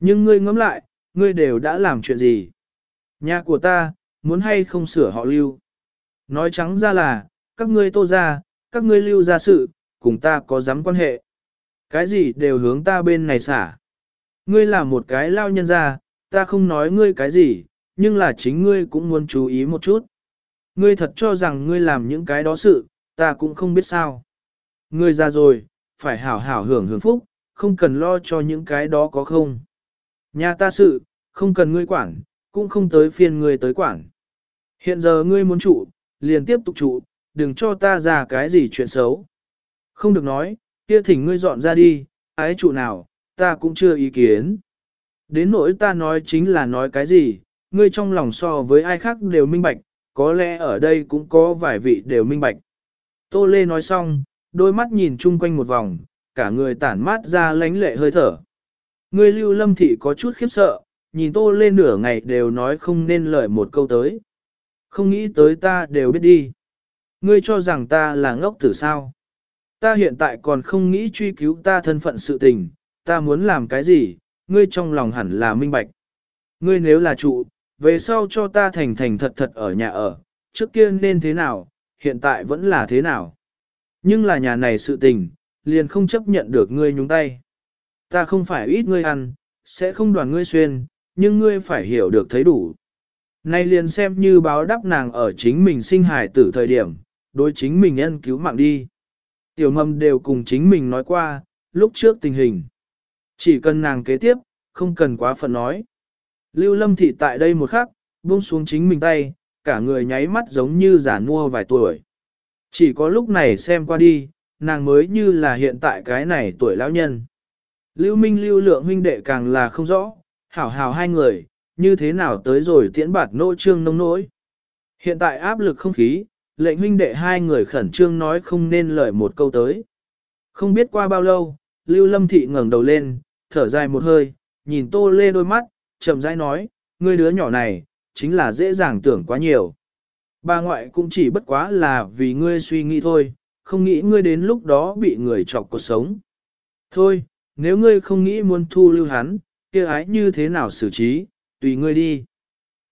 Nhưng ngươi ngẫm lại, ngươi đều đã làm chuyện gì? Nhà của ta, muốn hay không sửa họ lưu? Nói trắng ra là, các ngươi tô ra, các ngươi lưu ra sự, cùng ta có dám quan hệ. Cái gì đều hướng ta bên này xả. Ngươi là một cái lao nhân ra, ta không nói ngươi cái gì, nhưng là chính ngươi cũng muốn chú ý một chút. Ngươi thật cho rằng ngươi làm những cái đó sự, ta cũng không biết sao. Ngươi ra rồi, phải hảo hảo hưởng hưởng phúc, không cần lo cho những cái đó có không. Nhà ta sự, không cần ngươi quản, cũng không tới phiên ngươi tới quản. Hiện giờ ngươi muốn trụ, liền tiếp tục trụ, đừng cho ta ra cái gì chuyện xấu. Không được nói, kia thỉnh ngươi dọn ra đi, ái trụ nào, ta cũng chưa ý kiến. Đến nỗi ta nói chính là nói cái gì, ngươi trong lòng so với ai khác đều minh bạch, có lẽ ở đây cũng có vài vị đều minh bạch. Tô Lê nói xong, đôi mắt nhìn chung quanh một vòng, cả người tản mát ra lánh lệ hơi thở. Ngươi lưu lâm thị có chút khiếp sợ, nhìn Tô Lê nửa ngày đều nói không nên lời một câu tới. Không nghĩ tới ta đều biết đi. Ngươi cho rằng ta là ngốc tử sao. Ta hiện tại còn không nghĩ truy cứu ta thân phận sự tình, ta muốn làm cái gì, ngươi trong lòng hẳn là minh bạch. Ngươi nếu là trụ, về sau cho ta thành thành thật thật ở nhà ở, trước kia nên thế nào, hiện tại vẫn là thế nào. Nhưng là nhà này sự tình, liền không chấp nhận được ngươi nhúng tay. Ta không phải ít ngươi ăn, sẽ không đoàn ngươi xuyên, nhưng ngươi phải hiểu được thấy đủ. Nay liền xem như báo đáp nàng ở chính mình sinh hài tử thời điểm, đối chính mình nhân cứu mạng đi. Tiểu mầm đều cùng chính mình nói qua, lúc trước tình hình. Chỉ cần nàng kế tiếp, không cần quá phận nói. Lưu lâm thị tại đây một khắc, buông xuống chính mình tay, cả người nháy mắt giống như giả nua vài tuổi. Chỉ có lúc này xem qua đi, nàng mới như là hiện tại cái này tuổi lão nhân. Lưu Minh lưu lượng huynh đệ càng là không rõ, hảo hảo hai người, như thế nào tới rồi tiễn bạt nỗ trương nông nỗi. Hiện tại áp lực không khí, lệnh huynh đệ hai người khẩn trương nói không nên lời một câu tới. Không biết qua bao lâu, Lưu Lâm Thị ngẩng đầu lên, thở dài một hơi, nhìn Tô Lê đôi mắt, chậm rãi nói, ngươi đứa nhỏ này, chính là dễ dàng tưởng quá nhiều. Bà ngoại cũng chỉ bất quá là vì ngươi suy nghĩ thôi, không nghĩ ngươi đến lúc đó bị người chọc cuộc sống. Thôi, nếu ngươi không nghĩ muốn thu lưu hắn, kia ái như thế nào xử trí, tùy ngươi đi.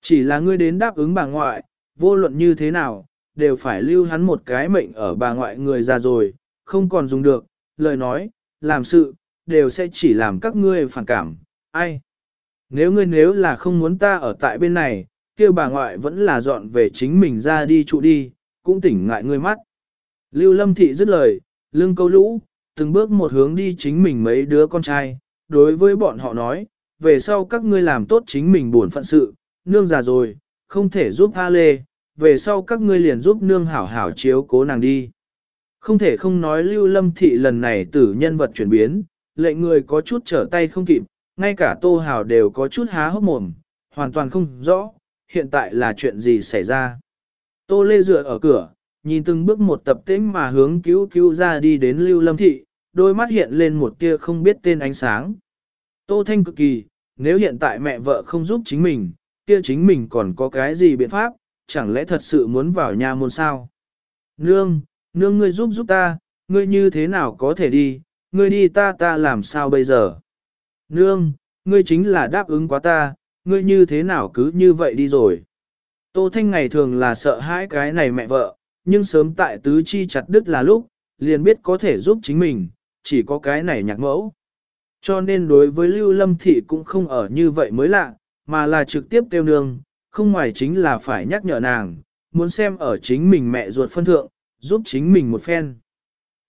Chỉ là ngươi đến đáp ứng bà ngoại, vô luận như thế nào, đều phải lưu hắn một cái mệnh ở bà ngoại người già rồi, không còn dùng được, lời nói, làm sự, đều sẽ chỉ làm các ngươi phản cảm, ai. Nếu ngươi nếu là không muốn ta ở tại bên này, kia bà ngoại vẫn là dọn về chính mình ra đi trụ đi, cũng tỉnh ngại ngươi mắt. Lưu Lâm Thị dứt lời, lưng câu lũ, từng bước một hướng đi chính mình mấy đứa con trai, đối với bọn họ nói, về sau các ngươi làm tốt chính mình buồn phận sự, nương già rồi, không thể giúp A Lê, về sau các ngươi liền giúp nương hảo hảo chiếu cố nàng đi. Không thể không nói Lưu Lâm Thị lần này tử nhân vật chuyển biến, lệnh người có chút trở tay không kịp, ngay cả Tô Hào đều có chút há hốc mồm, hoàn toàn không rõ, hiện tại là chuyện gì xảy ra. Tô Lê dựa ở cửa, nhìn từng bước một tập tĩnh mà hướng cứu cứu ra đi đến Lưu Lâm Thị, đôi mắt hiện lên một tia không biết tên ánh sáng. Tô Thanh cực kỳ, nếu hiện tại mẹ vợ không giúp chính mình, kia chính mình còn có cái gì biện pháp, chẳng lẽ thật sự muốn vào nhà môn sao? Nương, nương ngươi giúp giúp ta, ngươi như thế nào có thể đi, ngươi đi ta ta làm sao bây giờ? Nương, ngươi chính là đáp ứng quá ta, ngươi như thế nào cứ như vậy đi rồi? Tô Thanh ngày thường là sợ hãi cái này mẹ vợ, nhưng sớm tại tứ chi chặt đứt là lúc, liền biết có thể giúp chính mình, chỉ có cái này nhạc mẫu. Cho nên đối với Lưu Lâm Thị cũng không ở như vậy mới lạ, mà là trực tiếp kêu nương, không ngoài chính là phải nhắc nhở nàng, muốn xem ở chính mình mẹ ruột phân thượng, giúp chính mình một phen.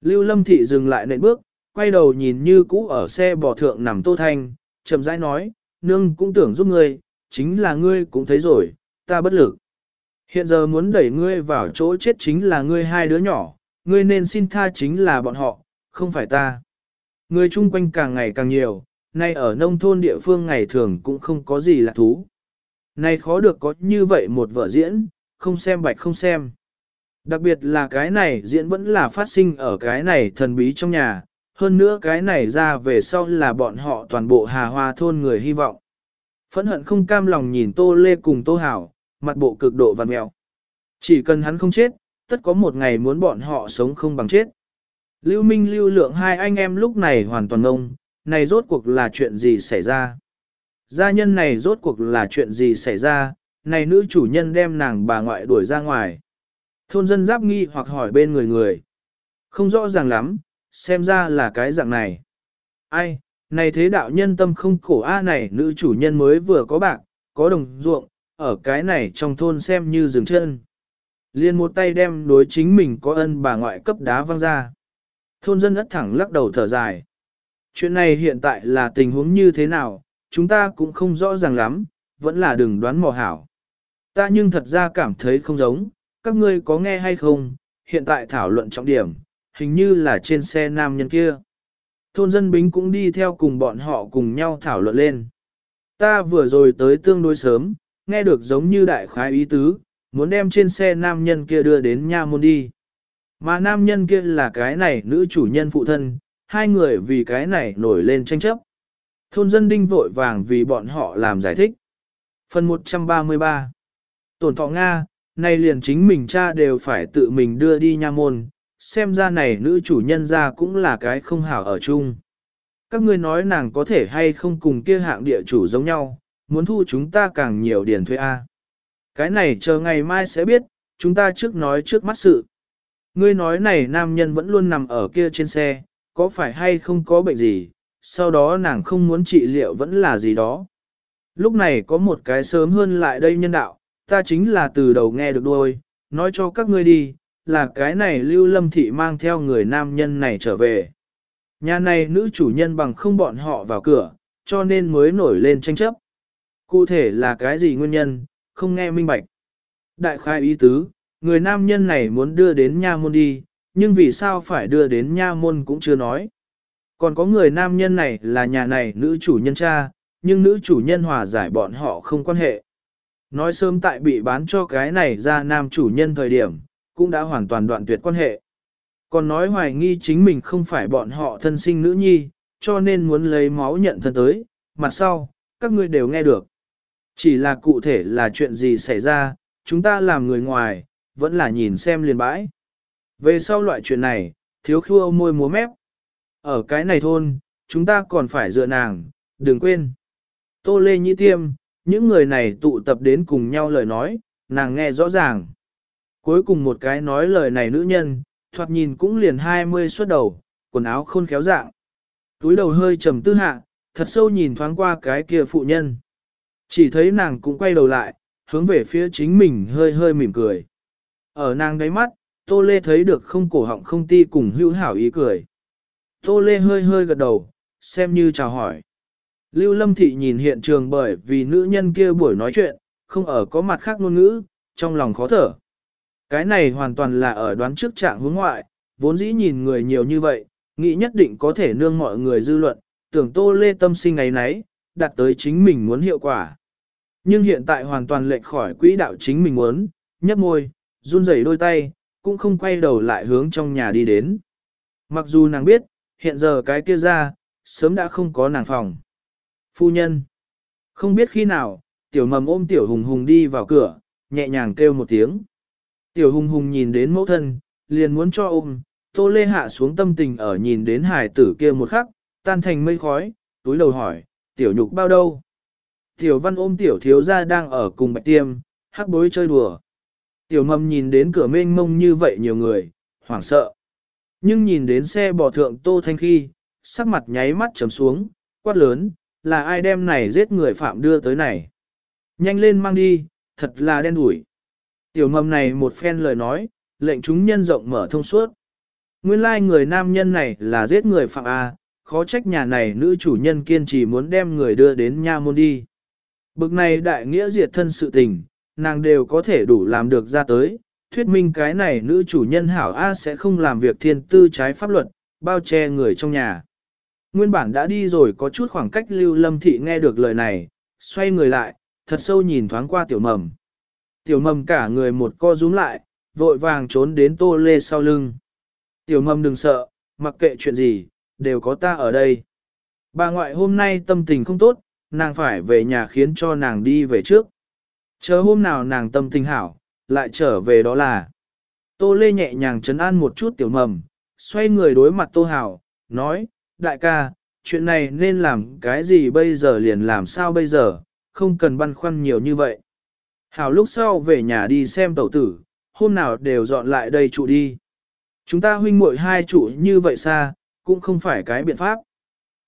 Lưu Lâm Thị dừng lại nệm bước, quay đầu nhìn như cũ ở xe bò thượng nằm Tô Thanh, chậm rãi nói, nương cũng tưởng giúp ngươi, chính là ngươi cũng thấy rồi, ta bất lực. Hiện giờ muốn đẩy ngươi vào chỗ chết chính là ngươi hai đứa nhỏ, ngươi nên xin tha chính là bọn họ, không phải ta. Người chung quanh càng ngày càng nhiều, nay ở nông thôn địa phương ngày thường cũng không có gì là thú. Nay khó được có như vậy một vở diễn, không xem bạch không xem. Đặc biệt là cái này diễn vẫn là phát sinh ở cái này thần bí trong nhà, hơn nữa cái này ra về sau là bọn họ toàn bộ hà hoa thôn người hy vọng. Phẫn hận không cam lòng nhìn Tô Lê cùng Tô Hảo, mặt bộ cực độ vằn mèo. Chỉ cần hắn không chết, tất có một ngày muốn bọn họ sống không bằng chết. Lưu Minh lưu lượng hai anh em lúc này hoàn toàn ngông, này rốt cuộc là chuyện gì xảy ra? Gia nhân này rốt cuộc là chuyện gì xảy ra, này nữ chủ nhân đem nàng bà ngoại đuổi ra ngoài. Thôn dân giáp nghi hoặc hỏi bên người người. Không rõ ràng lắm, xem ra là cái dạng này. Ai, này thế đạo nhân tâm không khổ A này nữ chủ nhân mới vừa có bạc, có đồng ruộng, ở cái này trong thôn xem như dừng chân. Liên một tay đem đối chính mình có ân bà ngoại cấp đá văng ra. Thôn dân ất thẳng lắc đầu thở dài. Chuyện này hiện tại là tình huống như thế nào, chúng ta cũng không rõ ràng lắm, vẫn là đừng đoán mò hảo. Ta nhưng thật ra cảm thấy không giống, các ngươi có nghe hay không, hiện tại thảo luận trọng điểm, hình như là trên xe nam nhân kia. Thôn dân bính cũng đi theo cùng bọn họ cùng nhau thảo luận lên. Ta vừa rồi tới tương đối sớm, nghe được giống như đại khái ý tứ, muốn đem trên xe nam nhân kia đưa đến nha môn đi. Mà nam nhân kia là cái này nữ chủ nhân phụ thân, hai người vì cái này nổi lên tranh chấp. Thôn dân đinh vội vàng vì bọn họ làm giải thích. Phần 133 Tổn thọ Nga, nay liền chính mình cha đều phải tự mình đưa đi nha môn, xem ra này nữ chủ nhân ra cũng là cái không hảo ở chung. Các ngươi nói nàng có thể hay không cùng kia hạng địa chủ giống nhau, muốn thu chúng ta càng nhiều điền thuê A. Cái này chờ ngày mai sẽ biết, chúng ta trước nói trước mắt sự. Ngươi nói này nam nhân vẫn luôn nằm ở kia trên xe, có phải hay không có bệnh gì, sau đó nàng không muốn trị liệu vẫn là gì đó. Lúc này có một cái sớm hơn lại đây nhân đạo, ta chính là từ đầu nghe được đôi, nói cho các ngươi đi, là cái này lưu lâm thị mang theo người nam nhân này trở về. Nhà này nữ chủ nhân bằng không bọn họ vào cửa, cho nên mới nổi lên tranh chấp. Cụ thể là cái gì nguyên nhân, không nghe minh bạch. Đại khai ý tứ, người nam nhân này muốn đưa đến nha môn đi, nhưng vì sao phải đưa đến nha môn cũng chưa nói. Còn có người nam nhân này là nhà này nữ chủ nhân cha, nhưng nữ chủ nhân hòa giải bọn họ không quan hệ. Nói sớm tại bị bán cho cái này ra nam chủ nhân thời điểm, cũng đã hoàn toàn đoạn tuyệt quan hệ. Còn nói hoài nghi chính mình không phải bọn họ thân sinh nữ nhi, cho nên muốn lấy máu nhận thân tới, mặt sau, các ngươi đều nghe được. Chỉ là cụ thể là chuyện gì xảy ra, chúng ta làm người ngoài, vẫn là nhìn xem liền bãi. Về sau loại chuyện này, thiếu khua môi múa mép. Ở cái này thôn, chúng ta còn phải dựa nàng, đừng quên. Tô Lê Nhĩ Tiêm, những người này tụ tập đến cùng nhau lời nói, nàng nghe rõ ràng. Cuối cùng một cái nói lời này nữ nhân, thoạt nhìn cũng liền 20 xuất đầu, quần áo khôn khéo dạng. Túi đầu hơi trầm tư hạ, thật sâu nhìn thoáng qua cái kia phụ nhân. Chỉ thấy nàng cũng quay đầu lại, hướng về phía chính mình hơi hơi mỉm cười. Ở nàng đáy mắt, Tô Lê thấy được không cổ họng không ti cùng hữu hảo ý cười. Tô Lê hơi hơi gật đầu, xem như chào hỏi. Lưu Lâm Thị nhìn hiện trường bởi vì nữ nhân kia buổi nói chuyện, không ở có mặt khác ngôn ngữ, trong lòng khó thở. Cái này hoàn toàn là ở đoán trước trạng hướng ngoại, vốn dĩ nhìn người nhiều như vậy, nghĩ nhất định có thể nương mọi người dư luận, tưởng Tô Lê tâm sinh ngày nấy, đạt tới chính mình muốn hiệu quả. Nhưng hiện tại hoàn toàn lệch khỏi quỹ đạo chính mình muốn, nhấp môi, run rẩy đôi tay, cũng không quay đầu lại hướng trong nhà đi đến. Mặc dù nàng biết, hiện giờ cái kia ra, sớm đã không có nàng phòng. Phu nhân. Không biết khi nào, tiểu mầm ôm tiểu hùng hùng đi vào cửa, nhẹ nhàng kêu một tiếng. Tiểu hùng hùng nhìn đến mẫu thân, liền muốn cho ôm, tô lê hạ xuống tâm tình ở nhìn đến hải tử kia một khắc, tan thành mây khói, túi đầu hỏi, tiểu nhục bao đâu? Tiểu văn ôm tiểu thiếu gia đang ở cùng bạch tiêm, hắc bối chơi đùa. Tiểu mầm nhìn đến cửa mênh mông như vậy nhiều người, hoảng sợ. Nhưng nhìn đến xe bò thượng tô thanh khi, sắc mặt nháy mắt trầm xuống, quát lớn, là ai đem này giết người phạm đưa tới này. Nhanh lên mang đi, thật là đen đủi. Tiểu mầm này một phen lời nói, lệnh chúng nhân rộng mở thông suốt. Nguyên lai like người nam nhân này là giết người phạm A, khó trách nhà này nữ chủ nhân kiên trì muốn đem người đưa đến nha môn đi. Bực này đại nghĩa diệt thân sự tình, nàng đều có thể đủ làm được ra tới, thuyết minh cái này nữ chủ nhân hảo A sẽ không làm việc thiên tư trái pháp luật, bao che người trong nhà. Nguyên bản đã đi rồi có chút khoảng cách lưu lâm thị nghe được lời này, xoay người lại, thật sâu nhìn thoáng qua tiểu mầm. Tiểu mầm cả người một co rúm lại, vội vàng trốn đến tô lê sau lưng. Tiểu mầm đừng sợ, mặc kệ chuyện gì, đều có ta ở đây. Bà ngoại hôm nay tâm tình không tốt, nàng phải về nhà khiến cho nàng đi về trước. Chờ hôm nào nàng tâm tình hảo, lại trở về đó là. Tô Lê nhẹ nhàng chấn an một chút tiểu mầm, xoay người đối mặt Tô Hảo, nói, đại ca, chuyện này nên làm cái gì bây giờ liền làm sao bây giờ, không cần băn khoăn nhiều như vậy. Hảo lúc sau về nhà đi xem tẩu tử, hôm nào đều dọn lại đây trụ đi. Chúng ta huynh muội hai trụ như vậy xa, cũng không phải cái biện pháp.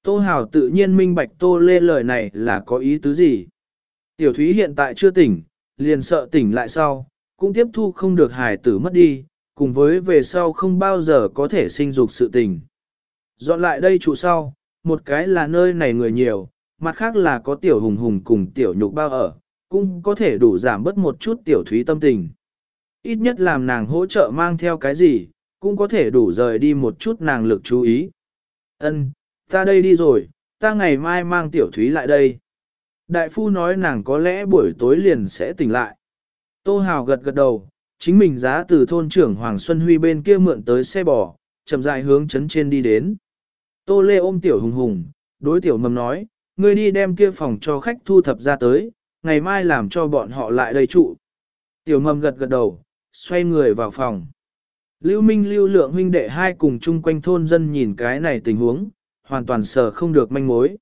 Tô Hảo tự nhiên minh bạch Tô Lê lời này là có ý tứ gì. Tiểu Thúy hiện tại chưa tỉnh, liền sợ tỉnh lại sau, cũng tiếp thu không được hài tử mất đi, cùng với về sau không bao giờ có thể sinh dục sự tình. Dọn lại đây trụ sau, một cái là nơi này người nhiều, mặt khác là có tiểu hùng hùng cùng tiểu nhục bao ở, cũng có thể đủ giảm bớt một chút tiểu thúy tâm tình. Ít nhất làm nàng hỗ trợ mang theo cái gì, cũng có thể đủ rời đi một chút nàng lực chú ý. Ân, ta đây đi rồi, ta ngày mai mang tiểu thúy lại đây. Đại phu nói nàng có lẽ buổi tối liền sẽ tỉnh lại. Tô Hào gật gật đầu, chính mình giá từ thôn trưởng Hoàng Xuân Huy bên kia mượn tới xe bò, chậm rãi hướng chấn trên đi đến. Tô Lê ôm tiểu hùng hùng, đối tiểu mầm nói, ngươi đi đem kia phòng cho khách thu thập ra tới, ngày mai làm cho bọn họ lại đầy trụ. Tiểu mầm gật gật đầu, xoay người vào phòng. Lưu Minh lưu lượng huynh đệ hai cùng chung quanh thôn dân nhìn cái này tình huống, hoàn toàn sợ không được manh mối.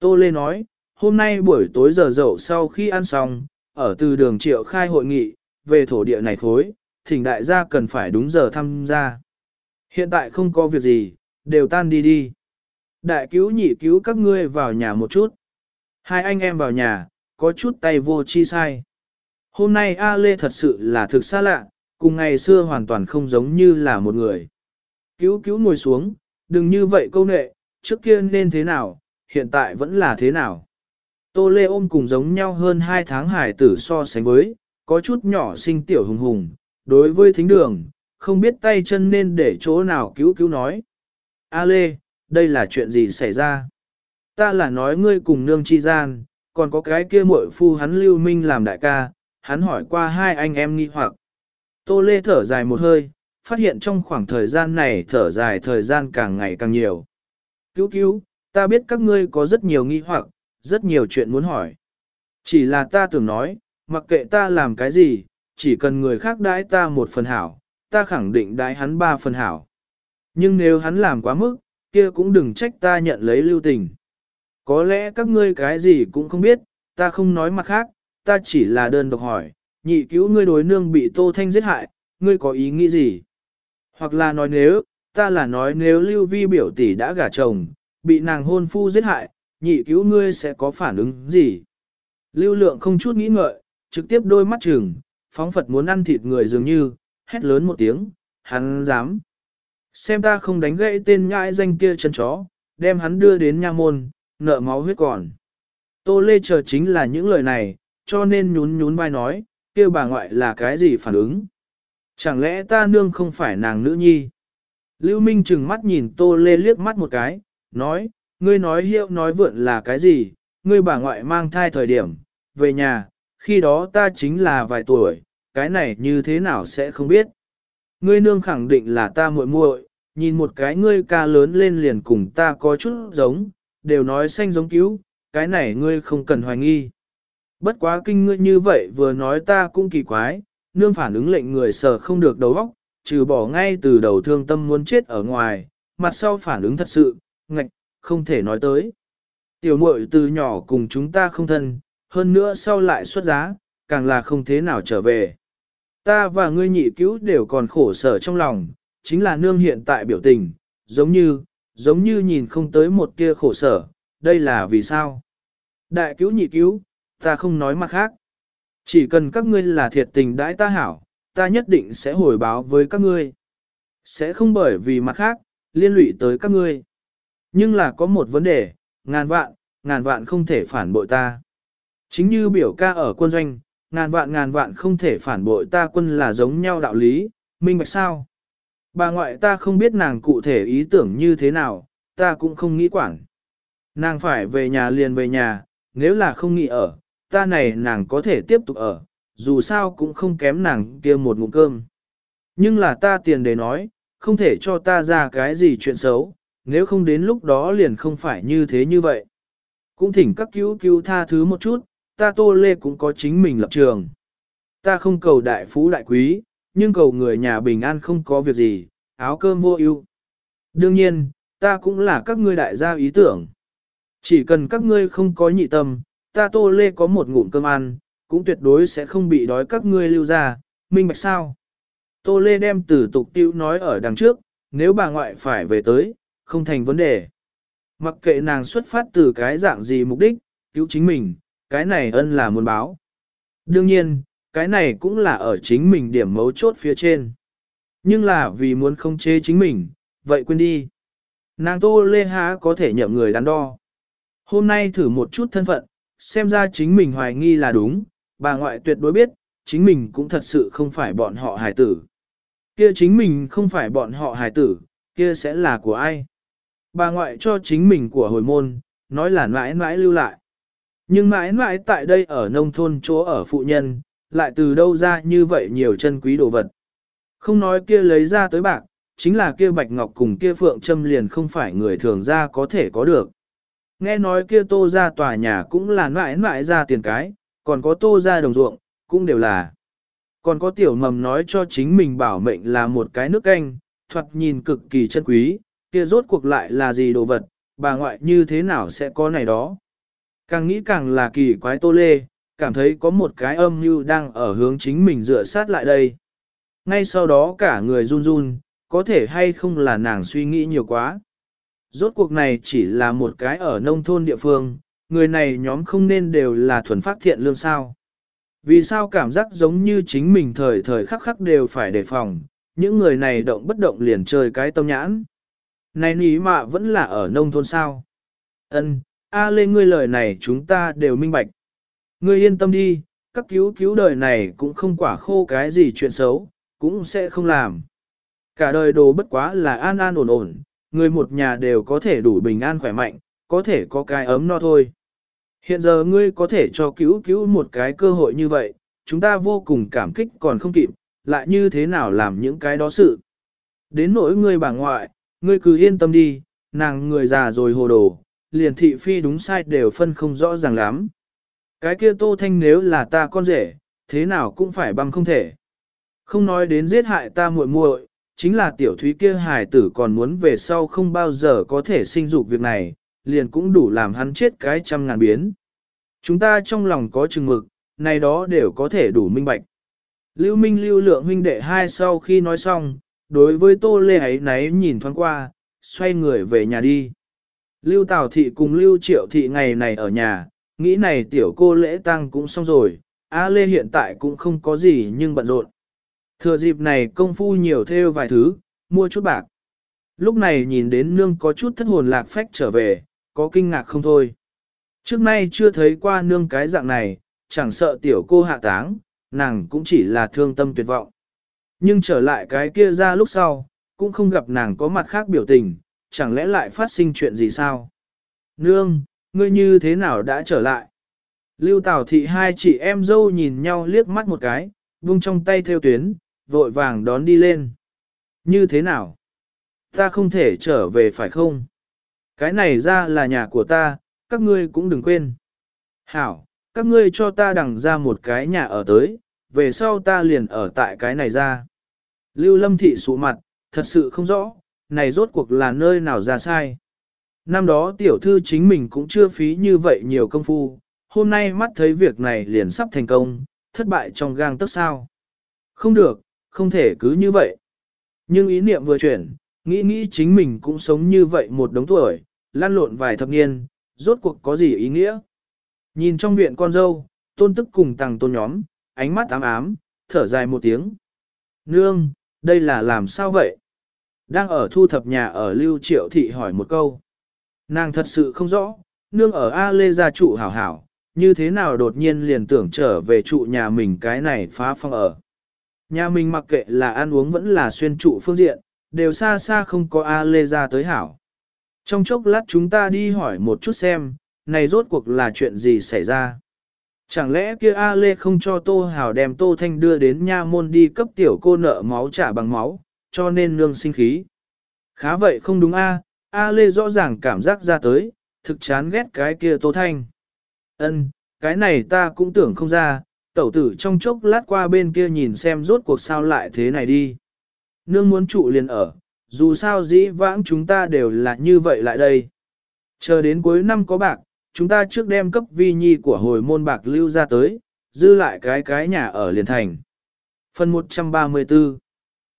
Tô Lê nói, hôm nay buổi tối giờ dậu sau khi ăn xong, ở từ đường triệu khai hội nghị, về thổ địa này khối, thỉnh đại gia cần phải đúng giờ tham gia. Hiện tại không có việc gì, đều tan đi đi. Đại cứu nhị cứu các ngươi vào nhà một chút. Hai anh em vào nhà, có chút tay vô chi sai. Hôm nay A Lê thật sự là thực xa lạ, cùng ngày xưa hoàn toàn không giống như là một người. Cứu cứu ngồi xuống, đừng như vậy câu nệ, trước kia nên thế nào, hiện tại vẫn là thế nào. Tô Lê ôm cùng giống nhau hơn 2 tháng hải tử so sánh với, có chút nhỏ sinh tiểu hùng hùng, đối với thính đường, không biết tay chân nên để chỗ nào cứu cứu nói. A Lê, đây là chuyện gì xảy ra? Ta là nói ngươi cùng nương chi gian, còn có cái kia muội phu hắn lưu minh làm đại ca, hắn hỏi qua hai anh em nghi hoặc. Tô Lê thở dài một hơi, phát hiện trong khoảng thời gian này thở dài thời gian càng ngày càng nhiều. Cứu cứu, ta biết các ngươi có rất nhiều nghi hoặc, rất nhiều chuyện muốn hỏi. Chỉ là ta tưởng nói, mặc kệ ta làm cái gì, chỉ cần người khác đãi ta một phần hảo, ta khẳng định đãi hắn ba phần hảo. Nhưng nếu hắn làm quá mức, kia cũng đừng trách ta nhận lấy lưu tình. Có lẽ các ngươi cái gì cũng không biết, ta không nói mặt khác, ta chỉ là đơn độc hỏi, nhị cứu ngươi đối nương bị Tô Thanh giết hại, ngươi có ý nghĩ gì? Hoặc là nói nếu, ta là nói nếu lưu vi biểu tỷ đã gả chồng, bị nàng hôn phu giết hại, nhị cứu ngươi sẽ có phản ứng gì? Lưu lượng không chút nghĩ ngợi, trực tiếp đôi mắt trừng, phóng Phật muốn ăn thịt người dường như, hét lớn một tiếng, hắn dám. Xem ta không đánh gãy tên nhãi danh kia chân chó, đem hắn đưa đến nha môn, nợ máu huyết còn. Tô Lê chờ chính là những lời này, cho nên nhún nhún vai nói, kêu bà ngoại là cái gì phản ứng. Chẳng lẽ ta nương không phải nàng nữ nhi? Lưu Minh chừng mắt nhìn Tô Lê liếc mắt một cái, nói, ngươi nói hiệu nói vượn là cái gì, ngươi bà ngoại mang thai thời điểm, về nhà, khi đó ta chính là vài tuổi, cái này như thế nào sẽ không biết. Ngươi nương khẳng định là ta muội muội, nhìn một cái ngươi ca lớn lên liền cùng ta có chút giống, đều nói xanh giống cứu, cái này ngươi không cần hoài nghi. Bất quá kinh ngươi như vậy vừa nói ta cũng kỳ quái, nương phản ứng lệnh người sở không được đầu óc, trừ bỏ ngay từ đầu thương tâm muốn chết ở ngoài, mặt sau phản ứng thật sự, ngạch, không thể nói tới. Tiểu muội từ nhỏ cùng chúng ta không thân, hơn nữa sau lại xuất giá, càng là không thế nào trở về. Ta và ngươi nhị cứu đều còn khổ sở trong lòng, chính là nương hiện tại biểu tình, giống như, giống như nhìn không tới một tia khổ sở, đây là vì sao? Đại cứu nhị cứu, ta không nói mặt khác. Chỉ cần các ngươi là thiệt tình đãi ta hảo, ta nhất định sẽ hồi báo với các ngươi. Sẽ không bởi vì mặt khác, liên lụy tới các ngươi. Nhưng là có một vấn đề, ngàn vạn, ngàn vạn không thể phản bội ta. Chính như biểu ca ở quân doanh, ngàn vạn ngàn vạn không thể phản bội ta quân là giống nhau đạo lý, minh bạch sao? Bà ngoại ta không biết nàng cụ thể ý tưởng như thế nào, ta cũng không nghĩ quản. Nàng phải về nhà liền về nhà, nếu là không nghĩ ở, ta này nàng có thể tiếp tục ở, dù sao cũng không kém nàng kia một ngụm cơm. Nhưng là ta tiền để nói, không thể cho ta ra cái gì chuyện xấu, nếu không đến lúc đó liền không phải như thế như vậy. Cũng thỉnh các cứu cứu tha thứ một chút, ta tô lê cũng có chính mình lập trường. Ta không cầu đại phú đại quý, nhưng cầu người nhà bình an không có việc gì, áo cơm vô ưu. Đương nhiên, ta cũng là các ngươi đại gia ý tưởng. Chỉ cần các ngươi không có nhị tâm, ta tô lê có một ngụm cơm ăn, cũng tuyệt đối sẽ không bị đói các ngươi lưu ra, minh bạch sao. Tô lê đem từ tục tiêu nói ở đằng trước, nếu bà ngoại phải về tới, không thành vấn đề. Mặc kệ nàng xuất phát từ cái dạng gì mục đích, cứu chính mình, cái này ân là muốn báo. Đương nhiên, cái này cũng là ở chính mình điểm mấu chốt phía trên. Nhưng là vì muốn không chế chính mình, vậy quên đi. Nàng Tô Lê Há có thể nhậm người đắn đo. Hôm nay thử một chút thân phận, xem ra chính mình hoài nghi là đúng, bà ngoại tuyệt đối biết, chính mình cũng thật sự không phải bọn họ hài tử. Kia chính mình không phải bọn họ hài tử, kia sẽ là của ai? Bà ngoại cho chính mình của hồi môn, nói là mãi mãi lưu lại. Nhưng mãi mãi tại đây ở nông thôn chỗ ở phụ nhân, lại từ đâu ra như vậy nhiều chân quý đồ vật. Không nói kia lấy ra tới bạc, chính là kia bạch ngọc cùng kia phượng châm liền không phải người thường ra có thể có được. Nghe nói kia tô ra tòa nhà cũng là mãi mãi ra tiền cái, còn có tô ra đồng ruộng, cũng đều là. Còn có tiểu mầm nói cho chính mình bảo mệnh là một cái nước canh, thoạt nhìn cực kỳ chân quý, kia rốt cuộc lại là gì đồ vật, bà ngoại như thế nào sẽ có này đó. Càng nghĩ càng là kỳ quái tô lê, cảm thấy có một cái âm mưu đang ở hướng chính mình dựa sát lại đây. Ngay sau đó cả người run run, có thể hay không là nàng suy nghĩ nhiều quá. Rốt cuộc này chỉ là một cái ở nông thôn địa phương, người này nhóm không nên đều là thuần phát thiện lương sao. Vì sao cảm giác giống như chính mình thời thời khắc khắc đều phải đề phòng, những người này động bất động liền chơi cái tâm nhãn. Này ní mạ vẫn là ở nông thôn sao. Ân, A Lê ngươi lời này chúng ta đều minh bạch. Ngươi yên tâm đi, các cứu cứu đời này cũng không quả khô cái gì chuyện xấu, cũng sẽ không làm. Cả đời đồ bất quá là an an ổn ổn, người một nhà đều có thể đủ bình an khỏe mạnh, có thể có cái ấm no thôi. Hiện giờ ngươi có thể cho cứu cứu một cái cơ hội như vậy, chúng ta vô cùng cảm kích còn không kịp, lại như thế nào làm những cái đó sự. Đến nỗi ngươi bà ngoại, ngươi cứ yên tâm đi, nàng người già rồi hồ đồ, liền thị phi đúng sai đều phân không rõ ràng lắm. Cái kia tô thanh nếu là ta con rể, thế nào cũng phải bằng không thể. Không nói đến giết hại ta muội muội, chính là tiểu thúy kia hài tử còn muốn về sau không bao giờ có thể sinh dục việc này, liền cũng đủ làm hắn chết cái trăm ngàn biến. Chúng ta trong lòng có chừng mực, này đó đều có thể đủ minh bạch. Lưu Minh lưu lượng huynh đệ hai sau khi nói xong, đối với Tô Lê ấy náy nhìn thoáng qua, xoay người về nhà đi. Lưu Tào Thị cùng Lưu Triệu Thị ngày này ở nhà, nghĩ này tiểu cô lễ tăng cũng xong rồi, A Lê hiện tại cũng không có gì nhưng bận rộn. Thừa dịp này công phu nhiều theo vài thứ, mua chút bạc. Lúc này nhìn đến nương có chút thất hồn lạc phách trở về, có kinh ngạc không thôi. Trước nay chưa thấy qua nương cái dạng này, chẳng sợ tiểu cô hạ táng, nàng cũng chỉ là thương tâm tuyệt vọng. Nhưng trở lại cái kia ra lúc sau, cũng không gặp nàng có mặt khác biểu tình, chẳng lẽ lại phát sinh chuyện gì sao? Nương, ngươi như thế nào đã trở lại? Lưu Tảo Thị hai chị em dâu nhìn nhau liếc mắt một cái, vung trong tay theo tuyến, vội vàng đón đi lên. Như thế nào? Ta không thể trở về phải không? Cái này ra là nhà của ta, các ngươi cũng đừng quên. Hảo, các ngươi cho ta đằng ra một cái nhà ở tới, về sau ta liền ở tại cái này ra. Lưu Lâm Thị sụ mặt, thật sự không rõ, này rốt cuộc là nơi nào ra sai. Năm đó tiểu thư chính mình cũng chưa phí như vậy nhiều công phu, hôm nay mắt thấy việc này liền sắp thành công, thất bại trong gang tức sao. Không được, không thể cứ như vậy. Nhưng ý niệm vừa chuyển, nghĩ nghĩ chính mình cũng sống như vậy một đống tuổi, lan lộn vài thập niên, rốt cuộc có gì ý nghĩa. Nhìn trong viện con dâu, tôn tức cùng tàng tôn nhóm, ánh mắt ám ám, thở dài một tiếng. Nương, đây là làm sao vậy? Đang ở thu thập nhà ở Lưu Triệu Thị hỏi một câu. Nàng thật sự không rõ, nương ở A Lê gia trụ hảo hảo, như thế nào đột nhiên liền tưởng trở về trụ nhà mình cái này phá phong ở. Nhà mình mặc kệ là ăn uống vẫn là xuyên trụ phương diện, đều xa xa không có A Lê gia tới hảo. Trong chốc lát chúng ta đi hỏi một chút xem, này rốt cuộc là chuyện gì xảy ra. Chẳng lẽ kia A Lê không cho Tô Hảo đem Tô Thanh đưa đến nha môn đi cấp tiểu cô nợ máu trả bằng máu, cho nên nương sinh khí. Khá vậy không đúng A, A Lê rõ ràng cảm giác ra tới, thực chán ghét cái kia Tô Thanh. Ân, cái này ta cũng tưởng không ra, tẩu tử trong chốc lát qua bên kia nhìn xem rốt cuộc sao lại thế này đi. Nương muốn trụ liền ở, dù sao dĩ vãng chúng ta đều là như vậy lại đây. Chờ đến cuối năm có bạc, chúng ta trước đem cấp vi nhi của hồi môn bạc lưu ra tới, dư lại cái cái nhà ở liền thành. Phần 134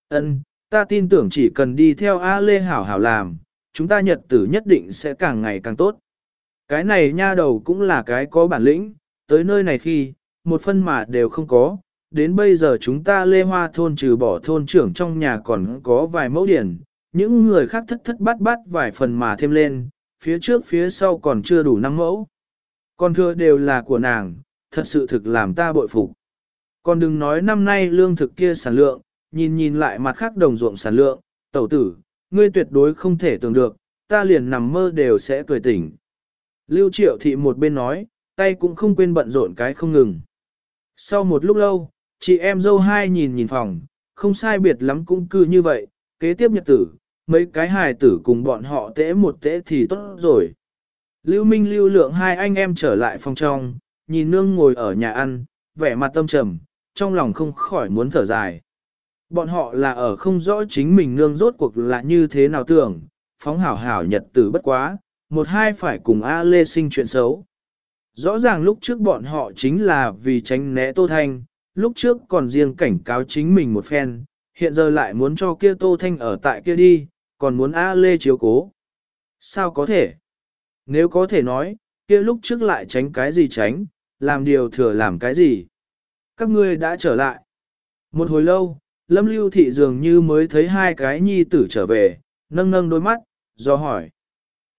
ân ta tin tưởng chỉ cần đi theo A Lê Hảo Hảo làm, chúng ta nhật tử nhất định sẽ càng ngày càng tốt. Cái này nha đầu cũng là cái có bản lĩnh, tới nơi này khi, một phân mà đều không có, đến bây giờ chúng ta lê hoa thôn trừ bỏ thôn trưởng trong nhà còn có vài mẫu điển, những người khác thất thất bát bát vài phần mà thêm lên, phía trước phía sau còn chưa đủ năm mẫu. Còn thưa đều là của nàng, thật sự thực làm ta bội phục. Còn đừng nói năm nay lương thực kia sản lượng, nhìn nhìn lại mặt khác đồng ruộng sản lượng, tẩu tử, ngươi tuyệt đối không thể tưởng được, ta liền nằm mơ đều sẽ cười tỉnh. Lưu triệu thị một bên nói, tay cũng không quên bận rộn cái không ngừng. Sau một lúc lâu, chị em dâu hai nhìn nhìn phòng, không sai biệt lắm cũng cứ như vậy, kế tiếp nhật tử, mấy cái hài tử cùng bọn họ tễ một tễ thì tốt rồi. Lưu Minh lưu lượng hai anh em trở lại phòng trong, nhìn nương ngồi ở nhà ăn, vẻ mặt tâm trầm, trong lòng không khỏi muốn thở dài. Bọn họ là ở không rõ chính mình nương rốt cuộc là như thế nào tưởng, phóng hảo hảo nhật tử bất quá, một hai phải cùng A Lê sinh chuyện xấu. Rõ ràng lúc trước bọn họ chính là vì tránh né Tô Thanh, lúc trước còn riêng cảnh cáo chính mình một phen, hiện giờ lại muốn cho kia Tô Thanh ở tại kia đi, còn muốn A Lê chiếu cố. Sao có thể? Nếu có thể nói, kia lúc trước lại tránh cái gì tránh, làm điều thừa làm cái gì. Các ngươi đã trở lại. Một hồi lâu, Lâm Lưu Thị dường như mới thấy hai cái nhi tử trở về, nâng nâng đôi mắt, do hỏi.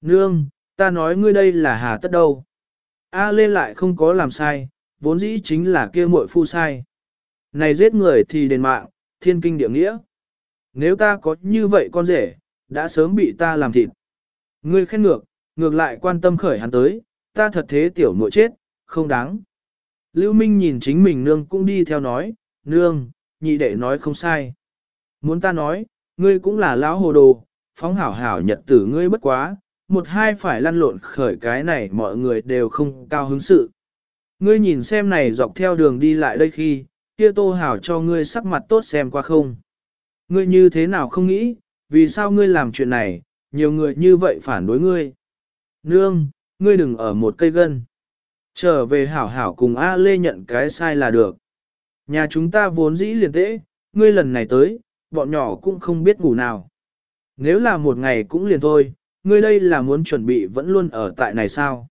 Nương, ta nói ngươi đây là hà tất đâu. A Lê lại không có làm sai, vốn dĩ chính là kia muội phu sai. Này giết người thì đền mạng, thiên kinh địa nghĩa. Nếu ta có như vậy con rể, đã sớm bị ta làm thịt. Ngươi khen ngược, ngược lại quan tâm khởi hắn tới, ta thật thế tiểu muội chết, không đáng. Lưu Minh nhìn chính mình nương cũng đi theo nói, nương, nhị đệ nói không sai. Muốn ta nói, ngươi cũng là lão hồ đồ, phóng hảo hảo nhật tử ngươi bất quá, một hai phải lăn lộn khởi cái này mọi người đều không cao hứng sự. Ngươi nhìn xem này dọc theo đường đi lại đây khi, kia tô hảo cho ngươi sắc mặt tốt xem qua không. Ngươi như thế nào không nghĩ, vì sao ngươi làm chuyện này, nhiều người như vậy phản đối ngươi. Nương, ngươi đừng ở một cây gân. Trở về hảo hảo cùng A Lê nhận cái sai là được. Nhà chúng ta vốn dĩ liền tễ, ngươi lần này tới, bọn nhỏ cũng không biết ngủ nào. Nếu là một ngày cũng liền thôi, ngươi đây là muốn chuẩn bị vẫn luôn ở tại này sao?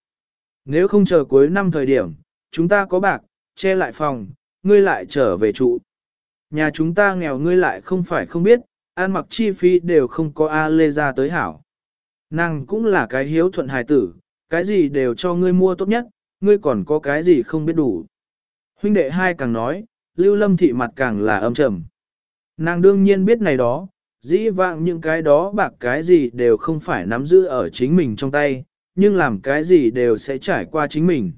Nếu không chờ cuối năm thời điểm, chúng ta có bạc, che lại phòng, ngươi lại trở về trụ. Nhà chúng ta nghèo ngươi lại không phải không biết, ăn mặc chi phí đều không có A lê ra tới hảo. Nàng cũng là cái hiếu thuận hài tử, cái gì đều cho ngươi mua tốt nhất, ngươi còn có cái gì không biết đủ. Huynh đệ hai càng nói, lưu lâm thị mặt càng là âm trầm. Nàng đương nhiên biết này đó, dĩ vãng những cái đó bạc cái gì đều không phải nắm giữ ở chính mình trong tay, nhưng làm cái gì đều sẽ trải qua chính mình.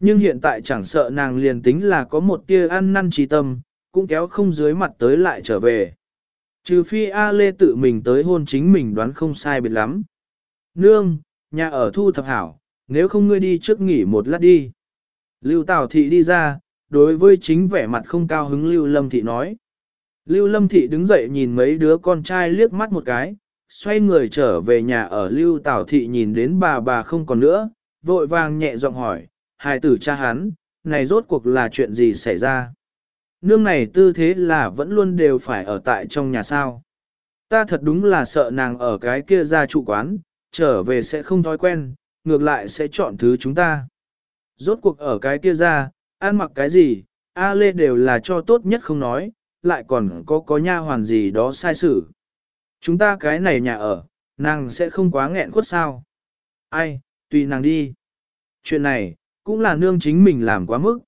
Nhưng hiện tại chẳng sợ nàng liền tính là có một tia ăn năn trí tâm, cũng kéo không dưới mặt tới lại trở về. Trừ phi A Lê tự mình tới hôn chính mình đoán không sai biệt lắm. Nương, nhà ở thu thập hảo, nếu không ngươi đi trước nghỉ một lát đi. Lưu Tào Thị đi ra, đối với chính vẻ mặt không cao hứng Lưu Lâm Thị nói. Lưu Lâm Thị đứng dậy nhìn mấy đứa con trai liếc mắt một cái, xoay người trở về nhà ở Lưu Tảo Thị nhìn đến bà bà không còn nữa, vội vàng nhẹ giọng hỏi, hài tử cha hắn, này rốt cuộc là chuyện gì xảy ra? Nương này tư thế là vẫn luôn đều phải ở tại trong nhà sao. Ta thật đúng là sợ nàng ở cái kia ra trụ quán, trở về sẽ không thói quen, ngược lại sẽ chọn thứ chúng ta. Rốt cuộc ở cái kia ra, ăn mặc cái gì, A Lê đều là cho tốt nhất không nói, lại còn có có nha hoàn gì đó sai sự. Chúng ta cái này nhà ở, nàng sẽ không quá nghẹn khuất sao. Ai, tùy nàng đi. Chuyện này, cũng là nương chính mình làm quá mức.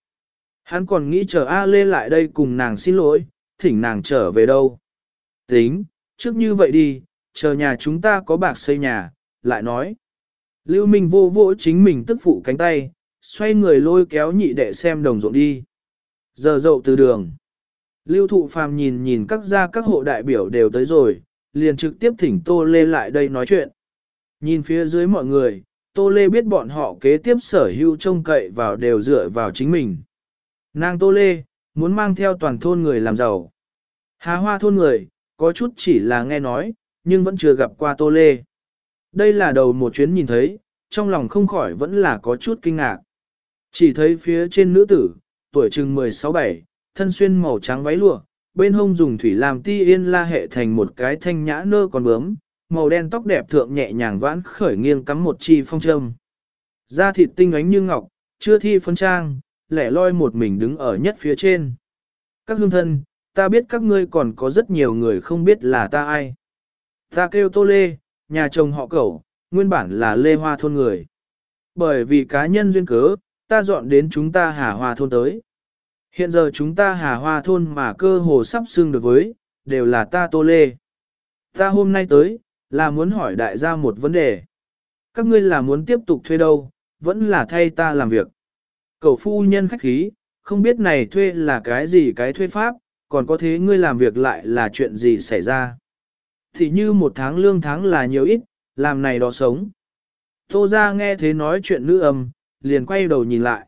Hắn còn nghĩ chờ A Lê lại đây cùng nàng xin lỗi, thỉnh nàng trở về đâu. Tính, trước như vậy đi, chờ nhà chúng ta có bạc xây nhà, lại nói. Lưu Minh vô vỗ chính mình tức phụ cánh tay, xoay người lôi kéo nhị đệ xem đồng ruộng đi. Giờ dậu từ đường. Lưu thụ phàm nhìn nhìn các gia các hộ đại biểu đều tới rồi, liền trực tiếp thỉnh Tô Lê lại đây nói chuyện. Nhìn phía dưới mọi người, Tô Lê biết bọn họ kế tiếp sở hữu trông cậy vào đều dựa vào chính mình. Nàng Tô Lê, muốn mang theo toàn thôn người làm giàu. Hà hoa thôn người, có chút chỉ là nghe nói, nhưng vẫn chưa gặp qua Tô Lê. Đây là đầu một chuyến nhìn thấy, trong lòng không khỏi vẫn là có chút kinh ngạc. Chỉ thấy phía trên nữ tử, tuổi chừng 16-7, thân xuyên màu trắng váy lụa, bên hông dùng thủy làm ti yên la hệ thành một cái thanh nhã nơ còn bướm, màu đen tóc đẹp thượng nhẹ nhàng vãn khởi nghiêng cắm một chi phong trâm. Da thịt tinh ánh như ngọc, chưa thi phân trang, lẻ loi một mình đứng ở nhất phía trên. Các hương thân, ta biết các ngươi còn có rất nhiều người không biết là ta ai. Ta kêu Tô Lê, nhà chồng họ cẩu, nguyên bản là Lê Hoa thôn người. Bởi vì cá nhân duyên cớ, ta dọn đến chúng ta Hà Hoa thôn tới. Hiện giờ chúng ta Hà Hoa thôn mà cơ hồ sắp xưng được với, đều là ta Tô Lê. Ta hôm nay tới, là muốn hỏi đại gia một vấn đề. Các ngươi là muốn tiếp tục thuê đâu, vẫn là thay ta làm việc. Cậu phu nhân khách khí, không biết này thuê là cái gì cái thuê pháp, còn có thế ngươi làm việc lại là chuyện gì xảy ra. Thì như một tháng lương tháng là nhiều ít, làm này đó sống. Tô ra nghe thế nói chuyện nữ âm, liền quay đầu nhìn lại.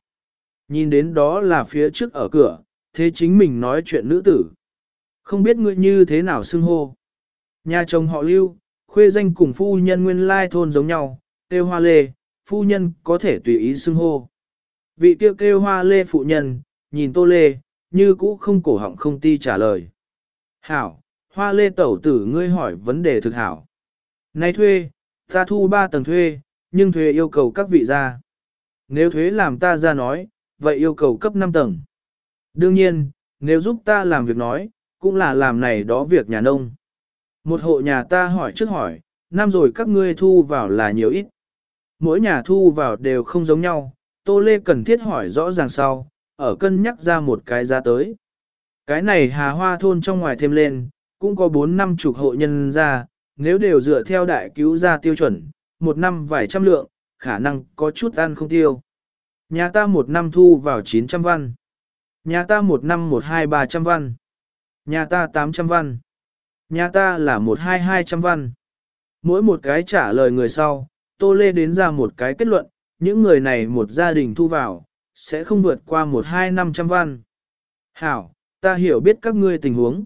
Nhìn đến đó là phía trước ở cửa, thế chính mình nói chuyện nữ tử. Không biết ngươi như thế nào xưng hô. Nhà chồng họ lưu, khuê danh cùng phu nhân nguyên lai thôn giống nhau, kêu hoa lê, phu nhân có thể tùy ý xưng hô. Vị kêu kêu hoa lê phụ nhân, nhìn tô lê, như cũ không cổ họng không ti trả lời. Hảo, hoa lê tẩu tử ngươi hỏi vấn đề thực hảo. Này thuê, ta thu ba tầng thuê, nhưng thuê yêu cầu các vị ra. Nếu thuế làm ta ra nói, vậy yêu cầu cấp 5 tầng. Đương nhiên, nếu giúp ta làm việc nói, cũng là làm này đó việc nhà nông. Một hộ nhà ta hỏi trước hỏi, năm rồi các ngươi thu vào là nhiều ít. Mỗi nhà thu vào đều không giống nhau, Tô Lê cần thiết hỏi rõ ràng sau, ở cân nhắc ra một cái giá tới. Cái này hà hoa thôn trong ngoài thêm lên, cũng có 4 năm chục hộ nhân ra, nếu đều dựa theo đại cứu gia tiêu chuẩn, một năm vài trăm lượng, khả năng có chút ăn không tiêu. Nhà ta một năm thu vào 900 văn. Nhà ta một năm một hai ba trăm văn. Nhà ta 800 văn. Nhà ta là một hai hai trăm văn. Mỗi một cái trả lời người sau, Tô Lê đến ra một cái kết luận, những người này một gia đình thu vào, sẽ không vượt qua một hai năm trăm văn. Hảo, ta hiểu biết các ngươi tình huống.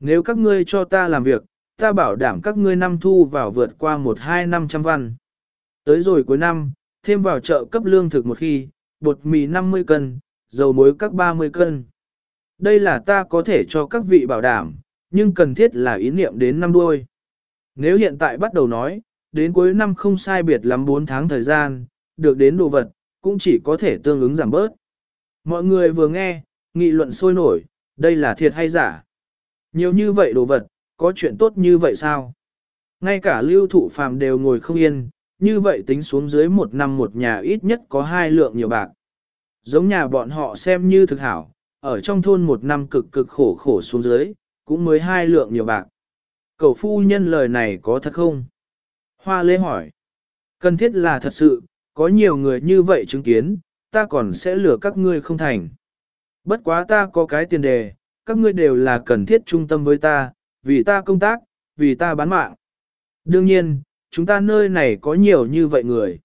Nếu các ngươi cho ta làm việc, ta bảo đảm các ngươi năm thu vào vượt qua một hai năm trăm văn. Tới rồi cuối năm, thêm vào chợ cấp lương thực một khi, bột mì 50 cân, dầu muối các 30 cân. Đây là ta có thể cho các vị bảo đảm, nhưng cần thiết là ý niệm đến năm đuôi. Nếu hiện tại bắt đầu nói, đến cuối năm không sai biệt lắm 4 tháng thời gian, được đến đồ vật, cũng chỉ có thể tương ứng giảm bớt. Mọi người vừa nghe, nghị luận sôi nổi, đây là thiệt hay giả. Nhiều như vậy đồ vật, có chuyện tốt như vậy sao? Ngay cả lưu thụ phàm đều ngồi không yên, như vậy tính xuống dưới một năm một nhà ít nhất có hai lượng nhiều bạc. Giống nhà bọn họ xem như thực hảo, ở trong thôn một năm cực cực khổ khổ xuống dưới, cũng mới hai lượng nhiều bạc. Cầu phu nhân lời này có thật không? Hoa lê hỏi. Cần thiết là thật sự, có nhiều người như vậy chứng kiến, ta còn sẽ lừa các ngươi không thành. Bất quá ta có cái tiền đề, các ngươi đều là cần thiết trung tâm với ta, vì ta công tác, vì ta bán mạng. Đương nhiên, chúng ta nơi này có nhiều như vậy người.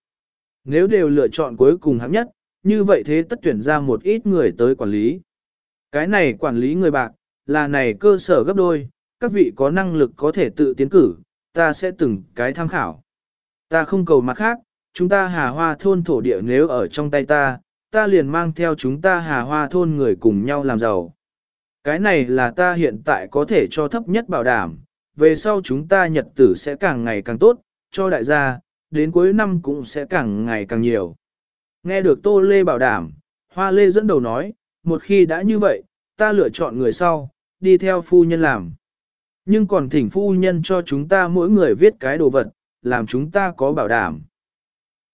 Nếu đều lựa chọn cuối cùng hạng nhất, như vậy thế tất tuyển ra một ít người tới quản lý. Cái này quản lý người bạc, là này cơ sở gấp đôi, các vị có năng lực có thể tự tiến cử, ta sẽ từng cái tham khảo. Ta không cầu mặt khác, chúng ta hà hoa thôn thổ địa nếu ở trong tay ta, ta liền mang theo chúng ta hà hoa thôn người cùng nhau làm giàu. Cái này là ta hiện tại có thể cho thấp nhất bảo đảm, về sau chúng ta nhật tử sẽ càng ngày càng tốt, cho đại gia, đến cuối năm cũng sẽ càng ngày càng nhiều. Nghe được Tô Lê bảo đảm, Hoa Lê dẫn đầu nói, một khi đã như vậy, ta lựa chọn người sau, đi theo phu nhân làm. Nhưng còn thỉnh phu nhân cho chúng ta mỗi người viết cái đồ vật, làm chúng ta có bảo đảm.